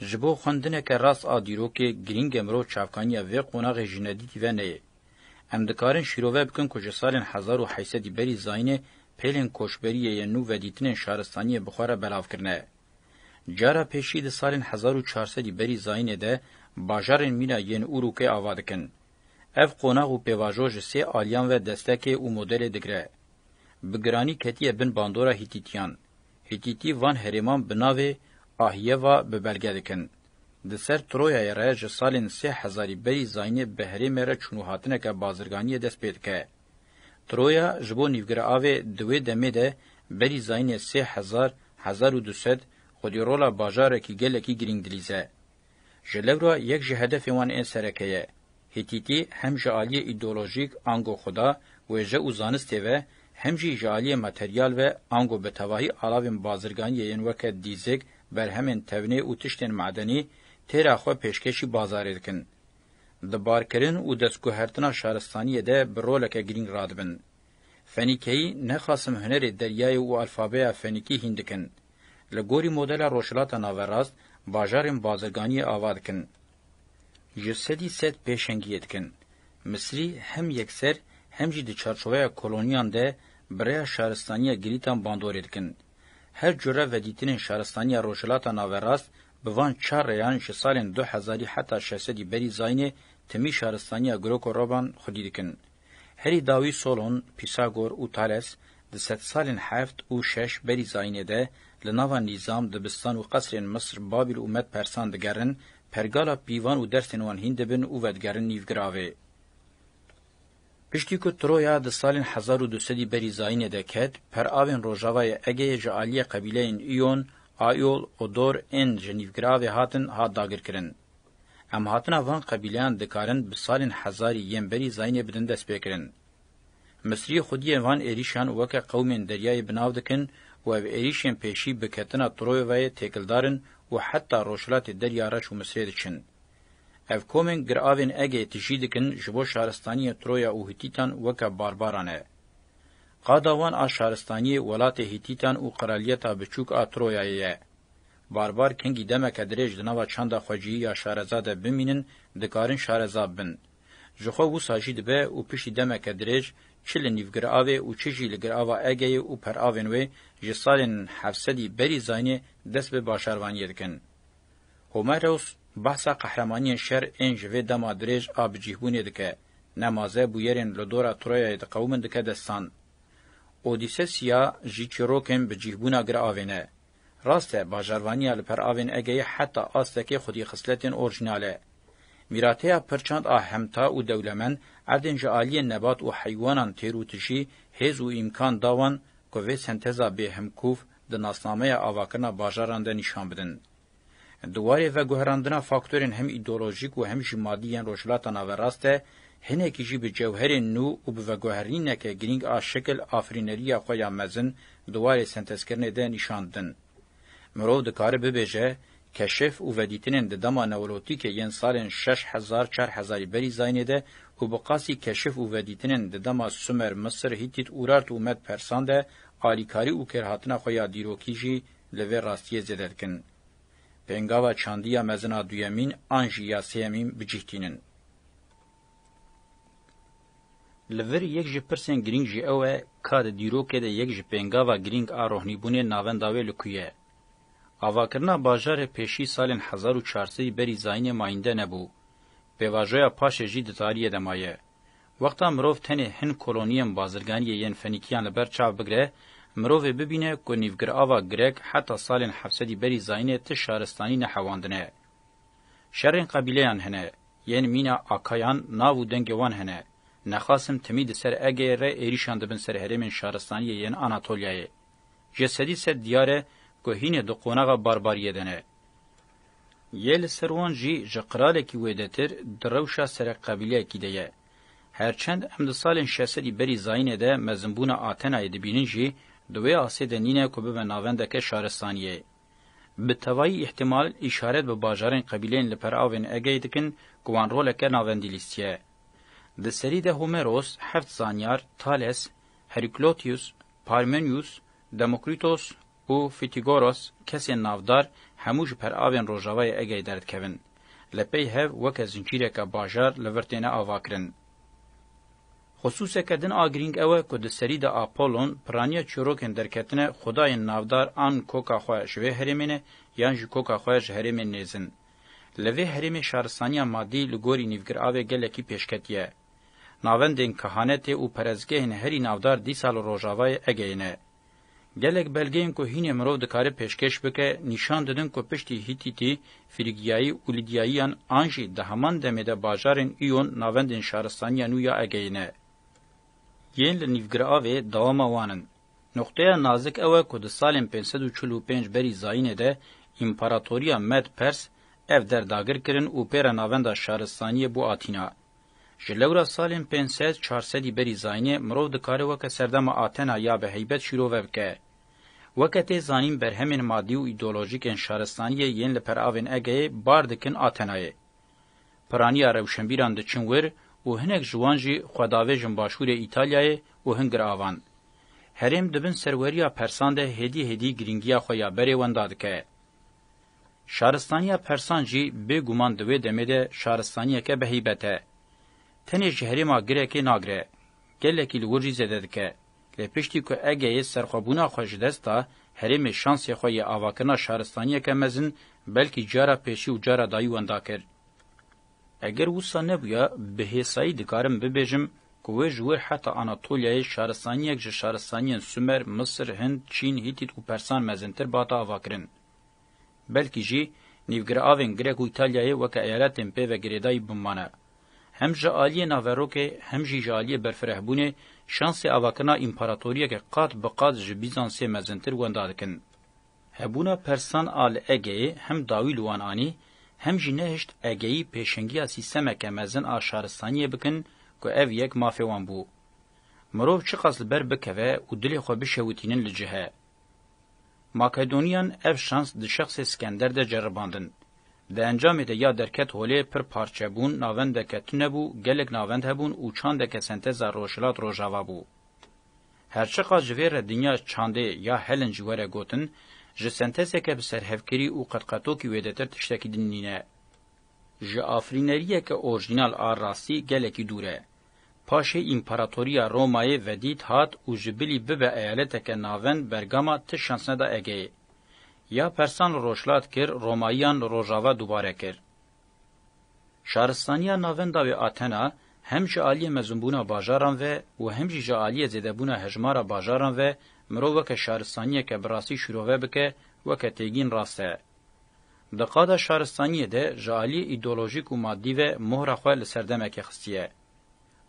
Ji bo xwendineke rast a dîrokê girîng e mirov çavkaniya vê qonaxê ji nedîtî ve neyê. Em dikarin şîrove bikin ku ji salên hezar û heşt sedî berî zayînê pêlên koçberiyê yên nû vedîtinên şaristaniyê bi xwe re belav kirine. Cara pêşî di salên hezar û çar sedî berî zayînê de bajarên mîna yên Urûkê ava dikin. Ev qonax û pêvajo ji sê aliyan ve destekê û modelê digire. Bi giranî ketiye bin bandora Hîtîtiyan. Hîtîtî van herêman bi navê Ahyeva bi belge dikin. Di ser Troyayê re ji salên sê hezarî berî zayînê bi herêmê re çûn û hatineke bazirganiyê dest pê dike. Troya ji bo nîvgira avê di wê demê de berî zayînê sê hezar, hezar û du sed xwedîrola bajarekî gelekî girîng dilîze. Ji lewra yek ji hedefên wan ên sereke ye. Hîtîtî hem ji aliyê îdeolojîk ango xuda, wêje û zanistê ve, hem jî ji aliyê materyal ve ango bi tevahî alavên bazirganiyê yên weke dîzik, berhemên tewnê û tiştên madenî têra xwe pêşkêşî bazarê dikin. Di barkirin û destguhertina şaristaniyê de bi roleke girîng radibin. Fenîkeyî ne xasim hunerê deryayê û alfabeya fenîkî hîn dikin. Li gorî modela Rojhilata Naverast, bajarên bazirganiyê ava dikin. Ji sedî sed pêşengiyê dikin. Misrî hem yekser hem jî di çarçoveya koloniyan de bi rêya şaristaniya girîtan bandorê dikin. Her cure vedîtinên şaristaniya Rojhilata Naverast bi van çar rêyan ji salên du hezarî heta şesedî berî zayînê timî şaristaniya Groko-Roman xwedî dikin. Herî dawî Solon, Pîsagor û Thales di sedsalên heft û şeş berî Zayînê de li nava nîzam, dibistan û qesrên Misr, Babîl û Med-Persan digerin, pergala pîvan û dersên wan hîn dibin û vedigerin nîvgiravê. Piştî ku Troya di salên hezar û du sedî berî Zayînê de ket, peravên Rojavayê Egeyê ji aliyê qebîleyên Îon, Aîol, Odor ên ji nîvgiravê hatin, hat dagirkirin. Em hatina van qebîleyan dikarin bi salên hezarî yên berî zayînê bidin destpêkirin. Misrî xwediyê van êrîşan weke qewimên deryayê bi nav dikin û ev êrîşên pêşî bi ketina Troyovayê têkildar in û heta rojhilatê Derya Reş û Misrê diçin. Ev komên giravên Egeyê tijî dikin ji bo şaristaniyên Troya û Hîtîtan weke barbaran e. Qada wan a şaristaniyê welatê Hîtîtan û qiraliyeta biçûk a Troyayê ye. Barbar kengî demeke dirêj di nava çanda xweciyî ya şareza de bimînin, dikarin şareza bin. Ji xwe wisa jî dibe û piştî demeke dirêj çi li nîv giravê û çi jî li girava Egeyê û peravên wê ji salên heft sedî berî zayînê dest bi başarvaniyê dikin. Homeros behsa qehremaniyên şer ên ji vê dema dirêj a bicîhbûnê dike, ne maze bûyerên li dora Troyayê diqewimin dike destan. Odîsesiya jî çîrokên bicîhbûna giravê ne, Rast e, bajarvaniya li per avên Egeyê heta astekê xwedî xisletên orjînal e. Mîrateya pirçand a hemta û dewlemend erdên ji aliyê nebat û heywanan têr û tijî hêz û îmkan da wan ku vê senteza bê himkûv di nasnameya avakirina bajaran de nîşan bidin. Di warê veguherandina faktorên hem îdeolojîk û hem jî madî yên Rojhilata Naverast de hinekî jî bi cewherên nû û bi veguherineke girîng a şekil afirîneriya xwe ya mezin di warê sentezkirinê de nîşan din. Mirov dikare bibêje, keşif û vedîtinên di dema newolotîkê yên salên şeş hezar çar hezarî berî Zaynê de û bi qasî keşif û vedîtinên di dema Sumer, Misir, Hîtît, Urart û Med-Persan de alîkarî û kêrhatina xwe ya dîrokî jî Li vê rastiyê zêde dikin. Pêngava çandiya mezin a duyemîn an jî ya sêyemîn bi cih tînin. Li vir yek ji pirsên girîng jî ew e ka di dîrokê de yek ji pêngava girîng a rohnîbûnê navenda wê li ku ye. Avakirina bajarê pêşî salên hezar û çar sedî berî zayînê mayînde nebû. Pêvajoya paşê jî di tariyê de maye. Wexta mirov tenê hin koloniyên bazirganiyê yên Fenîkiyan li ber çav bigire, mirovê bibîne ku nîvgirava Grek heta salên hefsedî berî zayînê ti şaristanî nehewandine. Şerên qebîleyan hene, yên mîna Akayan nav û dengê wan hene, nexasim timî di ser Egeyê re êrîşan dibin ser herêmên şaristaniyê yên Anatolyayê. Ji sedî sed diyar e ku hînê di qonaxa barbariyê de ne. Yê li ser wan jî ji qiralekî wêdetir di rewşa serekqebîleyekî de ye. Her çend em di salên şeş sedî berî zayînê de mezimbûna Athenayê dibînin jî di wê astê de nîne ku bibe navendeke şaristaniyê. Bi tevayî îhtîmal îşaret bi bajarên qebîleyên li peravên Egeyê dikin ku wan roleke navendî lîstiye. Di serî de Homeros heft zanyar, Thales, Heriklotius, Parmenius, Demokritos û Fîtîgoros kesên navdar hemû ji peravên Rojavayê Egeyê derdikevin. Li pey hev weke zincîreke bajar li vir têne avakirin. Xusûseke din a girîng ew e ku di serî de Apollon piraniya çîrokên derketine xwedayên navdar an koka xwe ji wê herêmê ne yan jî koka xwe ji herêmên nêzin. Li vê herêmê şaristaniya madî li gorî nîvgiravê gelekî pêşketî ye. Navendên kehanetê û perestgehên herî navdar dîsa li Rojavayê Egeyê ne. Gelek belgeyên ku hînê mirov dikare pêşkêş bike nîşan didin ku piştî Hîtîtî, Frîgiyayî û Lîdiyayîyan an jî di heman demê de bajarên Îyon navendên şaristaniya nû ya Egeyê ne. Yên li nîvgiriavê dewama wan in. Nuqteya nazik ew e ku di salên pênc sed û çil û pênc berî Zayînê de Împaratoriya Med-Pers ev der dagir kirin û pê re navenda şaristaniyê bû Atîna. Ji lewra salên pênc sed, çar sedî berî zayînê mirov dikare weke serdema Atena ya bi heybet şîrove bike. Weke tê zanîn berhemên madî û îdeolojîkên şaristaniyê yên li peravên Egeyê bar dikin Atenayê. Piraniya rewşenbîran diçin wir û hinek ji wan jî xwedavêjin başûrê Îtalyayê û hin giravan. Herêm di bin serweriya Persan de hêdî hêdî girîngiya xwe ya berê wenda dike. Şaristaniya Persan jî bê guman di wê demê de şaristaniyeke bi heybet e. Tenê ji herêma girekê nagire. Gelekî li wir jî zêde dike. Lê piştî ku Egeyê serxwebûna xwe ji dest da, herêmê şansê xwe yê avakirina şaristaniyeke mezin belkî cara pêşî û cara dayî wenda kir. Eger wisa nebûya, bi hêsayî dikarim bibêjim ku wê ji wir heta Anatolyayê şaristaniyek ji şaristaniyên Sumer, Misir, Hind, Çîn, Hîtît û Persan mezintir bata avakirin. belkî jî nîvgirêavên Grek û Îtalyayê weke eyaletên pê ve girêdayî bimane. Hem ji aliyê naverokê hem jî ji aliyê berfirehbûnê şansê avakirina împaratoriyeke qat bi qat ji Bîzansê mezintir wenda dikin. Hebûna Persan a li Egeyê hem dawî li wan anî hem jî nehişt Egeyî pêşengiya sîstemeke mezin a şaristaniyê bikin ku ev yek mafê wan bû. Mirov çiqas li ber bikeve û dilê xwe bişewitînin li cihe. Makedonîyan ev şans di şexsê Skender de ceribandin. Di encamê de ya derket holê pir parçe bûn, navendeke tune bû, gelek navend hebûn û çandeke senteza Rojhilat Rojava bû. Her çiqas ji vê re dinya çandê ya Helen jî were gotin, ji sentezeke bi serhevkirî û qetqetokî wêdetir tiştekî din nîne. Ji afirîneriyeke orjînal a rastî gelekî dûr e. Paşê Împaratoriya Romayê vedît hat û ji bilî bibe eyaleteke navend Bergama ti şans neda Egeyê. Ya Persan li rojhilat kir, Romayiyan li rojava dubare kir. Şaristaniya navenda wê Athena hem ji aliyê mezinbûna bajaran ve û hem jî ji aliyê zêdebûna hejmara bajaran ve mirov weke şaristaniyeke bi rastî şirove bike weke têgîn rast e. Di qada şaristaniyê de ji aliyê îdeolojîk û madî ve mohra xwe li ser demekê xistiye.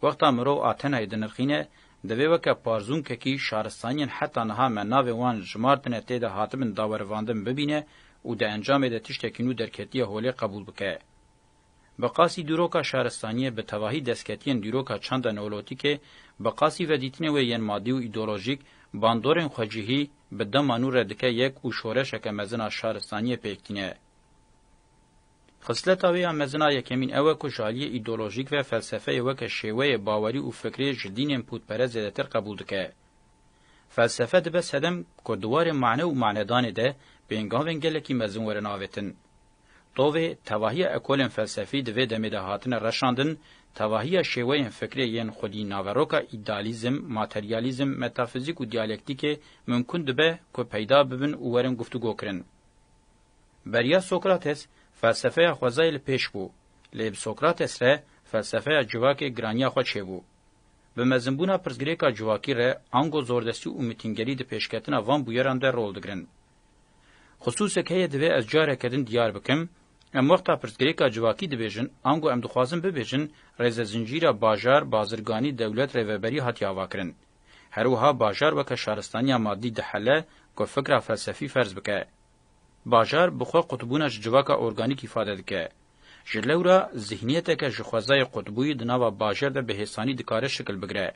Wexta mirov Athenayê dinirxîne, divê weke parzûnkekî şaristaniyên heta niha me navê wan jimartine tê de hatibin dawerivandin bibîne û di encamê de tiştekî nû derketiye holê qebûl bike. Bi qasî dîroka şaristaniyê bi tevahî destketiyên dîroka çanda neolotîkê, bi qasî vedîtinê wê yên madî û îdeolojîk, bandorên xwe cihî, bi dema nû re dike yek û şoreşeke mezin a şaristaniyê pêk tîne. Xisleta wê ya mezin a yekemîn ew e ku ji aliyê îdeolojîk ve felsefeyê weke şêweyê bawerî û fikrê ji dînên pûtperest zêdetir qebûl dike. Felsefe dibe sedem ku di warê mane û manedanê de pêngavên gelekî mezin werin avêtin. Tovê, tevahiya ekolên felsefî di vê demê de hatine reşandin, tevahiya şêweyên fikrê yên xwedî naveroka îdealîzm, materyalîzm, metafizîk û diyalektîkê mimkun dibe ku peyda bibin û werin guftûgo kirin. Beriya Sokrates, felsefeya xwezayê li pêş bû, lê bi Sokrates re felsefeya civakê giraniya xwe çêbû. Bi mezinbûna pirsgirêka civakî re ango zordestî û mitîngerî di pêşketina van bûyeran de rol digirin. Xisûsek heye divê ez careke din diyar bikim, em wexta pirsgirêka civakî dibêjin, ango em dixwazin bibêjin rêze zincîra bajar, bazirganî, dewlet, rêveberî hatiye avakirin. Her wiha bajar weke şaristaniya madî dihele ku fikra felsefî ferz bike. Bajar bi xwe qutbûna ji civaka organîk îfade dike. Ji lewra zîhniyeteke jixwezayê qutbûyî di nava bajar de bi hêsanî dikare şikil bigire.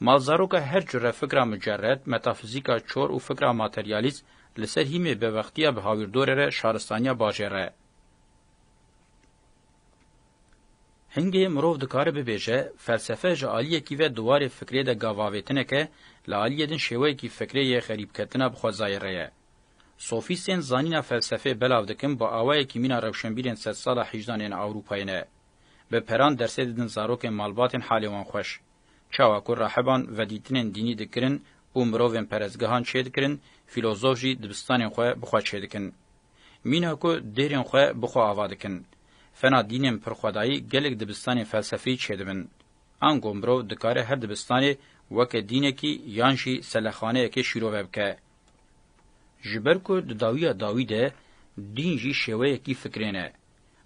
Malzaroka her cure fikra mucerred, metafizîka çor û fikra materyalîst li ser hîmê bevextiya bi hawîrdorê re şaristaniya bajêr e. Hingê mirov dikare bibêje, felsefe ji aliyekî ve di warê fikrê de gavavêtineke, li aliyê din şêweyekî fikrê yê xerîbketina bi xwezayê re ye. Sofîstên zanîna felsefê belav dikin bi awayekî mîna rewşenbîrên sedsala hîjdan ên Ewrûpayê ne. Bi peran dersê didin zarokên malbatên halê wan xweş. Çawa ku rahiban vedîtinên dînî dikirin û mirovên perestgehan çêdikirin, fîlozof jî dibistanên xwe bi xwe çêdikin. Mîna ku dêrên xwe bi xwe ava dikin. Fena dînên pirxwedayî gelek dibistanên felsefî çêdibin. Ango mirov dikare her dibistanê weke dînekî yan jî selexaneyekê şîrove bike. Ji ber ku di dawiya dawî de dîn jî şêweyekî fikirên e.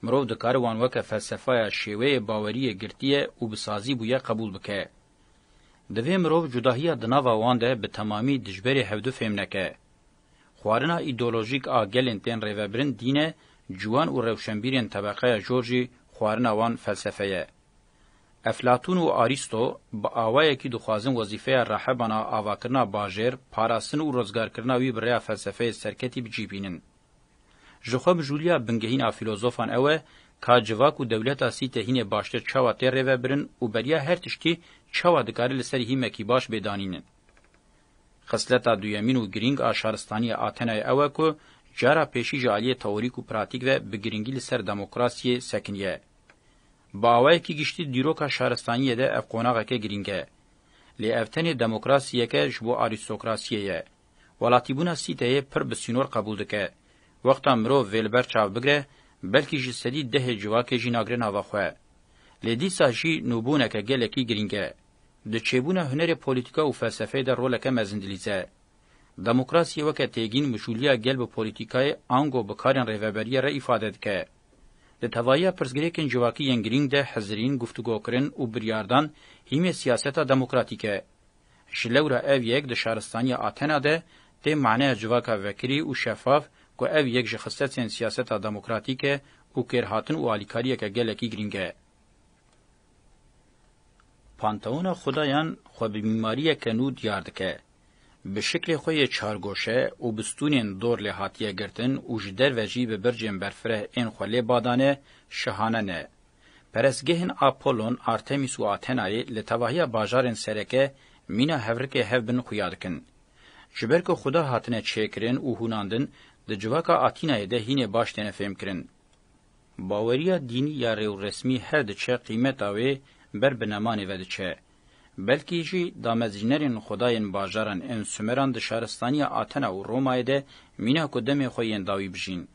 Mirov dikare wan weke felsefaya şêweyê baweriyê girtiye û bi sazî bûye qebûl bike. Divê mirov cudahiya di nava wan de bi temamî dijberê hevdu fêm neke. Xwarina îdeolojîk a gelên tên rêvebirin dîn e, ciwan û rewşenbîrên tebeqeya jor jî xwarina wan felsefe ye. Eflatûn û Arîsto bi awayekî dixwazin wezîfeya rahebana avakirina bajêr, parastin û rozgarkirina wî bi rêya felsefeyê serketî bi cî bînin. Jixwe mijûliya bingehîn a fîlozofan ew e ka civak û dewleta sî tê hînê baştir çawa tê rêve birin û beriya her tiştî çawa dikare li serî hîmekî baş bê danînin. Xisleta duyemîn û girîng a şaristaniyê Athenayê ew e ku cara pêşî ji aliyê teorîk û pratîk ve bi girîngî li ser demokrasiyê sekiniye. Bi awayekî giştî dîroka şaristaniyê de ev qonaxeke girîng e. Lê ev tenê demokrasiyeke ji bo arîstokrasiyê ye. Welatîbûna Sîteyê pir bi sînor qebûl dike. Wexta mirov vê li ber çav bigire, belkî ji sedî dehê civakê jî nagire nava xwe. Lê dîsa jî nûbûneke gelekî girîng e. Di çêbûna hunerê polîtîka û felsefeyê de roleke mezin dilîze. Demokrasiyê weke têgîn mijûliya gel bi polîtîkayê ango bi karên rêveberiyê re îfade dike. Di tevahiya pirsgirêkên civakî yên girîng de hizirîn, guftûgokirin û biryardan hîmê siyaseta demokratîk e. Ji lewra ev yek di şaristaniya Athena de tê maneya civaka vekirî û şefaf ku ev yek ji xisletên siyaseta demokratîk e û kêrhatin û alîkariyeke gelekî girîng e. Panteona xudayan xwe bi mîmariyeke nû diyar dike. Bi şiklê xwe yê çargoşe û bi stûnên dor lê hatiye girtin û ji derve jî bi bircên berfireh ên xwe lê badane, şihane ne. Perestgehên Apollon, Artemis û Athenayê li tevahiya bajarên sereke mîna hevrikê hev bin xuya dikin. Ji ber ku xuda hatine çêkirin û hûnandin, di civaka Atînayê de hînê baş têne fêmkirin. Baweriya dînî ya rêwresmî her diçe qîmeta wê ber bi nemanê ve diçe. Belkî jî damezînerên xwedayên bajaran ên Sumeran di şaristaniya Athena û Romayê de mîna ku demê xwe yên dawî bijîn.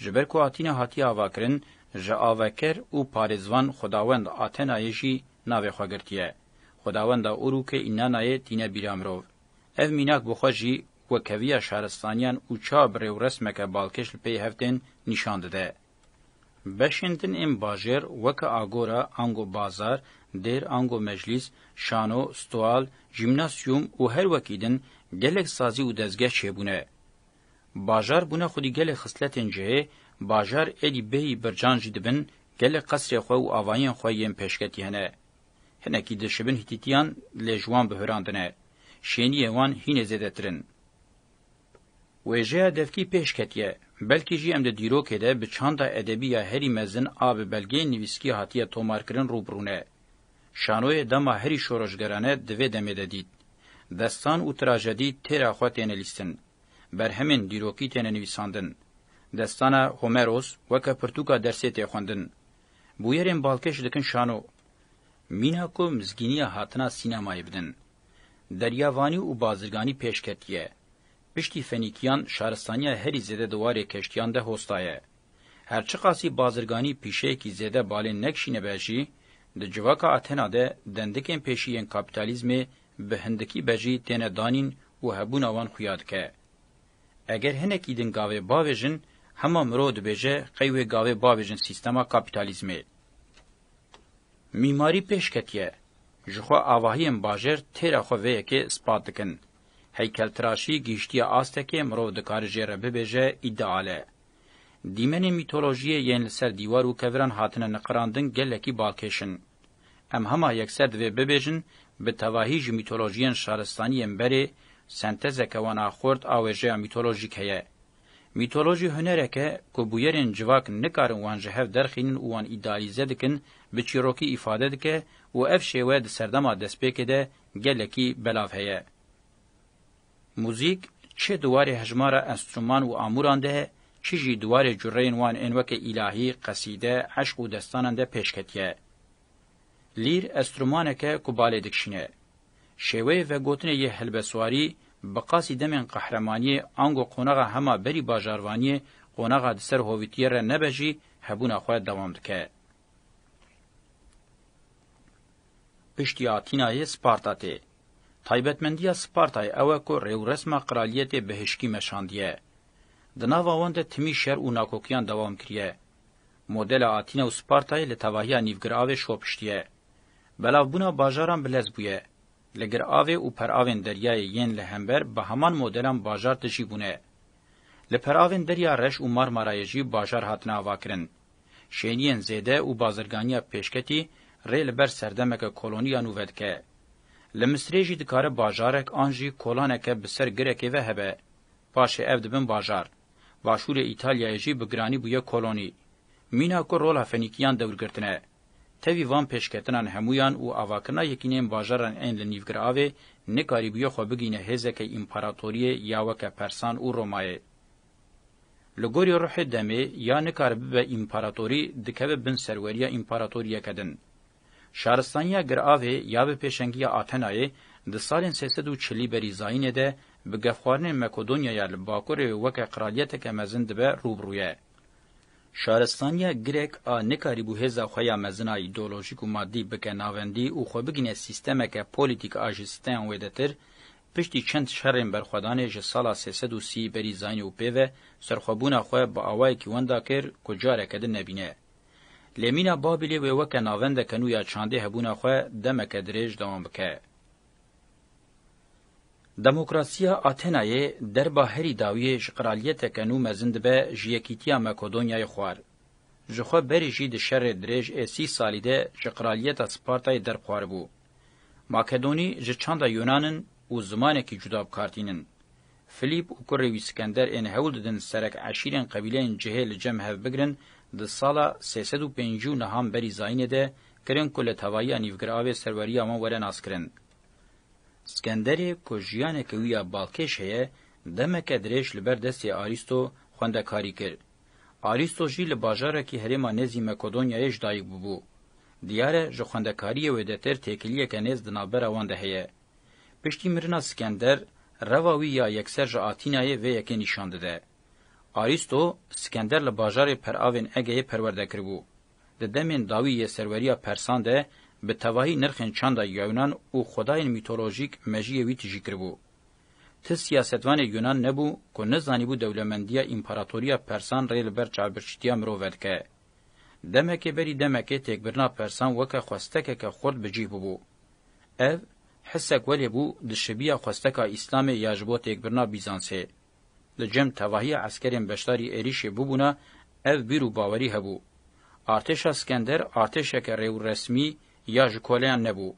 Ji ber ku Atîna hatiye avakirin, ji aveker û parêzvan xwedawend Athenayê jî navê xwe girtiye. Xwedawenda Urûkê Inanayê tîne bîra mirov. Ev mînak bi xwe jî wekeviya şaristaniyan û çawa bi rêwresmeke balkêş li pey hev tên nîşan dide. Beşên din ên bajêr weke agora ango bazar, dêr ango meclîs, şano, stoal, jîmnasyûm û her wekî din gelek sazî û dezgeh çêbûne. Bajar bûne xwedî gelê xisletên cihê, bajar êdî bêyî bircan jî dibin, gelê qesrê xwe û avayên xwe yên pêşketî hene. Hinekî dişibin Hîtîtîyan lê ji wan bihurandine. Şênîyê wan hînê zêdetir in. Wêjeya devkî pêş ketiye. Belkî jî em di dîrokê de bi çanda edebî ya herî mezin a bi belgeyên nivîskî hatiye tomarkirin rû bi rû ne. Şanoyê dema herî şoreşgerane di vê demê de dît. Destan û trajedî têra xwe têne lîstin. Berhemên dîrokî têne nivîsandin. Destana Homeros weke pirtûka dersê tê xwendin. Bûyerên balkêş dikin şano. Mîna ku mizgîniya hatina sînemayê bidin. Deryavanî û bazirganî pêş ketiye. Piştî Fenîkiyan şaristaniya herî zêde di warê keştiyan de hostaye. Her çiqasî bazirganî pîşeyekî zêde balê nekişînebe jî, di civaka Athena de dendikên pêşî yên kapîtalîzmê bi hindikî bejî têne danîn û hebûna wan xuya dike. Eger hinekî din gavê bavêjin, hema mirov dibêje qey wê gavê bavêjin sîstema kapîtalîzmê. Mîmarî pêş ketiye. Ji xwe avahiyên bajêr têra xwe vê yekê spat dikin. Heykeltiraşî gihiştiye astekê mirov dikare jê re bibêje îdeal e. Dîmenên mîtolojiyê yên li ser dîwar û keviran hatine niqirandin gelekî balkêş in. Em hema yekser divê bibêjin bi tevahî ji mîtolojiyên şaristanî yên berê sentezeke wana xurt a wêjeya mîtolojîk heye. Mîtolojî hunerek e ku bûyerên civak nikarin wan ji hev derxînin û wan îdealîze dikin, bi çîrokî îfade dike û ev şêwe di serdema destpêkê de gelekî belav heye. Muzîk, çi di warê hejmara enstrûman û amûran de, çi jî di warê cureyên wan ên weke îlahî, qesîde, eşq û destanan de pêş ketiye. Lîr, estrûmanek e ku balê dikişîne. Şêweyê vegotinê yê helbeswarî, bi qasî demên qehremaniyê, ango qonaxa hema berî bajarvaniyê, qonaxa di ser hovîtiyê re nebe jî, hebûna xwe dewam dike. Piştî Athîna yê Sparta tê. Taybetmendîya Spartayê ew e ku rêwresma qralîyetê bi hişkî meşandiye. Di nava wan de timî şer û nakokiyan dewam kiriye. Modela Athîna û Spartayê li tevahîya nîvgiravê şopiştiye. Belavbûna bajaran bi lez bûye. Li gir avê û peravên deryayê yên li hember bi heman modelan bajar tijî bûne. Li peravên derya Reş û Marmarayê jî bajar hatine avakirin. Şêniyên zêde û bazirganiya pêşketî rê li ber serdemeke koloniyan û vedike. Li Misirê jî dikare bajarek an jî kolaneke bi ser girekê ve hebe. Paşê ev dibin bajar. Başûrê Îtalyayê jî bi giranî bûye kolonî. Mîna ku rola Fenîkiyan dewr girtine. Tevî van pêşketinan hemûyan û avakirina yekîneyên bajaran ên li nîvgir avê nikarîbûye xwe bigihîne hêzeke împaratoriyê ya weke Persan û Romayê. Li gorî ruhê demê ya nikare bibe împaratorî dikeve bin serwerîya împaratorîyeke din. Şaristanîya Giravê ya bi pêşengîya Athenayê di salên sê sed û çilî berî zayînê de bi gefxwarinên Makedonyaya li bakurê wê weke qralîyeteke mezin dibe rû bi rûye. Şaristanîya Girek a nikarîbû hêza xwe ya mezin a îdeolojîk û maddî bike navendî û xwe bigîne sîstemeke polîtîk a ji sîteyan wêdetir Piştî çend şerên berxwedanê ji sala sê sed û sî berî zaynî û pêve serxwebûna xwe bi awayekî wenda kir ku careke din nebîne. Lê mîna Babîlê wê weke navendeke nû ya çandê hebûna xwe demeke dirêj dewam bike. Demokrasiya Athenayê derba herî dawiyê ji qiralyeteke nû mezin dibe ji Yekîtiya Makedonyayê xwar. Ji xwe berî jî di şerê dirêj ê sî salî de ji qiralyeta Spartayê derb xwaribû. Makedonî ji çanda Yunan in û zimanekî cuda bi kar tînin. Filîp û kurê wî Skender ên hewl didin serek eşîrên qebîleyên cihê li cem hev bigirin di sala sê sed û pêncî û niha berî zayînê de kirin ku li tevayiya nîvgir'avê serweriya wan were naskirin. Skenderê ku jiyaneke wî ya balkêş heye demeke dirêj li ber destê Arîsto xwendekarî kir Arîstos jî li bajarekî herêma nêzî Makedonyayê ji dayik bûbû. Diyar e ji xwendekariyê wê detir têkiliyeke nêz di navbera wan de heye. Piştî mirina Skender, reva wî ya yekser ji Atînayê vê yekê nîşan dide. Arîsto, Skender li bajarê peravên Egeyê perwerde kiribû. Di demên dawî yê serweriya Persan de bi tevahî nirxên çanda Yayûnan û xwedayên mîtolojîk mejiyê wî tijî kiribû. Ti siyasetvanê Yunan nebû ku nizanîbû dewlemendiya împaratoriya Persan rê li ber çavbirçîtiya mirov vedike. Demekê berî demekê têkbirina Persan weke xwestekeke xurt bi cîh bûbû. Ev, hisek welê bû dişibiya xwesteka Îslamê ya ji bo têkbirina Bîzansê. Li cem tevahiya eskerên beşdarî êrîşê bûbûna ev bîr û bawerî hebû. Artêşa Skender artêşeke rêwresmî ya ji koleyan nebû.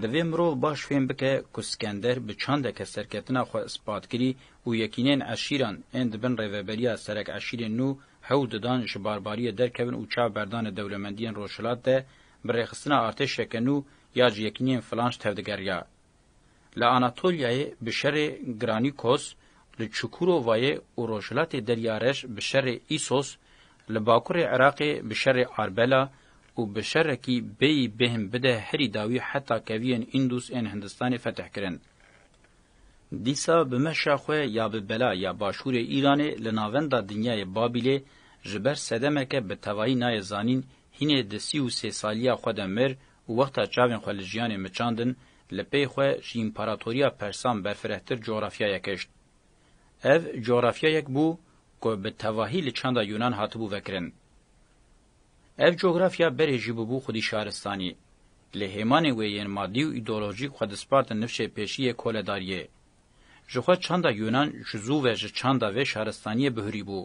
Divê mirov baş fêm bike ku Skender bi çandeke serketina xwe ispat kirî û yekînên eşîran ên di bin rêveberiya serek eşîrên nû hewl didan ji barbariyê derkevin û çav berdane dewlemendiyên rojhilat de bi rêxistina artêşeke nû ya ji yekîniyên filanc tevdigeriya. Li Anatolyayê bi şerê Granikos, li Çukurovayê û rojhilatê Derya Reş bi şerê Îsos, li bakurê Iraqê bi şerê Arbela û bi şerekî bêyî bêhim bide herî dawî heta keviyên Îndûs ên Hindistanê fetih kirin. Dîsa bi meşa xwe ya bi bela ya başûrê Îranê li navenda dinyayê Babîlê ji ber sedemeke bi tevayî nayê zanîn hînê di sî û sê saliya xwe de mir û wexta çavên xwe li jiyanê miçandin, li pey xwe ji împaratoriya Persan berfirehtir cografyayek hişt. Ev cografyayek bû ku bi tevahî li çanda Yûnan hatibû vekirin. Ev cografya berê jî bûbû xwedî şaristanî. Lê hêmanên wê yên madî û îdeolojîk xwe dispartin nifşê pêşî yê koledariyê. Ji xwe çanda Yûnan ji zû ve ji çanda vê şaristaniyê bihurî bû.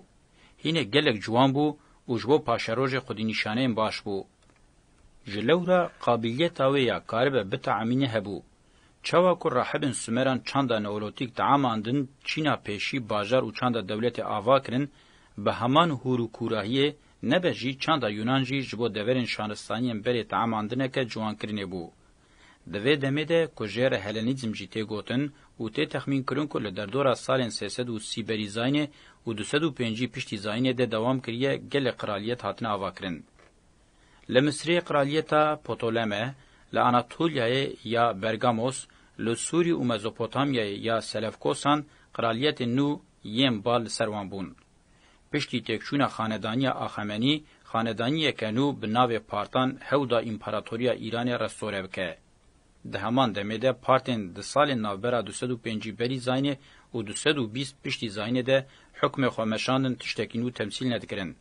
Hînê gelek ciwan bû û ji bo paşerojê xwedînîşaneyên baş bû. Ji lewra qabîliyeta wê ya karibe bitaemîne hebû. Çawa ku rahibên Sumeran çanda neolotîk diamandin, çîna pêşî, bajar û çanda dewletê ava kirin, bi heman hûr û kûrahiyê, nebe jî çanda Yunan jî ji bo deverên şaristaniyên berê tiamandineke ciwankirinê bû. Di vê demê de ku jê re Helenîzm jî tê gotin û tê texmîn kirin ku li derdora salên sê sed û sî berî Zayînê û du sed û pêncî piştî Zayînê de dewam kiriye gelê qiraliyet hatine avakirin. Li Misirê Qraliyeta Potoleme, li Anatolyayê ya Bergamos, li Sûrî û Mezopotamyayê ya Selevkosan qraliyetên nû yên bal li ser wan bûn. Piştî têkçûna xanedaniya Axemenî, xanedaniyeke nû bi navê Partan hew da Împaratoriya Îranê restore bike. Di heman demê de Partên di salên navbera du sed û pêncî berî Zaynê û du sed û bîst piştî Zaynê de hukmê xwe meşandin tiştekî nû temsîl nedikirin.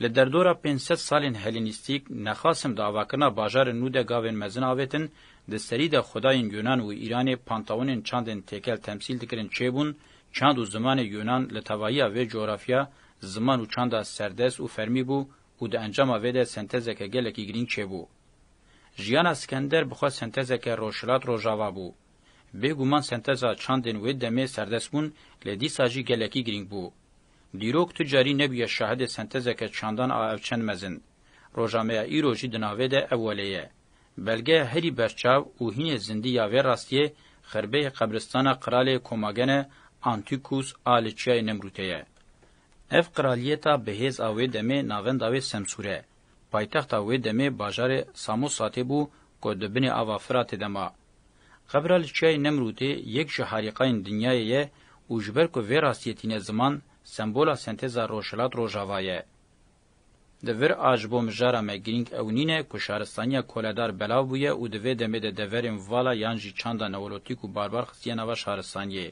Li derdora pênc sed salên Helînîstîk, Nexasim di avakirina bajarên nû de gavên mezin avêtin, di serî de xwedayên Yunan û Îranê pantawinên çandên têkel temsîl dikirin çêbûn, çand û zimanê Yunan li tevahiya vê cografya, ziman û çanda serdest û fermî bû û di encama vê de sentezeke gelekî girîng çêbû. Jiyana Skender bi xwe sentezeke rojhilat-rojava bû. Bêguman senteza çandên wê demê serdest bûn lê dîsa jî gelekî girîng bû. Dîrok tu carî nebûye şahidê sentezeke çandan a ev çend mezin. Roja me ya îro jî di navê de ew welê ye. Belgeya herî berçav û hînê zindî ya vê rastiyê xirbeyê qebristana Qiralê Komagene Antikus a li Çiyayê Nemrûtê ye. Ev qiraliyeta bihêz a wê demê navenda wê Semsûr e. Paytexta wê demê bajarê Samosatê bû ku di binê ava Firatê de ma. Xebra li Çiyayê Nemrûdê yek ji harîqayên dinyayê ye û ji ber ku vê rastiyê tîne ziman, sembola senteza rojhilat rojava ye. Di vir a ji bo mijara me girîng ew nîne ku şaristaniya koledar belav bûye û di vê demê de deverên vala yan jî çanda newolotîk û barbar xistiye nava şaristaniyê.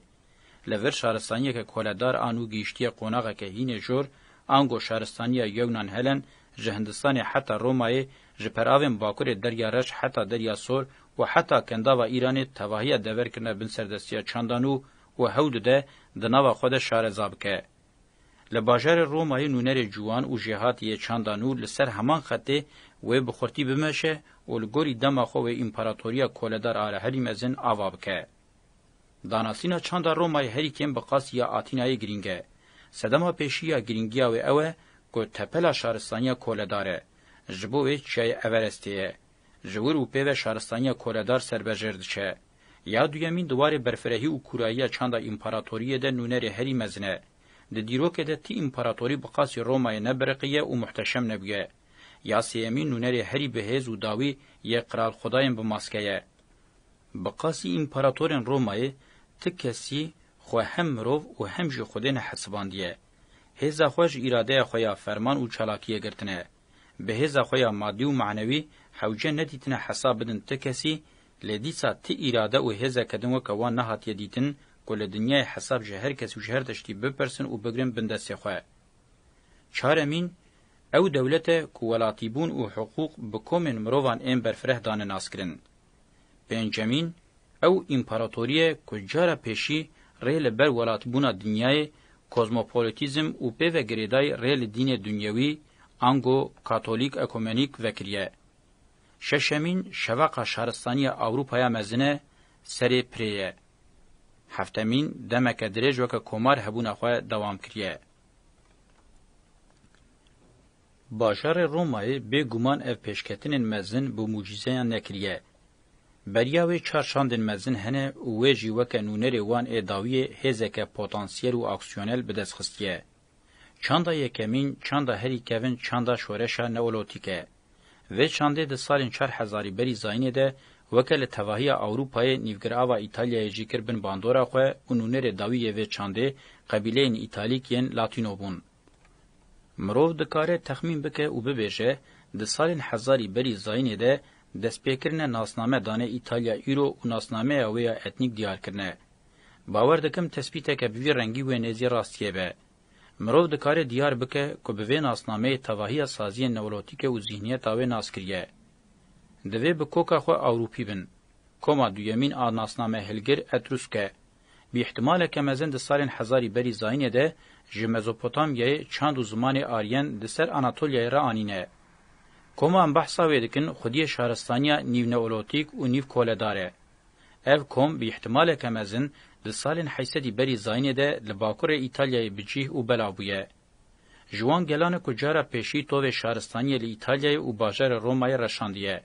Li vir şaristaniyeke koledar a nû gihîştiye qonaxeke hînê jor, ango şaristaniya Yewnan Helen ji Hindistanê heta Romayê, ji peravên bakurê Derya Reş heta Derya Sor û heta Kendava Îranê tevahiya dever kirine bin serdestiya çanda nû û hewl dide di nava xwe de şareza bike. Li bajarê Romayê nûnerê ciwan û jêhatî yê çanda nû li ser heman xetê wê bi xurtî bimeşe û li gorî dema xwe wê împaratoriya koledar a li herî mezin ava bike. Danasîna çanda Romayê herî kêm bi qasî ya Atînayê girîng e. Sedema pêşî ya girîngiya wê ew e ku tepela şaristaniya koledar e. Ji bo wê çiyayê Everestê ye. Ji wir û pê ve şaristaniya koledar ser be jêr diçe. Ya duyemîn di warê berfirehî û kûrayiya çanda împaratoriyê de nûnerê herî mezin e. Di dîrokê de ti împaratorî bi qasî Romayê nebiriqiye û muhteşem nebûye. Ya sêyemîn nûnerê herî bihêz û dawî yê qral xwedayên bi maske ye. Bi qasî împaratorên Romayê ti kesî xwe hem mirov û hem jî xwedê nehesibandiye. Hêza xwe ji îradeya xwe ya ferman û çalakiyê girtine. Bi hêza xwe ya madî û manewî hewce nedîtine hesab bidin ti kesî, lê dîsa ti îrade û hêzeke din weke wan nehatiye dîtin ku li dinyayê hesab ji her kes û ji her tiştî bipirsin û bigirin bin destê xwe. Çaremîn, ew dewlet e ku welatîbûn û hiqûq bi komên mirovan ên berfireh dane naskirin. Pêncemîn, ew împaratoriye ku cara pêşî rê li ber welatbûna dinyayê, kozmopolîtîzm û pê ve girêday rê li dînê dunyewî, ango katolîk ekomenîk vekiriye. Şeşemîn, şevaqa şaristaniya Ewropaya Mezine serê pirê ye. Heftemîn, demeke dirêj weke komar hebûna xwe dewam kiriye. Bajarê Romayê bê guman ev pêşketinên mezin bi mucîzeyan nekiriye. Beriya wê çar şandên mezin hene û wê jî weke nûnerê wan ê dawiyê hêzeke potansiyel û aksiyonel bi dest xistiye. Çanda yekemîn, çanda herî kevin çanda şoreşa neolotîk e. Vê çandê di salên çar hezarî berî zayînê de weke li tevahiya Ewropayê nîvgirava Îtalyayê jî kir bin bandora xwe û nûnerê dawî yê vê çandê qebîleyên Îtalîk yên Latîno bûn. Mirov dikare texmîn bike û bibêje, di salên hezarî berî zayînê de destpêkirine nasname dane Îtalya îro û nasnameya wê ya etnîk diyar kirine. Bawer dikim tespîteke bi vî rengî wê nêzî rastiyê be. Mirov dikare diyar bike ku bi vê nasnameyê tevahiya saziyên newrotîke û zîhniyeta wê nas kiriye. Divê bi koka xwe Ewropî bin. Koma duyemîn a nasnamehilgir Etrûsk e. Bi îhtimaleke mezin di salên hezarî berî zayînê de ji Mezopotamyayê çand û zimanê Aryen li ser Anatolyayê re anîne. Koma em behsa wê dikin xwediyê şaristaniya nîv neolotîk û nîv koledar e. Ev kom bi îhtimaleke mezin di salên heysedî berî zayînê de li bakurê Îtalyayê bi cîh û belav bûye. Ji wan gelan e ku cara pêşî tovê şaristaniyê li Îtalyayê û bajarê Romayê reşandiye.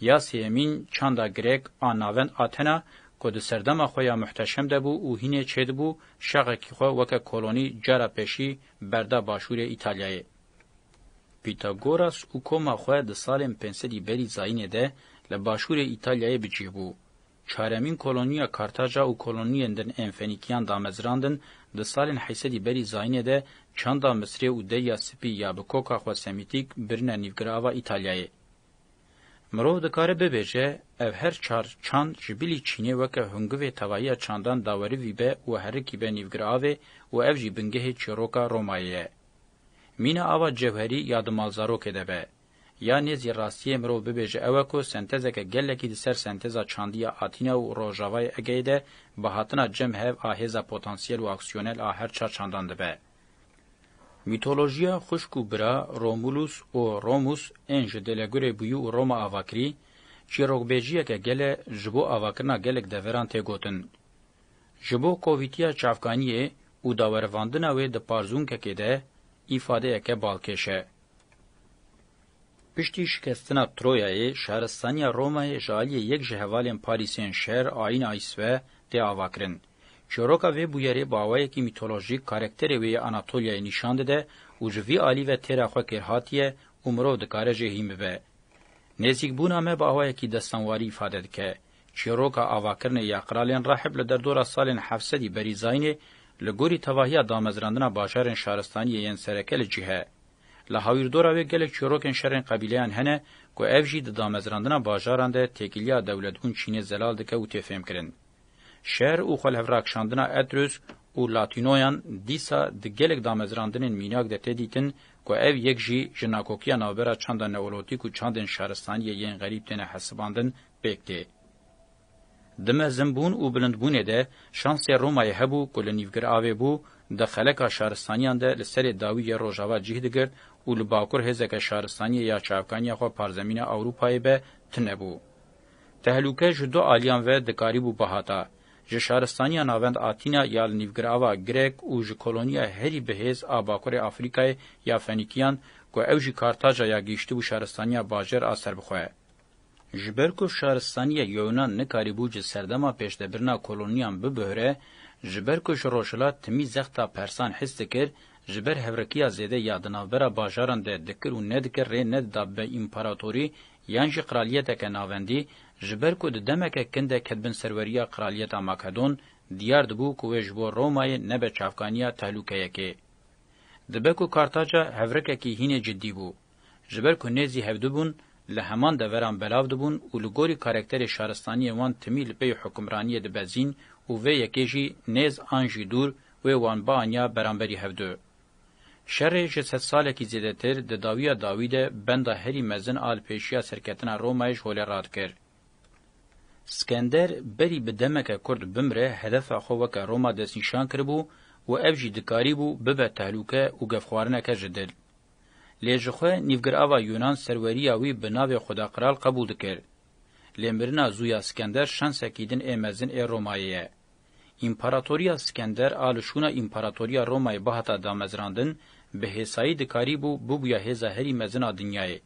Ya sêyemîn çanda girek a navend Athena ku di serdema xwe ya muhteşem de bû û hînê çêdibû, şexekî xwe weke kolonî cara pêşî berda başûrê Îtalyayê. Pîtagoras û koma xwe di salên pênc sedî berî zayînê de li başûrê Îtalyayê bi cih bû. Çaremîn kolonîya Kartaca û kolonîyên din ên Fenîkîyan damezrandin, di salên heysedî berî zayînê de çanda Misrê û Derya Sipî ya bi koka xwe semîtîk birine nîvgirava Îtalyayê. Mirov dikare bibêje ev her çar çand ji bilî çînê weke hungivê tevayîya çandan dawerivî be û herikî be nîvgiraavê û ev jî bingehê çîroka Romayê ye. Mîna ava cewherî ya di malzarokê de be. Ya nê zî rastiyê mirov bibêje ew e ku sentezeke gelekî di ser senteza çandî ya Atîna û Rojavayê Egeyê de bi hatina cem hev a hêza potansiyel û aksiyonel a her çar çandan dibe. Mîtolojiya xwişk û bira Romulus û Romus ên ji Delegurê bûyî û Roma ava kirî, çîrogbêjiyeke gele ji bo avakirina gelek deveran tê gotin. Ji bo kovîtiya çavkaniyê û dawerivandina wê di parzûnkekê de, îfadeyeke balkêş e. Piştî şikestina Troyayê, şaristaniya Romayê ji aliyê yek ji hevalên Parîsên şer, Ayn Aysve, tê avakirin. Çîroka vê bûyerê baweyekî mîtolojîk karekterê wê yê Anatolyayê nîşan dide û ji vî alî ve têra xwe kêrhatiye û mirov dikare jê hîn bibe. Nêzîkbûna me bi awayekî destanwarî îfade dike. Çîroka avakirinê ya Qiralên Rahib li derdora salên heft sedî berî Zaynê li gorî tevahiya damezrandina bajarên şaristaniyê yên sereke li cih e. Li hawîrdora wê gelek çîrokên şerên qebîleyan hene ku ev jî di damezrandina bajaran de têkiliya dewletbûn çînê zelal dike û tê fêmkirin. Şer û xwelhevrakşandina Etrûsk û Latînoyan dîsa di gelek damezrandinên mînak de tê dîtin ku ev yek jî ji nakokiya navbera çanda neolotîk û çandên şaristaniyê yên xerîb têne hesibandin pêk tê. Di mezinbûn û bilindbûnê de şansê Romayê hebû ku li nîvgir avê bû, di xeleka şaristaniyan de li serê dawî yê rojava cîh digirt û li bakur hêzeke şaristaniyê ya çavkaniya xwe parzemîna Ewropayê be tune bû. Tehlûke ji du aliyan ve dikarîbû bihata, ji şaristaniya navend Atîna ya li nîvgirava Grek û ji koloniya herî bihêz a bakurê Afrîkayê ya Fenîkiyan ku ew jî Kartaca ya gihîştibû şaristaniya bajêr a serbixwe. Ji ber ku şaristaniya Yonan nikarîbû ji serdema pêşdebirina koloniyan bibihre, ji ber ku ji rojhilat timî zexta persan his dikir, ji ber hevrekiya zêde ya di navbera bajaran de dikir û nedikir rê nedida bi împaratorî yan jî qraliyeteke navendî, ji ber ku di demeke kin de ket bin serweriya Qraliyeta Makedon, diyar dibû ku wê ji bo Romayê nebe çavkaniya tehlûkeyekê. Dibe ku Kartaca hevrekekî hînê cidî bû. Ji ber ku nêzî hevdu bûn, li heman deveran belav dibûn û li gorî karekterê şaristaniyê wan timî li pey hukimraniyê dibezîn û vê yekê jî nêz an jî dûr wê wan bianiya beramberî hevdu. Şerê ji sed salekî zêdetir di dawiya dawî de benda herî mezin a li pêşiya serketina Romayê ji holê radikir. Skender berî bi demeke kurt bimire hedefa xwe weke Roma destnîşan kiribû û ev jî dikarîbû bibe tehlûke û gevxwarineke ji dil. Lê ji xwe nîvgir ava Yunan serweriya wî bi navê xwedakral qebûl dikir. Lê mirina zû ya Skender şensekî din ê mezin ê Romayê ye. Împaratoriya Skender a li şûna Împaratoriya Romayê bihata damezrandin bi hêsayî dikarîbû bibûya hêza herî mezin a dinyayê.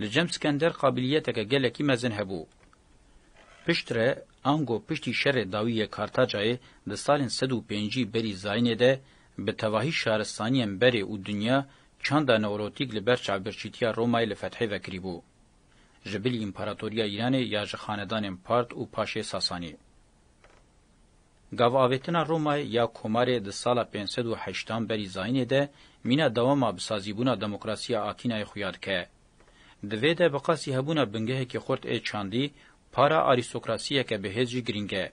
Li cem Skender qabîliyeteke gelekî mezin hebû. Piştre, ango piştî şerê dawî yê Kartacayê di salên sed û pêncî berî zayînê de Bi tevahî şaristaniyên berê û dinya çanda neolotîk li ber çavbirçîtiya Romayê li fethê vekirîbû. Ji bilî împaratoriya Îranê ya ji xanedanên Part û paşê Sasanî. Gavavêtina Romayê ya komarê di sala pênc sed û heştan berî zayînê de mîna dewama bisazîbûna demokrasiya Atînayê xuya dike. Di vê de bi qasî hebûna bingehekî xurt ê çandî para arîstokrasiyeke bihêz jî girîng e.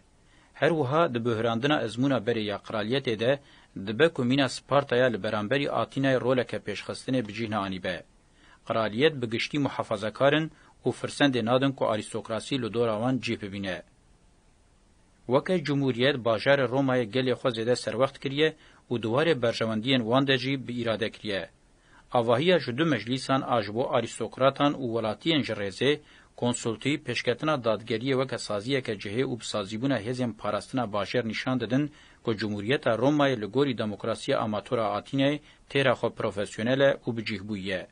Her wiha di buhrandina ezmûna berê ya qralyetê de dibe ku mîna Spartaya li beramberî Atînayê roleke pêşxistinê bi cîh neanîbe. Qralyet bi giştî muhafazekar in û firsendê nadin ku arîstokrasî li dora wan cîh bibîne. Weke cumhûriyet bajarê Romayê gelê xwe zêde serwext kiriye û di warê berjewendiyên wan de jî bi îrade kiriye. Avahiya ji du meclîsan a ji bo arîstokratan û welatiyên ji rêzê, konsultî, pêşketina dadgeriyê weke saziyeke cihê û bi sazîbûna hêzên parastina bajêr nîşan didin ku Cumhuriyeta Romayê li gorî demokrasiya amator a Atîneyê têra xwe profesyonel e û bicîhbûyî ye.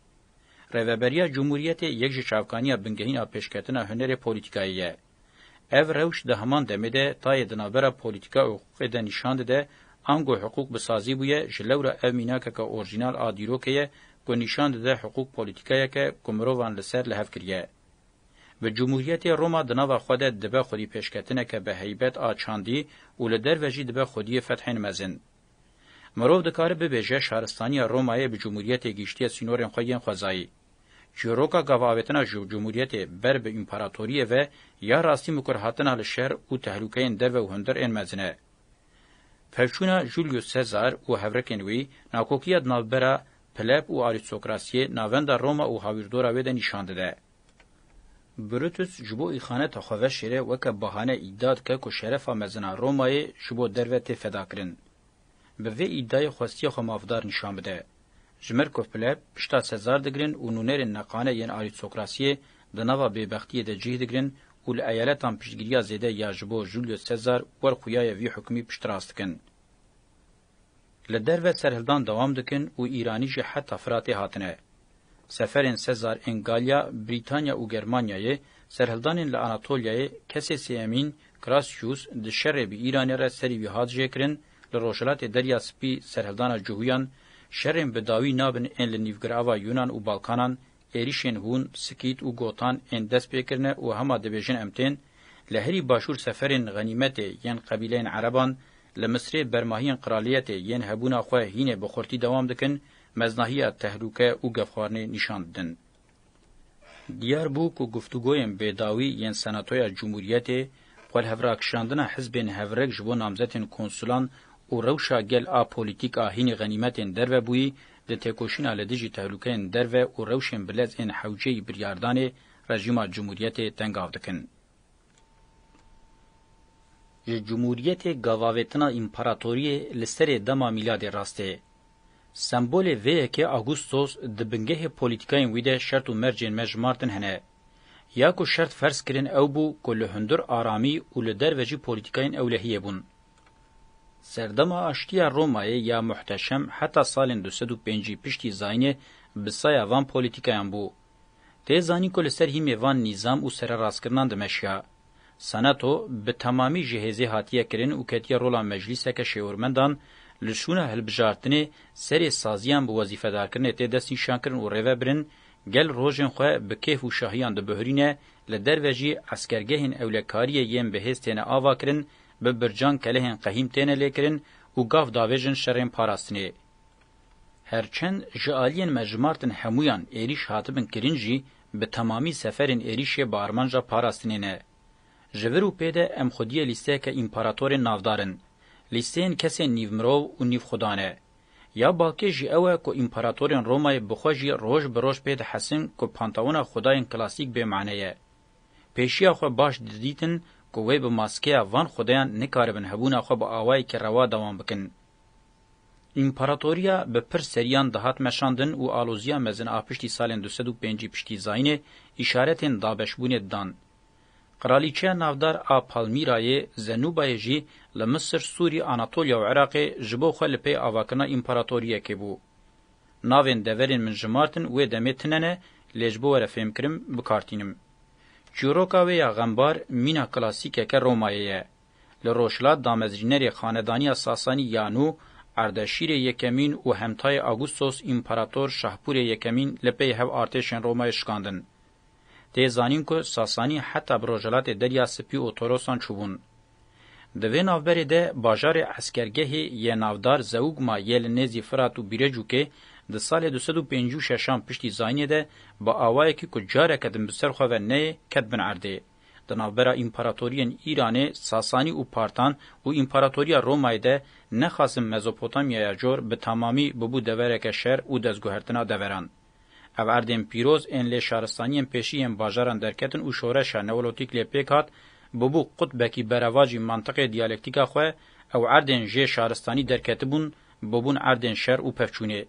Rêveberiya Cumhuriyetê yek ji çavkaniya bingehîn a pêşketina hunerê polîtîkayê ye. Ev rewş di heman demê de tayê di navbera polîtîka û hiqûqê de nîşan dide, ango hiqûq bi sazî bûye, ji lewra ev mînakeke orjînal a dîrokê ye ku nîşan dide hiqûq polîtîkayek e ku mirovan li ser li hev kiriye. Bi cumhûriyetê Roma di nava xwe de dibe xwedîpêşketineke bi heybet a çandî û li derve jî dibe xwediyê fethên mezin. Mirov dikare bibêje şaristaniya Romayê bi cumhuriyetê gihiştiye sînorên xwe yên xwezayî. Çîroka gavavêtina ji cumhuriyetê ber bi împaratoriyê ve ya rastî mikur hatina li şer û tehlûkeyên derve û hundir ên mezin e. Pevçûna Julius Caesar û hevrekên wî nakokiya di navbera pleb û arîstokrasiyê, navenda Roma û hawîrdora wê de nîşan dide. Brutus ji bo îxaneta xwe veşêre weke bahane îdia dike ku şerefa mezin a Romayê ji bo derve tê fedakirin. Bi vê îdiayê xwestiya xwe mafdar nîşan bide. Ji Merkopile pişta Sezar digirin û nûnerên neqane yên arîstokrasiyê di nava bêbextiyê de cih digirin û li eyaletan piştgiriya zêde ya ji bo Julio Sezar wer xuyaye vî hukmî piştrast dikin. Li derve serhildan dewam dikin û Îranî jî heta Firatê hatine. Seferên Sezar ên Galya, Brîtanya û Germanyayê, serhildanên li Anatolyayê, kesê sêemîn, Krasjûs, di şerê bi Îranê re serî wî hat jêkirin, li rojhilatê Derya Spî serhildana Cuhuyan, şerên bi dawî nabin ên li nîvgirava Yunan û Balkanan, Êrîşên hûn, sikît û gotan ên dest pê kirine û hema dibêjin em tên, li herî başûr seferên xenîmetê yên qebîleyên ereban, li Misirê bermahiyên qiraliyetê yên hebûna xwe hînê bi xurtî dewam dikin, meznahiya tehlûke û gefxwarinê nîşan didin. Diyar bû ku guftûgoyên bêdawî yên Senatoya Cumhuriyetê, xwelhevrakişandina hizbên hevrek ji bo namzetên konsulan û rewşa gel a polîtîk a hînî xenîmetên derve bûyî Di têkoşîna li dijî tehlûkeyên derve û rewşên bilez ên hewceyî biryardanê rejîma Cumhuriyetê tengav dikin. Ji Cumhuriyetê gavavêtina împaratoriyê li serê dema mîladê rast ê. Sembolê vê yekê Agustos di bingehê polîtîkayên wî de şert û mercên me jimartin hene. Ya ku şert ferz kirin ew bû ku li hundir aramî û li derve jî polîtîkayên ewlehiyê bûn. Serdema aştiya Romayê ya muhteşem heta salên du sed û pêncî piştî Zaynê bi saya van polîtîkayan bû. Tê zanîn ku li ser hîmê van nîzam û sererastkirinan dimeşiya. Senato bi temamî ji hêzê hatiye kirin û ketiye rola meclîseke şêwirmendan li şûna hilbijartinê serê saziyan bi wezîfedarkirinê tê destnîşankirin û rêvebirin gel rojên xwe bi kêf û şahiyan dibihurîne li derve jî eskergehên ewlekariyê yên bi hêz têne avakirin Bi bircan kelehên qehîm têne lêkirin û gav davêjin şerên parastinê. Her çend ji aliyên me ji Martin hemûyan êrîş hatibin kirin jî bi temamî seferên êrîşê bi armanca parastinê ne. Ji vir û pê de em xwediyê lîsteyeke împaratorên navdar in. Lîsteyên kesên nîv mirov û nîv xuda ne. Ya balkê jî ew e ku împaratorên Romayê bi xwe jî roj bi roj pê dihesin ku pantawona xwedayên klasîk bê mane ye. Pêşiya xwe baş didîtin ku wê bi maskeya van xwedeyan nikaribin hebûna xwe bi awayekî rewa dewam bikin. Împaratoriya bi pir seriyan dihat meşandin û aloziya mezin a piştî salên du sed û pêncî piştî zayînê îşaretên dabeşbûnê dan. Qiralîçeya navdar a Palmîrayê, Zenûbayê jî li Misir, Sûrî, Anatolya û Iraqê ji bo xwe li pey avakirina împaratoriyekê bû. Navên deverên min ji Martin wê demê tine ne lê ji bo were fêmkirim bikartînim. Çîroka wê ya xembar mîna klasîkeke Romayê ye. Li rojhilat damezrînerê xanedaniya Sasanî ya nû Ardeşîrê Yekemîn û hemtayê Augustos Împarator Şahpûrê Yekemîn li pey hev artêşên Romayê şikandin. Tê zanîn ku Sasanî heta bi rojhilatê Derya Spî û Torosan çûbûn. Di vê navberê de bajarê eskergehê yê navdar Zeugma yê li nêzî Firat û Bîrecûkê di salê du sed û pêncî û şeşan piştî zayînê de bi awayekî ku careke din bi ser xwe ve neyê ket bin erdê. Di navbera împaratoriyên Îranê, Sasanî û Partan û Împaratoriya Romayê de ne xasim Mezopotamyaya cor bi tamamî bûbû devereke şer û destguhertina deveran. Ev erdên pîroz ên lê şaristaniyên pêşî yên bajaran derketin û şoreşa neolotîk lê pêk hat, bûbû qutbekî berevacî mantiqê diyalektîka xwe, ew erdên jê şaristanî derketibûn, bûbûn erdên şer û pevçûnê.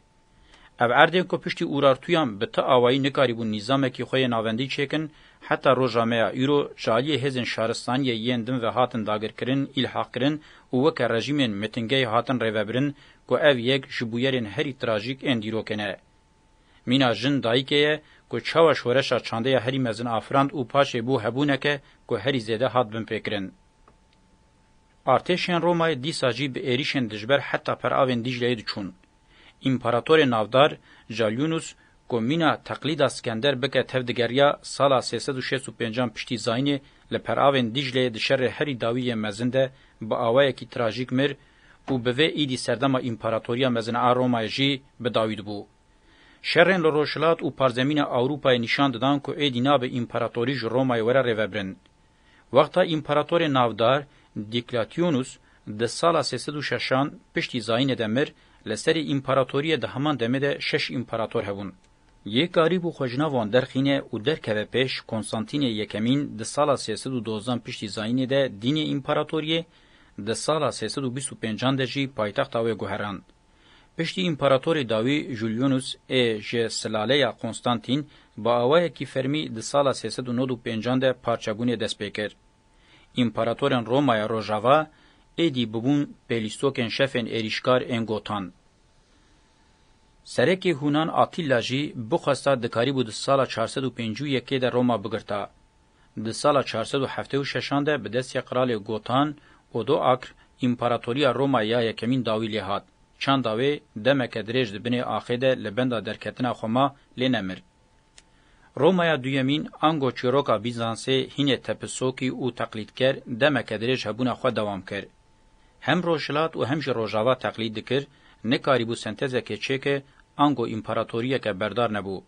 Ev erdên ku piştî Urartuyan bi ti awayî nikarîbûn nîzamekî xwe yê navendî çêkin, heta roja me ya îro ji aliyê hêzên şaristaniyê yên din ve hatin dagirkirin, îlhaqkirin û weke rejîmên mitingeyê hatin rêvebirin ku ev yek ji bûyerên herî trajîk ên dîrokê ne. Mîna jin dayikê ye ku çawa şoreşa çandeya herî mezin afirand û paşê bû hebûneke ku herî zêde hat binpêkirin. Artêşên Romayê dîsa jî bi êrîşên dijber heta peravên Dîcleyê diçûn. Împaratorê navdar Calyûnûs ku mîna teqlîda Skender bike tev digeriya sala sê sed û şêst û pêncan piştî Zayînê li peravên Dîcleyê di şerê herî dawî yê mezin de bi awayekî trajîk mir û bi vê îdî serdema Împaratoriya Mezin a Romayê jî bi dawî dibû. Şerên li Rojhilat û parzemîna Ewropayê nîşan didan ku êdî nabe Împaratorî ji Romayê were rêvebirin. Wexta Împaratorê navdar Dîklatyonûs di sala sê sed û şeşan piştî zayînê de mir, li serê Împaratoriyê di heman demê de şeş Împarator hebûn. Yê karî bû xwe ji nav wan derxîne û derkeve pêş Konstantînê Yekemîn di sala sê sed û dozdan piştî zayînê de dînê Împaratoriyê, Di sala sê sed û bîst û pênc an de jî paytexta wê guherand. Piştî împaratorê dawî Julianus ê ji silaleya Konstantîn bi awayekî fermî di sala sê sed û nod û pênc an de parçebûnê dest pê kir. Împaratorên Romaya Rojava êdî bibûn pêlîstokên şefên êrîşkar ên Gotan. Serekê Hûnan Attîlla jî bixwesta dikarîbû di sala çar sed û pêncî û yekê de Roma bigirta. Di sala çar sed û heftê û şeş an de bi destya Kralê Gotan, Odoakr, Împaratoriya Romaya ya yekemîn dawî lê hat. Çanda wê demeke dirêj di binê axê de li benda derketina xwe ma, lê nemir. Romaya Duyemîn, ango çîroka Bîzansê hînê tepisokî û teqlîdker, demeke dirêj hebûna xwe dewam kir. Hem Rojhilat û hem jî Rojava teqlîd dikir, nikarîbû sentezekê çêke, ango împaratoriyeke berdar nebû.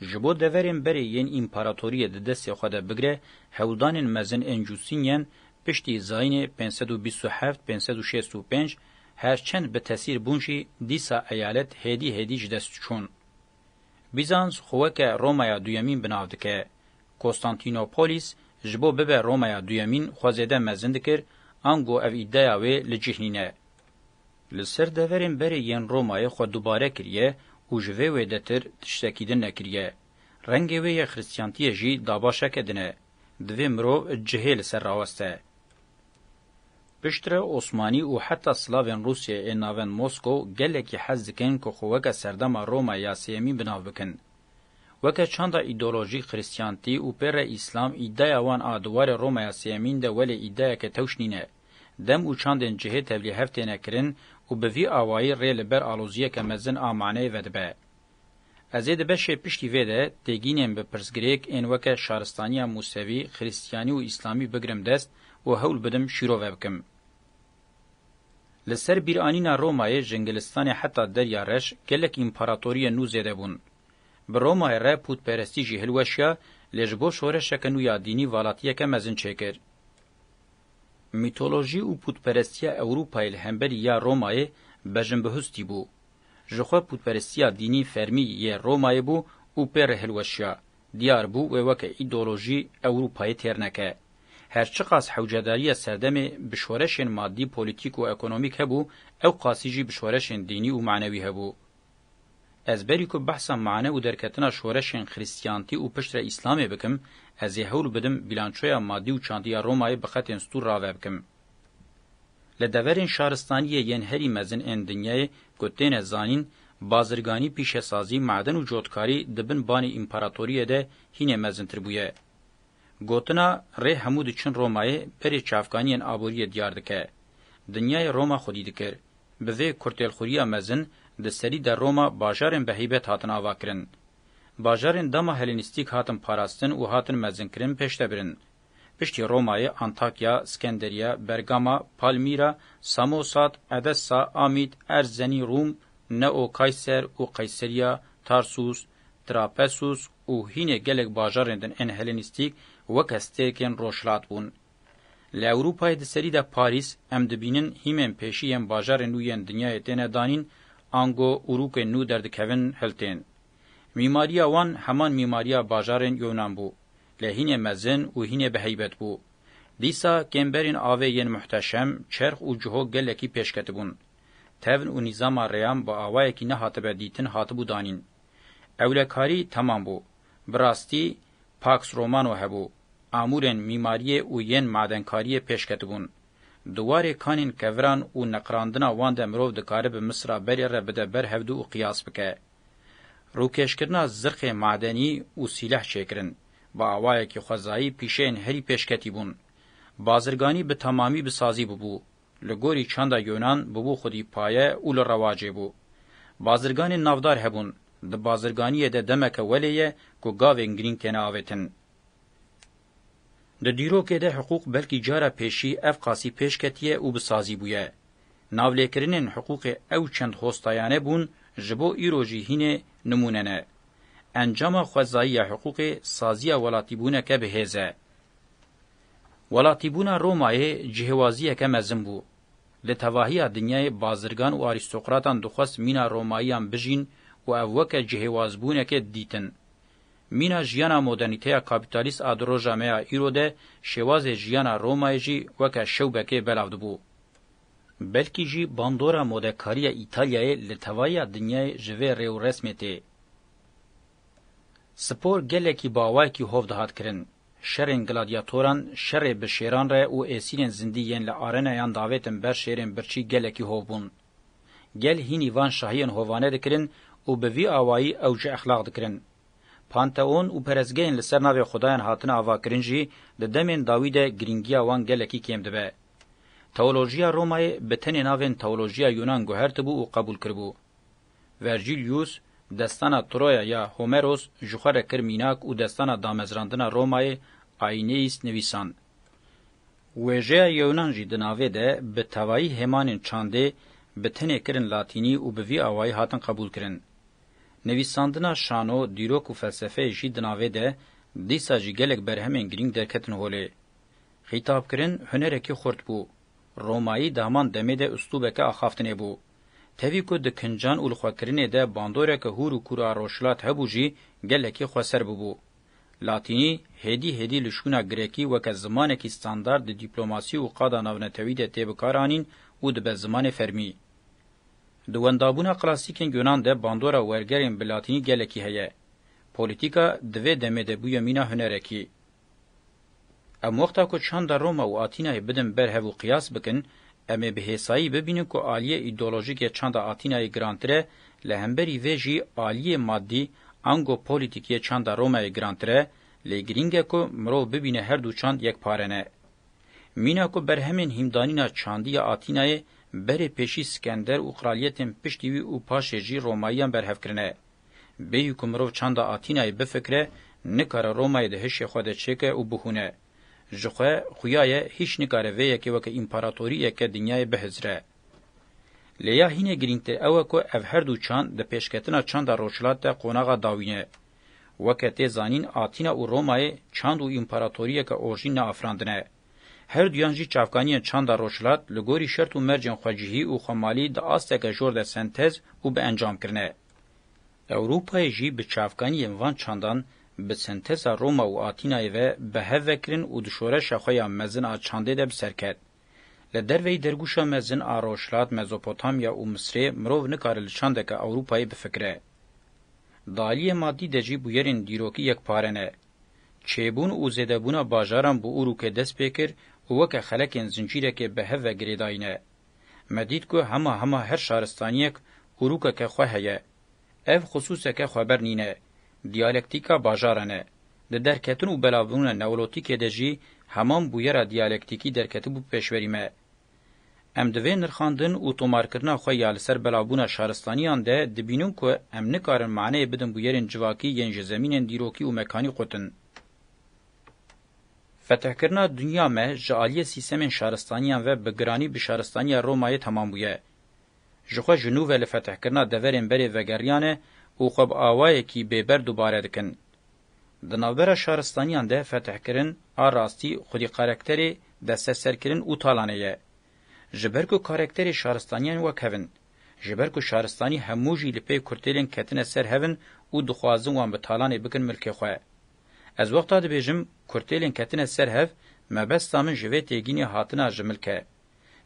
Ji bo deverên berê yên împaratoriyê di destê xwe de bigire, hewldanên mezin ên Justînyen piştî Zayînê pênc sed û bîst û heft pênc sed û şêst û pênc her çend bi tesîr bûn jî dîsa eyalet hêdî hêdî ji dest çûn. Bîzans xwe weke Romaya Duyemîn bi nav dike. Kostantînopolîs ji bo bibe Romaya Duyemîn xwe zêde mezin dikir, ango ev îdeya wê li cih nîne. Li ser deverên berê yên Romayê xwe dubare kiriye û ji vê wêdetir tiştekî din nekiriye. Rengê wê yê xiristiyantiyê jî dabaşeke din e. Divê mirov cihê li ser raweste. Piştre Osmanî û heta Slavên Rûsyê ê navend Mosko gelekî hez dikin ku xwe weke serdema Roma ya sêyemîn bi nav bikin. Weke çanda îdeolojîk xiristiyantî û pê re îslam îdeaya wan a diwarê Roma ya sêyemîn de welê îdeayeke tewş nîne. Dem û çandên cihê tevlî hev têne kirin û bi vî awayî rê li ber aloziyeke mezin a maneyê vedibe. Ez ê di beşê piştî vê de têgînên bi pirsgirêk ên weke şaristaniya Musevî, Xrîstiyanî û Îslamî bigirim dest û hewl bidim şîrove bikim. Li ser bîranîna Romayê ji Ngilistanê heta Derya Reş gelek împaratoriyên nû zêde bûn. Bi Romayê re pûtperestî jî hilweşiya lê ji bo şoreşeke nû ya dînî valatiyeke mezin çêkir. Mîtolojî û pûtperestiya Ewropayê li hemberî ya Romayê bejn bi hustî bû. Ji xwe pûtperestiya dînî fermî yê Romayê bû û pê re hilweşiya. Diyar bû wê weke îdeolojî Ewropayê têr neke. Her çiqas hewcedariya serdemê bi şoreşên madî, polîtîk û ekonomîk hebû, ewqasî jî bi şoreşên dînî û manewî hebû. Ez berî ku behsa mane û derketina şoreşên xrîstiyantî û piştre îslamê bikim, ez ê hewl bidim bîlançoya madî û çandî ya Romayê bi xetên stûr rave bikim. Li deverên şaristaniyê yên herî mezin ên dinyayê ku têne zanîn, bazirganî, pîşesazî, maden û cotkarî di bin banê împaratoriyê de hînê mezintir bûye. Gotina rê hemû diçin Romayê berê çavkaniyên aboriyê diyar dike. Dinyayê Roma xwedî dikir. Bi vê kurtêlxwiriya mezin di serî de Roma bajarên biheybet hatin avakirin. Bajarên dema Helenîstîk hatin parastin û hatin mezinkirin pêşdebirin. Piştî Romayê Antakya, Skenderiye, Bergama, Palmîra, Samosat, Edessa, Amîd, Erzenî, Rûm, Neo, Kayser û Qeyseriya, Tarsus, Trapesus, û hînê gelek bajarên din ên Helenîstîk weke stêrkên rojhilat bûn. Li Ewrûpayê di serî de Parîs, em dibînin hîmên pêşî yên bajarên nû yên dinyayê têne danîn, ango ûrûkên nû derdikevin hiltên. Mîmariya wan heman mîmariya bajarên Yûnan bû, lê hînê mezin û hînê bi heybet bû. Dîsa kêmberên avê yên muhteşem, çerx û ciho gelekî pêşketibûn. Tevn û nîzama reyam bi awayekî nehatibe dîtin hatibû danîn. Ewlekarî temam bû. Bi rastî Pax Romano hebû. Amûrên mîmariyê û yên madenkariyê pêş ketibûn. Di warê kanên keviran û neqirandina wan de mirov dikaribe misra berê re bide ber hevdû û qiyas bike. Rûkêşkirina zirxê madenî û sîleh çêkirin, bi awayekî xwezayî pîşeyên herî pêşketî bûn. Bazirganî bi temamî bi sazî bûbû. Li gorî çanda Yunan bûbû xwedî paye û li rewacê bû. Bazirganên navdar hebûn, di bazirganiyê de demeke welê ye ku gavên girîng têne avêtin. Di dîrokê de hiqûq belkî cara pêşî ev qasî pêş ketiye û bi sazî bûye. Navlêkirinên hiqûqê ew çend hostayane bûn ji bo îro jî hînê nimûne ne. Encama xwezayî ya hiqûqê saziya welatîbûneke bi hêz e. Welatîbûna Romayê cihêwaziyeke mezin bû. Li tevahiya dinyayê bazirgan û arîstokratan dixwest mîna Romayiyan bijîn û ev weke cihêwazbûnekê didîtin. Mîna jiyana modernîteya kapîtalîst a di roja me ya îro de şêwazê jiyana Romayê jî weke şewbekê belav dibû. Belkî jî bandora modekariya Îtalyayê li tevahiya dinyayê ji vê rêwresmê tê. Spor gelekî bawayekî hov dihat kirin. Şerên gladyatoran, şerê bi şêran re û êsîrên zindî yên li arenayan davêtin ber şêrên birçî gelekî hov bûn. Gel hînî van şahiyên hovane dikirin û bi vî awayî ew ji exlaq dikirin. Panteon û perestgehên li ser navê xudayan hatine avakirin jî di demên dawî de girîngiya wan gelekî kêm dibe. Teolojiya Romayê bi tenê navên teolojiya Yunan guhertibû û qebûl kiribû. Vergilius, destana Troya ya Homeros ji xwe re kir mînak û destana damezrandina Romayê Aeneis nivîsand. Wêjeya Yewnan jî di navê de bi tevayî hêmanên çandê bi tenê kirin latînî û bi vî awayî hatin qebûlkirin. Nivîsandina şano, dîrok û felsefeyê jî di navê de dîsa jî gelek berhemên girîng derketin holê. Xîtabkirin hunerekî xurt bû. Romayî di heman demê de uslûbeke axaftinê bû. Tevî ku di kincan û li xwekirinê de bandoreke hûr û kûr a rojhilat hebû jî gelekî xweser bûbû. Latînî hêdî hêdî li şûna girekî weke zimanekî standard di dîplomasî û qada navnetewî de tê bikaranîn û dibe zimanê fermî. Di wendabûna klasîkên Yunan de bandora wergerên bi latînî gelekî heye. Polîtîka di vê demê de bûye mîna hunerekî. Em wexta ku çanda Roma û Atînayê bidin ber hev û qiyas bikin, em ê bi hêsayî bibînin ku aliyê îdeolojîk ya çanda Atînayê girantir e, li hemberî vê jî aliyê madî ango polîtîk yê çanda Romayê girantir e, lê girîng e ku mirov bibîne her du çand yek pare ne. Mîna ku berhemên hîmdanîna çandî ya Atînayê berê pêşî Skender û qraliyetên piştî wî û paşê jî Romayîyan berhev kirine, Bêyî ku mirov çanda Atînayê bifikire, nikare Romayê di hişê xwe de çêke û bihûne. Ji xwe xuya ye hîç nikare vê yekê weke împaratorîyeke dinyayê bihizire. Lê ya hînê girîngtir ew e ku ev her du çand di pêşketina çanda rojhilat de qonaxa dawî ne. Weke tê zanîn Atîna û Romayê çand û împaratorîyeke orjîn neafirandine. Her duyan jî çavkaniyên çanda rojhilat li gorî şert û mercên xwecihî û xwemalî di asteke jor de sentez û bi encam kirine. Ewropayê jî bi çavkanî yên van çandan bi senteza Roma û Atînayê ve bi hev ve kirin û di şoreşa xwe ya mezin a çandê de bi ser ket. Li derveyî dergûşa mezin a Rojhilat, Mezopotamya û Misirê mirov nikare li çandeke Ewropayê bifikire. Di aliyê madî de jî bûyerên dîrokî yek pare ne. Çêbûn û zêdebûna bajaran bi ûrûkê dest pê kir û weke xelekên zincîrekê bi hev ve girêdayîne. Me dît ku hema hema her şaristaniyek hûrûkeke xwe heye. Ev xisûseke xweber nîne. Diyalektîka bajaran e. Di derketin û belavbûna neolotîkê de jî heman bûyera diyalektîkî derketibû pêşverî me. Em di vê nirxandin û tomarkirina xwe ya li ser belavbûna şaristaniyan de dibînin ku em nikarin maneyê bidin bûyerên civakî yên ji zemînên dîrokî û mekanî qutin. Fetihkirina dinya me ji aliyê sîstemên şaristaniyan ve bi giranî bi şaristaniya Romayê temam bûye. Ji xwe ji nû ve li fetihkirina deverên berê vegeriyane û xwe bi awayekî bêber dubare dikin. Di navbera şaristaniyan de fetihkirin a rastî xwedî karekterê destserserkirin û talanê ye. Ji ber ku karekterê şaristaniyan wek hev in, ji ber ku şaristanî hemû jî li pê kurtêlên ketine ser hev in û dixwazin wan bi talanê bikin milkê xwe. Ez wexta dibêjim kurtêlên ketine ser hev, mebesta min ji vê têgînê hatina ji milk e.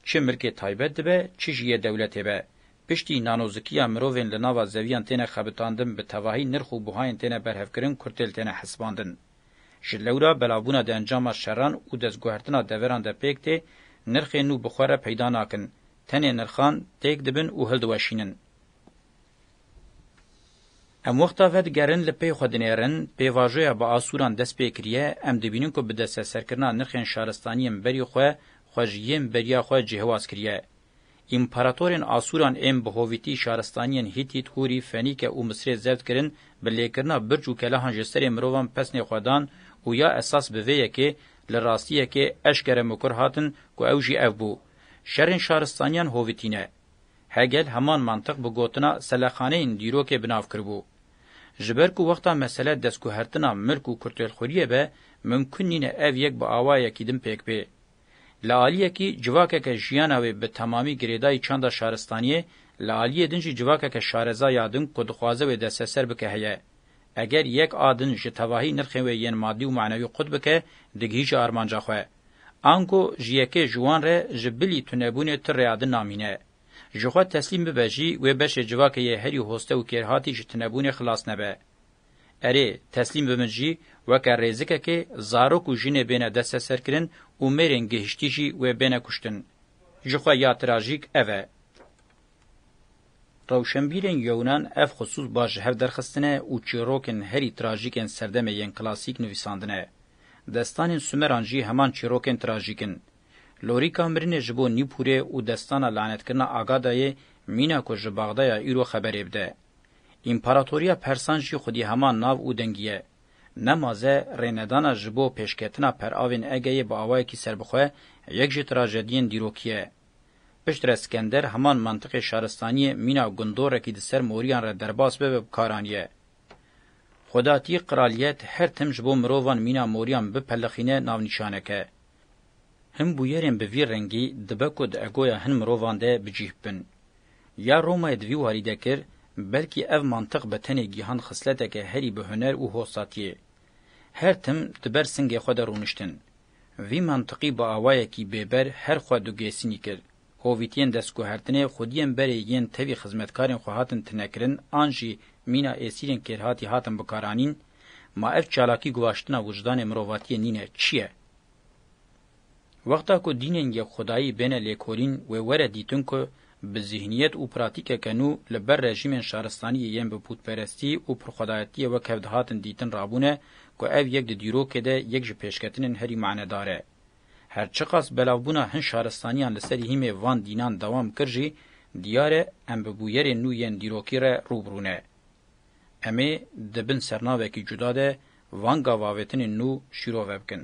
Çi milkê taybet dibe, çi jî yê dewletê be. Piştî nanozikiya mirovên li nava zewiyan têne xebitandin bi tevahî nirx û buhayên têne berhevkirin kurtêl têne hesibandin. Ji lewra belavbûna di encama şeran û destguhertina deveran de pêk tê, nirxên nû bi xwe re peyda nakin. Tenê nirxan têk dibin û hildiweşînin. Em wexta vedigerin li pey xwe dinêrin, pêvajoya bi asûran dest pê kiriye, em dibînin ku bi desteserkirina nirxên şaristaniyên berî xwe, xwe ji yên beriya xwe cihewaz kiriye. Împaratorên asûran ên bi hovîtî şaristaniyên Hîtît, Hûrî, Fenîke û Misirê zevt kirin, bi lêkirina birc û kelehan ji serê mirovan pesnê xwe dan û ya esas bi vê yekê, li rastî yekê eşkere mukir hatin ku ew jî ev bû, Şerên şaristaniyan hovîtî ne. Hegel heman mantiq bi gotina selexaneyên dîrokê bi nav kiribû. Ji ber ku wexta mesele destguhertina milk û kurtêlxwiriyê be, mimkun nîne ev yek bi awayekî din pêk bê. Li aliyekî civakeke jiyana wê bi temamî girêdayî çanda şaristaniyê, li aliyê din jî civakeke şareza ya din ku dixwaze wê desteser bike heye. Eger yek a din ji tevahî nirxên wê yên madî û manewî qut bike, digihîşe armanca xwe. Ango ji yekê ji wan re ji bilî tunebûnê tu rêya din namîne. Ji xwe teslîm bibe jî wê beşê civakê yê herî hoste û kêrhatî ji tunebûnê xilas nebe. Erê, teslîm bi min jî weke rêzikekê zarok û jinê bêne desteserkirin û mêrên gihiştî jî wê bêne kuştin. Ji xwe ya trajîk ev e. Rewşenbîrên Yunan ev xisûs baş ji hev derxistine û çîrokên herî trajîk ên serdemê yên klasîk nivîsandine. Destanên Sumeran jî heman çîrokên trajîk in. Lorîka mirinê ji bo Nîpûrê û destana lanetkirina Agadayê mîna ku ji Baxdaya îro xeberê bide. Împaratoriya Persan jî xwedî heman nav û dengî ye. Ne maze, rênedana ji bo pêşketina peravên Egeyê bi awayekî serbixwe yek ji trajediyên dîrokî ye. Piştre Skender heman mentiqê şaristaniyê mîna gundorekî di ser moriyan re derbas bibe bi kar aniye. Xwedatî, qraliyet, her tim ji bo mirovan mîna moriyan bipelixîne navnîşaneke. Hin bûyerên bi vî rengî dibe ku di egoya hin mirovan de bi cîh bin. Ya Romayê di vî warî de kir, belkî ev mentiq bi tenê gihand xisleteke herî bi huner û hosatiyê. Her tim di ber singê xwe de rûniştin. Vî mantiqî bi awayekî bêber her xwe du gêsînî kir. Hovîtiyên destguhertinê xwediyên berê yên tevî xizmetkarên xwe hatin tinekirin an jî mîna êsîrên kêrhatî hatin bikaranîn, ma ev çalakî guvaştina wijdanê mirovatiyê nîne çi ye? Wexta ku dînên yekxwedayî bêne lêkolîn wê were dîtin ku Bi zîhniyet û pratîkeke nû li ber rejîmên şaristaniyê yên bi pûtperestî û pirxwedayetiyê wek hev dihatin dîtin rabûne ku ev yek di dîrokê de yek ji pêşketinên herî manedar e. Her çiqas belavbûna hin şaristaniyan li ser hîmê van dînan dewam kir jî, diyar e em bi bûyerên nû yên dîrokî re rû bi rû ne. Em ê di bin sernavekî cuda de van gavavêtinên nû şîrove bikin.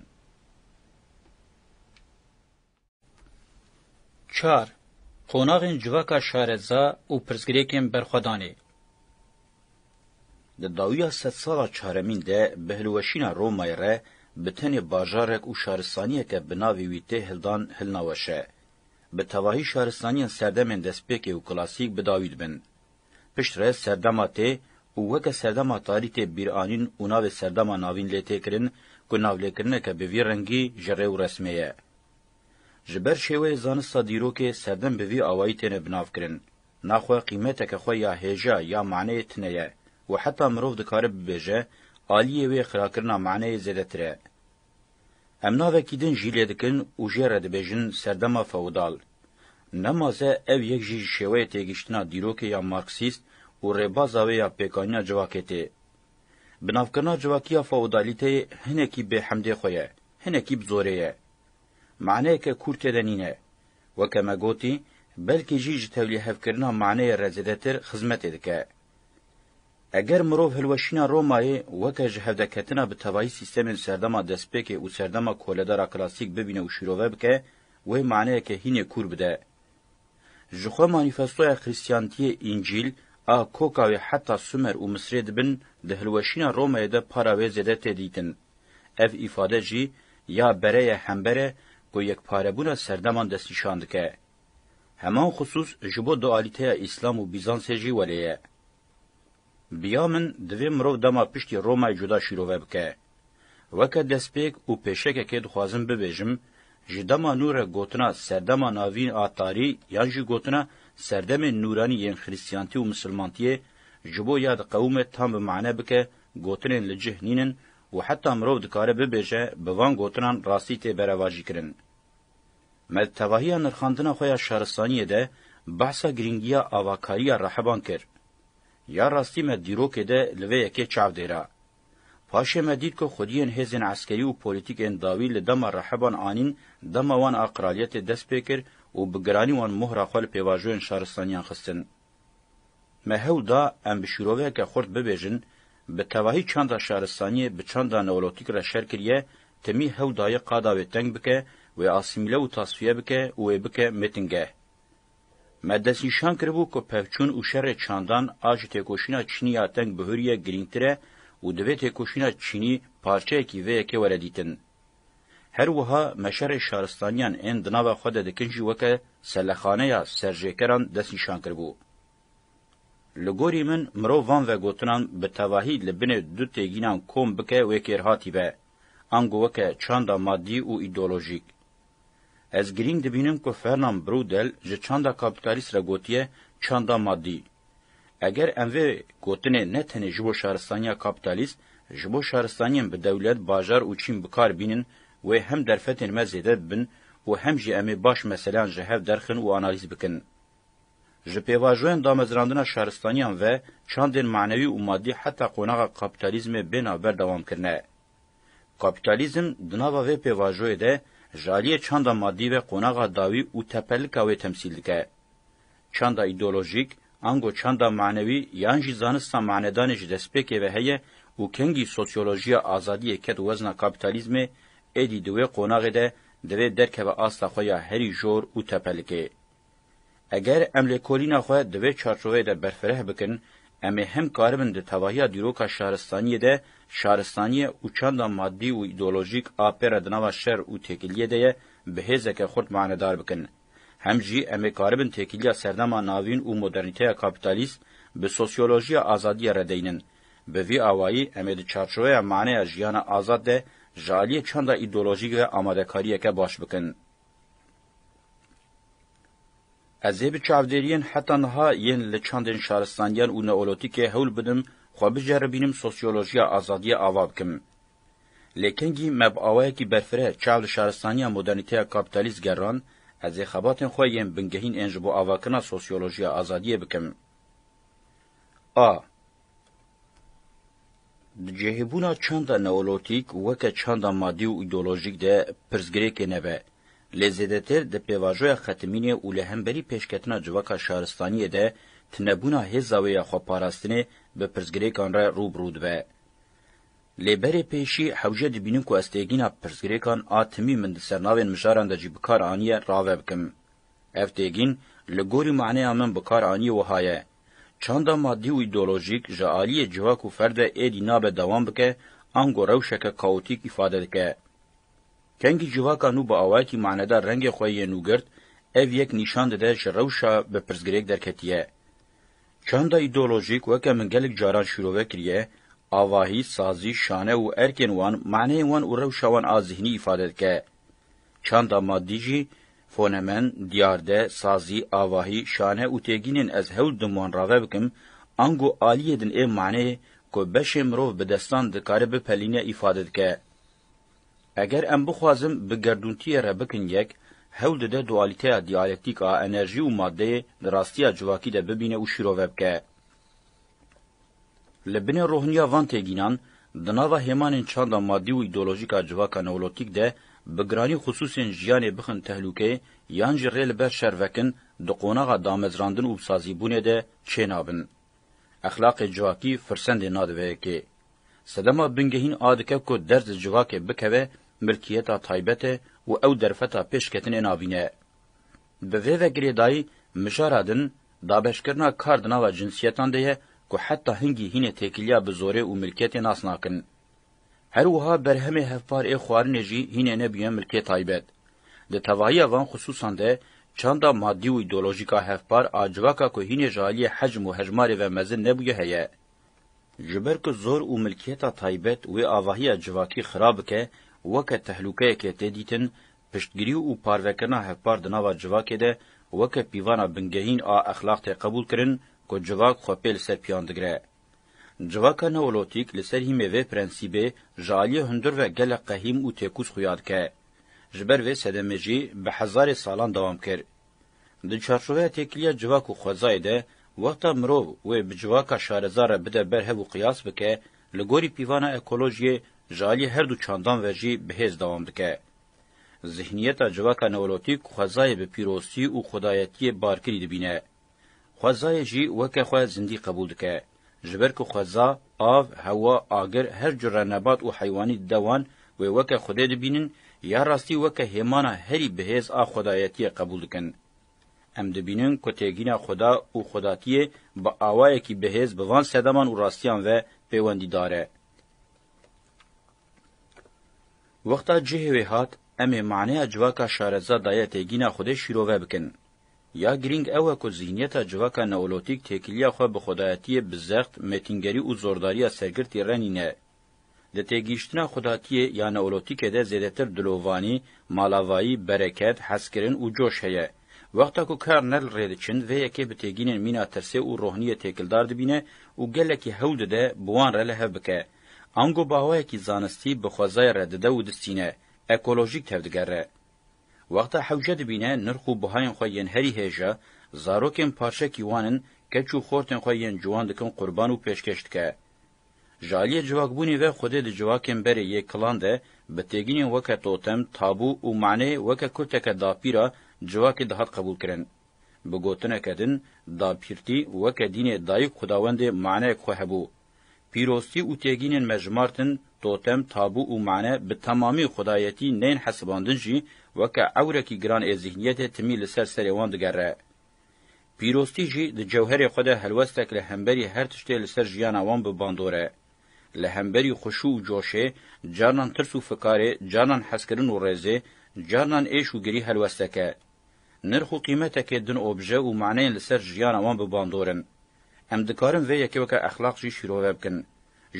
Çar, Qonaxên civaka şareza û pirsgirêkên berxwedanê. Di dawiya sedsala çaremîn de bi hilweşîna Romayê re bi tenê bajarek û şaristaniyeke bi navê wî tê hildan hilna weşe. Bi tevahî şaristaniyên serdemên destpêkê û klasîk bi dawî dibin. Pişt re serdema tê û weke serdema tarî tê bîranîn û navê serdema navîn lê tê kirin ku navlêkirineke bi vî rengî ji rê û resmê ye. Ji ber şêweyê zanista dîrokê serdem bi vî awayî têne binavkirin. Naxwe qîmeteke xwe ya hêja ya maneyê tine ye û heta mirov dikare bibêje aliyê wê xirakirina maneyê zêdetir e. Em navekî din jî lê dikin û jê re dibêjin serdema feodal. Ne maze ev yek jî ji şêweyê têgihiştina dîrokê ya marksîst û rêbaza wê ya pêkanîna civakê tê. Bi navkirina civakiya feodalîteyê hinekî bê hemdê xwe ye, hinekî bi zorê ye. Maneyeke kûr tê de nîne. Weke me gotî, belkî jî ji tewlîhevkirina maneyê re zêdetir xizmetê dike. Eger mirov hilweşîna Romayê weke ji hevdeketina bi tevayî sîstemên serdema destpêkê û serdema koledara klasîk bibîne û şîrove bike, wê maneyeke hînê kûr bide. Ji xwe manîfestoya Xrîstiyantiyê, Încîl, a koka wê heta Sumer û Misrê dibin, di hilweşîna Romeyê de para wê zêde tê dîtin. Ev îfade jî ya bere ye hember e ku yekparebûna serdeman destnîşan dike. Heman xisûs ji bo dualîteya Îslam û Bîzansê jî welê ye. Bi ya min divê mirov dema piştî Romayê cuda şîrove bike. Weke destpêk û pêşekekê dixwazim bibêjim, ji dema nû re gotina Serdema Navîn a Tarî yan jî gotina Serdemên Nûranî yên Xrîstiyantî û Misilmantiyê ji bo ya diqewime tam bi mane bike gotinên li cih nînin û heta mirov dikare bibêje bi van gotinan rastî tê berevajîkirin. Me di tevahiya nirxandina xwe ya şaristaniyê de behsa girîngiya avakariya rahiban kir. Ya rastî me dîrokê de li vê yekê çav dêra. Paşê me dît ku xwediyên hêzên eskerî û polîtîk ên dawî li dema rahiban anîn dema wan a qiraliyetê dest pê kir û bi giranî wan mohra xwe li pêvajoyên şaristaniyan xistin. Me hewl da em bi şîroveyeke xurt bibêjin, bi tevahî çanda şaristaniyê bi çanda neolotîk re şer kiriye, timî hewl daye qada wê teng bike, wê asîmîle û tasfiye bike û wê bike mêtingeh. Me destnîşan kiribû ku pevçûn û şerê çandan a ji têkoşîna çînî ya teng bihurî ye girîngtir e û divê têkoşîna çînî parçeyekî vê yekê were dîtin. Her wiha me şerê şaristaniyan ên di nava xwe de dikin jî weke selexaneya serjêkeran destnîşan kiribû. Li gorî min mirov van vegotinan bi tevahî li binê du têgînan kom bike wê kêr hatî be, ango weke çanda madî û îdeolojîk. Ez girîng dibînim ku Fernand Braudel ji çanda kapîtalîst re gotiye çanda madî. Eger em vê gotinê ne tenê ji bo şaristaniya kapîtalîst, ji bo şaristaniyên bi dewlet, bajar û çîn bi kar bînin, wê hem derfetên me zêde bibin û hem jî em ê baş meseleyan ji hev derxin û analîz bikin. Ji pêvajoyên damezrandina şaristaniyan ve, çandên manewî û madî heta qonaxa kapîtalîzmê bê navber dewam kirine. Kapîtalîzm di nava vê pêvajoyê de ji aliyê çanda madî ve qonaxa dawî û tepelika wê temsîl dike. Çanda îdeolojîk, ango çanda manewî yan jî zanista manedanê ji destpêkê ve heye û kengî sosyolojiya azadiyê ket wezna kapîtalîzmê, êdî di wê qonaxê de divê derkeve asta xwe ya herî jor û tepelikê. Eger em lêkolîna xwe di vê çarçoveyê de berfireh bikin, em ê hem karibin di tevahiya dîroka şaristaniyê de, şaristaniye û çanda madî û îdeolojîk a pê re di nava şer û têkiliyê de ye, bi hêzeke xurt manedar bikin. Hem jî em ê karibin têkiliya serdema navîn û modernîteya kapîtalîst bi sosyolojiya azadiyê re deynin. Bi vî awayî em ê di çarçoveya maneya jiyana azad de ji aliyê çanda îdeolojîk ve amadekariyeke baş bikin. Ez ê bi çavdêriyên heta niha yên li çandên şaristaniyan û neolotîkê hewl bidim xwe biceribînim sosyolojiya azadiyê ava bikim. Lê kengî me bi awayekî berfireh çav li şaristaniya modernîteya kapîtalîst gerand, ez ê xebatên xwe yên bingehîn ên ji bo avakirina sosyolojiya azadiyê bikim. A. Di cihêbûna çanda neolotîk weke çanda madî û îdeolojîk de pirsgirêkê nebe, lê zêdetir di pêvajoya xetimînê û li hemberî pêşketina civaka şaristaniyê de tunebûna hêza wê ya xweparastinê bi pirsgirêkan re rû bi rû dibe. Lê berê pêşî hewce dibînin ku ez têgîna pirsgirêkan a timî min di sernavên mijaran de jî bi kar aniye rave bikim. Ev têgîn li gorî maneya min bi kar aniye wiha ye, Çanda madî û îdeolojîk ji aliyê civak û ferde êdî nabe dewam bike, ango rewşeke kaotîk îfade dike. Kengî civaka nû bi awayekî manedar rengê xwe yê nû girt, ev yek nîşan dide ji rewşa bi pirsgirêk derketiye. Çanda îdeolojîk weke min gelek caran şîrove kiriye, avahî, sazî, şane û erkên wan, maneyên wan û rewşa wan a zihnî îfade dike. Çanda madî jî, fonemen, diyarde, sazî, avahî, şane û têgînên ez hewl didim wan rave bikim, ango aliyê din ê maneyê ku beşê mirov bi destan dikare bipelîne îfade dike. Eger em bixwazin bi gerdûntiyê re bikin yek, hewl dide dualîteya diyalektîk a enerjî û madeyê di rastiya civakî de bibîne û şîrove bike. Li binê rohiniya van têgînan, di nava hêmanên çanda madî û îdeolojîk a civaka newlotîk de bi giranî xusûsên jiyanê bixin tehlûkeyê yan jî rê li ber şer vekin, di qonaxa damezrandin û sazîbûnê de çê nabin. Exlaqê civakî firsendê nadive yekê. Sedema bingehîn a dike ku ders li civakê bikeve milkiyeta taybet e û ew derfeta pêşketinê navîne. Bi vê ve girêdayî mijara din Dabeşkirina kar di nava cinsiyetan de ye ku heta hingî hînê têkiliya bi zorê û milketê nas nakin. Her wiha berhemê hevpar ê xwarinê jî hînê nebûye milkê taybet. Di tevahiya van xisûsan de çanda madî û îdeolojîka hevpar a civaka ku hînê ji aliyê hecm û hejmarê ve mezin nebûye heye. Ji ber ku zor û milkiyeta taybet wê avahiya civakî xirab bike, weke tehlûkeyekê tê dîtin, Piştgirî û parvekirina hevpar di nava civakê de weke pîvana bingehîn a exlaq tê qebûl kirin ku civak xwe pê li ser piyan digire. Civaka neolotîk li ser hîmê vê prensîbê ji aliyê hundir ve gelek qehîm û têkûz xuya dike. Ji ber vê sedemê jî bi hezarê salan dewam kir. Di çarçoveya têkiliya civak û xwezayê de, wexta mirov wê bi civaka şarezar re bide ber hev û qiyas bike, li gorî pîvana ekolojiyê ji aliyê her du çandan ve jî bi hêz dewam dike. Zihniyeta civaka neolotîk xwezayê bi pîroztî û xwedayetiyê barkirî dibîne. Xwezayê jî weke xwe zindî qebûl dike. Ji ber ku xweza, av, hewa, agir, her cure nebat û heywanî dide wan, wê weke Xwedê dibînin, ya rastî weke hêmana herî bihêz a xwedayetiyê qebûl dikin. Em dibînin ku têgîna Xweda û xwedatiyê bi awayekî bihêz bi van sedeman û rastiyan ve pêwendîdar e. Wexta cihê wê hat, em ê maneya civaka şareza daye têgîna Xwedê şîrove bikin. Ya girîng ew e ku zîhniyeta civaka neolotîk têkiliya xwe bi xwedayetiyê bi zext, mêtingerî û zordariya sergirtî renîne. Di têgihîştina xwedatiyê ya neolotîkê de zêdetir dilovanî, malavayî, bereket, hezkirin û coş heye. Wexta ku Carnell rê diçin vê yekê bi têgînên mîna tirsê û rohniyê têkildar dibîne û gelekî hewl dide bi wan re li hev bike. Ango bawayekî zanistî bi xwezayê re dide û distîne, ekolojîk tevdigere. Wexta hewce dibîne nirx û bihayên xwe yên herî hêj e, zarokên parçekî wan in, keç û xortên xwe yên ciwan dikin qurban û pêşkêş dike. Ji aliyê civakbûnê ve Xwedê di civakên berê yê kilan de bi têgînên weke totem, tabû û maneyê weke kurteke dapîr a civakê dihat qebûlkirin. Bi gotineke din, dapîrtî weke dînê dayik xwedawendê maneyek xwe hebû. Pîroztî û têgînên mejmartin, totem, tabû û mane bi temamî xwedayetî neyên hesibandin jî weke ewrekî giran ê zîhniyetê timî li ser serê wan digere. Pîroztî jî di cewherê xwe de helwestek li hemberî her tiştê li ser jiyana wan bi bandor e. Li hemberî xuşû û coşê, carnan tirs û fikarê, carnan hezkirin û rêzê, carnan êş û girî helwestek e. Nirx û qîmetekê din obje û maneyên li ser jiyana wan bi bandor in. Em dikarin vê yekê weke exlaq jî şîrove bikin.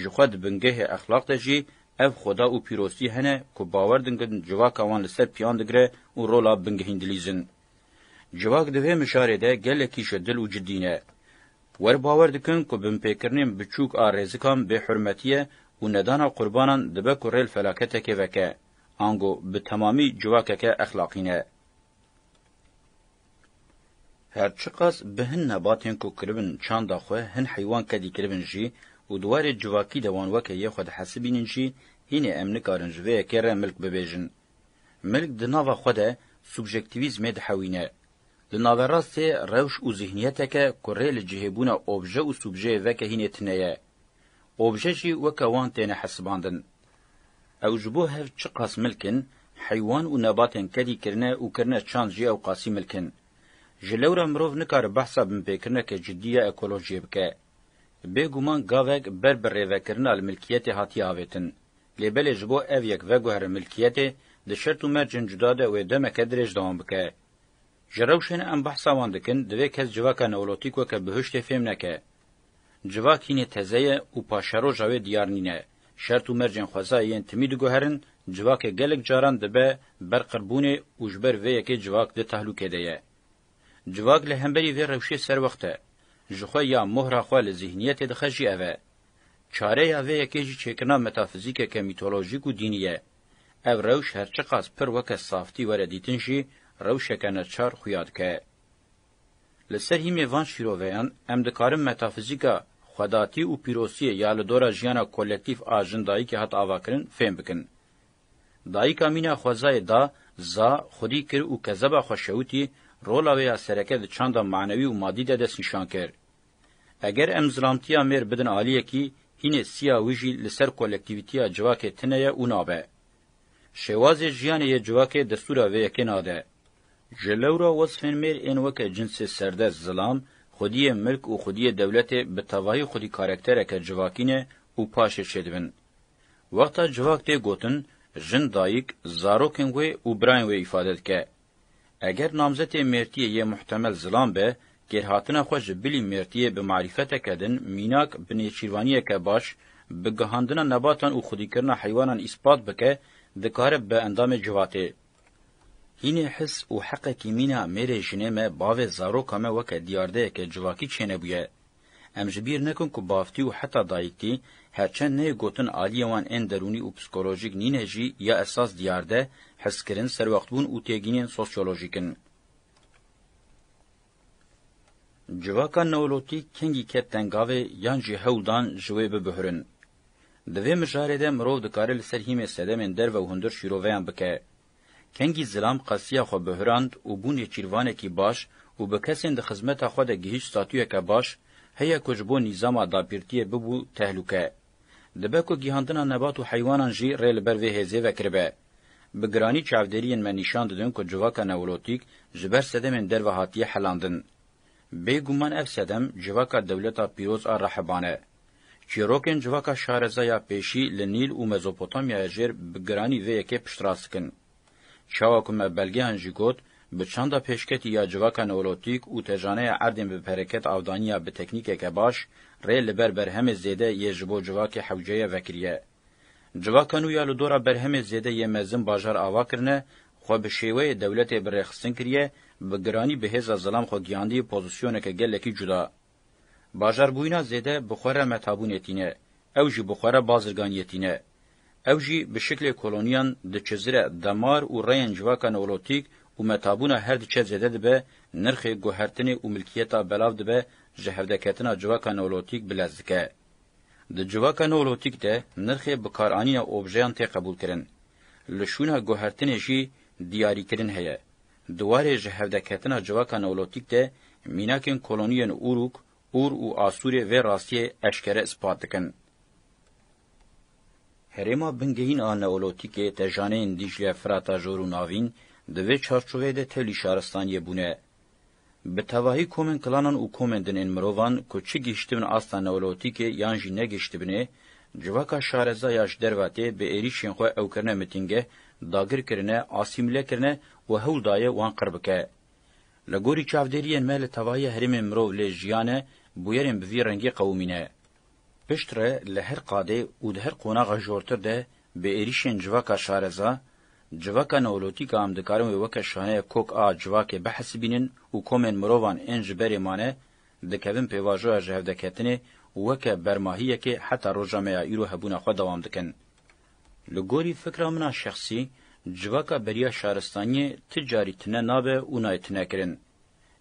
Ji xwe di bingehê exlaq de jî ev xuda û pîroztî hene ku bawer dingin civaka wan li ser piyan digire û rola bingehîn dilîzin. Civak di vê mijarê de gelekî ji dil û cidî ne. Wer bawer dikin ku binpêkirinên biçûk a rêzikan bê hurmetî ye û nedana qurbanan dibe ku rê li felaketekê veke. Ango bi temamî civakeke exlaqî ne. Her çiqas bi hin nebatên ku kiribin çanda xwe hin heywan kedî kiribin jî û di warê civakî de wan weke yê xwe dihesibînin jî, hînê em nikarin ji vê yekê re milk bibêjin. Milk di nava xwe de subjektîvîzmê dihewîne. Li naverastê rewş û zîhniyeteke ku rê li cihêbûna obje û subjeyê veke hînê tune ye. Obje jî weke wan têne hesibandin. Ew ji bo hev çi qas milk in, heywan û nebatên kedî kirine û kirine çand jî ewqasî milk in. Ji lewra mirov nikare behsa binpêkirineke cidî ya ekolojiyê bike. Bê guman gavek ber bi rêvekirina li milkiyetê hatiye avêtin. Lê belê ji bo ev yek veguhere milkiyetê, di şert û mercên cuda de wê demeke dirêj dewam bike. Ji rewşên em behsa wan dikin, divê kes civaka neolotîk weke bihuştê fêm neke. Civak hînê teze ye û paşeroja wê diyar nîne. Şert û mercên xwezayê yên timî diguherin, civakê gelek caran dibe ber qirbûnê û ji ber vê yekê civak di tehlûkê de ye. Civak li hemberî vê rewşê serwext e. Ji xwe ya mohra xwe li zîhniyetê dixe jî ev e. Çareya vê yekê jî çêkirina metafizîkeke mîtolojîk û dînî ye. Ev rewş her çiqas pir weke saftî were dîtin jî rewşeke neçar xuya dike. Li ser hîmê van şîroveyan em dikarin metafîzîka xwedatî û pîrosiyê ya li dora jiyana kolektîf a jin-dayikê hat avakirin fêm bikin. Dayika mîna xwezayê da, za, xwedî kir û kezeba xwe şewitî, rola wê ya sereke di çanda manewî û madî de destnîşan kir. Eger em zilamtiya mêr bidin aliyekî, hînê siya wî jî li ser kolektîvîtiya civakê tine ye û nabe. Şêwazê jiyanê yê civakê destûra vê yekê nade. Ji lewra wesfên mêr ên weke cinsê serdest, zilam, xwediyê milk û xwediyê dewletê bi tevahî xwedî karaktereke civakî ne û paşê çêdibin. Wexta civak tê gotin, jin dayik, zarokên wê û birayên wê îfade dike. Eger namzetê mêrtiyê yê muhtemel zilam be, kêrhatina xwe ji bilî mêrtiyê bi marîfeteke din, mînak, bi nêçîrvaniyeke baş, bi gihandina nebatan û xwedîkirina heywanan îspat bike, dikare bibe endamê civatê. Hînê his û heqekî mîna mêrê jinê me, bavê zaroka me weke diyardeyeke civakî çênebûye. Em ji bîr nekin ku bavtî û heta dayiktî, her çend neyê gotin aliyê wan ên derûnî û psîkolojîk nîne jî ya esas diyarde, hiskirin, serwextbûn û têgînên sosyolojîk in. Civaka Newlotî kengî ket tengavê yan jî hewl dan ji wê biguhrin. Di vê mijarê de mirov dikare li ser hîmê sedemên derve û hundir şîroveyan bike. Kengî Zilam qesiya xwe bihirand û bû nêçîrvanekî baş û bi kesên di xizmeta xwe de gihîşt statuyeke baş, heye ku ji bo nîzama dapîrtiyê bibû tehlûke. Dibe ku gihandina nebat û heywanan jî rê li ber vê hêzê vekiribe. Bi giranî çavdêriyên me nîşan didin ku civaka newrotîk ji ber sedemên derve hatiye helandin. Bê guman ev sedem civaka dewleta pîroz a rehiban e. Çîrokên civaka şareza ya pêşî li Nîl û Mezopotamyaya jêr bi giranî vê yekê piştrast dikin. Çawa ku me belgeyan jî got, bi çanda pêşketî ya civaka newrotîk û tejaneya erdên bi pereket avdaniya bi teknîkeke baş, rê li ber berhemê zêde yê ji bo civakê hewceye vekiriye. Civaka nû ya li dora berhemê zêde yê mezin bajar ava kirine, xwe bi şêweyê dewletê bi rêxistin kiriye, bi giranî bi hêza zilam xwe giyandiye pozîsyoneke gelekî cuda. Bajaribûyina zêde bi xwe re methabûnê tîne, ew jî bi xwe re bazirganiyê tîne. Ew jî bi şiklê koloniyan diçizire, demar û reyên civaka neolotîk û methabûna her diçe zêde dibe, nirxê guhertinê û milkiyeta belav dibe, ji hevdeketina civaka neolotîk bilez dike. Di civaka Neolotîk de nirxê bikaranîna objeyan tê qebûlkirin. Li şûna guhertinê jî diyarîkirin heye. Di warê ji hevdeketina civaka Neolotîk de mînakên koloniyên Uruk, Ur û Asûrê vê rastiyê eşkere ispat dikin. Herêma bingehîn a Neolotîkê te janeyên Dîcle, Firata, Jor û Navîn di vê çarçoveyê de tevlî şaristaniyê bûne. Bi tevahî komên klanan û komên din ên mirovan ku çi gihiştibin asta neolotîkê yan jî negihiştibinê, civaka şareza ya ji derve tê bi êrîşên xwe ew kirine mitîngeh, dagir kirine, asîmîle kirine û hewl daye wan qir bike. Li gorî çavdêriyên me li tevahiya herêmên mirov lê jiyane bûyerên bi vî rengî qewimî ne. Piştre li her qadê û di her qonaxa jortir de Bi êrîşên civaka şareza, civaka neolotîka em dikarin wê weke şaneya kok a civakê bihesibînin û komên mirovan ên ji berê mane dikevin pêvajoya ji hevdeketinê û weke bermahiyekê heta roja me ya îro hebûna xwe dewam dikin. Li gorî fikra min a şexsî, civaka beriya şaristaniyê ti carî tune nabe û nayê tunekirin.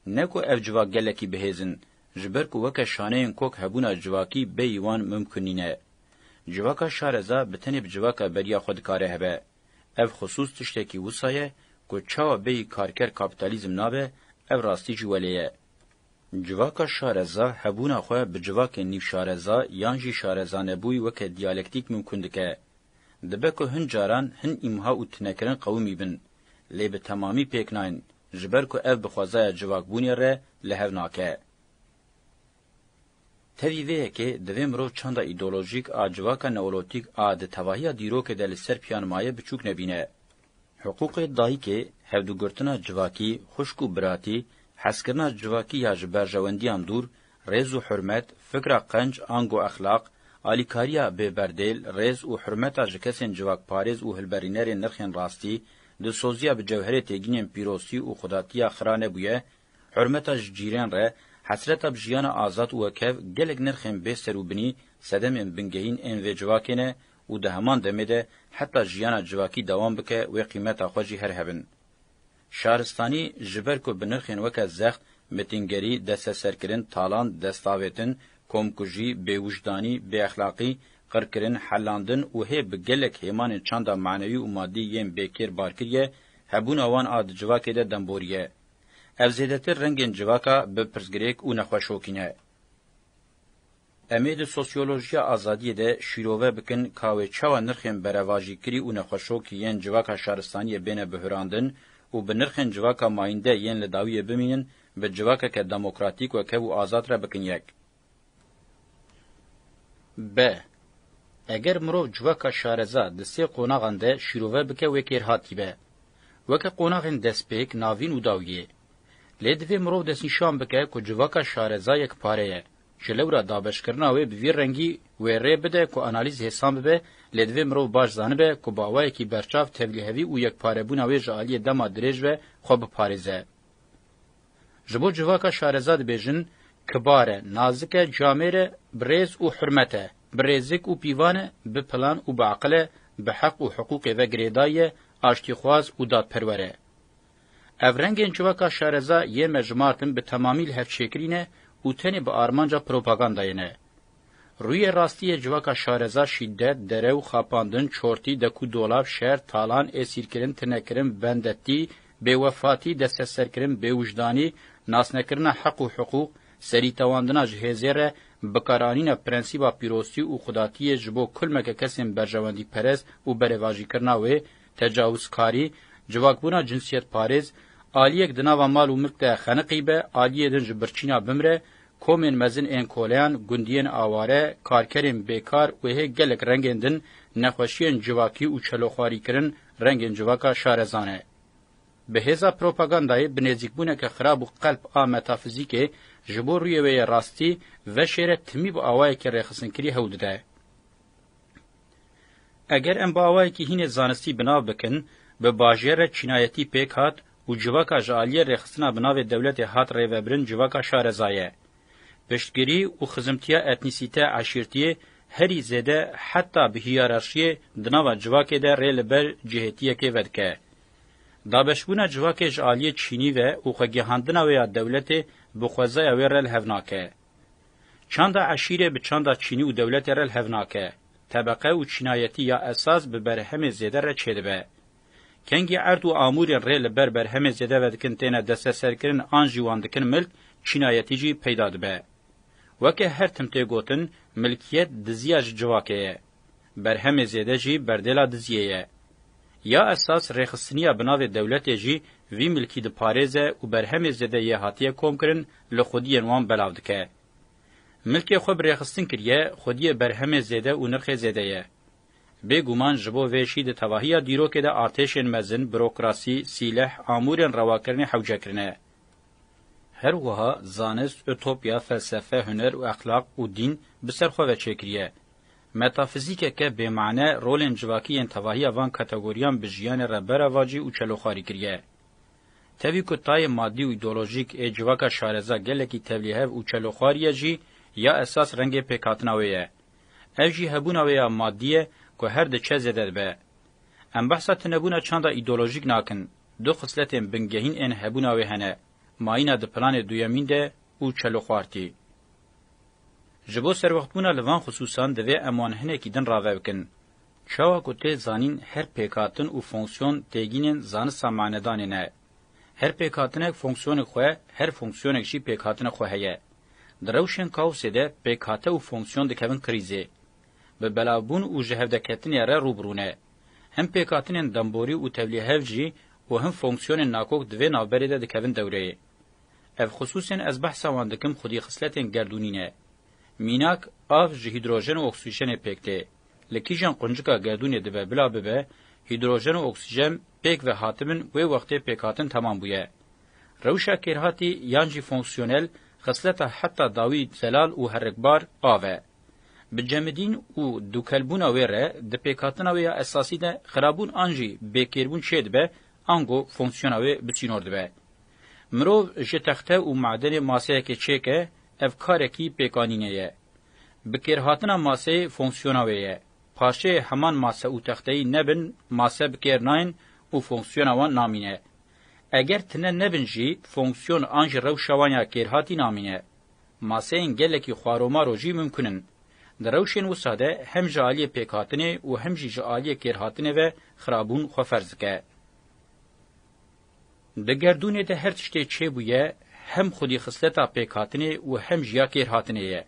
Ne ku ev civak gelekî bihêz in, Ji ber ku weke şaneyên kok hebûna civakî bêyî wan mimkun nîne. Civaka şareza bi tenê bi civaka beriya xwe dikare hebe. Ev xisûs tiştekî wisa ye ku çawa bêyî karker kapîtalîzm nabe, ev rastî jî welê ye. Civaka şareza hebûna xwe bi civakên nîvşareza yan jî şarezanebûyî weke diyalektîk mimkun dike. Dibe ku hin caran hin îmha û tinekirin qewimî bin, lê bi temamî pêk nayên, Ji ber ku ev bi xwezaya civakbûnê re li hev nake. Tevî vê yekê divê mirov çanda îdeolojîk a civaka neolotîk a di tevahiya dîrokê de li ser piyan maye biçûk nebîne. Hiqûqê dayikê, hevdûgirtina civakî, xwişk û biratî, hezkirina civakî ya ji berjewendiyan dûr, Rêz û hurmet, fikra qenc ango exlaq, alîkariya bêberdêl, rêz û hurmeta ji kesên civakparêz û hilberînerên nirxên rastî, dilsoziya bi cewherê têgînên pîroztî û xwedatiya xira nebûye, hurmeta ji cîrên re, hesreta bi jiyana azad û wekev gelek nirxên bê ser û binî, sedemên bingehîn ên vê civakê ne û di heman demê de heta jiyana civakî dewam bike wê qîmeta xwe jî her hebin. Şaristanî ji ber ku bi nirxên weke zext, mitîngerî, desteserkirin, talan, destavêtin, komkujî, bêwijdanî, bêexlaqî, qirkirin, helandin û hê bi gelek hêmanên çanda manewî û madî yên bêkêr bar kiriye, hebûna wan a di civakê de demborî ye. Ev zêdetir rengên civaka bi pirsgirêk û nexweşokî ne. Em ê di sosyolojiya azadiyê de şîrove bikin ka wê çawa nirxên berevajîkirî û nexweşokî yên civaka şaristaniyê bêne bihurandin û bi nirxên civaka mayînde yên li dawiyê bimînin bi civakeke demokratîk we kev û azad re bikin yek. Be, eger mirov civaka şareza di sê qonaxan de şîrove bike wê kêr hatî be. Weke qonaxên destpêk, navîn û dawiyê. Lê divê mirov destnîşan bike ku civaka şareza yekpare ye Ji lewra dabeşkirina wê bi vî rengî wê rê bide ku analîz hêsan bibe, lê divê mirov baş zanibe ku bi awayekî berçav tevlihevî û yekparebûna wê ji aliyê dema dirêj ve xwe biparêze. Ji bo civaka şareza dibêjin, Kibar e, nazik e, camêr e, bi rêz û hurmet e, bi rêzik û pîvan e, bi plan û bi eqil e, bi heq û hiqûqê ve girêdayî ye, aştîxwaz û dadperwer e. Ev rengên civaka şereza yê me ji Martin bi temamî li hev çêkirî ne û tenê bi armanca propagandayê ne. Rûyê rastî yê civaka şareza şîdet, derew, xapandin, çortî, dekû dolab, şer, talan, êsîrkirin, tinekirin, vendetî, bêwefatî, desteserkirin, bêwijdanî, nasnekirina heq û hiqûq, serîtewandina ji hêzê re, bikaranîna prensîba pîroztî û xudatiyê ji bo kulmeke kesên berjewendîperest û berêvajîkirina wê, Tecawizkarî, civakbûna cinsiyetparêz, aliyek di nava mal û milk de xeniqîbe, aliyê din ji birçîna bimre, komên mezin ên koleyan, gundiyên aware, karkerên bêkar û hê gelek rengên din nexweşiyên civakî û çeloxwarîkirin rengên civaka şarezan e. Bi hêza propagandayê bi nêzîkbûneke xirab û qelp a metafizîkê ji bo rûyê wê yê rastî veşêre timî bi awayekî rêxisinkirî hewl dide. Eger em bi awayekî hînê zanistî bi nav bikin, bi bajêr re çînayetî pêk hat û civaka ji aliyê rêxistina bi navê dewletê hat rêvebirin civaka şareza ye. Piştgirî û xizimtiya etnîsîte eşîrtiyê herî zêde heta bi hîyararşiyê di nava civakê de rê li ber cihêtiyekê vedike. Dabeşbûna civakê ji aliyê çînî ve û xwegihandina wê ya dewletê bi xwezaya wê re li hev nake. Çanda eşîre bi çanda çînî û dewletê re li hev nake. Tebeqe û çînayetî ya esas bi berhemê zêde re çêdibe. Kengî erd û amûrên rê li ber berhemê zêde ve dikin têne desteserkirin an jî wan dikin milk, çînayetî jî peyda dibe. Weke her tim tê gotin, milkiyet diziya ji civakê ye. Berhemê zêde jî berdêla diziyê ye. Ya esas rêxistiniya bi navê dewletê jî vî milkî diparêze û berhemê zêde yê hatiye komkirin li xwediyên wan belav dike. Milkê xwe bi rêxistin kiriye, xwediyê berhemê zêde û nirxê zêde ye. Bê guman ji bo vê jî di tevahiya dîrokê de artêşên mezin, burokrasî, sîleh, amûrên rewakirinê hewce kirine. Her wiha zanist, utopya, felsefe, huner û exlaq û dîn bi ser xwe ve çêkiriye. Metafîzîkeke bêmane rolên civakî yên tevahiya van kategoriyan bi jiyanê re beravajî û çeloxarî kiriye. Tevî ku tayê madî û îdeolojîk ê civaka şareza gelekî tevlîhev û çeloxarî ye jî, ya esas rengê pêkhatina wê ye. Ev jî hebûna wê ya madî ye ku her diçe zêde dibe. Em behsa tunebûna çanda îdeolojîk nakin, du xisletên bingehîn ên hebûna wê hene, mayîna di planê duyemîn de û çeloxartî. Ji bo serwextbûna li van xisûsan divê em wan hinekî din rave bikin. Çawa ku tê zanîn her pêkhatin û fonksiyon têgînên zanista manedanê ne. Her pêkhatinek fonksiyonê xwe, her fonksiyonek jî pêkhatinê xwe heye. Di rewşên kaosê de pêkhate û fonksiyon dikevin krîzê. Bi belavbûn û jihevdeketinê re rû bi rû ne. Him pêkhatinên demborî û tevlîhev jî û him fonksiyonên nakok di vê navberê de dikevin dewreyê. Ev xisûsên ez behsa wan dikim xwedî xisletên gerdûnî ne. Mînak, av ji hîdrojen û oksîjenê pêk tê. Li kîjan quncika gerdûnê dibe bila bibe, hîdrojen û oksîjen pêk ve hatibin wê wextê pêkhatin temam bûye. Rewşa kêrhatî yan jî fonksiyonel, xisleta heta dawî zelal û herikbar av e. Bi cemidîn û dûkelbûna wê re di pêkhatina wê ya esasî de xirabûn an jî bêkêrbûn çêdibe ango fonksiyona wê bi sînor dibe. Mirov ji texte û madenê maseyekê çêke ev karekî pêkanînê ye. Bikêrhatina maseyê fonksiyona wê ye. Parçeyê heman mase û texteyî nebin mase bikêr nayên û fonksiyona wan namîne. Eger tine nebin jî fonksiyon an ji rewşa wan ya kêrhatî namîne. Maseyên gelekî xwaromaro jî mumkin in. Di rewşên wisa de hem ji aliyê pêkhatinê û hem jî ji aliyê kêrhatinê ve xirabûn xwe ferz dike. Di gerdûnê de her tiştê çêbûye hem xwedî xisleta pêkhatinê û hem jî ya kêrhatinê ye.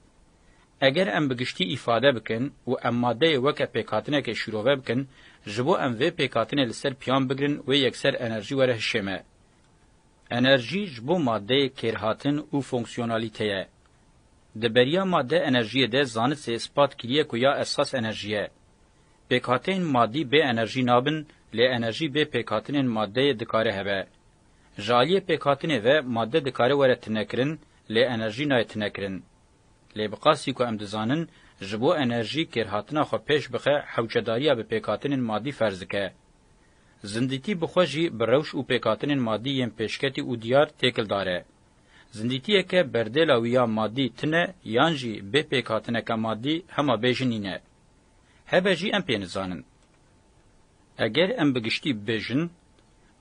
Eger em bi giştî îfade bikin û em madeyê weke pêkhatineke şîrove bikin, ji bo em vê pêkhatinê li ser piyan bigirin wê yekser enerjî were hişê me. Enerjî ji bo madeyê kêrhatin û fonksiyonalîte ye. Di beriya made enerjiyê de zanistê ispat kiriye ku ya esas enerjî ye. Pêkhateyên madî bê enerjî nabin, lê enerjî bê pêkhatinên madeyê dikare hebe. Ji aliyê pêkhatinê ve made dikare were tinekirin, lê enerjî nayê tinekirin. Lê bi qasî ku em dizanin, ji bo enerjî kêrhatina xwe pêş bixe hewçedariya bi pêkhatinên madî ferz dike. Zindîtî bi xwe jî bi rewş û pêkhatinên madî yên pêşketî û diyar têkil dar e. Zindîtiyeke berdêla wî ya madî tune yan jî bê pêkhatineke madî hema bê jî nîne. Hebe jî em pê nizanin. Eger em bi giştî bibêjin,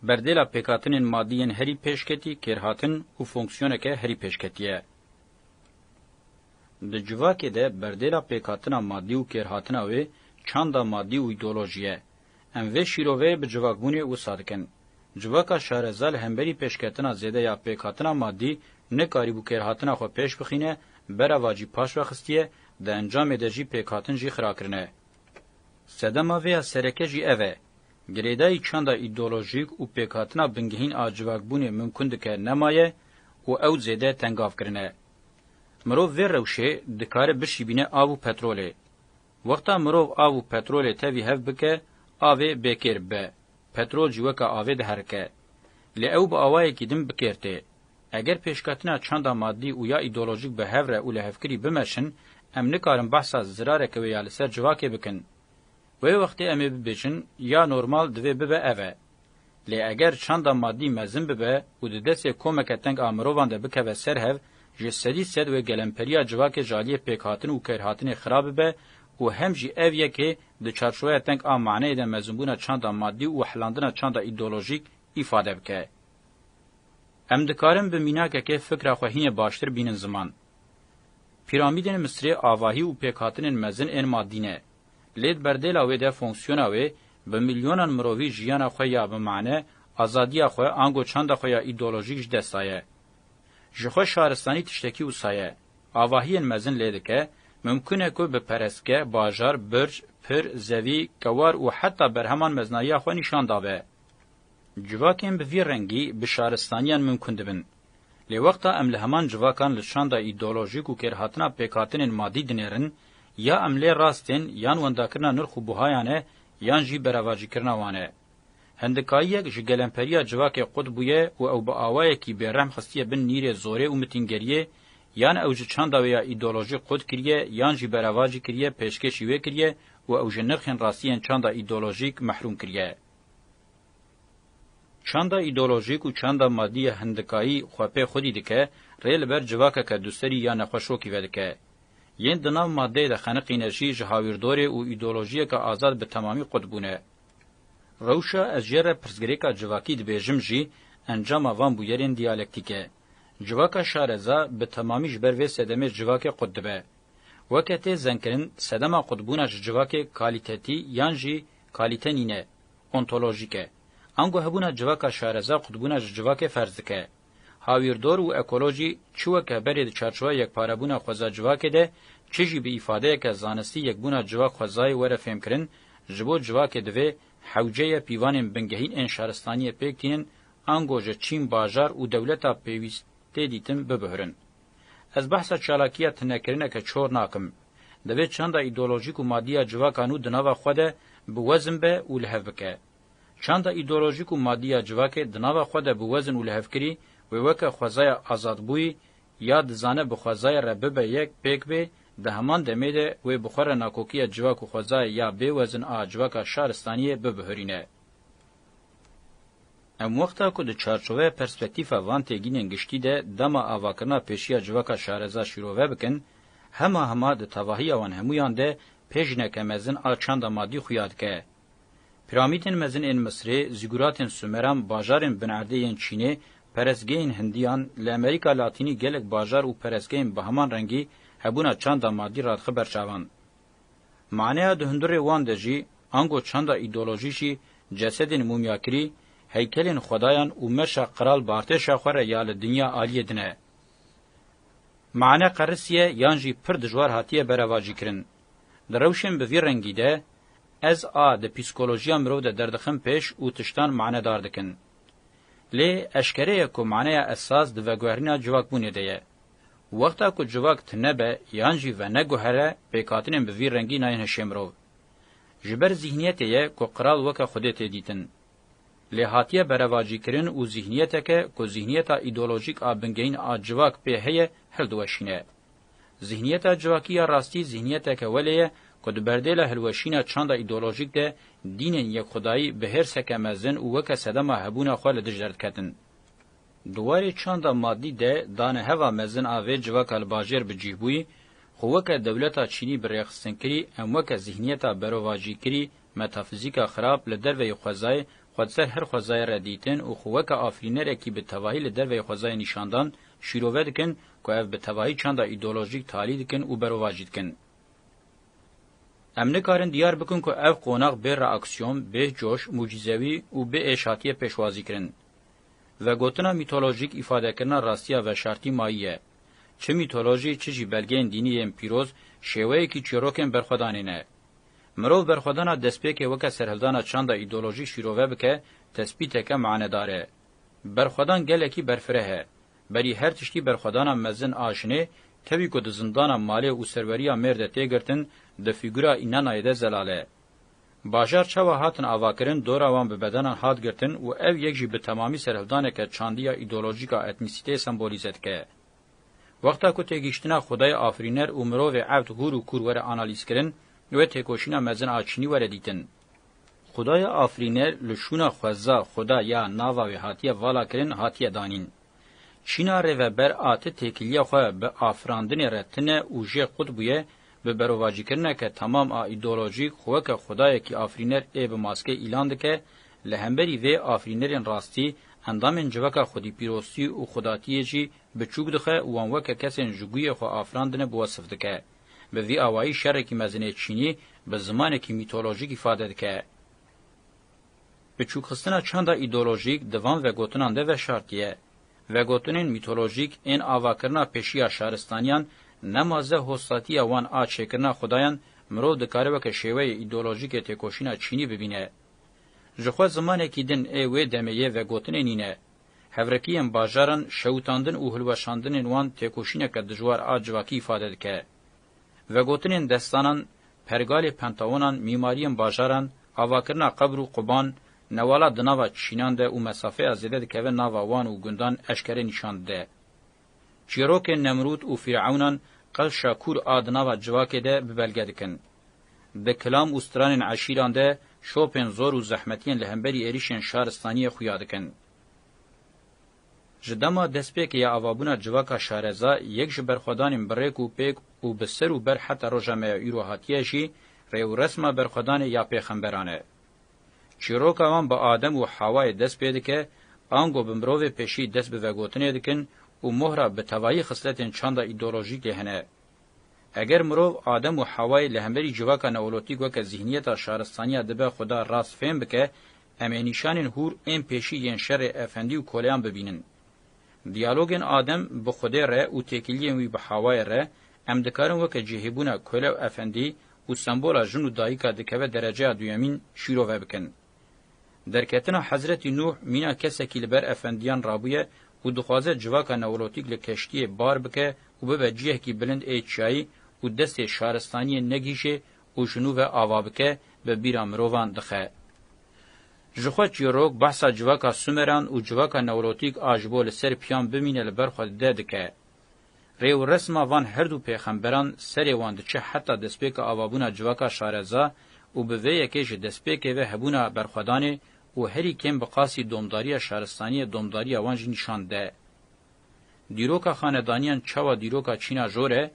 berdêla pêkhatinên madî yên herî pêşketî kêrhatin û fonksiyoneke herî pêşketî ye. Di civakê de berdêla pêkhatina madî û kêrhatina wê çanda madî û îdeolojî ye. Em vê şîroveyê bi civakbûnê wisa dikin. Civaka şareza li hemberî pêşketina zêde ya pêkhatina madî nekarîbû kêrhatina xwe pêş bixîne, berava jî paş vexistiye, di encamê de jî pêkhatin jî xira kirine. Sedema vê ya sereke jî ev e. Girêdayî çanda îdeolojîk û pêkhatina bingehîn a civakbûnê mimkûn dike nemaye û ew zêde tengav kirine. Mirov vê rewşê dikare bişîbîne av û petrolê. Wexta mirov av û petrolê tevî hev bike, avê bêkêr bibe. Petrol jî weke avê diherike. Lê ew bi awayekî din bikêr tê. Eger pêşketina çanda madî û ya îdeolojîk bi hevre û li hevkirî bimeşin, em nikarin behsa zirareke wê ya li ser civakê bikin. Wê wextê em ê bibêjin, ya normal divê bibe ev e. Lê eger çanda madî mezin bibe û di destê komeke teng a mirovan de bikeve ser hev, ji sedî sed wê gelemperiya civakê ji aliyê pêkhatin û keyrhatinê xirab bibe û hem jî ev yekê di çarçoweya teng a maneyê de mezinbûna çanda madî û wehelandina çanda îdeolojîk îfade bike. Em dikarin bi mînakekê fikra xwe hînê baştir bînin ziman. Pîramîdên Misirê avahî û pêkhatinên mezin ên madî ne. Lê di berdêla wê de fonksiyona wê bi milyonan mirovî jiyana xwe ya bi mane, azadiya xwe ango çanda xwe ya îdeolojîk ji dest daye. Ji xwe şaristanî tiştekî wisa ye. Avahiyên mezin lê dike, mimkun e ku bi perestge, bajar, birc, pir, zevî, kewar û heta berheman meznayiya xwe nîşan dabe. Civakên bi vî rengî bi şaristaniyan mimkun dibin. Lê wexta em li heman civakan li şanda îdeolojîk û kêrhatina pêkhatinên madî dinêrin, ya em lê rastên yan wendakirina nirx û buhayan e yan jî beravajîkirina wan e. Hindikayiyek ji gelemperiya civakê qut bûye û ew bi awayekî bêrehm xistiye bin nîrê zorê û mitîngeriyê, yan ew ji çanda wê ya îdeolojîk qut kiriye yan jî beravajî kiriye, pêşkêşî wê kiriye û ew ji nirxên rastî yên çanda îdeolojîk mehrûm kiriye. Çanda îdeolojîk û çanda madî ya hindikayî xwe pê xwedî dike, rê li ber civakeke duserî ya nexweşokî vedike. Yên di nav madeyê de xeniqîne jî ji hawîrdorê û îdeolojiyeke azad bi temamî qut bûne. Rewşa ez jê re pirsgirêka civakî dibêjim jî encama van bûyerên diyalektîk e. Civaka şareza bi temamî ji ber vê sedemê civakê qut dibe. Weke tê zengkirin sedema qutbûna ji civakê kalîtetî yan jî Kalîte nîne, ontolojîk e. Ango hebûna civaka şareza xwedibûna ji civakê ferz dike. Hawîrdor û ekolojî çi weke berê di çarçoveya yekparebûna xweza civakê de, çi jî bi îfadeyeke zanistî yekbûna civak xwezayê were fêmkirin, ji bo civakê divê hewceye pîvanên bingehîn ên şaristaniyê pêk tînin, ango ji çîn, bajar û dewleta pêwîst tê dîtin bibihrin. Ez behsa çalakiya tinekirineke çor nakim. Divê çanda îdeolojîk û madî ya civaka nû di nava xwe de bi wezin be û li hev bike. Çanda îdeolojîk û madî ya civakê di nava xwe de bi wezin û li hevkirî wê weke xwezaya azadbûyî ya dizane bi xwezayê re bibe yek pêk bê, di heman demê de wê bi xwe re nakokiya civak û xwezayê ya bêwezin a civaka şaristaniyê bibihurîne. Em wexta ku di çarçoveya perspektîfa van têgînên giştî de dema avakirina pêşiya civaka şareza şîrove bikin, hema hema di tevahiya wan hemûyan de pê jineke mezin a çanda madî xuya dike. Piramîdên mezin ên Misirê, zîguratên Sumeran, bajarên binerdê yên Çînê, perestgehên Hindiyan, li Amerîka Latînî gelek bajar û perestgehên bi heman rengî hebûna çanda madî radixe ber çavan. Maneya di hundirê wan de jî ango çanda îdeolojî jî cesedên mumyakirî, heykelên xwedayan û meşa Qral Bartêşa xwe re ya li dinya aliyê din e. Mane qerisiye yan jî pir dijwar hatiye berevajîkirin. Di rewşên bi vî rengî de ez a di psîkolojiya mirov de derdixin pêş û tiştan manedar dikin. Lê eşkere ye ku maneya esas di veguherîna civakbûnê de ye. Wexta ku civak tune be yan jî veneguhere pêkhatinên bi vî rengî nayên hişê mirov. Ji ber zîhniyetê ye ku qral weke xwedê tê dîtin. Lê hatiye berevacîkirin û zîhniyeteke ku zîhniyeta îdeolojîk a bingehîn a civak pê heye hildiweşîne. Zîhniyeta civakî ya rastî zîhniyeteke welê ye ku di berdêla hilweşîna çanda îdeolojîk de dînên yekxwedayî bi hêrseke mezin û weke sedema hebûna xwe li dij derdiketin. Di warê çanda madî de dane heva mezin a vê civaka li bajêr bi cîhbûyî, xwe weke dewleta çînî bi rêxistin kirî, em weke zîhniyeta berovacîkirî, metafizîka xirab, li derveyî xwezayê, xwe di ser her xwezayê re dîtin û xwe weke afirînerekî bi tevahî li derveyî xwezayê nîşan dan, şîrove dikin ku ev bi tevahî çanda îdeolojîk talî dikin û berovacî dikin. Em nikarin diyar bikin ku ev qonax bê reaksîyon, bê coş, mucîzewî û bê êş hatiye pêşwazîkirin. Vegotina mîtolojîk îfadekirina rastiya veşartî mayî ye. Çi mîtolojî çi jî belgeyên dînî yên pîroz şêweyekî çîrokên berxwedanê ne. Mirov berxwedana destpêkê weke serhildana çanda îdeolojî şîrove bike tespîteke manedar e. Berxwedan gelekî berfireh e. Berî her tiştî berxwedana mezin a jinê tevî ku di zindana malê û serweriya mêrde tê girtin di fîgura Înanayê de zelal e. Bajar çawa hatin avakirin dora wan bi bedenan hat girtin û ev yek jî bi temamî serhildaneke çandî ya îdeolojîk a etnîsîteyê sembolîze dike. Wexta ku têgihiştina xwedayê afirîner û mirovê evt hûr û kûr were analîzkirin wê têkoşîna mezin a çinî were dîtin. Xwedaya afirîner li şûna xweza, xuda, ya nava wê hatiye valakirin, hatiye danîn. Çîna rêveber a ti têkilîya xwe bi afirandinê re tine û jê qut bûye Bi berovajîkirineke temam a îdeolojîk xwe weke xwedayekî afirîner ê bi maskeyê îlan dike, li hemberî vê afirînerên rastî endamên civaka xwedîpîroztî û xwedatiyê jî biçûk dixe û wan weke kesên ji guyê xwe afirandine bi wesif dike. Bi vî awayî şerekî mezinê çînî bi zimanekî mîtolojîk îfade dike. Biçûkxistina çanda îdeolojîk di van vegotinan de veşartiye. Vegotinên mîtolojîk ên avakirina pêşiya şaristaniyan, nema ze hostatiya wan a çêkirina xudayan mirov dikare weke şêweyê îdeolojîkê têkoşîna çînî bibîne. Ji xwe zimanekî din ê wê demê yê vegotinê nîne. Hevrêkiyên bajaran şewitandin û hilweşandinên wan têkoşîneke dijwar a civakî îfade dike. Vegotinên destanan, pergalê pentawonan, mîmariyên bajaran, avakirina qebr û quban, newala di nava çînan de û mesafeya zêde dikeve nava wan û gundan eşkere nîşan dide. Çîrokên Nemrûd û Fîr'ewnan qel Şakûr a di nava civakê de bi belge dikin. Di kilam û stranên eşîran de şopên zor û zehmetiyên li hemberî êrîşên şaristaniyê xuya dikin. Ji dema destpêkê ya avabûna civaka şareza, yek ji berxwedanên bi rêk û pêk û bi ser û ber heta roja me ya îro hatiye jî, rê û resma berxwedanê ya pêxemberan e. Çîroka wan bi Adem û Hewayê dest pê dike, ango bi mirovê pêşî dest bi vegotinê dikin û mohra bi tevayî xisletên çanda îdeolojîkê hene. Eger mirov Adem û Hewayê li hemberî civaka neolotîk weke zîhniyeta şaristaniya dibe xwe da rast fêm bike, Em ê nîşanên hûr ên pêşî yên şerê efendî û koleyan bibînin. Diyalogên Adem bi Xwedê re û têkiliyên wî bi Hawayê re, em dikarin weke cihêbûna kole û efendî û sembola jin û dayika dikeve dereceya duyemîn şîrove bikin. Derketina Hezretî Nûh mîna kesekî li ber efendiyan rabûye û dixwaze civaka newolotîk li keştiyê bar bike û bibe cihekî bilind ê çiyayî û destê şaristaniyê negihîşê û ji nû ve ava bike bi bîra mirovan dixe. Ji xwe çîrok behsa civaka Sumeran û civaka Newrotîk a ji bo li ser piyan bimîne li ber xwe dide dike. Rê û resma van her dû pêxemberan serê wan diçe heta destpêka avabûna civaka Şareza û bi vê yekê ji destpêkê ve hebûna berxwedanê û herî kêm bi qasî domdariya şaristaniyê domdariya wan jî nîşan dide. Dîroka xanedaniyan çawa dîroka çîna jor e,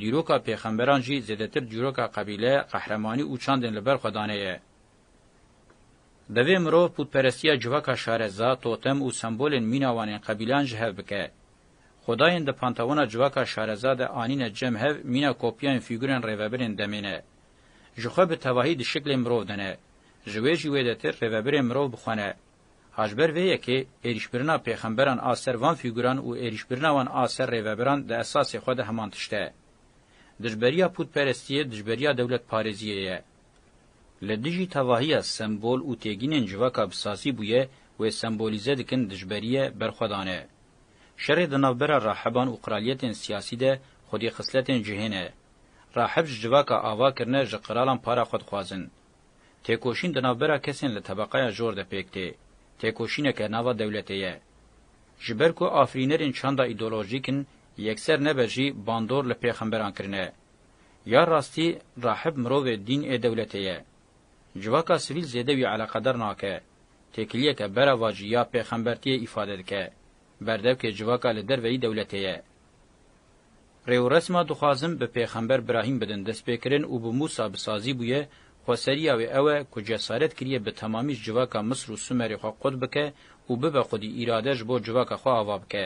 dîroka pêxemberan jî zêdetir dîroka qebîle, qehremanî û çandên li ber xwe dane ye. Bi vê mirov pûtperestiya civaka şareza, totem û sembolên mîna wan ên qebîleyan ji hev bike. Xwedayên di pantewona civaka şareza de anîne cem hev mîna kopyayên fîgurên rêvebirên demê ne. Ji xwe bi tevahî di şiklê mirov de ne. Ji wê jî wêdetir rêvebirên mirov bi xwe ne. Ha ji ber vê yekê êrîşbirina pêxemberan a ser van fîguran û êrîşbirina wan a ser rêvebiran di esasê xwe de heman tişt e. Dijberiya pûtperestiyê dijberiya dewletparêziyê ye. Li dijî tevahiya sembol û têgînên civaka bi sazî bûye wê sembolîze dikin dijberiye berxwedan e. Şerê di navbera rahiban û qraliyetên siyasî de xwedî xisletên cihên e. Rahib ji civaka ava kirine ji qralan para xwe dixwazin. Têkoşîn di navbera kesên li tebeqaya jor de pêk tê. Têkoşîneke nava dewletê ye. Ji ber ku afirînerên çanda îdeolojîk in, yekser nebe jî bandor li pêxemberan kirine. Ya rastî rahib mirovê dîn ê dewletê ye. Civaka sivîl zêde wî eleqedar nake. Têkiliyeke berava jî ya pêxembertiyê îfade dike. Berdevkê civaka li derveyî dewletê ye. Rê û resma dixwazin bi Pêxember Brahîm bidin destpêkirin û bi Mûsa bi sazî bûye, xweseriya wê ew e ku cesaret kiriye bi temamî ji civaka Misir û Sumerê xwe qut bike û bibe xwedî îrade ji bo civaka xwe ava bike.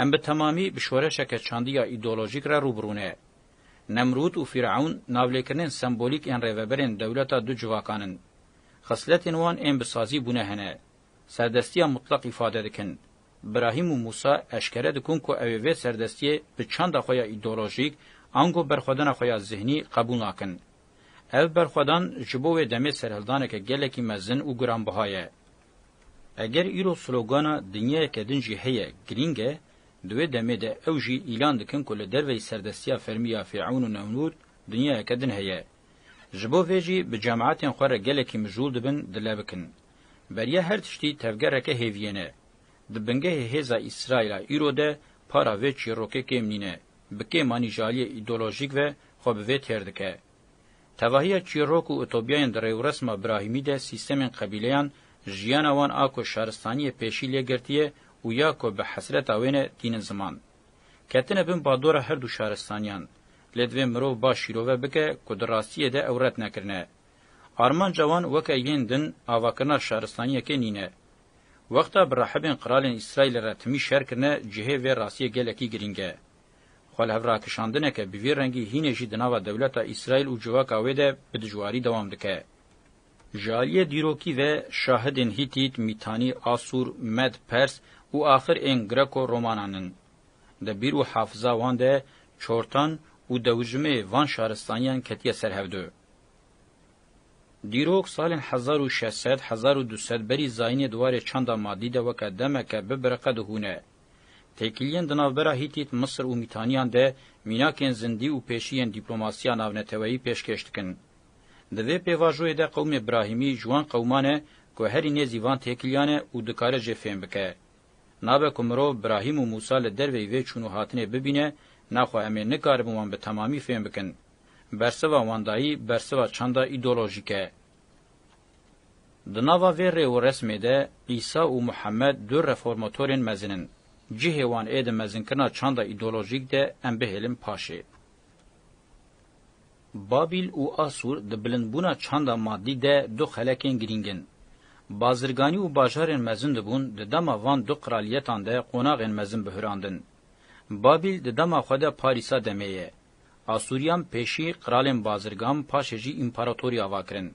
Em bi temamî bi şoreşeke çandî ya îdeolojîk re rû bi rû ne. Nemrûd û Fîrewn navlêkirinên sembolîk ên rêveberên dewleta du civakan in. Xisletên wan ên bi sazî bûne hene. Serdestiya mutleq îfade dikin. Brahîm û Mûsa eşkere dikin ku ew ê vê serdestiyê bi çanda xwe ya îdeolojîk ango berxwedana xwe ya zihnî qebûl nakin. Ev berxwedan ji bo wê demê serhildaneke gelekî mezin û giranbiha ye. Eger îro slogana Dinyayeke din jî heye girîng e, di wê demê de ew jî îlan dikin ku li derveyî serdestiya fermî ya Fîr'ewn û Nemrûd dinyayeke din heye. Ji bo vê jî bi cemaetên xwe re gelekî mijûl dibin dile bikin. Beriya her tiştî tevgereke hêviyên e. Di bingehê hêza Îsraîl a îro de para vê çîrokê kêm nîn e, bi kêm anî ji aliyê îdeolojîk ve xwe bi vê têr dike. Tevahiya çîrok û utopiyayên di rêwresma birahîmî de sîstemên qebîleyan jiyana wan a ku şaristaniyê pêşî lê girtiye û ya ku bi hesreta wê ne tînin ziman, ketine bin badora her du şaristaniyan. Lê divê mirov baş şîrove bike ku di rastiyê de ew red nekirine. Armanca wan weke yên din avakirina şaristaniyekê nîne. Wexta bi rahibên qiralên Îsraîlê re timî şer kirine cihê vê rastiyê gelekî girîng e. Xwelhevrakişandineke bi vî rengî hînê jî di nava dewleta Îsraîl û civaka wê de bi dijwarî dewam dike. Ji aliyê dîrokî ve şahidên Hîtît, Mîtanî, Asûr, Med, Pers û axir ên Greko-Romanan in. Di bîr û hafiza wan de çortan û dewijimê van şaristaniyan ketiye ser hev du. Dîrok, salên hezar û şeş sed, hezar û du sed berî zayînê di warê çanda madî de weke demeke bibiriqe dihûne. Têkiliyên di navbera Hîtît, Misir û Mîtaniyan de mînakên zindî û pêşî yên dîplomasiya navneteweyî pêşkêş dikin. Di vê pêvajoyê de qewmê Brahîmî ji wan qewman e ku herî nêzî van têkiliyan e û dikare jê fêm bike. Nabe ku mirov Brahîm û Mûsa li derveyî vê çûn û hatinê bibîne, naxwe em ê nikaribin wan bi temamî fêm bikin. Bersiva wendayî bersiva çanda îdeolojîk e. Di nava vê rê û resmê de Îsa û Muhemed du reformatorên mezin in. Cihê wan ê di mezinkirina çanda îdeolojîk de em bihêlin paşê. Babîl û Asûr di bilindbûna çanda maddî de du xelekên girîng in. Bazirganî û bajarên mezin dibûn, di dema van du qralîyetan de qonaxên mezin bihurandin. Babîl di dema xwe de Parîsa demê ye. Asûryan pêşî qiralên bazirgan paşê jî împaratorî ava kirin.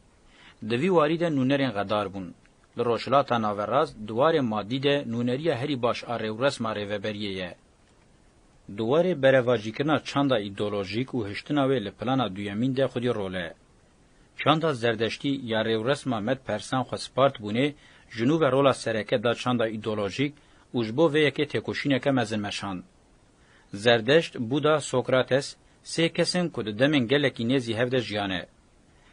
Di vî warî de nûnerên xedar bûn. Li Rojhilata Naverast di warê madî de nûneriya herî baş a rêwresma rêveberiyê ye. Di warê berevajîkirina çanda îdeolojîk û hiştina wê li plana duyemîn de xwedî rol e. Çanda Zerdeştî ya rêwresma me persan xwe spart bûnê, ji nû ve rola sereke da çanda îdeolojîk û ji bo vê yekê têkoşîneke mezin meşand. Zerdeşt, Buda, Sokrates, sê kes in ku di demên gelekî nêzî hev de jiyane.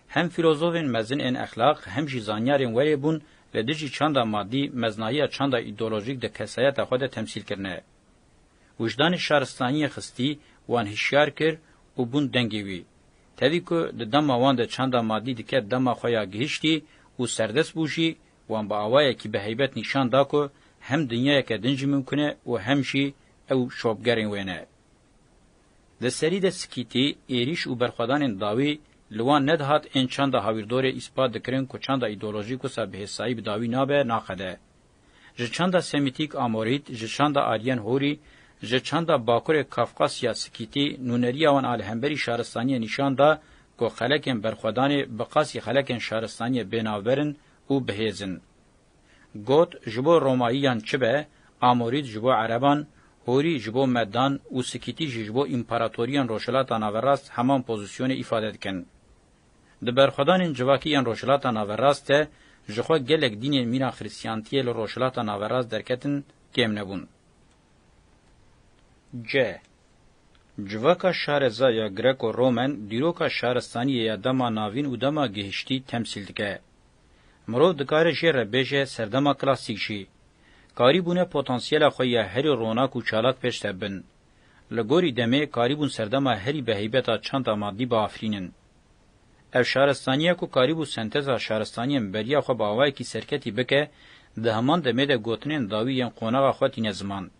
Hem fîlozofên mezin ên exlaq hem jî zanyarên werê bûn li dijî çanda madî meznahiya çanda îdeolojîk di kesayeta xwe de temsîl kirine. Wijdanê şaristaniyê xistî, wan hişyar kir û bûn dengê wî. Tevî ku di dema wan de çanda madî dike dema xwe ya gihiştî û serdest bû jî Wan bi awayekî bi heybet nîşan da ku hem dinyayeke din jî mimkun e û hem jî ew şopgerên wê ne. Di serî de sikîtî, êrîş û berxwedanên dawî li wan nedihat ên çanda hawîrdorê îspat dikirin ku çanda îdeolojîk wisa bi hêsayî bi dawî nabe, naqede. Ji çanda semîtîk Amorît, ji çanda Aryen Horî, ji çanda Bakurê Kafkasya sikîtî, nûneriya wan a li hemberî şaristaniyê nîşan da ku xelekên berxwedanê bi qasî xelekên şaristaniyê bênavber in û bihêz in. Got ji bo Romayiyan çi be, Amorîd ji bo Ereban, Horî ji bo Meddan û Sikîtî jî ji bo împaratoriyên Rojhilata Naverast heman pozîsyonê îfade dikin. Di berxwedanên civakî yên Rojhilata Naverast de ji xwe gelek dînên mîna xirîstiyantiyê li Rojhilata Naverast derketin kêm nebûn. C. Civaka şareza ya Greko-Romen dîroka şaristaniyê ya dema navîn û dema gihiştî temsîl dike. Mirov dikare jê re bêje serdema klasîk jî. Karîbûne potansiyela xwe ya herî ronak û çalak pêş de bin. Li gorî demê karîbûn serdema herî bi heybeta çanda maddî biafrînin. Ev şaristaniya ku karîbû senteza şaristaniyên beriya xwe bi awayekî serketî bike, di heman demê de gotinên dawî yên qonaxa xwe tîne ziman.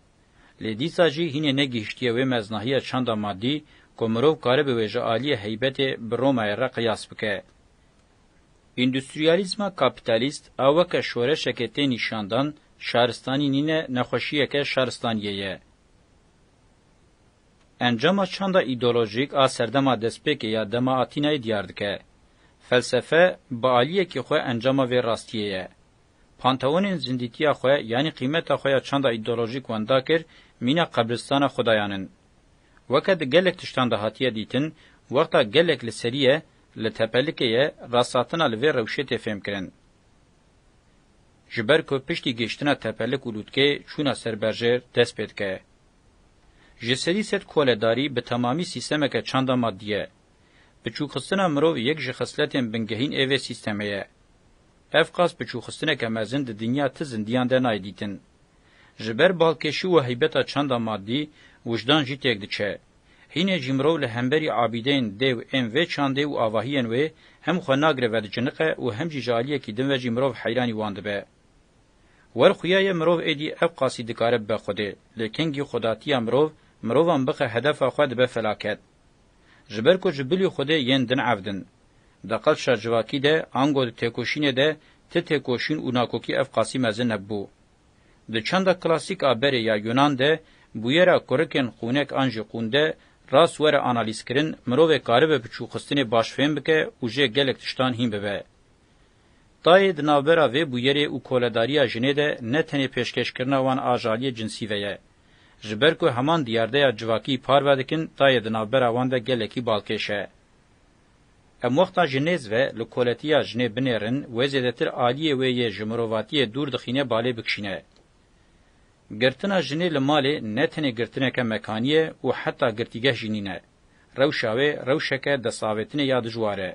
Lê dîsa jî hînê negihiştiye wê meznahiya çanda madî ku mirov karibe wê ji aliyê heybetê bi Romayê re qiyas bike. Îndustriyalîzma kapîtalîst a weke şoreşekê tê nîşandan, şaristanî nîne nexweşiyeke şaristaniyê ye. Encama çanda îdeolojîk a serdema destpêkê ya dema Atînayê diyar dike. Felsefe bi aliyekî xwe encama vê rastiyê ye. Panteonên zindîtiya xwe yanî qîmeta xwe ya çanda îdeolojîk wenda kir mîna qebristana xudayan in. Weke di gelek tiştan de hatiye dîtin, wexta gelek li serî ye, li tepelikê ye, rasthatina li vê rewşê tê fêmkirin. Ji ber ku piştî gihiştina tepelik û lûtkê çûna ser berjêr dest pê dike. Ji serî sed koledarî bi temamî sîstemeke çanda maddî ye. Biçûkxistina mirov yek ji xisletên bingehîn ê vê sîstemê ye. Ev qas biçûxistineke mezin di dinya ti zindiyan de nayê dîtin. Ji ber balkêşî û heybeta çanda madî, wijdan jî têk diçe. Hînê jî mirov li hemberî abîdeyên dêw ên vê çandê û avahiyên wê hem xwe nagire vediciniqe û hem jî ji aliyekî din ve jî mirov heyranî wan dibe. Wer xuya ye mirov êdî ev qasî dikare bibe xwedê, lê kengî xwedatiya mirov, mirovan bixe hedefa xwe dibe felaket. Ji ber ku ji bilî Xwedê yên din ev din. Di qilşa civakî de ango di têkoşînê de ti têkoşîn û nakokî ev qasî mezin nebû. Di çanda klasîk a berê ya Yunan de bûyera kurikên qûnek an jî qûnde rast were analîzkirin mirovê karibe bi çûxistinê baş fêm bike û jê gelek tiştan hîn bibe. Tayê di navbera vê bûyerê û koledariya jinê de ne tenê pêşkêşkirina wan ajaliyê cinsî ve ye. Ji ber ku heman diyardeya civakî parve dikin tayê di navbera wan de gelekî balkêş e. Em wexta ji nêz ve li koletiya jinê binêrin wê zêdetir aliyê wê yê ji mirovatiyê dûr dixîne balê bikişîne. Girtina jinê li malê ne tenê girtineke mekanî ye û heta girtîgeh jî nîne. Rewşa wê rewşeke destavêtinê ya dijwar e.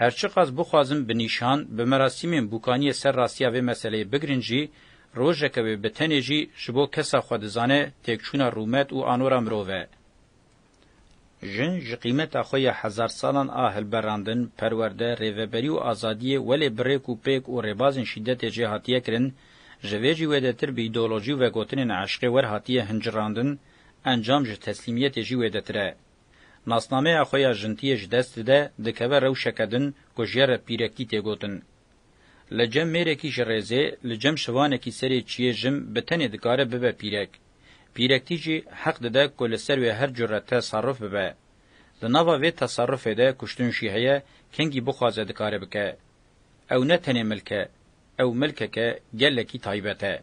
Her çiqas bixwazim bi nîşan, bi merasîmên bûkaniyê ser rastiya vê meseleyê bigirin jî, rojeke wê bi tenê jî ji bo kesa xwe dizane têkçûna rûmet û anora mirov e. Jin ji qîmeta xwe ya hezar salan a hilberandin, perwerde, rêveberî û azadiyê welê bi rêk û pêk û rêbazên şîdetê cê hatiye kirin, ji vê jî wêdetir bi îdeolojî û vegotinên eşqê wer hatiye hincirandin, encam ji teslîmiyetê jî wêdetir e. Nasnameya xwe ya jintiyê ji dest dide, dikeve rewşeke din ku ji re pîrektî tê gotin. Li cem mêrekî ji rêzê, li cem şivanekî serê çiyê jim bi tenê dikare bibe pîrek. Pîrektî jî heq dide ku li ser wê her cure te sarrif bibe. Di nava vê tesarrifê de kuştin jî heye, kengî bixwaze dikare bike. Ew ne tenê milk e, ew milkeke gelekî taybet e.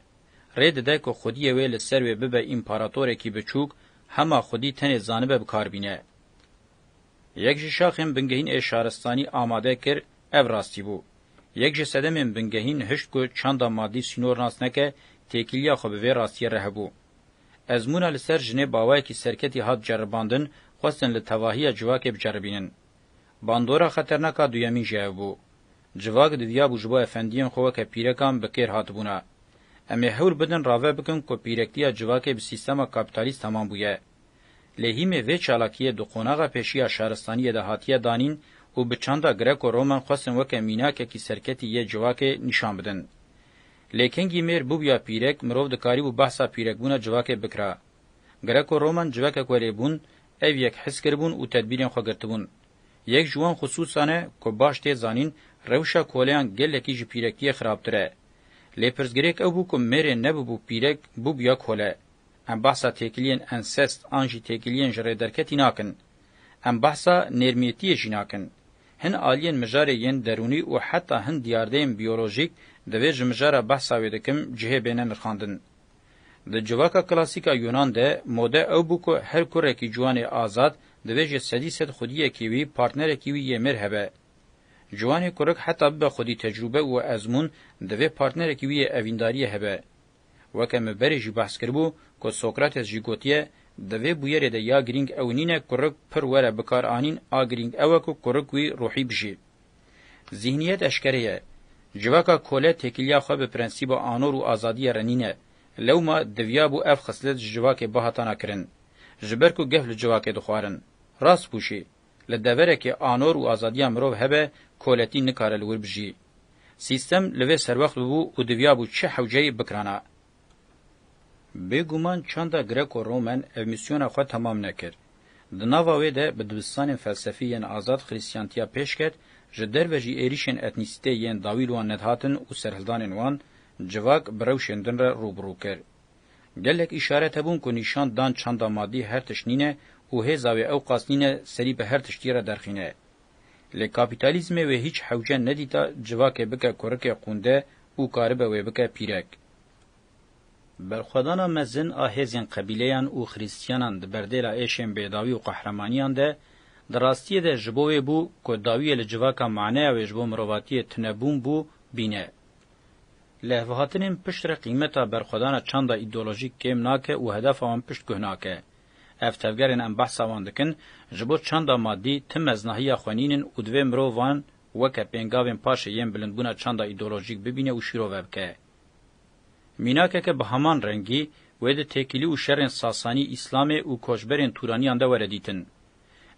Rê dide ku xwediyê wê li ser wê bibe împaratorekî biçûk, hema xwedî tenê zanibe bi kar bîne. Yek ji şaxên bingehîn ê şaristanî amade kir, ev rastî bû. Yek ji sedemên bingehîn hişt ku çanda madî sînor nas neke, têkiliya xwe bi vê rastiyê re hebû. Ezmûna li ser jinê bawayekî serketî hat ceribandin, xwestin li tevahiya civakê biceribînin. Bandora xeternak a duyemîn jî ew bû. Civak diviyabû ji bo efendiyên xwe weke pîrekan bi kêr hatibûna. Em ê hewr bidin rave bikin ku pîrektiya civakê bi sîstema kapîtalîst heman bûye. Lê hîmê vê çalakiyê di qonaxa pêşî ya şaristaniyê de hatiye danîn û bi çanda Greko-Roman xwestin weke mînakekî serketî yê civakê nîşan bidin. Lê kengî mêr bûbûya pîrek, mirov dikarîbû behsa pîrekbûna civakê bikira. Greko-Roman civekek welê bûn, ev yek hes kiribûn û tedbîrên xwe girtibûn. Yek ji wan xisûsan e ku baş tê zanîn rewşa koleyan gelekî ji pîrekiyê xirabtir e. Lê pirsgirêk ew bû ku mêrê nebibû pîrek bûbûya kole. Em behsa têkiliyên ensest an jî têkiliyên ji rê derketî nakin. Em behsa nêrmiyetiyê jî nakin. Hin aliyên mijarê yên derûnî û heta hin diyardeyên biyolojîk divê ji mijara behsa wê dikim cihê bêne nirxandin. Di civaka klasîk a Yunan de mode ew bû ku her kurekî ciwanê azad divê ji sedî sed xwediyekî wî partnerekî wî yê mêr hebe. Ciwanê kurek heta bibe xwedî tecrûbe û ezmûn divê partnerekî wî yê evîndariyê hebe. Weke me berê jî behs kiribû ku Sokrates jî gotiye di vê bûyerê de ya girîng ew nîne kurek pir were bikaranîn a girîng ew e ku kurek wî ruhî bijî. Zîhniyet eşkere ye. Civaka kole têkiliya xwe bi prensîba anor û azadiyê re nîne. Lewma diviyabû ev xislet ji civakê bihatana kirin. Ji ber ku gef li civakê dixwarin. Rast bû jî. Li deverekê anor û azadiya mirov hebe, koletî nikare li wir bijî. Sîstem li vê serwext bibû û diviyabû çi hewceyê bikirana. Bêguman çanda Greco-Roman ev mîsyona xwe temam nekir. Di nava wê de bi dibistanên felsefî yên azad xrîstyantiya pêş ket, ji derve jî êrîşên etnîsîtê yên dawî li wan nedihatin û serhildanên wan, civak bi rewşên din re rû bi rû kir. Gelek îşaret hebûn ku nîşan dan çanda madî her tişt nîne û hêza wê ewqas nîne serî bi her tiştî re derxîne. Lê kapîtalîzmê wê hîç hewce nedîta civakê bike kurikê qûnde û karibe wê bike pîrek. Berxwedana mezin a hêzên qebîleyan û xirîstiyanan di berdêla êşên bêdawî û qehremanîyan de, di rastîyê de ji bo wê bû ku dawîyê li civaka maneya wê ji bo mirovatîyê tunebûn bû bîne. Lehvhatinên piştre qîmeta berxwedana çanda îdeolojîk kêm nake û hedefa wan pişt guh nake. Ev tevgerên em behsa wan dikin, ji bo çanda madî tim meznahiya xwe nînin û divê mirov van weke pêngavên paşê yên bilindbûna çanda îdeolojîk bibîne û şîrove bike. Mînakeke bi heman rengî, wê di têkilî û şerên Sasanî, Îslamê û koçberên Tûraniyan de were dîtin.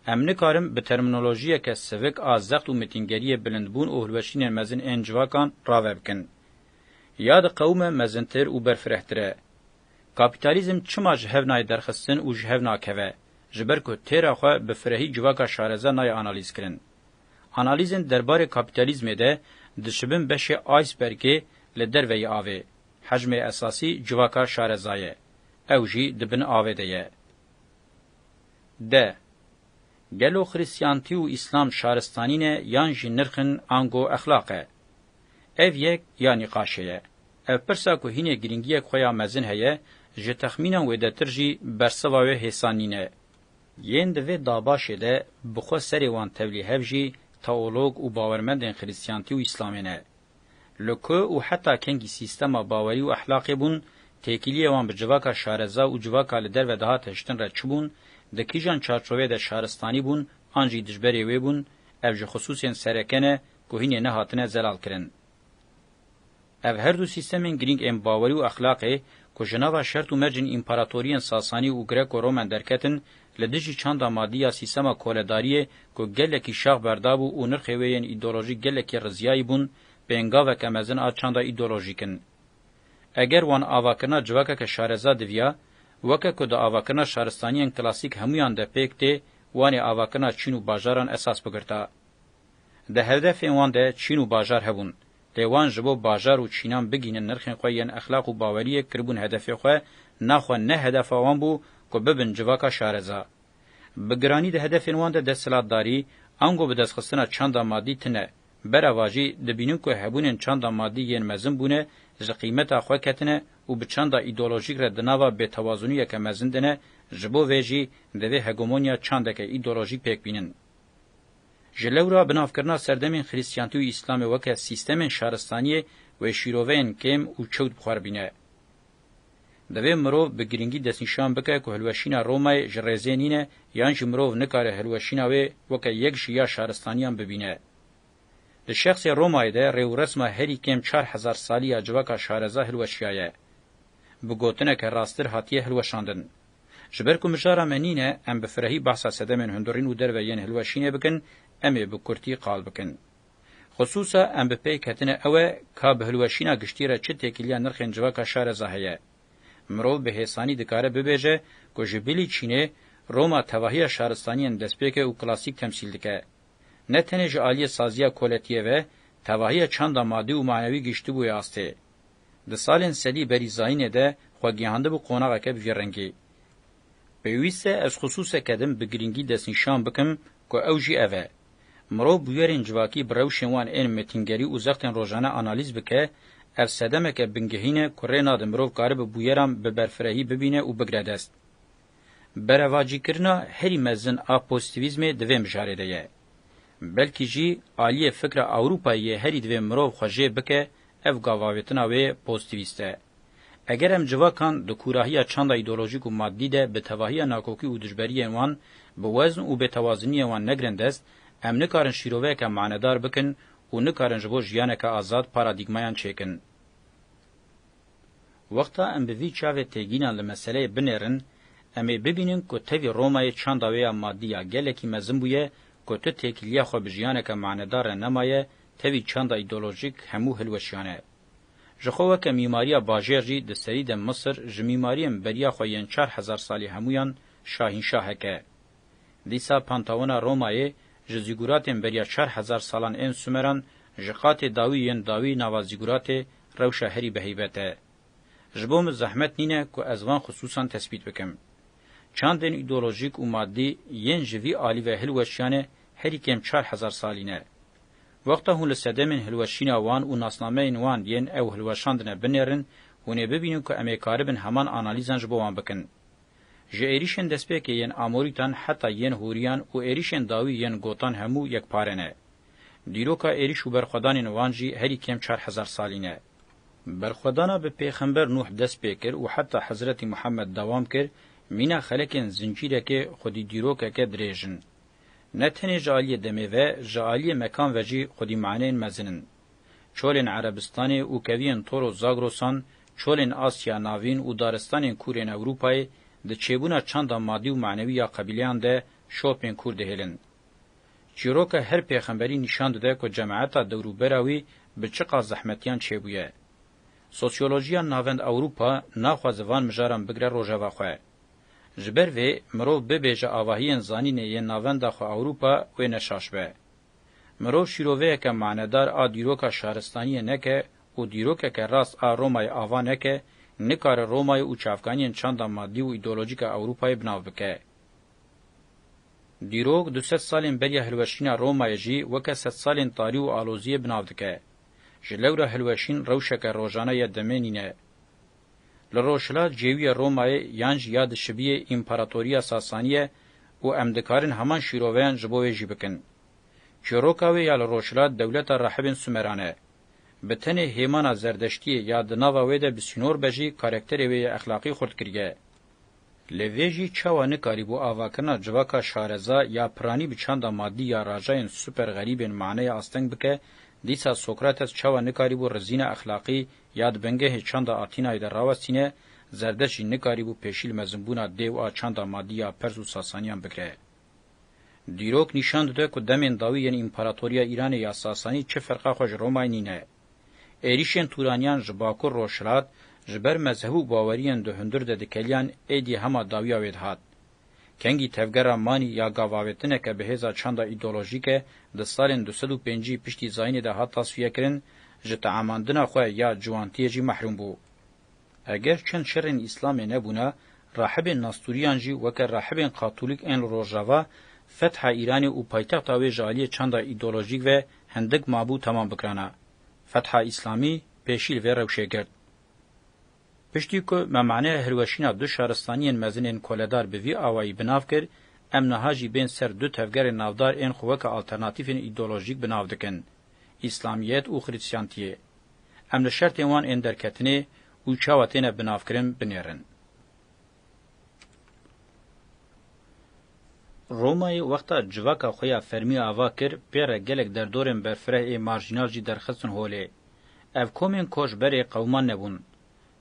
Em nikarin bi terminolojiyeke sivik a zext û mitîngeriyê bilindbûn û hilweşînên mezin ên civakan rave bikin. Ya diqewime mezintir û berfirehtir e. Kapîtalîzm çima ji hev nayê derxistin û ji hev nakeve? Ji ber ku têra xwe bi firehî civaka şareza nayê analîzkirin. Analîzên derbarê kapîtalîzmê de dişibin beşê aysbergê li derveyî avê. Hecmê esasî civaka şareza ye. Ew jî di bin avê de ye. De. Gelo xirîstiyantî û îslam şaristanî ne yan jî nirxin ango exlaq e? Ev yek ya nîqaşê ye. Ev pirsa ku hînê girîngiyek xwe ya mezin heye, ji texmînan wêdetir jî bersiva wê hêsan nîne. Yên di vê dabaşê de bi xwe serê wan tevlî hev jî teolog û bawermendên xirîstiyantî û îslamê ne. Li ku û heta kengî sîstema bawerî û ehlaqê bûn, têkiliyê wan bi civaka şareza û civaka li derve dihat hiştin re çi bûn, di kîjan çarçoveyê de şaristanî bûn an jî dijberê wê bûn, ev ji xisûsên sereke ne ku hînê nehatine zelalkirin. Ev her du sîstemên girîng ên bawerî û exlaqê ku ji nava şert û mercên împaratoriyên Sasanî û Greko-Romen derketin, li dijî çanda madî ya sîstema koledariyê ku gelekî şax berdabû û nirxê wê yên îdeolojîk gelekî riziyayî bûn, pêngaveke mezin a çanda îdeolojîk in. Eger wan avakirina civakeke şareza diviya, weke ku di avakirina şaristaniyên klasîk hemûyan de pêk tê, wanê avakirina çîn û bajaran esas bigirta. Di hevdefên wan de çîn û bajar hebûn. Lê wan ji bo bajar û çînan bigihînin nirxên xwe yên exlaq û baweriyê kiribûn hedefê xwe, naxwe ne hedefa wan bû ku bibin civaka şareza. Bi giranî di hedefên wan de desthilatdarî, ango bi destxistina çanda madî tine. Berava jî dibînin ku hebûnên çanda madî yên mezin bûne, ji qîmeta xwe ketine û bi çanda îdeolojîk re di nava bêtewazuniyeke mezin de ne, ji bo vê jî divê hegemonya çandeke îdeolojîk pêk bînin. Ji lewra binavkirina serdemên xirîstiyantî û îslamê weke sîstemên şaristaniyê wê şîroveyên kêm û çewt bi xwe re bîne. Divê mirov bi girîngî destnîşan bike ku hilweşîna Romayê ji rêzê nîne yan jî mirov nikare hilweşîna wê weke yek ji ya şaristaniyan bibîne. Di şexsê Romayê de rêwresma herî kêm çar hezar salî ya civaka şareza hilweşiyaye. Bi gotineke rasttir hatiye hilweşandin. Ji ber ku mijara me nîne, em bi firehî behsa sedemên hundirîn û derve yên hilweşînê bikin, em ê bi kurtî qal bikin. Xisûsa em bi pêk ketine ew e ka bi hilweşîna giştî re çi têkiliya nirxên civaka Şareza heye. Mirov bi hêsanî dikare bibêje ku ji bilî çînê, Roma tevahiya şaristaniyên destpêk e û klasîk temsîl dike. Ne tenê ji aliyê saziya koletiyê ve, tevahiya çanda madî û manewî gihiştibûye astê. Di salên sedî berî zayînê de xwe gihandibû qonaxeke bi vî rengî. Pêwîst e ez xisûse kedim bi girîngî destnîşan bikim ku ew jî ev e. Mirov bûyerên civakî bi rewşên wan ên mêtingerî û zextên rojane analîz bike, ev sedemeke bingehîn e ku rê nade mirov karibe bûyeran bi berfirehî bibîne û bigire dest. Berevacîkirina herî mezin a pozîtîvîzmê di vê mijarê de ye. Belkî jî aliyê fikra Ewropayê yê herî divê mirov xwe jê bike ev gavavêtina wê poztîvîst e. Eger em civakan di kûrahiya çanda îdeolojîk û maddî de bi tevahiya nakokî û dijberiyên wan, bi wezn û bêtewaziniyên wan negirin dest, em nikarin şîroveyeke manedar bikin û nikarin ji bo jiyaneke azad paradîgmayan çêkin. Wexta em bi vî çavê têgînan li meseleyê binêrin, em ê bibînin ku tevî Romayê çanda wê ya madî ya gelekî mezin bûye ku tu têkiliya xwe bi jiyaneke manedar re nemaye, tevî çanda îdeolojîk hemû hilweşiyane. Ji xwe weke mîmariya bajêr jî di serî de Misir ji mîmariyên beriya xwe yên çar hezar salî hemûyan şahînşahek e. Dîsa Pantawona Romayê ji zîguratên beriya çar hezar salan ên Sumeran ji qatê dawî yên dawî nava zîguratê Rewşa herî biheybet e. Ji bo min zehmet nîne ku ez van xisûsan tesbît bikim. Çandên îdeolojîk û maddî yên ji vî alî ve hilweşiyane herî kêm çar hezar salî ne. Wexta hûn li sedemên hilweşîna wan û nasnameyên wan yên ew hilweşandine binêrin, hûn ê bibînin ku em ê karibin heman analîzan ji bo wan bikin. Ji êrîşên destpêkê yên Amorîtan heta yên Hûrîyan û êrîşên dawî yên Gotan hemû yekpare ne. Dîroka êrîş û berxwedanên wan jî herî kêm çar hezar salî ne. Berxwedana bi Pêxember Nuh dest pê kir û heta Hezretî Muhemed dewam kir, mîna xelekên zincîrekê xwedî dîrokeke dirêj in. Ne tenê ji aliyê demê ve, ji aliyê mekan ve jî xwedî maneyên mezin in. Çolên Erebistanê û keviyên Toros Zagrosan, çolên Asya Navîn û daristanên kûr ên Ewropayê di çêbûna çanda madî û manewî ya qebîleyan de şopên kûr dihêlin. Çîroka her pêxemberî nîşan dide ku cemaeta dewrûbera wî bi çi qas zehmetiyan çêbûye. Sosyolojiya Navend Ewropa naxwaze van mijaran bigire rojeva xwe. Ji ber vê mirov bibêje avahiyên zanînê yên navenda xwe Ewropa wê neşaşbe. Mirov şîroveyeke manedar a dîroka şaristaniyê neke û dîrokeke rast a Romayê ava neke, nikare Romayê û çavkaniyên çanda madî û îdeolojîk a Ewropayê bi nav bike. Dîrok du sed salên beriya hilweşîna Romayê jî weke sedsalên tarî û aloziyê bi nav dike. Ji lewra hilweşîn rewşeke rojane ye demê nîne. Li rojhilat cêwîye Romayê yan jî ya dişibîyê Împaratoriya Sasanîye û em dikarin heman şîroveyan ji bo wê jî bikin. Çîroka wê ya li rojhilat dewleta rahibên Sumeran e. Bi tenê hêmana Zerdeştîyê ya di nava wê de bi sînor be jî karekterê wê ya exlaqî xurt kiriye. Lê vê jî çawa nikarîbû avakirina civaka şareza ya piranî bi çanda madî ya rajayên super xerîbên maneyê asteng bike, dîsa Sokrates çawa nikarîbû rizîna exlaqî Ya di bingehê çanda Atînayê de rawestîne, Zerdeşt jî nikarîbû pêşî li mezinbûna dê û a çanda madî ya Pers û Sasaniyan bigre. Dîrok nîşan dide ku demên dawî yên Împaratoriya Îranê ya Sasanî çi ferqa xwe ji Romayê nîne. Êrîşên Tûraniyan ji bakur rojhilat, ji ber mezheb û baweriyên di hundir de dikeliyan êdî hema dawiya wê dihat. Kengî tevgera manî ya gavavêtineke bi hêza çanda îdeolojîk e di salên du sed û pêncî piştî zayînê de hat tasfiyekirin, ji taamandina xwe ya ciwantiyê jî mehrûm bû. Eger çend şerên Îslamê nebûna, rahibên Nastûriyan jî weke rahibên Katolîk ên li Rojava, fetha Îranê û paytexta wê ji aliyê çanda îdeolojîk ve hindik mabû temam bikirana. Fetha Îslamî pêşî li vê rewşê girt. Piştî ku me maneya hilweşîna du şaristaniyên mezin ên koledar bi vî awayî bi nav kir, em niha jî bên ser du tevgerên navdar ên xwe weke alternatîfên îdeolojîk bi nav dikin, Îslamiyet û Xrîstiyantiyê. Em li şertên wan ên derketinê û çawa têne binavkirin binêrin. Romayê wexta civaka xwe ya fermî ava kir, pê re gelek derdorên berfireh ê marjînal jî derxistin holê. Ev komên koç berê qewman nebûn.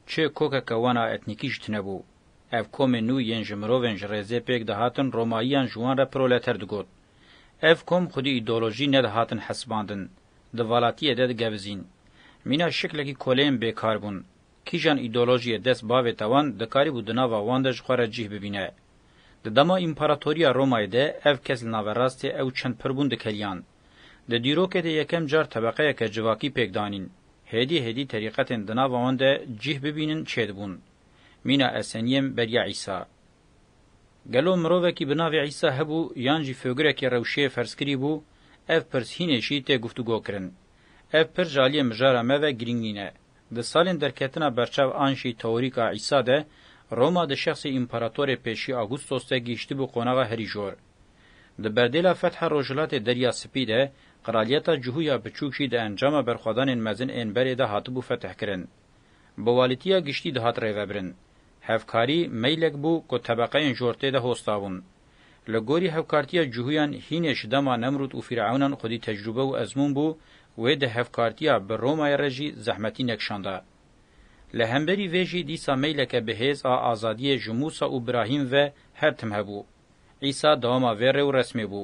Çi kokeke wan a etnîkî jî tunebû. Ev komên nû yên ji mirovên ji rêzê pêk dihatin Romayiyan ji wan re proleter digot. Ev kom xwedî îdeolojî nedihatin hesibandin. Di valatiyê de digevizîn. Mîna şiklekî koleyên bêkar bûn. Kîjan îdeolojiyê dest bavê te wan dikarîbû di nava wan de ji xwe re cîh bibîne? Di dema Împaratoriya Romayê de ev kes li naverastê ew çend pir bûn dikeliyan. Di dîrokê de yekem car tebeqeyeke civakî pêk danîn. Hêdî hêdî terîqetên di nava wan de cîh bibînin çêdibûn. Mîna Eseniyem beriya Îsa. Gelo mirovekî bi navê Îsa hebû yan jî figurekî rewşê ferzkirî bû? Ev pirs hînê jî tê guftûgo kirin. Ev pirs ji aliyê mijara me ve girîng nîne. Di salên derketina berçav an jî teorîk a Îsa de, Roma di şexsê împaratorê pêşî Agustos de gihîştibû qonaxa herî jor. Di berdêla fetha Rojhilatê Derya Spî de, Qraliyeta Cihû ya Biçûk jî di encama berxwedanên mezin ên berê de hatibû fetihkirin. Bi walîtiya giştî dihat rêvebirin. Hevkarî, meylek bû ku tebeqeyên jor tê de hostabûn. Li gorî hevkartiya cihûyan hînê ji dema Nemrûd û Fîr'ewnan xwedî tecrûbe û ezmûn bû, wê di hevkartiya bi Romayê re jî zehmetî nekişanda. Li hemberî vê jî dîsa meyleke bi hêz a azadiyê ji Mûsa û Brahîm ve her tim hebû. Îsa dewama vê rê û resmê bû.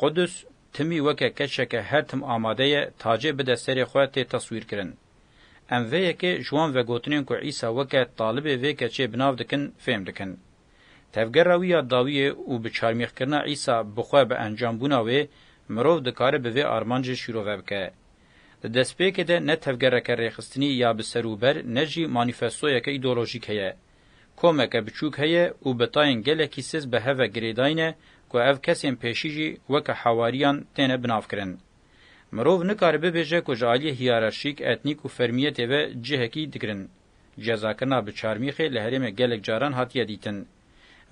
Qudus timî weke keçeke her tim amade ye tacê bide serê xwe tê teswîrkirin. Em vê yekê ji wan vegotinên ku Îsa weke talibê vê keçê bi nav dikin fêm dikin. Tevgera wî ya dawî ye û bi çarmîxkirina Îsa bi xwe bi encambûna wê, mirov dikare bi vê armancê şîrove bike. Di destpêkê de ne tevgereke rêxistinî ya bi ser û ber ne jî manîfestoyeke îdeolojîk heye. Komeke biçûk heye û betayên gelekî siz bi hev ve girêdayne ku ev kesên pêşî jî weke hewarîyan têne binavkirin. Mirov nikare bibêje ku ji aliyê hiyararşîk, etnîk û fermiyetê ve cihekî digirin. Cezakirina bi çarmîxê li herêmê gelek caran hatiye dîtin.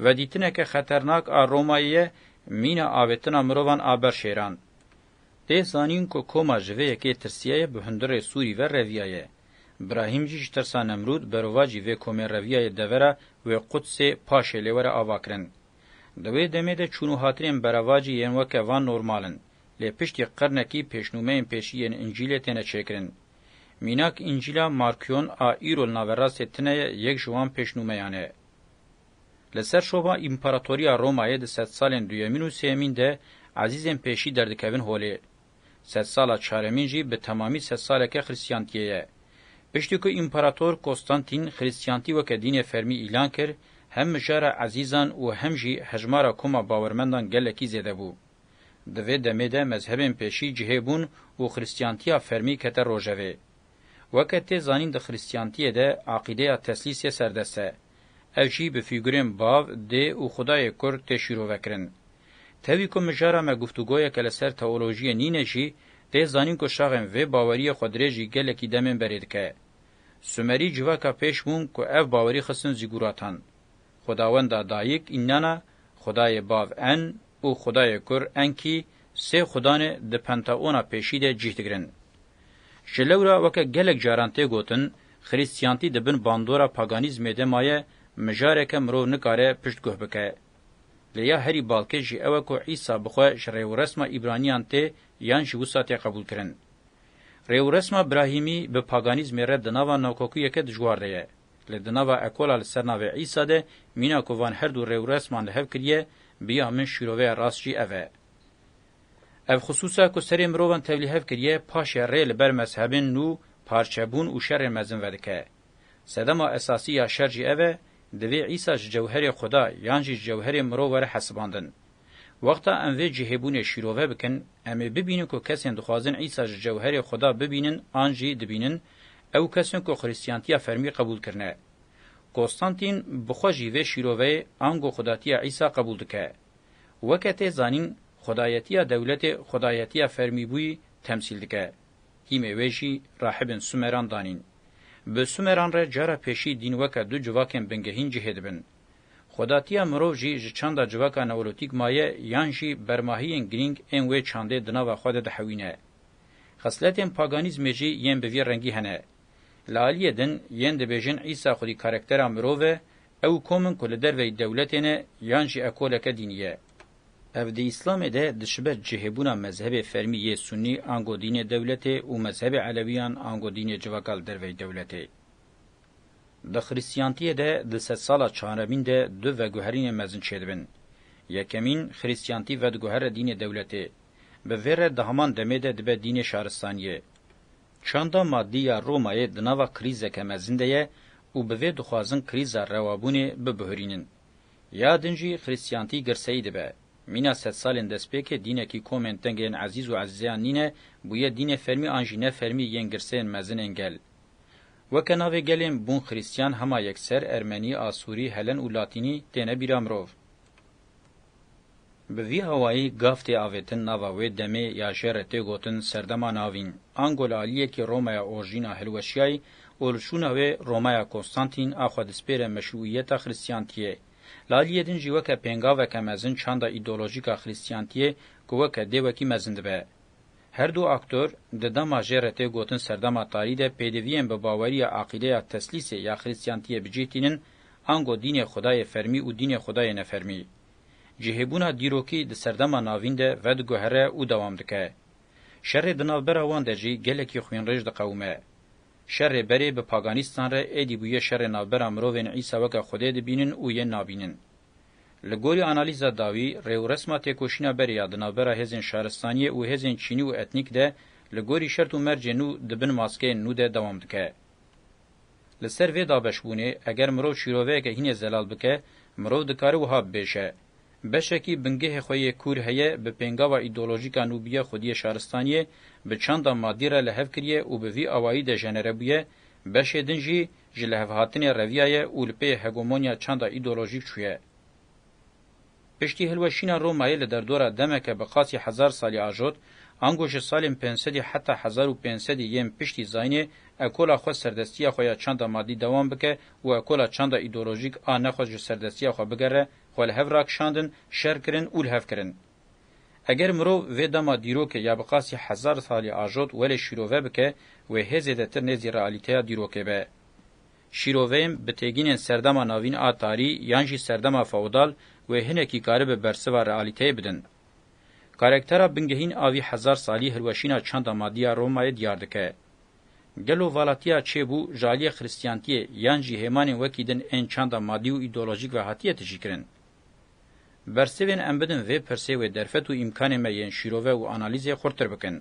Vedîtineke xeternak a Romayê ye mîna avêtina mirovan a ber şêran. Tê zanîn ku koma ji vê yekê tirsiyaye bi hundirê Sûrî ve reviyaye. Brahîm jî ji tirsa Nemrûd berovacî vê komê reviyaye devera wê Qudsê paşê lê were avakirin. Di wê demê de çûn û hatinên beravacî yên weke van normal in. Lê piştî qirnekî pêşnûmeyên pêşî yên Încîlê têne çêkirin. Mînak Încîla Markion a îro li naverastê tine ye yek ji wan pêşnûmeyan e. Li ser şova Împaratoriya Romayê di sedsalên duyemîn û sêyemîn de ezîzên pêşî derdikevin holê. Sedsala çaremîn jî bi temamî sedsaleke xirîstiyantiyê ye. Piştî ku Împarator Kostantîn xirîstiyantî weke dînê fermî îlan kir, hem mijara ezîzan û hem jî hejmara koma bawermendan gelekî zêde bû. Di vê demê de mezhebên pêşî cihê bûn û xirîstyantiya fermî kete rojevê. Weke tê zanîn di xirîstiyantiyê de aqîdeya teslîs yê serdest e. Ev jî bi fîgurên Bav, Dê û Xwedayê Kurd tê şîrovekirin. Tevî ku mijara me guftûgoyeke li ser teolojiyê nîne jî tê zanîn ku şaxên vê baweriyê xwedirêjî gelekî demên berê dike. Sumerî civaka pêş bûn ku ev bawerî xistin zîgûratan. Xwedawenda Dayik Înnana, Xwedayê Bav En û Xwedayê Kur Enki sê xwedanê di Pentaona pêşî de cîh digirin. Ji lewra weke gelek caran tê gotin, Xrîstiyantî di bin bandora paganîzmê de maye, mijareke mirov nikare pişt guh bike. Lê ya herî balkê jî ew e ku Îsa bi xwe ji rêwresma Îbraniyan tê yan jî wisa tê qebûlkirin. Rêwresma Birahîmî bi paganîzmê re di nava nakokuyeke dijwar de ye. Lê di nava ekola li ser navê Îsa de mîna ku van her du rêwresman li hev kiriye, bi ya min şîroveya rast jî ev e. Ev xisûsa ku serê mirovan tevlî hev kiriye, paşê rê li ber mezhebên nû, parçebûn û şerên mezin vedike. Sedema esasî ya şer jî ev e, divê Îsa ji cewherê Xweda yan jî ji cewherê mirov were hesibandin. Wexta em vê cihêbûnê şîrove bikin, em ê bibînin ku kesên dixwazin Îsa ji cewherê Xweda bibînin an jî dibînin, ew kes in ku Xrîstiyantiya fermî qebûl kirine. Konstantîn bi xwe jî vê şîroveyê ango xwedatiya Îsa qebûl dike. Weke tê zanîn, xwedayetiya dewletê xwedayetiya fermîbûyî temsîl dike. Tîmê wê jî rahibên Sumeran danîn. Bi Sumeran re cara pêşî dîn weke du civakên bingehîn cihê dibin. Xwedatiya mirov jî ji çanda civaka neolîtîk maye yan jî bermahiyên girîng ên wê çandê di nava xwe de dihewîne. Xisletên paganîzmê jî yên bi vî rengî hene. Li aliyê din yên dibêjin Îsa xwedî karaktera mirov e, ew kom in ku li derveyî dewletê ne yan jî ekoleke dînî ye. Ev di Îslamê de diçibe cihêbûna mezhebê fermî yê Sunnî ango dînê dewletê û mezhebê Elewiyan ango dînê civaka li derveyî dewletê. Di Xirîstiyantiyê de di sedsala çaremîn de du veguherînên mezin çêdibin. Yekemîn, Xirîstiyantî vediguhere dînê dewletê. Bi vê re di heman demê de dibe dînê şaristaniyê. Çanda madî ya Romayê di nava krîzeke mezin de ye û bi vê dixwazin krîza rewabûnê bibihurînin. Ya din jî Xirîstiyantî girseyî dibe. Mîna sedsalên destpêkê dînekî komên teng yên ezîz û ezîzeyan nîne, bûye dînê fermî an jî nefermî yên girseyên mezin ên gel. Weke navê gelên bûn xirîstyan hema yekser Ermenî, Asûrî, Helen û Latînî têne bîra mirov. Bi vî awayî gav tê avêtin nava wê demê ya jê re tê gotin serdema navîn. Angol aliyekî Romaya orjîna hilweşiyayî û li şûna wê Romaya Konstantîn a xwe dispêre meşrûîyeta xirîstiyantiyê. Li aliyê din jî weke pêngaveke mezin çanda îdeolojîk a xirîstiyantiyê ku weke dê wekî mezin dibe. Her du aktor di dema jê re tê gotin serdema tarî de pêdiviyên bi baweriya aqîdeya teslîsê ya xrîstiyantiyê bi cih tînin, ango dînê xwedayê fermî û dînê xwedayê nefermî. Cihêbûna dîrokî di serdema navîn de vediguhere û dewam dike. Şerê di navbera wan de jî gelekî xwînrêj diqewime. Şerê berê bi paganîstan re êdî bûye şerê navbera mirovên Îsa weke xwedê dibînin û yên nabînin. Li gorî analîza dawî, rêwresma têkoşîna berê ya di navbera hêzên şaristaniyê û hêzên çînî û etnîk de li gorî şert û mercên nû di bin maskeyên nû de dewam dike. Li ser vê dabeşbûnê, eger mirov şîroveyeke hînê zelal bike, mirov dikare wiha bibêje, Beşekî bingehê xwe yê kûr heye, bi pêngava îdeolojîka nûbûye xwediyê şaristaniyê bi çanda madî re li hev kiriye û bi vî awayî dejenerebûye, beşê din jî Ji lihevhatinê reviyaye û li pê hegemonya çanda îdeolojîk çûye. Piştî hilweşîna Romayê li derdora demeke bi qasî hezar salî ajot, ango ji salên pênc sedî heta hezar û pênc sedî yên piştî zayînê ekola xwe serdestiya xwe ya çanda madî dewam bike û ekola çanda îdeolojîk a nexwest ji serdestiya xwe bigere, xwe li hev rakişandin, şer kirin û li hev kirin. Eger mirov vê dema dîrokê ya bi qasî hezar salî ajot welê şîrove bike wê hê zêdetir nêzî realîteya dîrokê be. Şîroveyên bi têgînên serdema navîn a tarî yan jî serdema feodal wê hinekî karibe bersiva realîteyê bidin. Karektera bingehîn a vî hezar salî hilweşîna çanda madî ya Romayê diyar dike. Gelo valatiya çêbû ji aliyê xiristiyantiyê yan jî hêmanên wekî din ên çanda madî û îdeolojîk ve hatiye tijîkirin? Bersivên em bidin vê pirsê wê derfet û îmkanên me yên şîrove û analîzê xurttir bikin.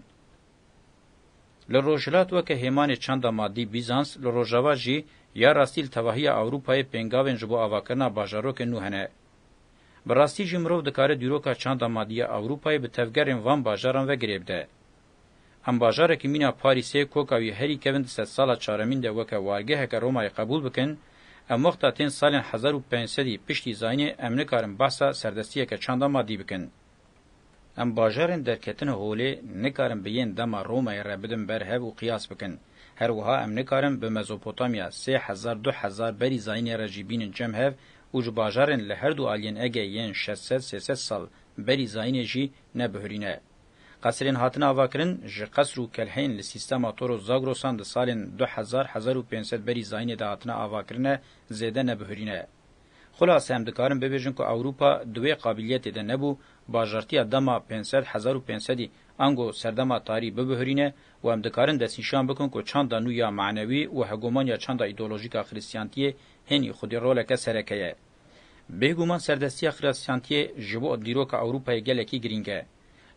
Li rojhilat weke hêmanê çanda madî Bîzans, li rojava jî ya rastî li tevahiya Ewropayê pêngavên ji bo avakirina bajarokên nû hene. Bi rastî jî mirov dikare dîroka çanda madî ya Ewropayê bi tevgerên van bajaran ve girê bide. Em bajarekî mîna Parîsê ku ka wî herî kevin di sedsala çaremîn de weke wargeheke Romayê qebûl bikin, em wexta tên salên hezar û pênc sedî piştî zayînê em nikarin behsa serdestiyeke çanda madî bikin. Em bajarên derketin holê nikarin bi yên dema Romayê re bidin ber hev û qiyas bikin. Her wiha em nikarin bi Mezopotamya sê hezar du hezar berî zayînê re jî bînin cem hev û ji bajarên li her du aliyên Egeyê yên şeş sed sê sed sal berî zayînê jî ne bihurîne. Qesirên hatine avakirin, ji qesr û kelhên li sîstema Toros Zagrosan di salên du hezar, hezar û pênc sed berî zayînê de hatine avakirine zêde ne bihurîne ye. Xulase em dikarin bibêjin ku Ewropa di wê qabîliyetê de nebû bajartiya dema pênc sed, hezar û pênc sedî ango serdema tarî bibihurîne û em dikarin destnîşan bikin ku çanda nû ya manewî û hegomanya çanda îdeolojîk a xirîstiyantiyê hênî xwedî roleke sereke ye. Bêguman serdestiya xirîstiyantiyê ji bo dîroka Ewropayê gelekî girîng e.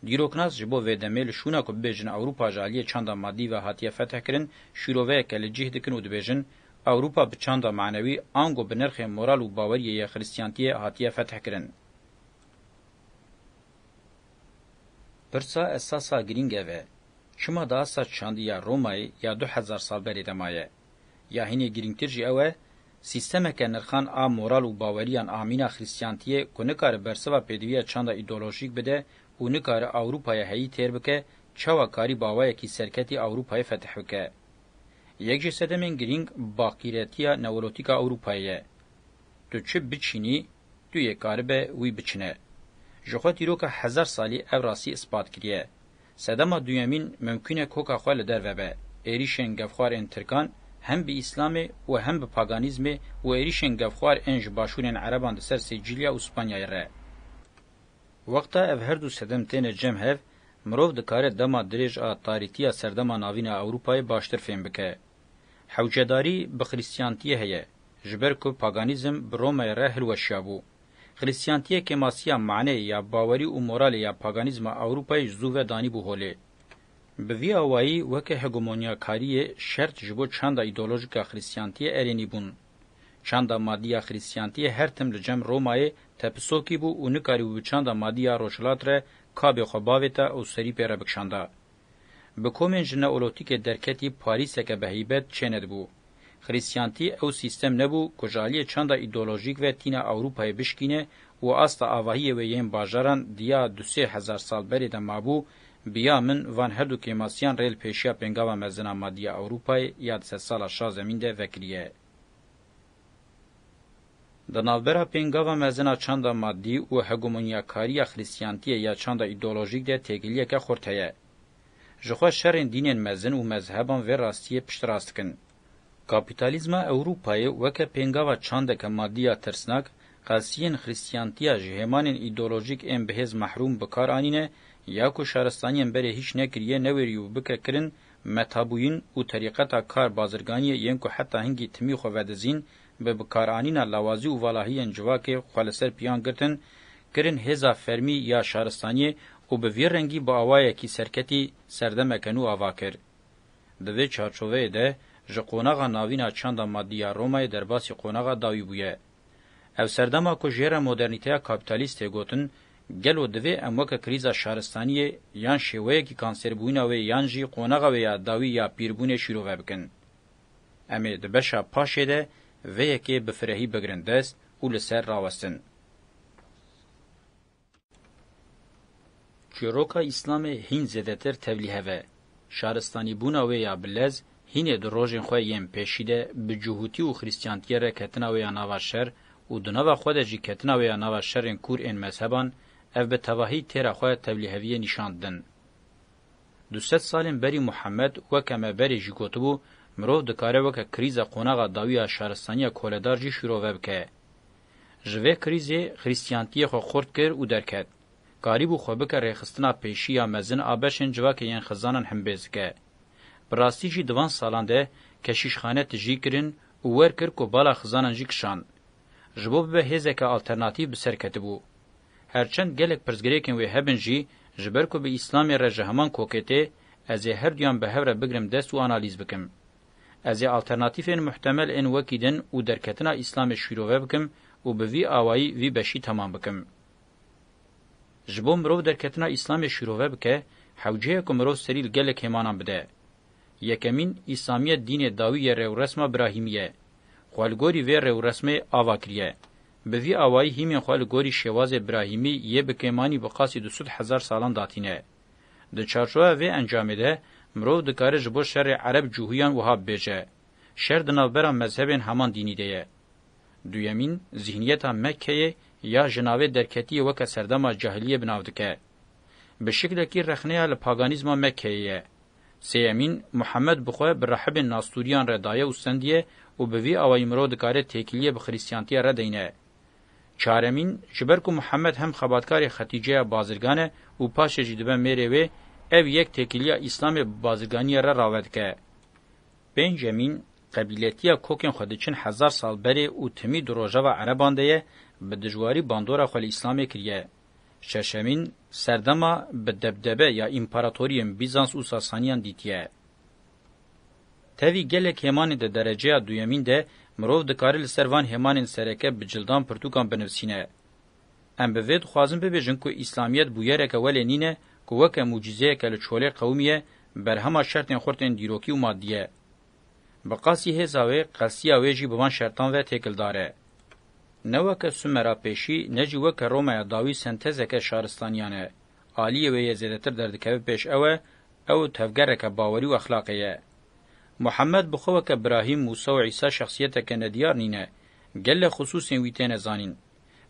Dîroknas ji bo vê demê li şûna ku bibêjin Ewropa ji aliyê çanda madî ve hatiye fethkirin, şîroveyeke li cih dikin û dibêjin, Ewropa bi çanda manewî ango bi nirxê moral û baweriyê yê xirîstiyantiyê hatiye fethkirin. Pirsa esas a girîng ev e, çima di asta çandî ya Romayê ya du hezar sal berê de maye? Ya hînê girîngtir jî ew e, sîstemeke nirxan a moral û baweriyan a mîna xrîstiyantiyê ku nikare bersiva pêdiviya çanda îdeolojîk bide û nikare Ewropaya heyî têr bike, çawa karî bawayekî serketî Ewropayê fetih bike? Yek ji sedemên girîng baqîretiya newolotîka Ewropayê ye. Tu çi biçînî, Tu yê karibe wî biçine. Ji xwe dîroka hezar salî ev rastî ispat kiriye. Sedema duyemîn mimkûn e koka xwe li derve be. Êrîşên gevxwar ên Tirkan hem bi Îslamê û hem bi paganîzmê û êrîşên gevxwar ên ji başûrên Ereban di ser Sîcîlya û Spanyayê re. Wexta ev her du sedem têne cem hev, mirov dikare dema dirêj a tarîtiya Serdema Navîn a Ewropayê baştir fêm bike. Hewcedarî bi Xrîstiyantiyê heye, ji ber ku paganîzm bi Romayê re hilweşiyabû. Xrîstiyantiyê kêmasiya maneyê ya bawerî û moralê ya paganîzma Ewropayê ji zû ve danîbû holê. Bi vî awayî weke hegemoniyakariyê şert ji bo çanda îdeolojik a Xrîstiyantiyê erênî bûn. Çanda madî ya Xrîstiyantiyê her tim li cem Romayê tepisokî bû û nikarîbû bi çanda madî ya Rojhilat re kabê xwe bavêta û serî pê re bikişanda. Bi komên ji Neolotîkê derketî Parîseke biheybet çêne dibû. Xrîstiyantî ew sîstem nebû ku ji aliyê çanda îdeolojîk ve tîna Ewropayê bişkîne û asta avahiyê wê yên bajaran diya du sê hezar sal berê de mabû, bi ya min van herdu kêmasiyan rê li pêşiya pêngava mezin a madiya Ewropayê ya di sedsala şazemîn de vekiriye. Di navbera pêngava mezin a çanda madî û hegemoniyakariya xirîstiyantiyê ya çanda îdeolojîk de têkiliyeke xurt heye. Ji xwe şerên dînên mezin û mezheban vê rastiyê piştrast dikin. Kapîtalîzma Ewropayê weke pêngava çandeke madî ya tirsnak, qelsiyên xirîstiyantiya ji hêmanên îdeolojîk ên bihêz mehrûm bikar anîne ya ku şaristaniyên berê hîç nekiriye newêrî û bike kirin Metabûyîn û terîqeta kar bazirganiyê yên ku heta hingî timî xwe vedizîn, bi bikaranîna lawazî û valahiyên civakê xwe li ser piyan girtin, kirin hêza fermî ya şaristaniyê û bi vî rengî bi awayekî serketî serdemeke nû ava kir. Di vê çarçoveyê de ji qonaxa navîna çanda maddî ya Romayê derbasî qonaxa dawî bûye. Ev serdema ku jê re modernîteya kapîtalîst tê gotin, gelo divê em weke krîza şaristaniyê yan şêweyekî kansêrbûyîna wê yan jî qonaxa wê ya dawî ya pîrbûnê şîrove bikin? Em ê di beşa paşê de vê yekê bi firehî bigirin dest û li ser rawestin. Çîroka Îslamê hîn zêdetir tevlî hev e. Şaristanîbûna wê ya bi lez hîn ê di rojên xwe yên pêşî de bi cihûtî û xrîstiyantiyê re ketina wê ya nava şer û di nava xwe de jî ketina wê ya nava şerên kûr ên mezheban, ev bi tevahî têra xwe tevlîheviyê nîşan din. Du sed salên berî Muhemed weke me berê jî gotibû, mirov dikare weke krîza qonaxa dawî ya şaristaniya koledar jî şîrove bike. Ji vê krîzê xrîstiyantiyê xwe xurt kir û derket. Karîbû xwe bike rêxistina pêşî ya mezin a beşên civakê yên xizanan himbêzike. Bi rastî jî di van salan de keşîşxane tijî kirin û wer kir ku bala xizanan jî kişand. Ji bo bibe hêzeke alternatîf bi ser ketibû. Her çend gelek pirsgirêkên wê hebin jî ji ber ku bi Îslamê re ji heman kokê tê, ez ê herduyan bi hev re bigrim dest û analîz bikim. Ez ê alternatîfên muhtemel ên wekî din û derketina Îslamê şîrove bikim û bi vî awayî vî beşî temam bikim. Ji bo mirov derketina Îslamê şîrove bike, hewce ye ku mirov serî li gelek hêmanan bide. Yekemîn, Îslamiyet dînê dawî yê rewresma Birahîmî ye. Xwe li gorî vê rewresmê ava kiriye. Bi vî awayî hîmên xwe li gorî şêwazê Birahîmî yê bi kêmanî bi qasî du sed hezar salan datîne. Di çarçoveya vê encamê de mirov dikare ji bo şerê Ereb cûhûyan wiha bibêje, Şer di navbera mezhebên heman dînî de ye. Duyemîn, zîhniyeta Mekkeyê ya ji navê derketiyê weke serdema cahiliyê bi nav dike. Bi şiklekî rexneya li paganîzma Mekkeyê ye. Sêyemîn, Muhemed bi xwe bi rahibên Nastûriyan re daye û stendiye û bi vî awayî mirov dikare têkiliyê bi xirîstiyantiyê re deyne. Çaremîn, ji ber ku Muhemed hem xebatkarê Xetîceya bazirgan e û paşê jî dibe mêrê wê, ev yek têkiliya Îslamê bi bazirganiyê re rave dike. Pêncemîn, qebîletiya kokên xwe diçin hezar sal berê û timî di rojeva ereban de ye, bi dijwarî bandora xwe li Îslamê kiriye. Şeşemîn, serdema bi debdebe ya împaratoriyên Bîzans û Sasaniyan dîtiye. Tevî gelek hêmanên di dereceya duyemîn de mirov dikare li ser van hêmanên sereke bi cildan pirtûkan binivîsîne. Em bi vê dixwazin bibêjin ku îslamiyet bûyereke welê nîne ku weke mucîzeyeke li çolê qewimiye berhema şertên xurtên dîrokî û madî ye. Bi qasî hêza wê, qelsiya wê jî bi van şertan ve têkildar e. Ne weke Sumera pêşî ne jî weke Romaya dawî sentezeke şaristaniyan e. Aliyê wê yê zêdetir derdikeve pêş ew e, ew tevgereke bawerî û exlaqê ye. Muhemed bi xwe weke Birahîm, Mûsa û Îsa şexsiyeteke nediyar nîne, gelek xisûsên wî têne zanîn.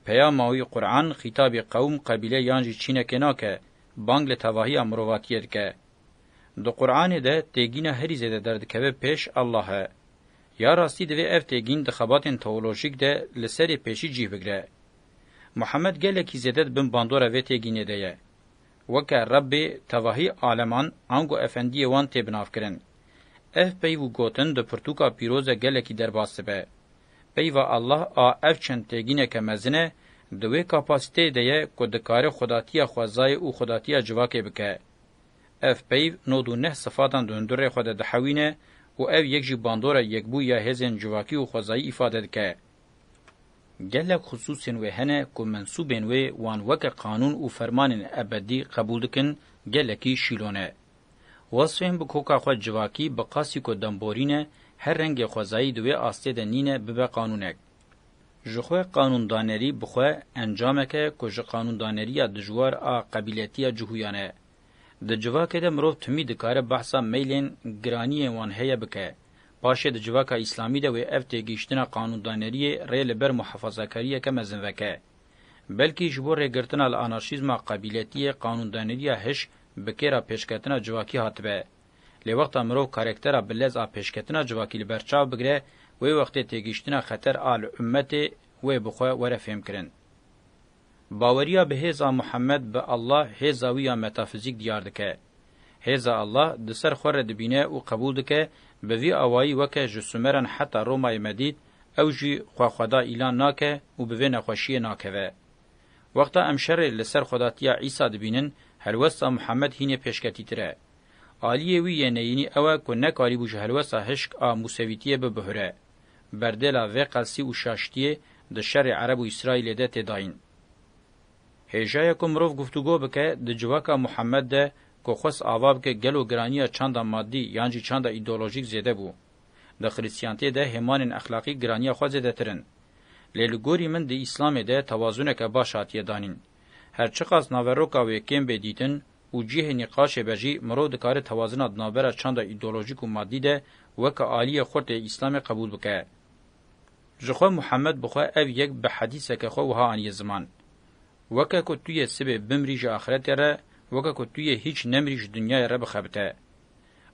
Peyama wî Quran xîtabî qewm, qebîle yan jî çînekê nake, bang li tevahiya mirovatiyê dike. Di Quranê de têgîna herî zêde derdikeve pêş Allah e. Ya rastî divê ev têgîn di xebatên teolojîk de li serê pêşî cîh bigre. Muhammed gelekî zêde di bin bandora vê têgînê de ye. Weke Rebbê tevahî aleman ango efendiyê wan tê binavkirin. Ev peyv û gotin di pirtûka pîroz de gelekî derbas dibe. Peyva Allah a ev çend têgîneke mezin e, di wê kapasîteyê de ye ku dikare xwedatiya xwezayê û xwedatiya civakê bike. Ev peyv nod û neh sifatan di hundurê xwe de dihewîne û ev yek jî bandora yekbûyî ya hêzên civakî û xwezayî îfade dike. Gelek xisûsên wê hene ku mensûbên wê wan weke qanûn û fermanên ebedî qebûl dikin, gelekî şîlo ne. Wasfên bi koka xwe civakî bi qasî ku demborîn e, her rengê xwezayî di wê astê de nîne bibe qanûnek. Ji xwe qanûndanerî bi xwe encamek e ku ji qanûndaneriya dijwar a qebîletiya cihûyan e. Di civakê de mirov timî dikare behsa meylên, giraniyên wan heye bike. Paşê di civaka îslamî de wê ev têgihiştina qanûndaneriyê rê li ber muhefazakariyeke mezin veke. Belkî ji bo rêgirtina li anarşîzma qebîletiyê qanûndaneriya hiş bi kêra pêşketina civakî hatibe. Lê wexta mirov karektera bi lez a pêşketina civakî li ber çav bigire, wê wextê têgihiştina xeter a li ummetê wê bi xwe were fêmkirin. Baweriya bi hêza Muhammed bi Allah hêza wî ya metafizîk diyar dike. Hêza Allah di ser xwe re dibîne û qebûl dike, bi vî awayî weke ji Sumeran heta Romayê me dît, ew jî xwe xweda îlan nake û bi vê nexweşiyê nakeve. Wexta em şerê li ser xwedatiya Îsa dibînin, helwesta Muhammed hînê pêşketîtir e. Aliyê wî yê neyînî ew e ku nekarîbû ji helwesta hişk a Musewîtiyê bibihûre. berdêla vê qelsî û şaştiyê di şerê Ereb û Îsraîlê de tê dayîn. Hêja ye ku mirov guftûgo bike di civaka Muhemed de ku xwest ava bike gelo giraniya çanda madî yan jî çanda îdeolojîk zêde bû. Di xirîstiyantiyê de hêmanên exlaqî giraniya xwe zêdetir in. Lê li gorî min di Îslamê de tewazuneke baş hatiye danîn. Her çiqas naveroka wê kêm bê dîtin û cihê nîqaşê ve jî mirov dikare tewazina di navbera çanda îdeolojîk û madî de weke aliyê xurt ê Îslamê qebûl bike. Ji xwe Muhemed bi xwe ev yek bi hedîseke xwe wiha aniye ziman, Weke ku tu yê sibê bimirî ji axiretê re, weke ku tu yê hîç nemirî ji dinyayê re bixebite.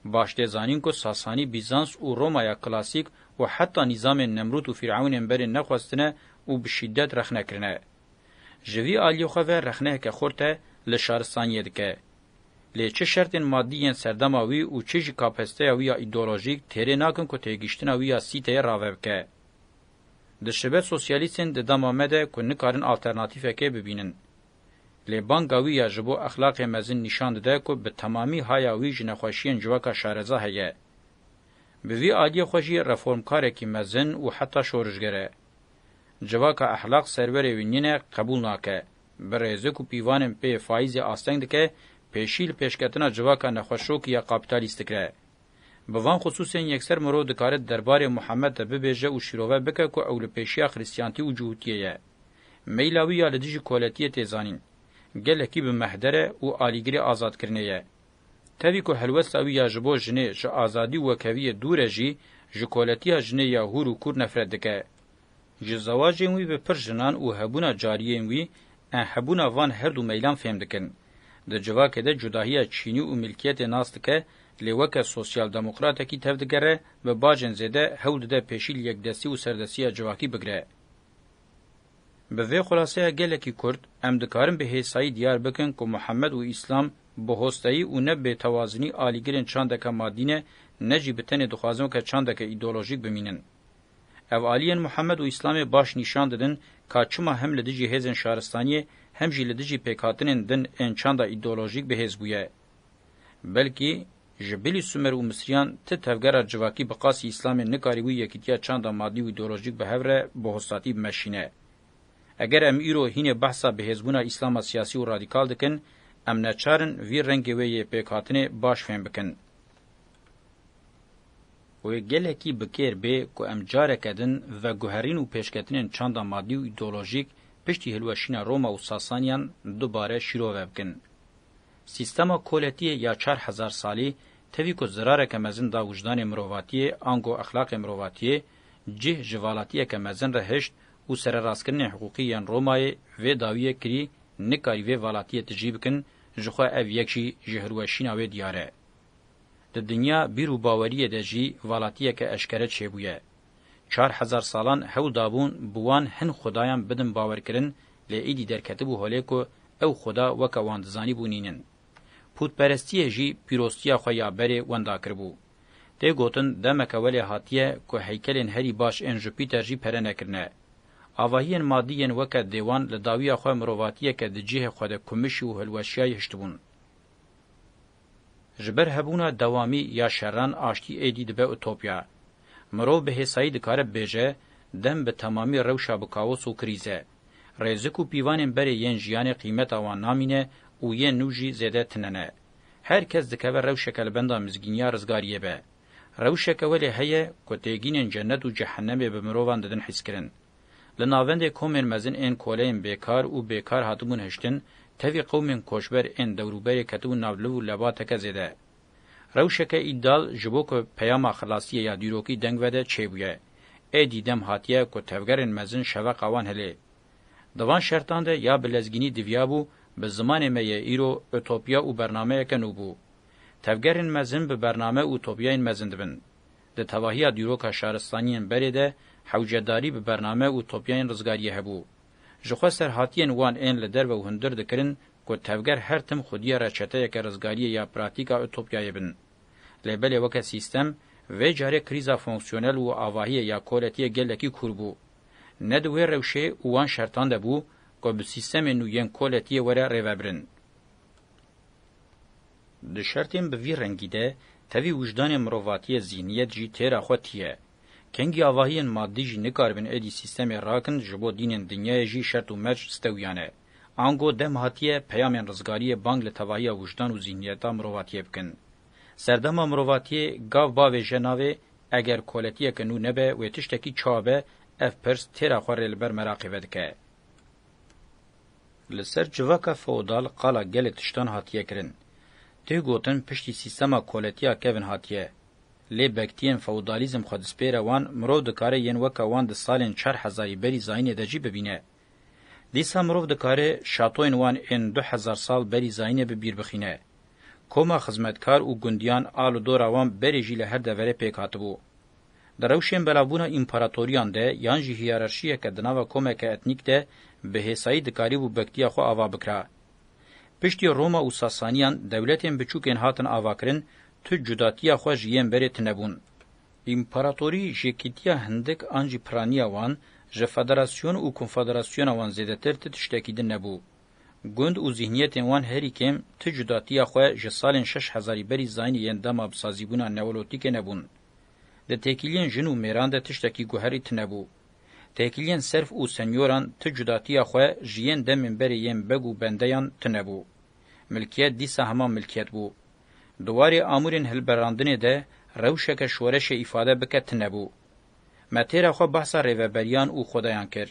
Baş tê zanîn ku Sasanî, Bîzans û Romaya Klasîk û heta nîzamên Nemrût û Fîrewnên berê nexwestine û bi şîdet rexne kirine. Ji vî aliyê xwe ve rexneheke xurt te li şaristaniyê dike. Lê çi şertên madî yên serdema wî û çi jî kapesiteya wî ya îdeolojîk têrê nakin ku têgihiştina wî ya sîteyê rave bike. Dişibe sosyalîstên di dema me de ku nikarin alternatîfekê bibînin. Lê banga wî ya ji bo exlaqê mezin nîşan dide ku bi temamî haya wî ji nexweşiyên civaka şareza heye. Bi vî aliyê xwe jî reformkarekî mezin û heta şorijger e. Civaka exlaq serverê wî nîne qebûl nake. Bi rêzê ku pîvanên pê Faîzê asteng dike, pêşî li pêşketina civaka nexweşokî ya kapîtalîst dikire. Bi van xisûsên yekser mirov dikare derbarê Muhemed de bibêje û şîrove bike ku ew li pêşiya xirîstiyantî û cihûtiyê ye. Meyla wî ya li dijî koletiyê tê zanîn. Gelekî bi mehdere û alîgirê azadkirinê ye. Tevî ku helwesta wî ya ji bo jinê ji azadî û wekheviyê dûr e jî, ji koletiya jinê ya hûr û kûr nefret dike. Ji zewacên wî bi pir jinan û hebûna cariyên wî, em hebûna van her du meylan fêm dikin. Di civakê de cudahiya çînî û milkiyetê nas dike, lê weke sosyaldemokratekî tevdigere, bi bajên zêde hewl dide pêşî li yekdestî û serdestiya civakî bigire. Bi vê xulaseya gelekî kurt, em dikarin bi hêsayî diyar bikin ku Muhemed û Îslam bi hosteyî û ne bêtewazinî alîgirên çandeke madî ne, ne jî bi tenê dixwazin weke çandeke îdeolojîk bimînin. Ev aliyên Muhemed û Îslamê baş nîşan didin ka çima hem li dijî hêzên şaristaniyê hem jî li dijî pêkhatinên din ên çanda îdeolojîk bi hêz bûye. Belkî ji bilî Sumer û Misriyan ti tevgera civakî bi qasî Îslamê nikarî wî yekîtiya çanda madî û ideolojîk bi hev re bi hostatî bimeşîne. Eger em îro hînê behsa bihêzbûna Îslama siyasî û radîkal dikin, em neçar in vî rengê wê yê pêkhatinê baş fêm bikin. Wê gelekî bi kêr bê ku em careke din veguherîn û pêşketinên çanda madî û ideolojîk piştî hilweşîna Roma û Sasaniyan dubare şîrove bikin. Sîstema koletiyê ya çar hezar salî tevî ku zirareke mezin da wijdanê mirovatiyê ango exlaqê mirovatiyê, cih ji valatiyeke mezin re hişt û sererastkirinên hiqûqî yên Romayê vê dawiyê kirî nikarî vê valatiyê tijî bikin, ji xwe ev yek jî ji hilweşîna wê diyar e. Di dinya bîr û baweriyê de jî valatiyeke eşkere çêbûye. Çar hezar salan hewl dabûn bi wan hin xwedayan bidin bawerkirin lê îdî derketibû holê ku ew xweda weke wan dizanîbû nîn in. Pûtperestiyê jî pîrostiya xwe ya berê wenda kiribû. Tê gotin demeke welê hatiye ku heykelên herî baş ên Jupîter jî pere nekirine. Avahiyên madî yên weke dêwan li dawiya xwe mirovatiyeke di cihê xwe de kumişî û hilweşiyayî hiştibûn. Ji ber hebûna dewamî ya şeran aştî êdî dibe utopya. Mirov bi hêsayî dikare bibêje, dem bi temamî rewşa bi kaos û krîz e. Rêzik û pîvanên berê yên jiyanê qîmeta wan namîne û yên nû jî zêde tine ne. Her kes dikeve rewşeke li benda mizgîniya rizgariyê be. Rewşeke welê heye ku têgînên cenet û cehenemê bi mirovan didin hîskirin. Li navendê komên mezin ên koleyên bêkar û bêkar hatibûn hiştin, tevî qewmên koçber ên dewrûberê ketibûn nav liv û levateke zêde. Rewşeke îdal ji bo ku peyama xilasiyê ya dîrokî deng vede çêbûye. Êdî dem hatiye ku tevgerên mezin şeveqa wan hilê. Di van şertan de ya bi lezgînî diviyabû, bi zimanê me yê îro utopiya û bernameyeke nû bû. Tevgerên mezin bi bername û utopiyayên mezin dibin. Di tevahiya dîroka şaristaniyên berê de hewcedarî bi bername û topyayên rizgariyê hebû. Ji xwe serhatiyên wan ên li derve û hundir dikirin ku tevger her tim xwedîya reçeteyeke rizgariyê ya pratîka Ütopyayê bin. Lê belê weke sîstem, vê carê krîza fonksyonel û avahiyê ya koletiyê gelekî kûr bû. Ne di wê rewşê û wan şertan de bû ku bi sîstemên nû yên koletiyê were rêvebirin. Di şertên bi vî rengî de tevî wijdanê mirovatiyê zîhniyet jî têra xwe tiye. Kengî avahiyên maddî jî nikaribin êdî sîstemê rakin ji bo dînên dinyayê jî şert û merc stewiyane. Ango dem hatiye peyamên rizgariyê bang li tevahiya wijdan û zîhniyeta mirovatiyê bikin. Serdema mirovatiyê gav bavêje navê eger koletiyeke nû nebe wê tiştekî çawa be ev pirs têra xwe rê li ber meraqê vedike. Li ser civaka feodal qala gelê tiştan hatiye kirin. Tê gotin piştî sîstema koletiya kevin hatiye. Lê bektiyên feodalîzm xwe dispêre wan mirov dikare yên weke wan di salên çar hezarî berî zayînê de jî bibîne. Dîsa mirov dikare şatoyên wan ên du hezar sal berî zayînê bi bîr bixîne. Koma xizmetkar û gundiyan a li dora wan berê jî li her deverê pêk hatibû. Di rewşên belavbûna împaratoriyan de yan jî hiyararşiyeke di nava komeke etnîk de bi hêsayî dikarîbû bektiya xwe ava bikira. Piştî Roma û Sasaniyan dewletên biçûkên hatin avakirin, tu cudatiya xwe ji yên berê tinebûn. Împaratorî jêkîtiya hindik an jî piraniya wan, ji federasyon û konfederasyona wan zêdetir ti tiştekî din nebû. Gund û zîhniyetên wan herî kêm ti cudatiya xwe ji salên şeş hezarî berî zayînê yên dema bisazîbûna neolotîkê nebûn. Di têkiliyên jin û mêran de tiştekî guherî tine bû. Têkiliyên serf û senyoran ti cudatiya xwe ji yên demên berê yên beg û bendeyan tine bû. Milkiyet dîsa hema milkiyet bû. Di warê amûrên hilberandinê de rewşeke şoreşê îfade bike tine bû. Me têra xwe behsa rêveberiyan û xwedayan kir.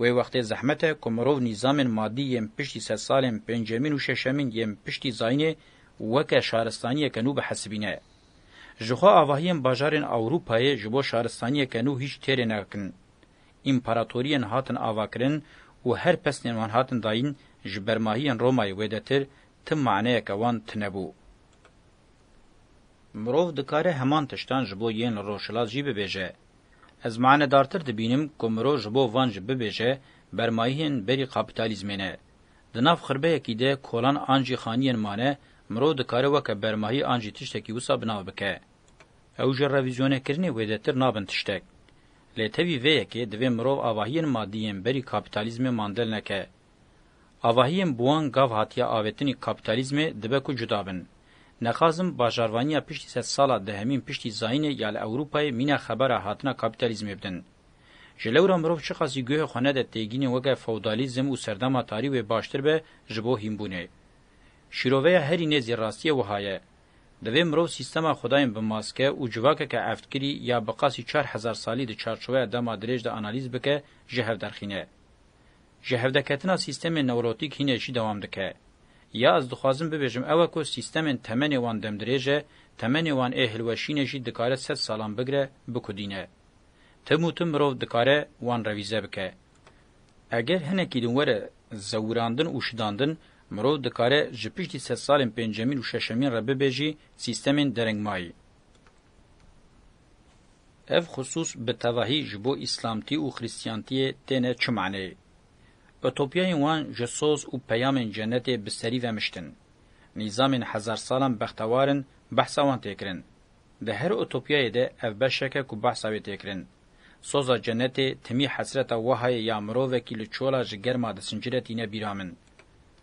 Wê wextê zehmet e ku mirov nîzamên madî yên piştî sedsalên pêncemîn û şeşemîn yên piştî zayînê weke şaristaniyeke nû bihesibîne. Jixwe avahiyên bajarên Ewropayê ji bo şaristaniyeke nû hîç têrê nekin. Împaratoriyên hatin avakirin û her pesnên wan hatin dayîn ji bermahiyên Romayê wêdetir ti maneyeke wan tinebû. Mirov dikare heman tiştan ji bo yên li rojhilat jî bibêje. Ez manedartir dibînim ku mirov ji bo van jî bibêje bermahiyên berî kapîtalîzmê ne. Di nav xirbeyekî de kolan an jî xaniyên mane, mirov dikare weke bermahî an jî tiştekî wisa bi nav bike. Ew ji revîzyonekirinê wêdetir nabin tiştek. Lê tevî vê yekê divê mirov avahiyên madî yên berî kapîtalîzmê mandel neke. Avahiyên bi wan gav hatiye avêtinî kapîtalîzmê dibe ku cuda bin. Nexazim bajarvaniya piştî sedsala dehemîn piştî Zayînê ya li Ewrûpayê mîna xebera hatina kapîtalîzmê bidin. Ji lewra mirov çiqasî guhê xwe nede têgînê weke fewdalîzm û serdema tarî wê baştir be ji bo hînbûnê. Şîroveya herî nêzî rastiyê wiha ye. Divê mirov sîstema xwedayên bi maske û civakeke evtkirî ya bi qasî çar hezar salî di çarçoweya dema dirêj de analîz bike ji hev derxîne. Ji hevdeketina sîstemên newrotîk hînê jî dewam dike. Ya ez dixwazim bibêjim ew e ku sîstemên temenê wan demdirêj e, temenê wan ê hilweşînê jî dikare sed salan bigire, bikudîne. Tim û tim mirov dikare wan revîze bike. Eger hinekî din were zewirandin û şidandin, mirov dikare ji piştî sedsalên pêncemîn û şeşemîn re bibe jî sîstemên derengmayî. Ev xisûs bi tevahî ji bo îslamtî û xrîstiyantiyê têne çi maneyê. Utopiyayên wan ji soz û peyamên cenetê bi serî ve miştin. Nîzamên hezarsalan bextewar in, behsa wan tê kirin. Di her utopyayê de ev beşek e ku behsa wê tê kirin. Soza cenetê, timî hesreta wiha ye ya mirovekî li çola ji germa disincire tîne bîra min.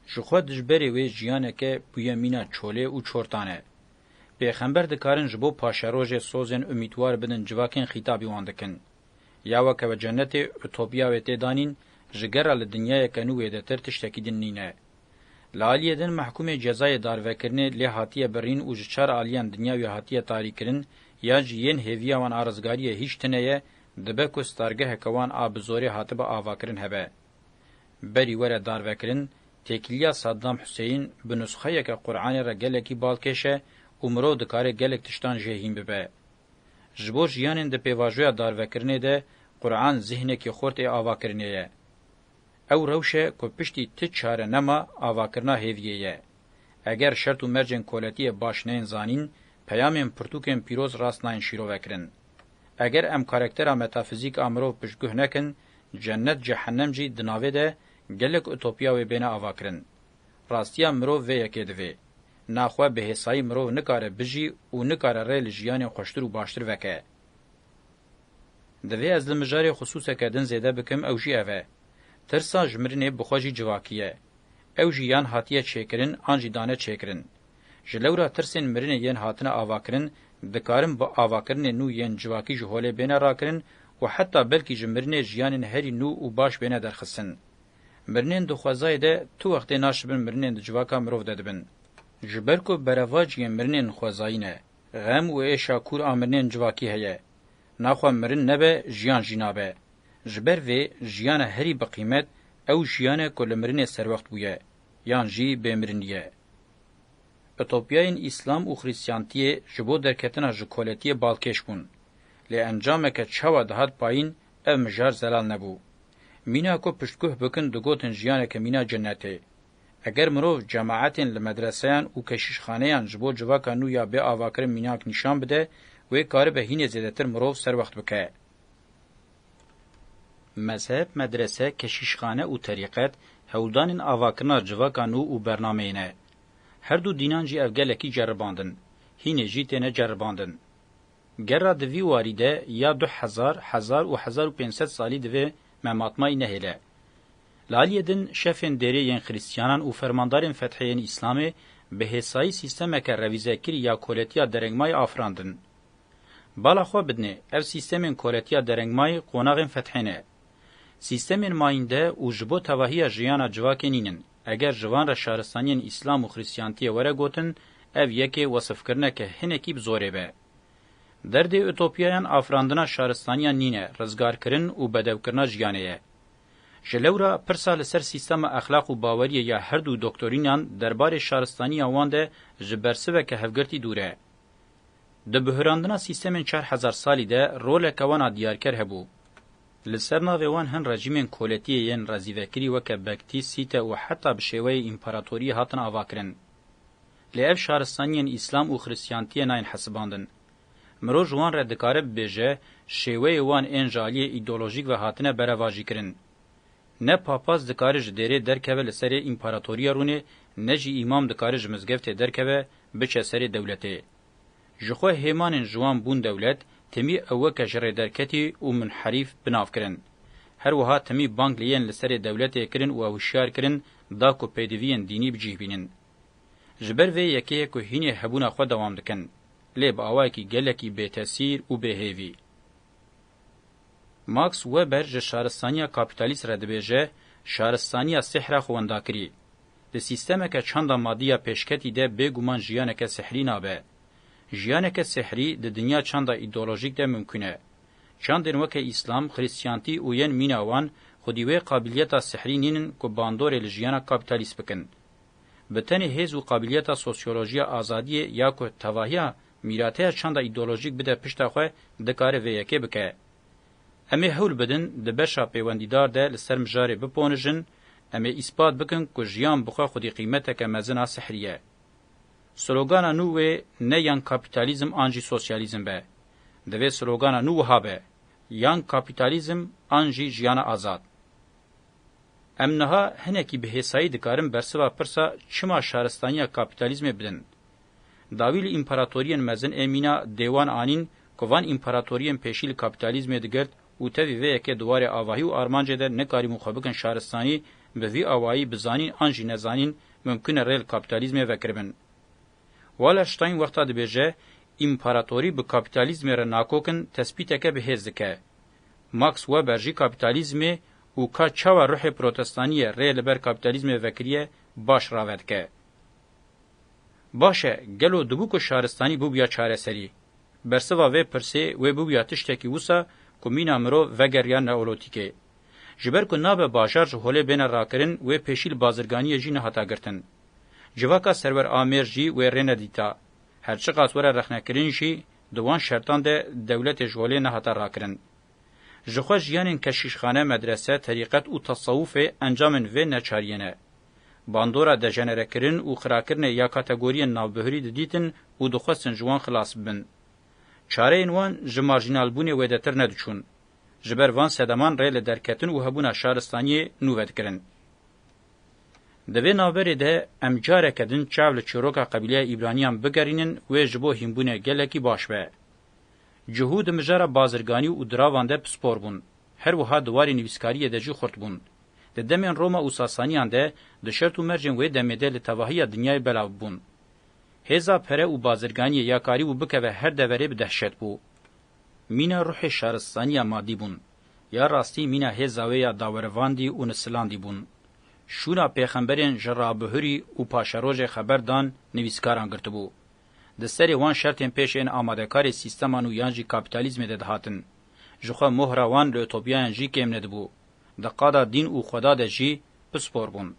Ji xwe dij berê wê jiyaneke bûye mîna çolê û çortan e. Pêxember dikarin ji bo paşerojê sozên umîtwar bidin civakên xîtabî wan dikin. Ya weke ve cenetê, utopya wê tê danîn, ji gerra li dinyayeke nû wêdetir tiştekî din nîne. Li aliyê din mehkûmê cezayê darvekirinê lê hatiye birîn û ji çar aliyan dinya wî hatiye tarîkirin ya jî yên hêviya wan a rizgariyê hîç tine ye, dibe ku stargeheke wan a bi zorê hatibe avakirin hebe. Berî were darvekirin, têkiliya Saddam Huseyîn bi nusxeyeke Quranê re gelekî balkêş e û mirov dikare gelek tiştan jê hîn bibe. Ji bo jiyanên di pêvajoya darvekirinê de Quran zîhnekî xurt ê avakirinê ye. Ew rewş e ku piştî ti çare nema avakirina hêviyê ye. Eger şert û mercên koletiyê baş neyên zanîn, peyamên pirtûkên pîroz rast nayên şîrovekirin. Eger em karaktera metafizîk a mirov piştguh nekin, cennet, cehennem jî di navê de gelek utopîya wê bêne avakirin. Rastiya mirov vê yekê divê. Na xwe bi hêsayî mirov nikare bijî û nikare rê li jiyanê xweştir û baştir veke. Divê ez li mijarê xisûseke din zêde bikim ew jî ev e. Tirsa ji mirinê bi xwe jî civakî ye. Ew jî yan hatiye çêkirin an jî dane çêkirin. Ji lewra tirsên mirinê yên hatine avakirin dikarin bi avakirinên nû yên civakî ji holê bêne rakirin û heta belkî ji mirinê jiyanên herî nû û baş bêne derxistin. Mirinên di xwezayê de tu wextê naşibin mirinên di civaka mirov de dibin. Ji ber ku berevaciyên mirinên xwezayî ne. Xem û êşa kûr a mirinên civakî heye. Naxwe mirin nebe jiyan jî nabe. Ji ber vê jiyana herî biqîmet ew jiyan e ku li mirinê serwext bûye yan jî bêmirinî ye. Utopyayên Îslam û Xrîstiyantiyê ji bo derketina ji koletiyê balkêş bûn. Lê encameke çawa dihat payîn ev mijar zelal nebû. Mîna ku piştguh bikin digotin jiyaneke mîna cenetê. Eger mirov cemaetên li medreseyan û keşîşxaneyan ji bo civaka nû ya bê avakirin mînak nîşan bide, wê karibe hînê zêdetir mirov serwext bike. Mezheb, medrese, keşîşxane û terîqet, hewldanên avakirina civaka nû û bernameyê ne. Her du dînan jî ev gelekî ceribandin. Hînê jî têne ceribandin. Gerra di vî warî de ya du hezar, hezar û hezar û pênc sed salî divê me matmayî nehêle. Li aliyê din şefên dêrê yên xirîstiyanan û fermandarên fethê yên îslamê bi hêsayî sîstemeke revîzekirî ya koletiya derengmayî afirandin. Bala xwe bidinê, ev sîstemên koletiya derengmayî qonaxên fethê ne. Sîstemên mayînde û ji bo tevahiya jiyana civakê nînin. Eger ji van re şaristaniyên îslam û xirîstiyantiyê were gotin, ev yekê wesifkirineke hinekî bi zorê be. Derdê utopiyayan afirandina şaristaniyan nîne, rizgarkirin û bedewkirina jiyanê ye. Ji lewra pirsa li ser sîstema exlaq û baweriyê ya herdû doktorînan derbarê şaristaniya wan de ji bersiveke hevgirtî dûr e. Di bihurandina sîstemên çar hezar salî de roleke wan a diyarker hebû. Li ser navê wan hin rejîmên koletiyê yên rezîvekirî weke Bekti, Sîte û heta bi şêweyê împaratoriyê hatin avakirin. Lê ev şaristaniyên îslam û xiristiyantiyê nayên hesibandin. Mirov ji wan re dikare bibêje şêweyê wan ên ji aliyê îdeolojîk ve hatine berevajîkirin. Ne papaz dikare ji dêrê derkeve li serê împaratoriya rûnê ne jî îmam dikare ji mizgeftê derkeve biçe serê dewletê. Ji xwe hêmanên ji wan bûn dewlet timî ew weke ji rêderketî û munherîf binav kirin. Her wiha timî bang li yên li serê dewletê kirin û ew hişyar kirin da ku pêdiviyên dînî bi cîh bînin. Ji ber vê yekê ye ku hînê hebûna xwe dewam dikin, lê bi awayekî gelekî bêtesîr û bêhêvî. Max Weber ji şaristaniya kapîtalîst re dibêje, Şaristaniya sihra xwe wenda kirî. Di sîstemeke çanda madî ya pêşketî de bêguman jiyaneke sihrî nabe. Jiyaneke sihrî di dinya çanda îdeolojîk de mimkûn e. Çandên weke Îslam, Xrîstiyantî û yên mîna wan xwedî wê qabîliyeta sihrî nînin ku bandorê li jiyana kapîtalîst bikin. Bi tenê hêz û qabiliyeta sosyolojiya azadiyê ya ku tevahiya mîrateya çanda îdeolojîk bide pişta xwe dikare vê yekê bike. Em ê hewl bidin di beşa pêwendîdar de li ser mijarê biponijin, em ê îspat bikin ku jiyan bi xwe xwedî qîmeteke mezin a sihrî ye. Slogana nû wê ne yan kapîtalîzm an jî sosyalîzm be. Divê slogana nû wiha be, Yan kapîtalîzm an jî jiyana azad. Em niha hinekî bi hêsayî dikarin bersiva pirsa çima şaristaniya kapîtalîzmê bidin. Dawî li împaratoriyên mezin ê mîna dê wan anîn ku van împaratoriyên pêşî li kapîtalîzmê digirt û tevî vê yekê di warê avahî û armancê de nikarîbûn xwe bikin şaristanî bi vî awayî bi zanîn an jî nezanîn mimkun e rê li kapîtalîzmê vekiribin. Wallerstein wexta dibêje împaratorî bi kapîtalîzmê re nakokin tespîteke bi hêz dike. Max Weber jî kapîtalîzmê û ka çawa ruhê protestaniyê rê li ber kapîtalîzmê vekiriye baş rave dike. Baş e, gelo dibû ku şaristanî bûbûya çareserî? Bersiva vê pirsê wê bûbûya tiştekî wisa ku mîna mirov vegeriya neolotîkê. Ji ber ku nabe bajar ji holê bêne rakirin wê pêşî li bazirganiyê jî nehata girtin. Civaka Serwer Amêr jî wê rê nedîta. Her çiqas were rexnekirin jî di wan şertan de dewletê ji holê nehata rakirin. Ji xwe jiyanên keşîşxane, medrese, terîqet û tesewufê encamên vê neçariyê ne. Bandora dejenerekirin û xirakirinê ya kategoriyên navbihurî didîtin û dixwestin ji wan xilas bibin. Çareyên wan ji marjînalbûnê wêdetir nediçûn. Ji ber van sedeman rê li derketin û hebûna şaristaniyê nû vedikirin. Di vê navberê de em careke din çav li çîroka qebîleya Îbraniyan bigerînin wê ji bo hînbûnê gelekî baş be. Cuhû di mijara bazirganî û diravan de pispor bûn. Her wiha di warê nivîskariyê de jî xurt bûn. Di demên Roma û Sasaniyan de di şert û mercên wê demê de li tevahiya dinyayê belav bûn. Hêza pere û bazirganiyê ya karîbû bikeve her deverê bi dehşet bû. Mîna ruhê şaristaniya madî bûn. Ya rastî mîna hêza wê ya dawerivandî û nisilandî bûn. Şûna pêxemberên ji rabihurî û paşerojê xeber dan nivîskaran girtibû. Di serê wan şertên pêş ên amadekarê sîsteman û yan jî kapîtalîzmê de dihatin. Jixwe mohra wan li utopîyayan jî kêm nedibû. Di qada dîn û xweda de jî pispor bûn.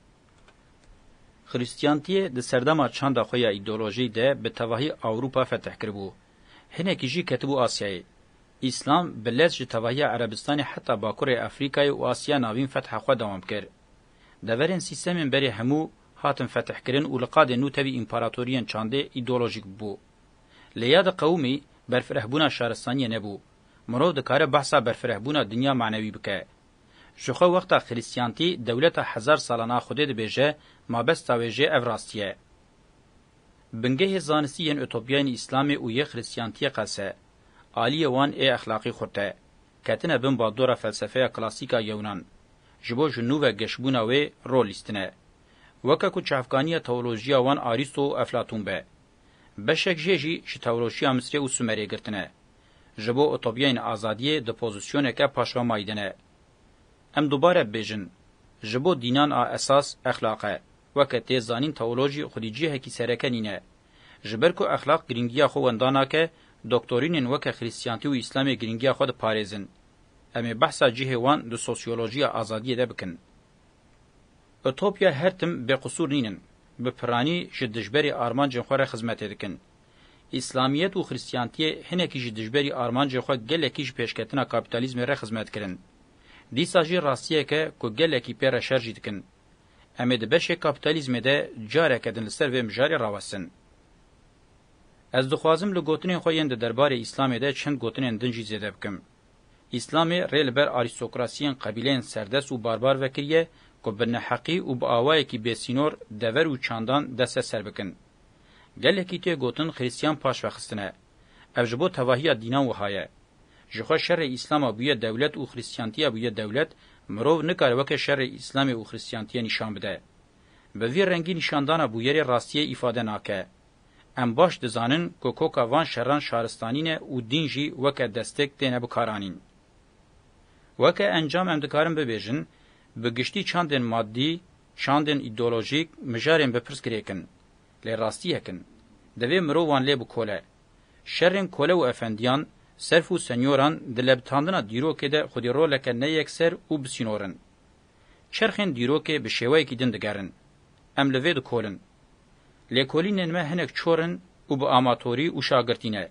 Xirîstîyantîyê di serdema çanda xwe ya îdeolojî de bi tevahî Ewropa fetih kiribû. Hinekî jî ketibû Asyayê. Îslam bi lez ji tevahîya Erebistanê heta bakurê Efrîkayê û Asya Navîn fetha xwe dewam kir. Deverên sîstemên berê hemû Hatin fetihkirin û li qadê nû tevî împaratoriyên çandê îdeolojîk bû. Lê ya di qewimî berfirehbûna şaristaniyê nebû. Mirov dikare behsa berfirehbûna dinya manewî bike. Jixwe wexta xirîstiyantî dewleta hezar salan a Xwedê dibêje, mabesta wê jê ev rastî ye. Bingehê zanistî yên utopiyayên îslamê û yê xirîstiyantiyê qels e. Aliyê wan ê exlaqî xurt e. Ketine bin bandora felsefeya klasîk a yewnan. Ji bo ji nû ve geşbûna wê rol lîstine. Weke ku çavkaniya teolojiya wan Arîsto û Eflatûn be. Beşek jê jî ji teolojiya Misrê û Sumerê girtine. Ji bo utopyayên azadiyê di pozîsyoneke paşamayî de ne. Em dubare bibêjin, ji bo dînan a esas exlaq e. Weke tê zanîn teolojî xwedî cihekî sereke nîne. Ji ber ku exlaq girîngiya xwe wenda nake, doktorînên weke xrîstiyantî û îslamê girîngiya xwe diparêzin. Em ê behsa cihê wan di sosyolojiya azadiyê de bikin. Ütopya her tim bêqusûr nînin. Bi piranî ji dijberê armancên xwe re xizmetê dikin. Îslamiyet û xrîstiyantiyê hinekî ji dijberî armancên xwe gelekî ji pêşketina kapîtalîzmê re xizmet kirin. Dîsa jî rastiyek e ku gelekî pê re şer jî dikin. Em ê di beşê kapîtalîzmê de careke din li ser vê mijarê rawestin. Ez dixwazim li gotinên xwe yên di derbarê Îslamê de çend gotinên din jî zêde bikim. Îslamê rê li ber arîstokrasiyên qebîleyên serdest û barbar vekiriye ku bi neheqî û bi awayekî bêsînor dever û çandan dest li ser bikin. Gelekî tê gotin xirîstiyan paşvexistin e. Ev ji bo tevahiya dînan wiha ye. Ji xwe şerê Îslama bûye dewlet û Xrîstiyantiya bûye dewlet, mirov nikare weke şerê Îslamê û Xrîstiyantiyê nîşan bide. Bi vî rengî nîşandana bûyerê rastiyê îfade nake. Em baş dizanin ku koka van şeran şaristanî ne û dîn jî weke destek têne bikaranîn. Weke encam em dikarin bibêjin, bi giştî çandên maddî, çandên îdeolojîk, mijarên bi pirs girêk in. Lê rastiyek in. Divê mirovan lê bi kole. Şerên kole û efendiyan, serf û senyoran di lebitandina dîrokê de xwedî roleke ne yekser û bi sînor in. Çerxên dîrokê bi şêweyekî din digerin. Em li vê dikolin. Lêkolînên me hinek çor in û bi amatorî û şagirtî ne.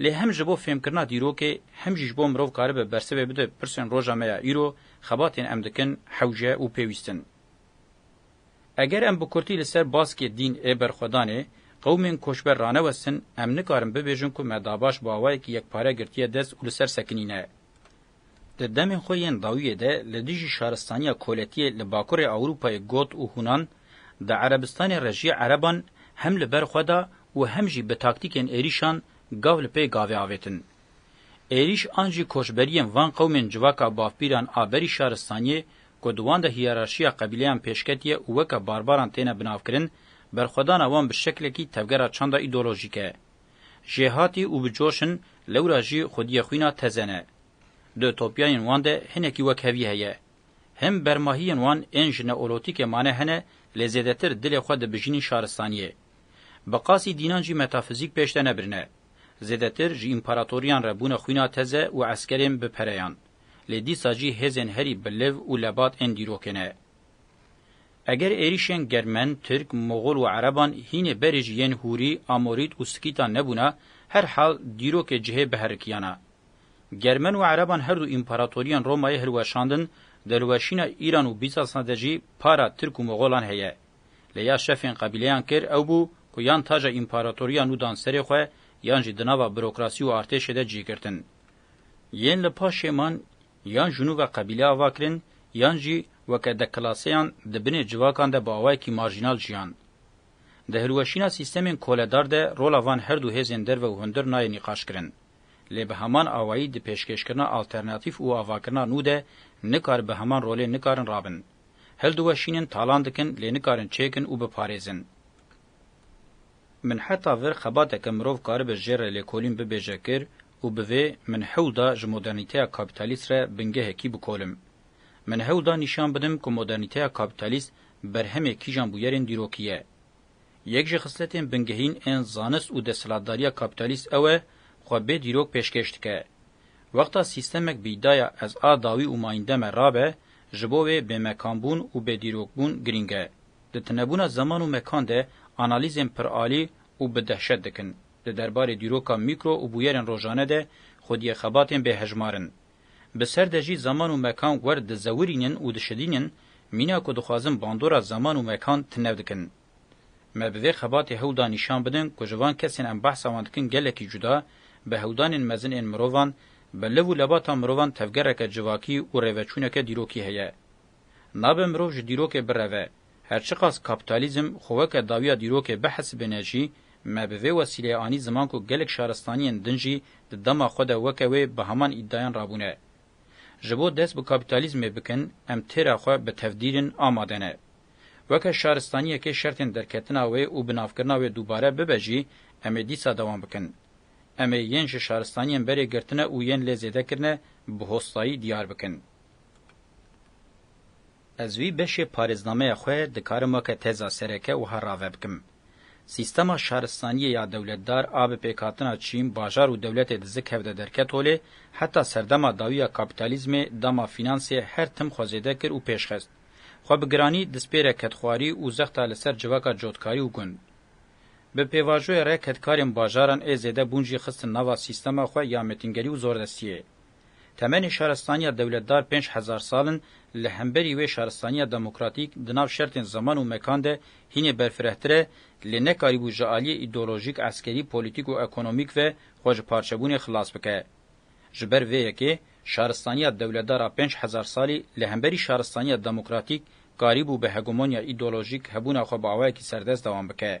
Lê hem ji bo fêmkirina dîrokê hem jî ji bo mirov karibe bersivê bide pirsên roja me ya îro, xebatên em dikin hewce û pêwîst in. Eger em bi kurtî li ser baskê dîn ê berxwedanê qewmên koçber ranewestin, em nikarin bibêjin ku me dabaş bawayekî yekpare girtiye dest û li ser sekinî ne. Di demên xwe yên dawiyê de li dijî şaristaniya koletiyê li bakurê Ewropayê Got û Hunan di Erebistanê re jî Ereban hem li ber xwe da û hem jî bi taktîkên êrîşan gav li pey gavê avêtin. Êrîş an jî koçberiyên van qewmên civaka bavpîran a berî şaristaniyê ku di wan de hiyerarşiya qebîleyan pêşketiye û weke barbaran têne binavkirin, berxwedana wan bi şeklekî tevgera çanda îdeolojîk e. Jêhatî û bi coş in, lewra jî xwediyê xwîna teze ne. Di ütopyayên wan de hinekî wekhevî heye. Him bermahiyên wan ên ji neolotîkê mane hene lê zêdetir dilê xwe di bijînî şaristaniyê. Bi qasî dînan jî metafizîk pêş de nebirine. Zêdetir ji împaratoriyan re bûne xwîna teze û eskerên bi pereyan. lê dîsa jî hêzên herî bi liv û lebat ên dîrokê ne. Eger êrîşên Germen, Tirk, Moxol û Ereban hînê berê jî yên Hûrî, Amorît û Skîtan nebûna, her hal dîrokê cihê biherikiyana. Germen û Ereban her du împaratoriyên Romayê hilweşandin, di hilweşîna Îran û Bîzansa de jî para Tirk û Moxolan heye. Lê ya şefên qebîleyan kir ew bû ku yan taja împaratoriya nû dan serê xwe yan jî di nava birokrasî û artêşê de cî girtin. Yên li paşê man yan ji nû ve qebîle ava kirin yan jî weke deklaseyan di binê civakan de bi awayekî marjînal jiyan. Di hilweşîna sîstemên koledar de rola van her du hêzên derve û hundir nayê nîqaşkirin. Lê bi heman awayî di pêşkêşkirina alternatîf û avakirina nû de nikar bi heman rolê nikarin rabin. Hildiweşînin, talan dikin lê nikarin çêkin û biparêzin. Min heta vir xebateke mirov karibe jê re lêkolîn bibêje kir û bi vê min hewl da ji modernîteya kapîtalîst re bingehekî bikolim. Min hewl da nîşan bidim ku modernîteya kapîtalîst berhemê kîjan bûyerên dîrokî ye. Yek ji xisletên bingehîn ên zanist û desthilatdariya kapîtalîst ew e, xwe bê dîrok pêşkêş dike. Wexta sîstemek bi îdaya ez a dawî û mayînde me rabe, ji bo wê bêmekanbûn û bêdîrokbûn girîng e. Di tunebûna zeman û mekan de analîzên piralî û bi dehşet dikin. Di derbarê dîroka mîkro û bûyerên rojane de xwediyê xebatên bêhejmar in. Bi ser de jî zeman û mekan werd dizewirînin û dişilînin, mîna ku dixwazin bandora zeman û mekan tine dikin. Me bi vê xebatê hewl da nîşan bidin ku ji van kesên em behsa wan dikin gelekî cuda, bi hewldanên mezin ên mirovan, bi liv û lebata mirovan tevgereke civakî û rêveçûneke dîrokî heye. Nabe mirov ji dîrokê bireve. Her çiqas kapîtalîzm xwe weke dawiya dîrokê bihesibêne jî, me bi vê wesîleyê anî ziman ku gelek şaristaniyên din jî di dema xwe de weke wê bi heman îdîayan rabûne. Ji bo dest bi kapîtalîzmê bikin, em têra xwe bi tevdîrin amade ne. Weke şaristaniyekê şertên derketina wê û binavkirina wê dubare bibe jî, em ê dîsa dewam bikin. Em ê yên ji şaristaniyên berê girtine û yên lê zêde kirine bi hostayî diyar bikin. Ez wî beşê parêznameya xwe dikarim weke teza sereke wiha rave bikim, Sîstema şaristaniyê ya dewletdar a bi pêkhatina çîn, bajar û dewletê di zik hev de derket holê, heta serdema dawî ya kapîtalîzmê dama fînansê her tim xwe zêde kir û pêş xist. Xwe bi giranî dispêre kedxwarî û zexta li ser civaka cotkarî û gund. Bi pêvajoyê re kedkarên bajaran ê zêde bûn jî xistin nava sîstema xwe ya metingerî û zordestiyê. Temenê şaristaniya dewletdar pênc hezar sal in, li hemberî wê şaristaniya demokratîk di nav şertên zeman û mekan de hînê berfirehtir e, lê nekarîbû ji aliyê îdeolojîk, eskerî, polîtîk û ekonomîk ve xwe ji parçebûnê xilas bike. Ji ber vê yekê şaristaniya dewletdar a pênc hezar salî li hemberî şaristaniya demokratîk karîbû bi hegemonya îdeolojîk hebûna xwe bi awayekî serdest dewam bike.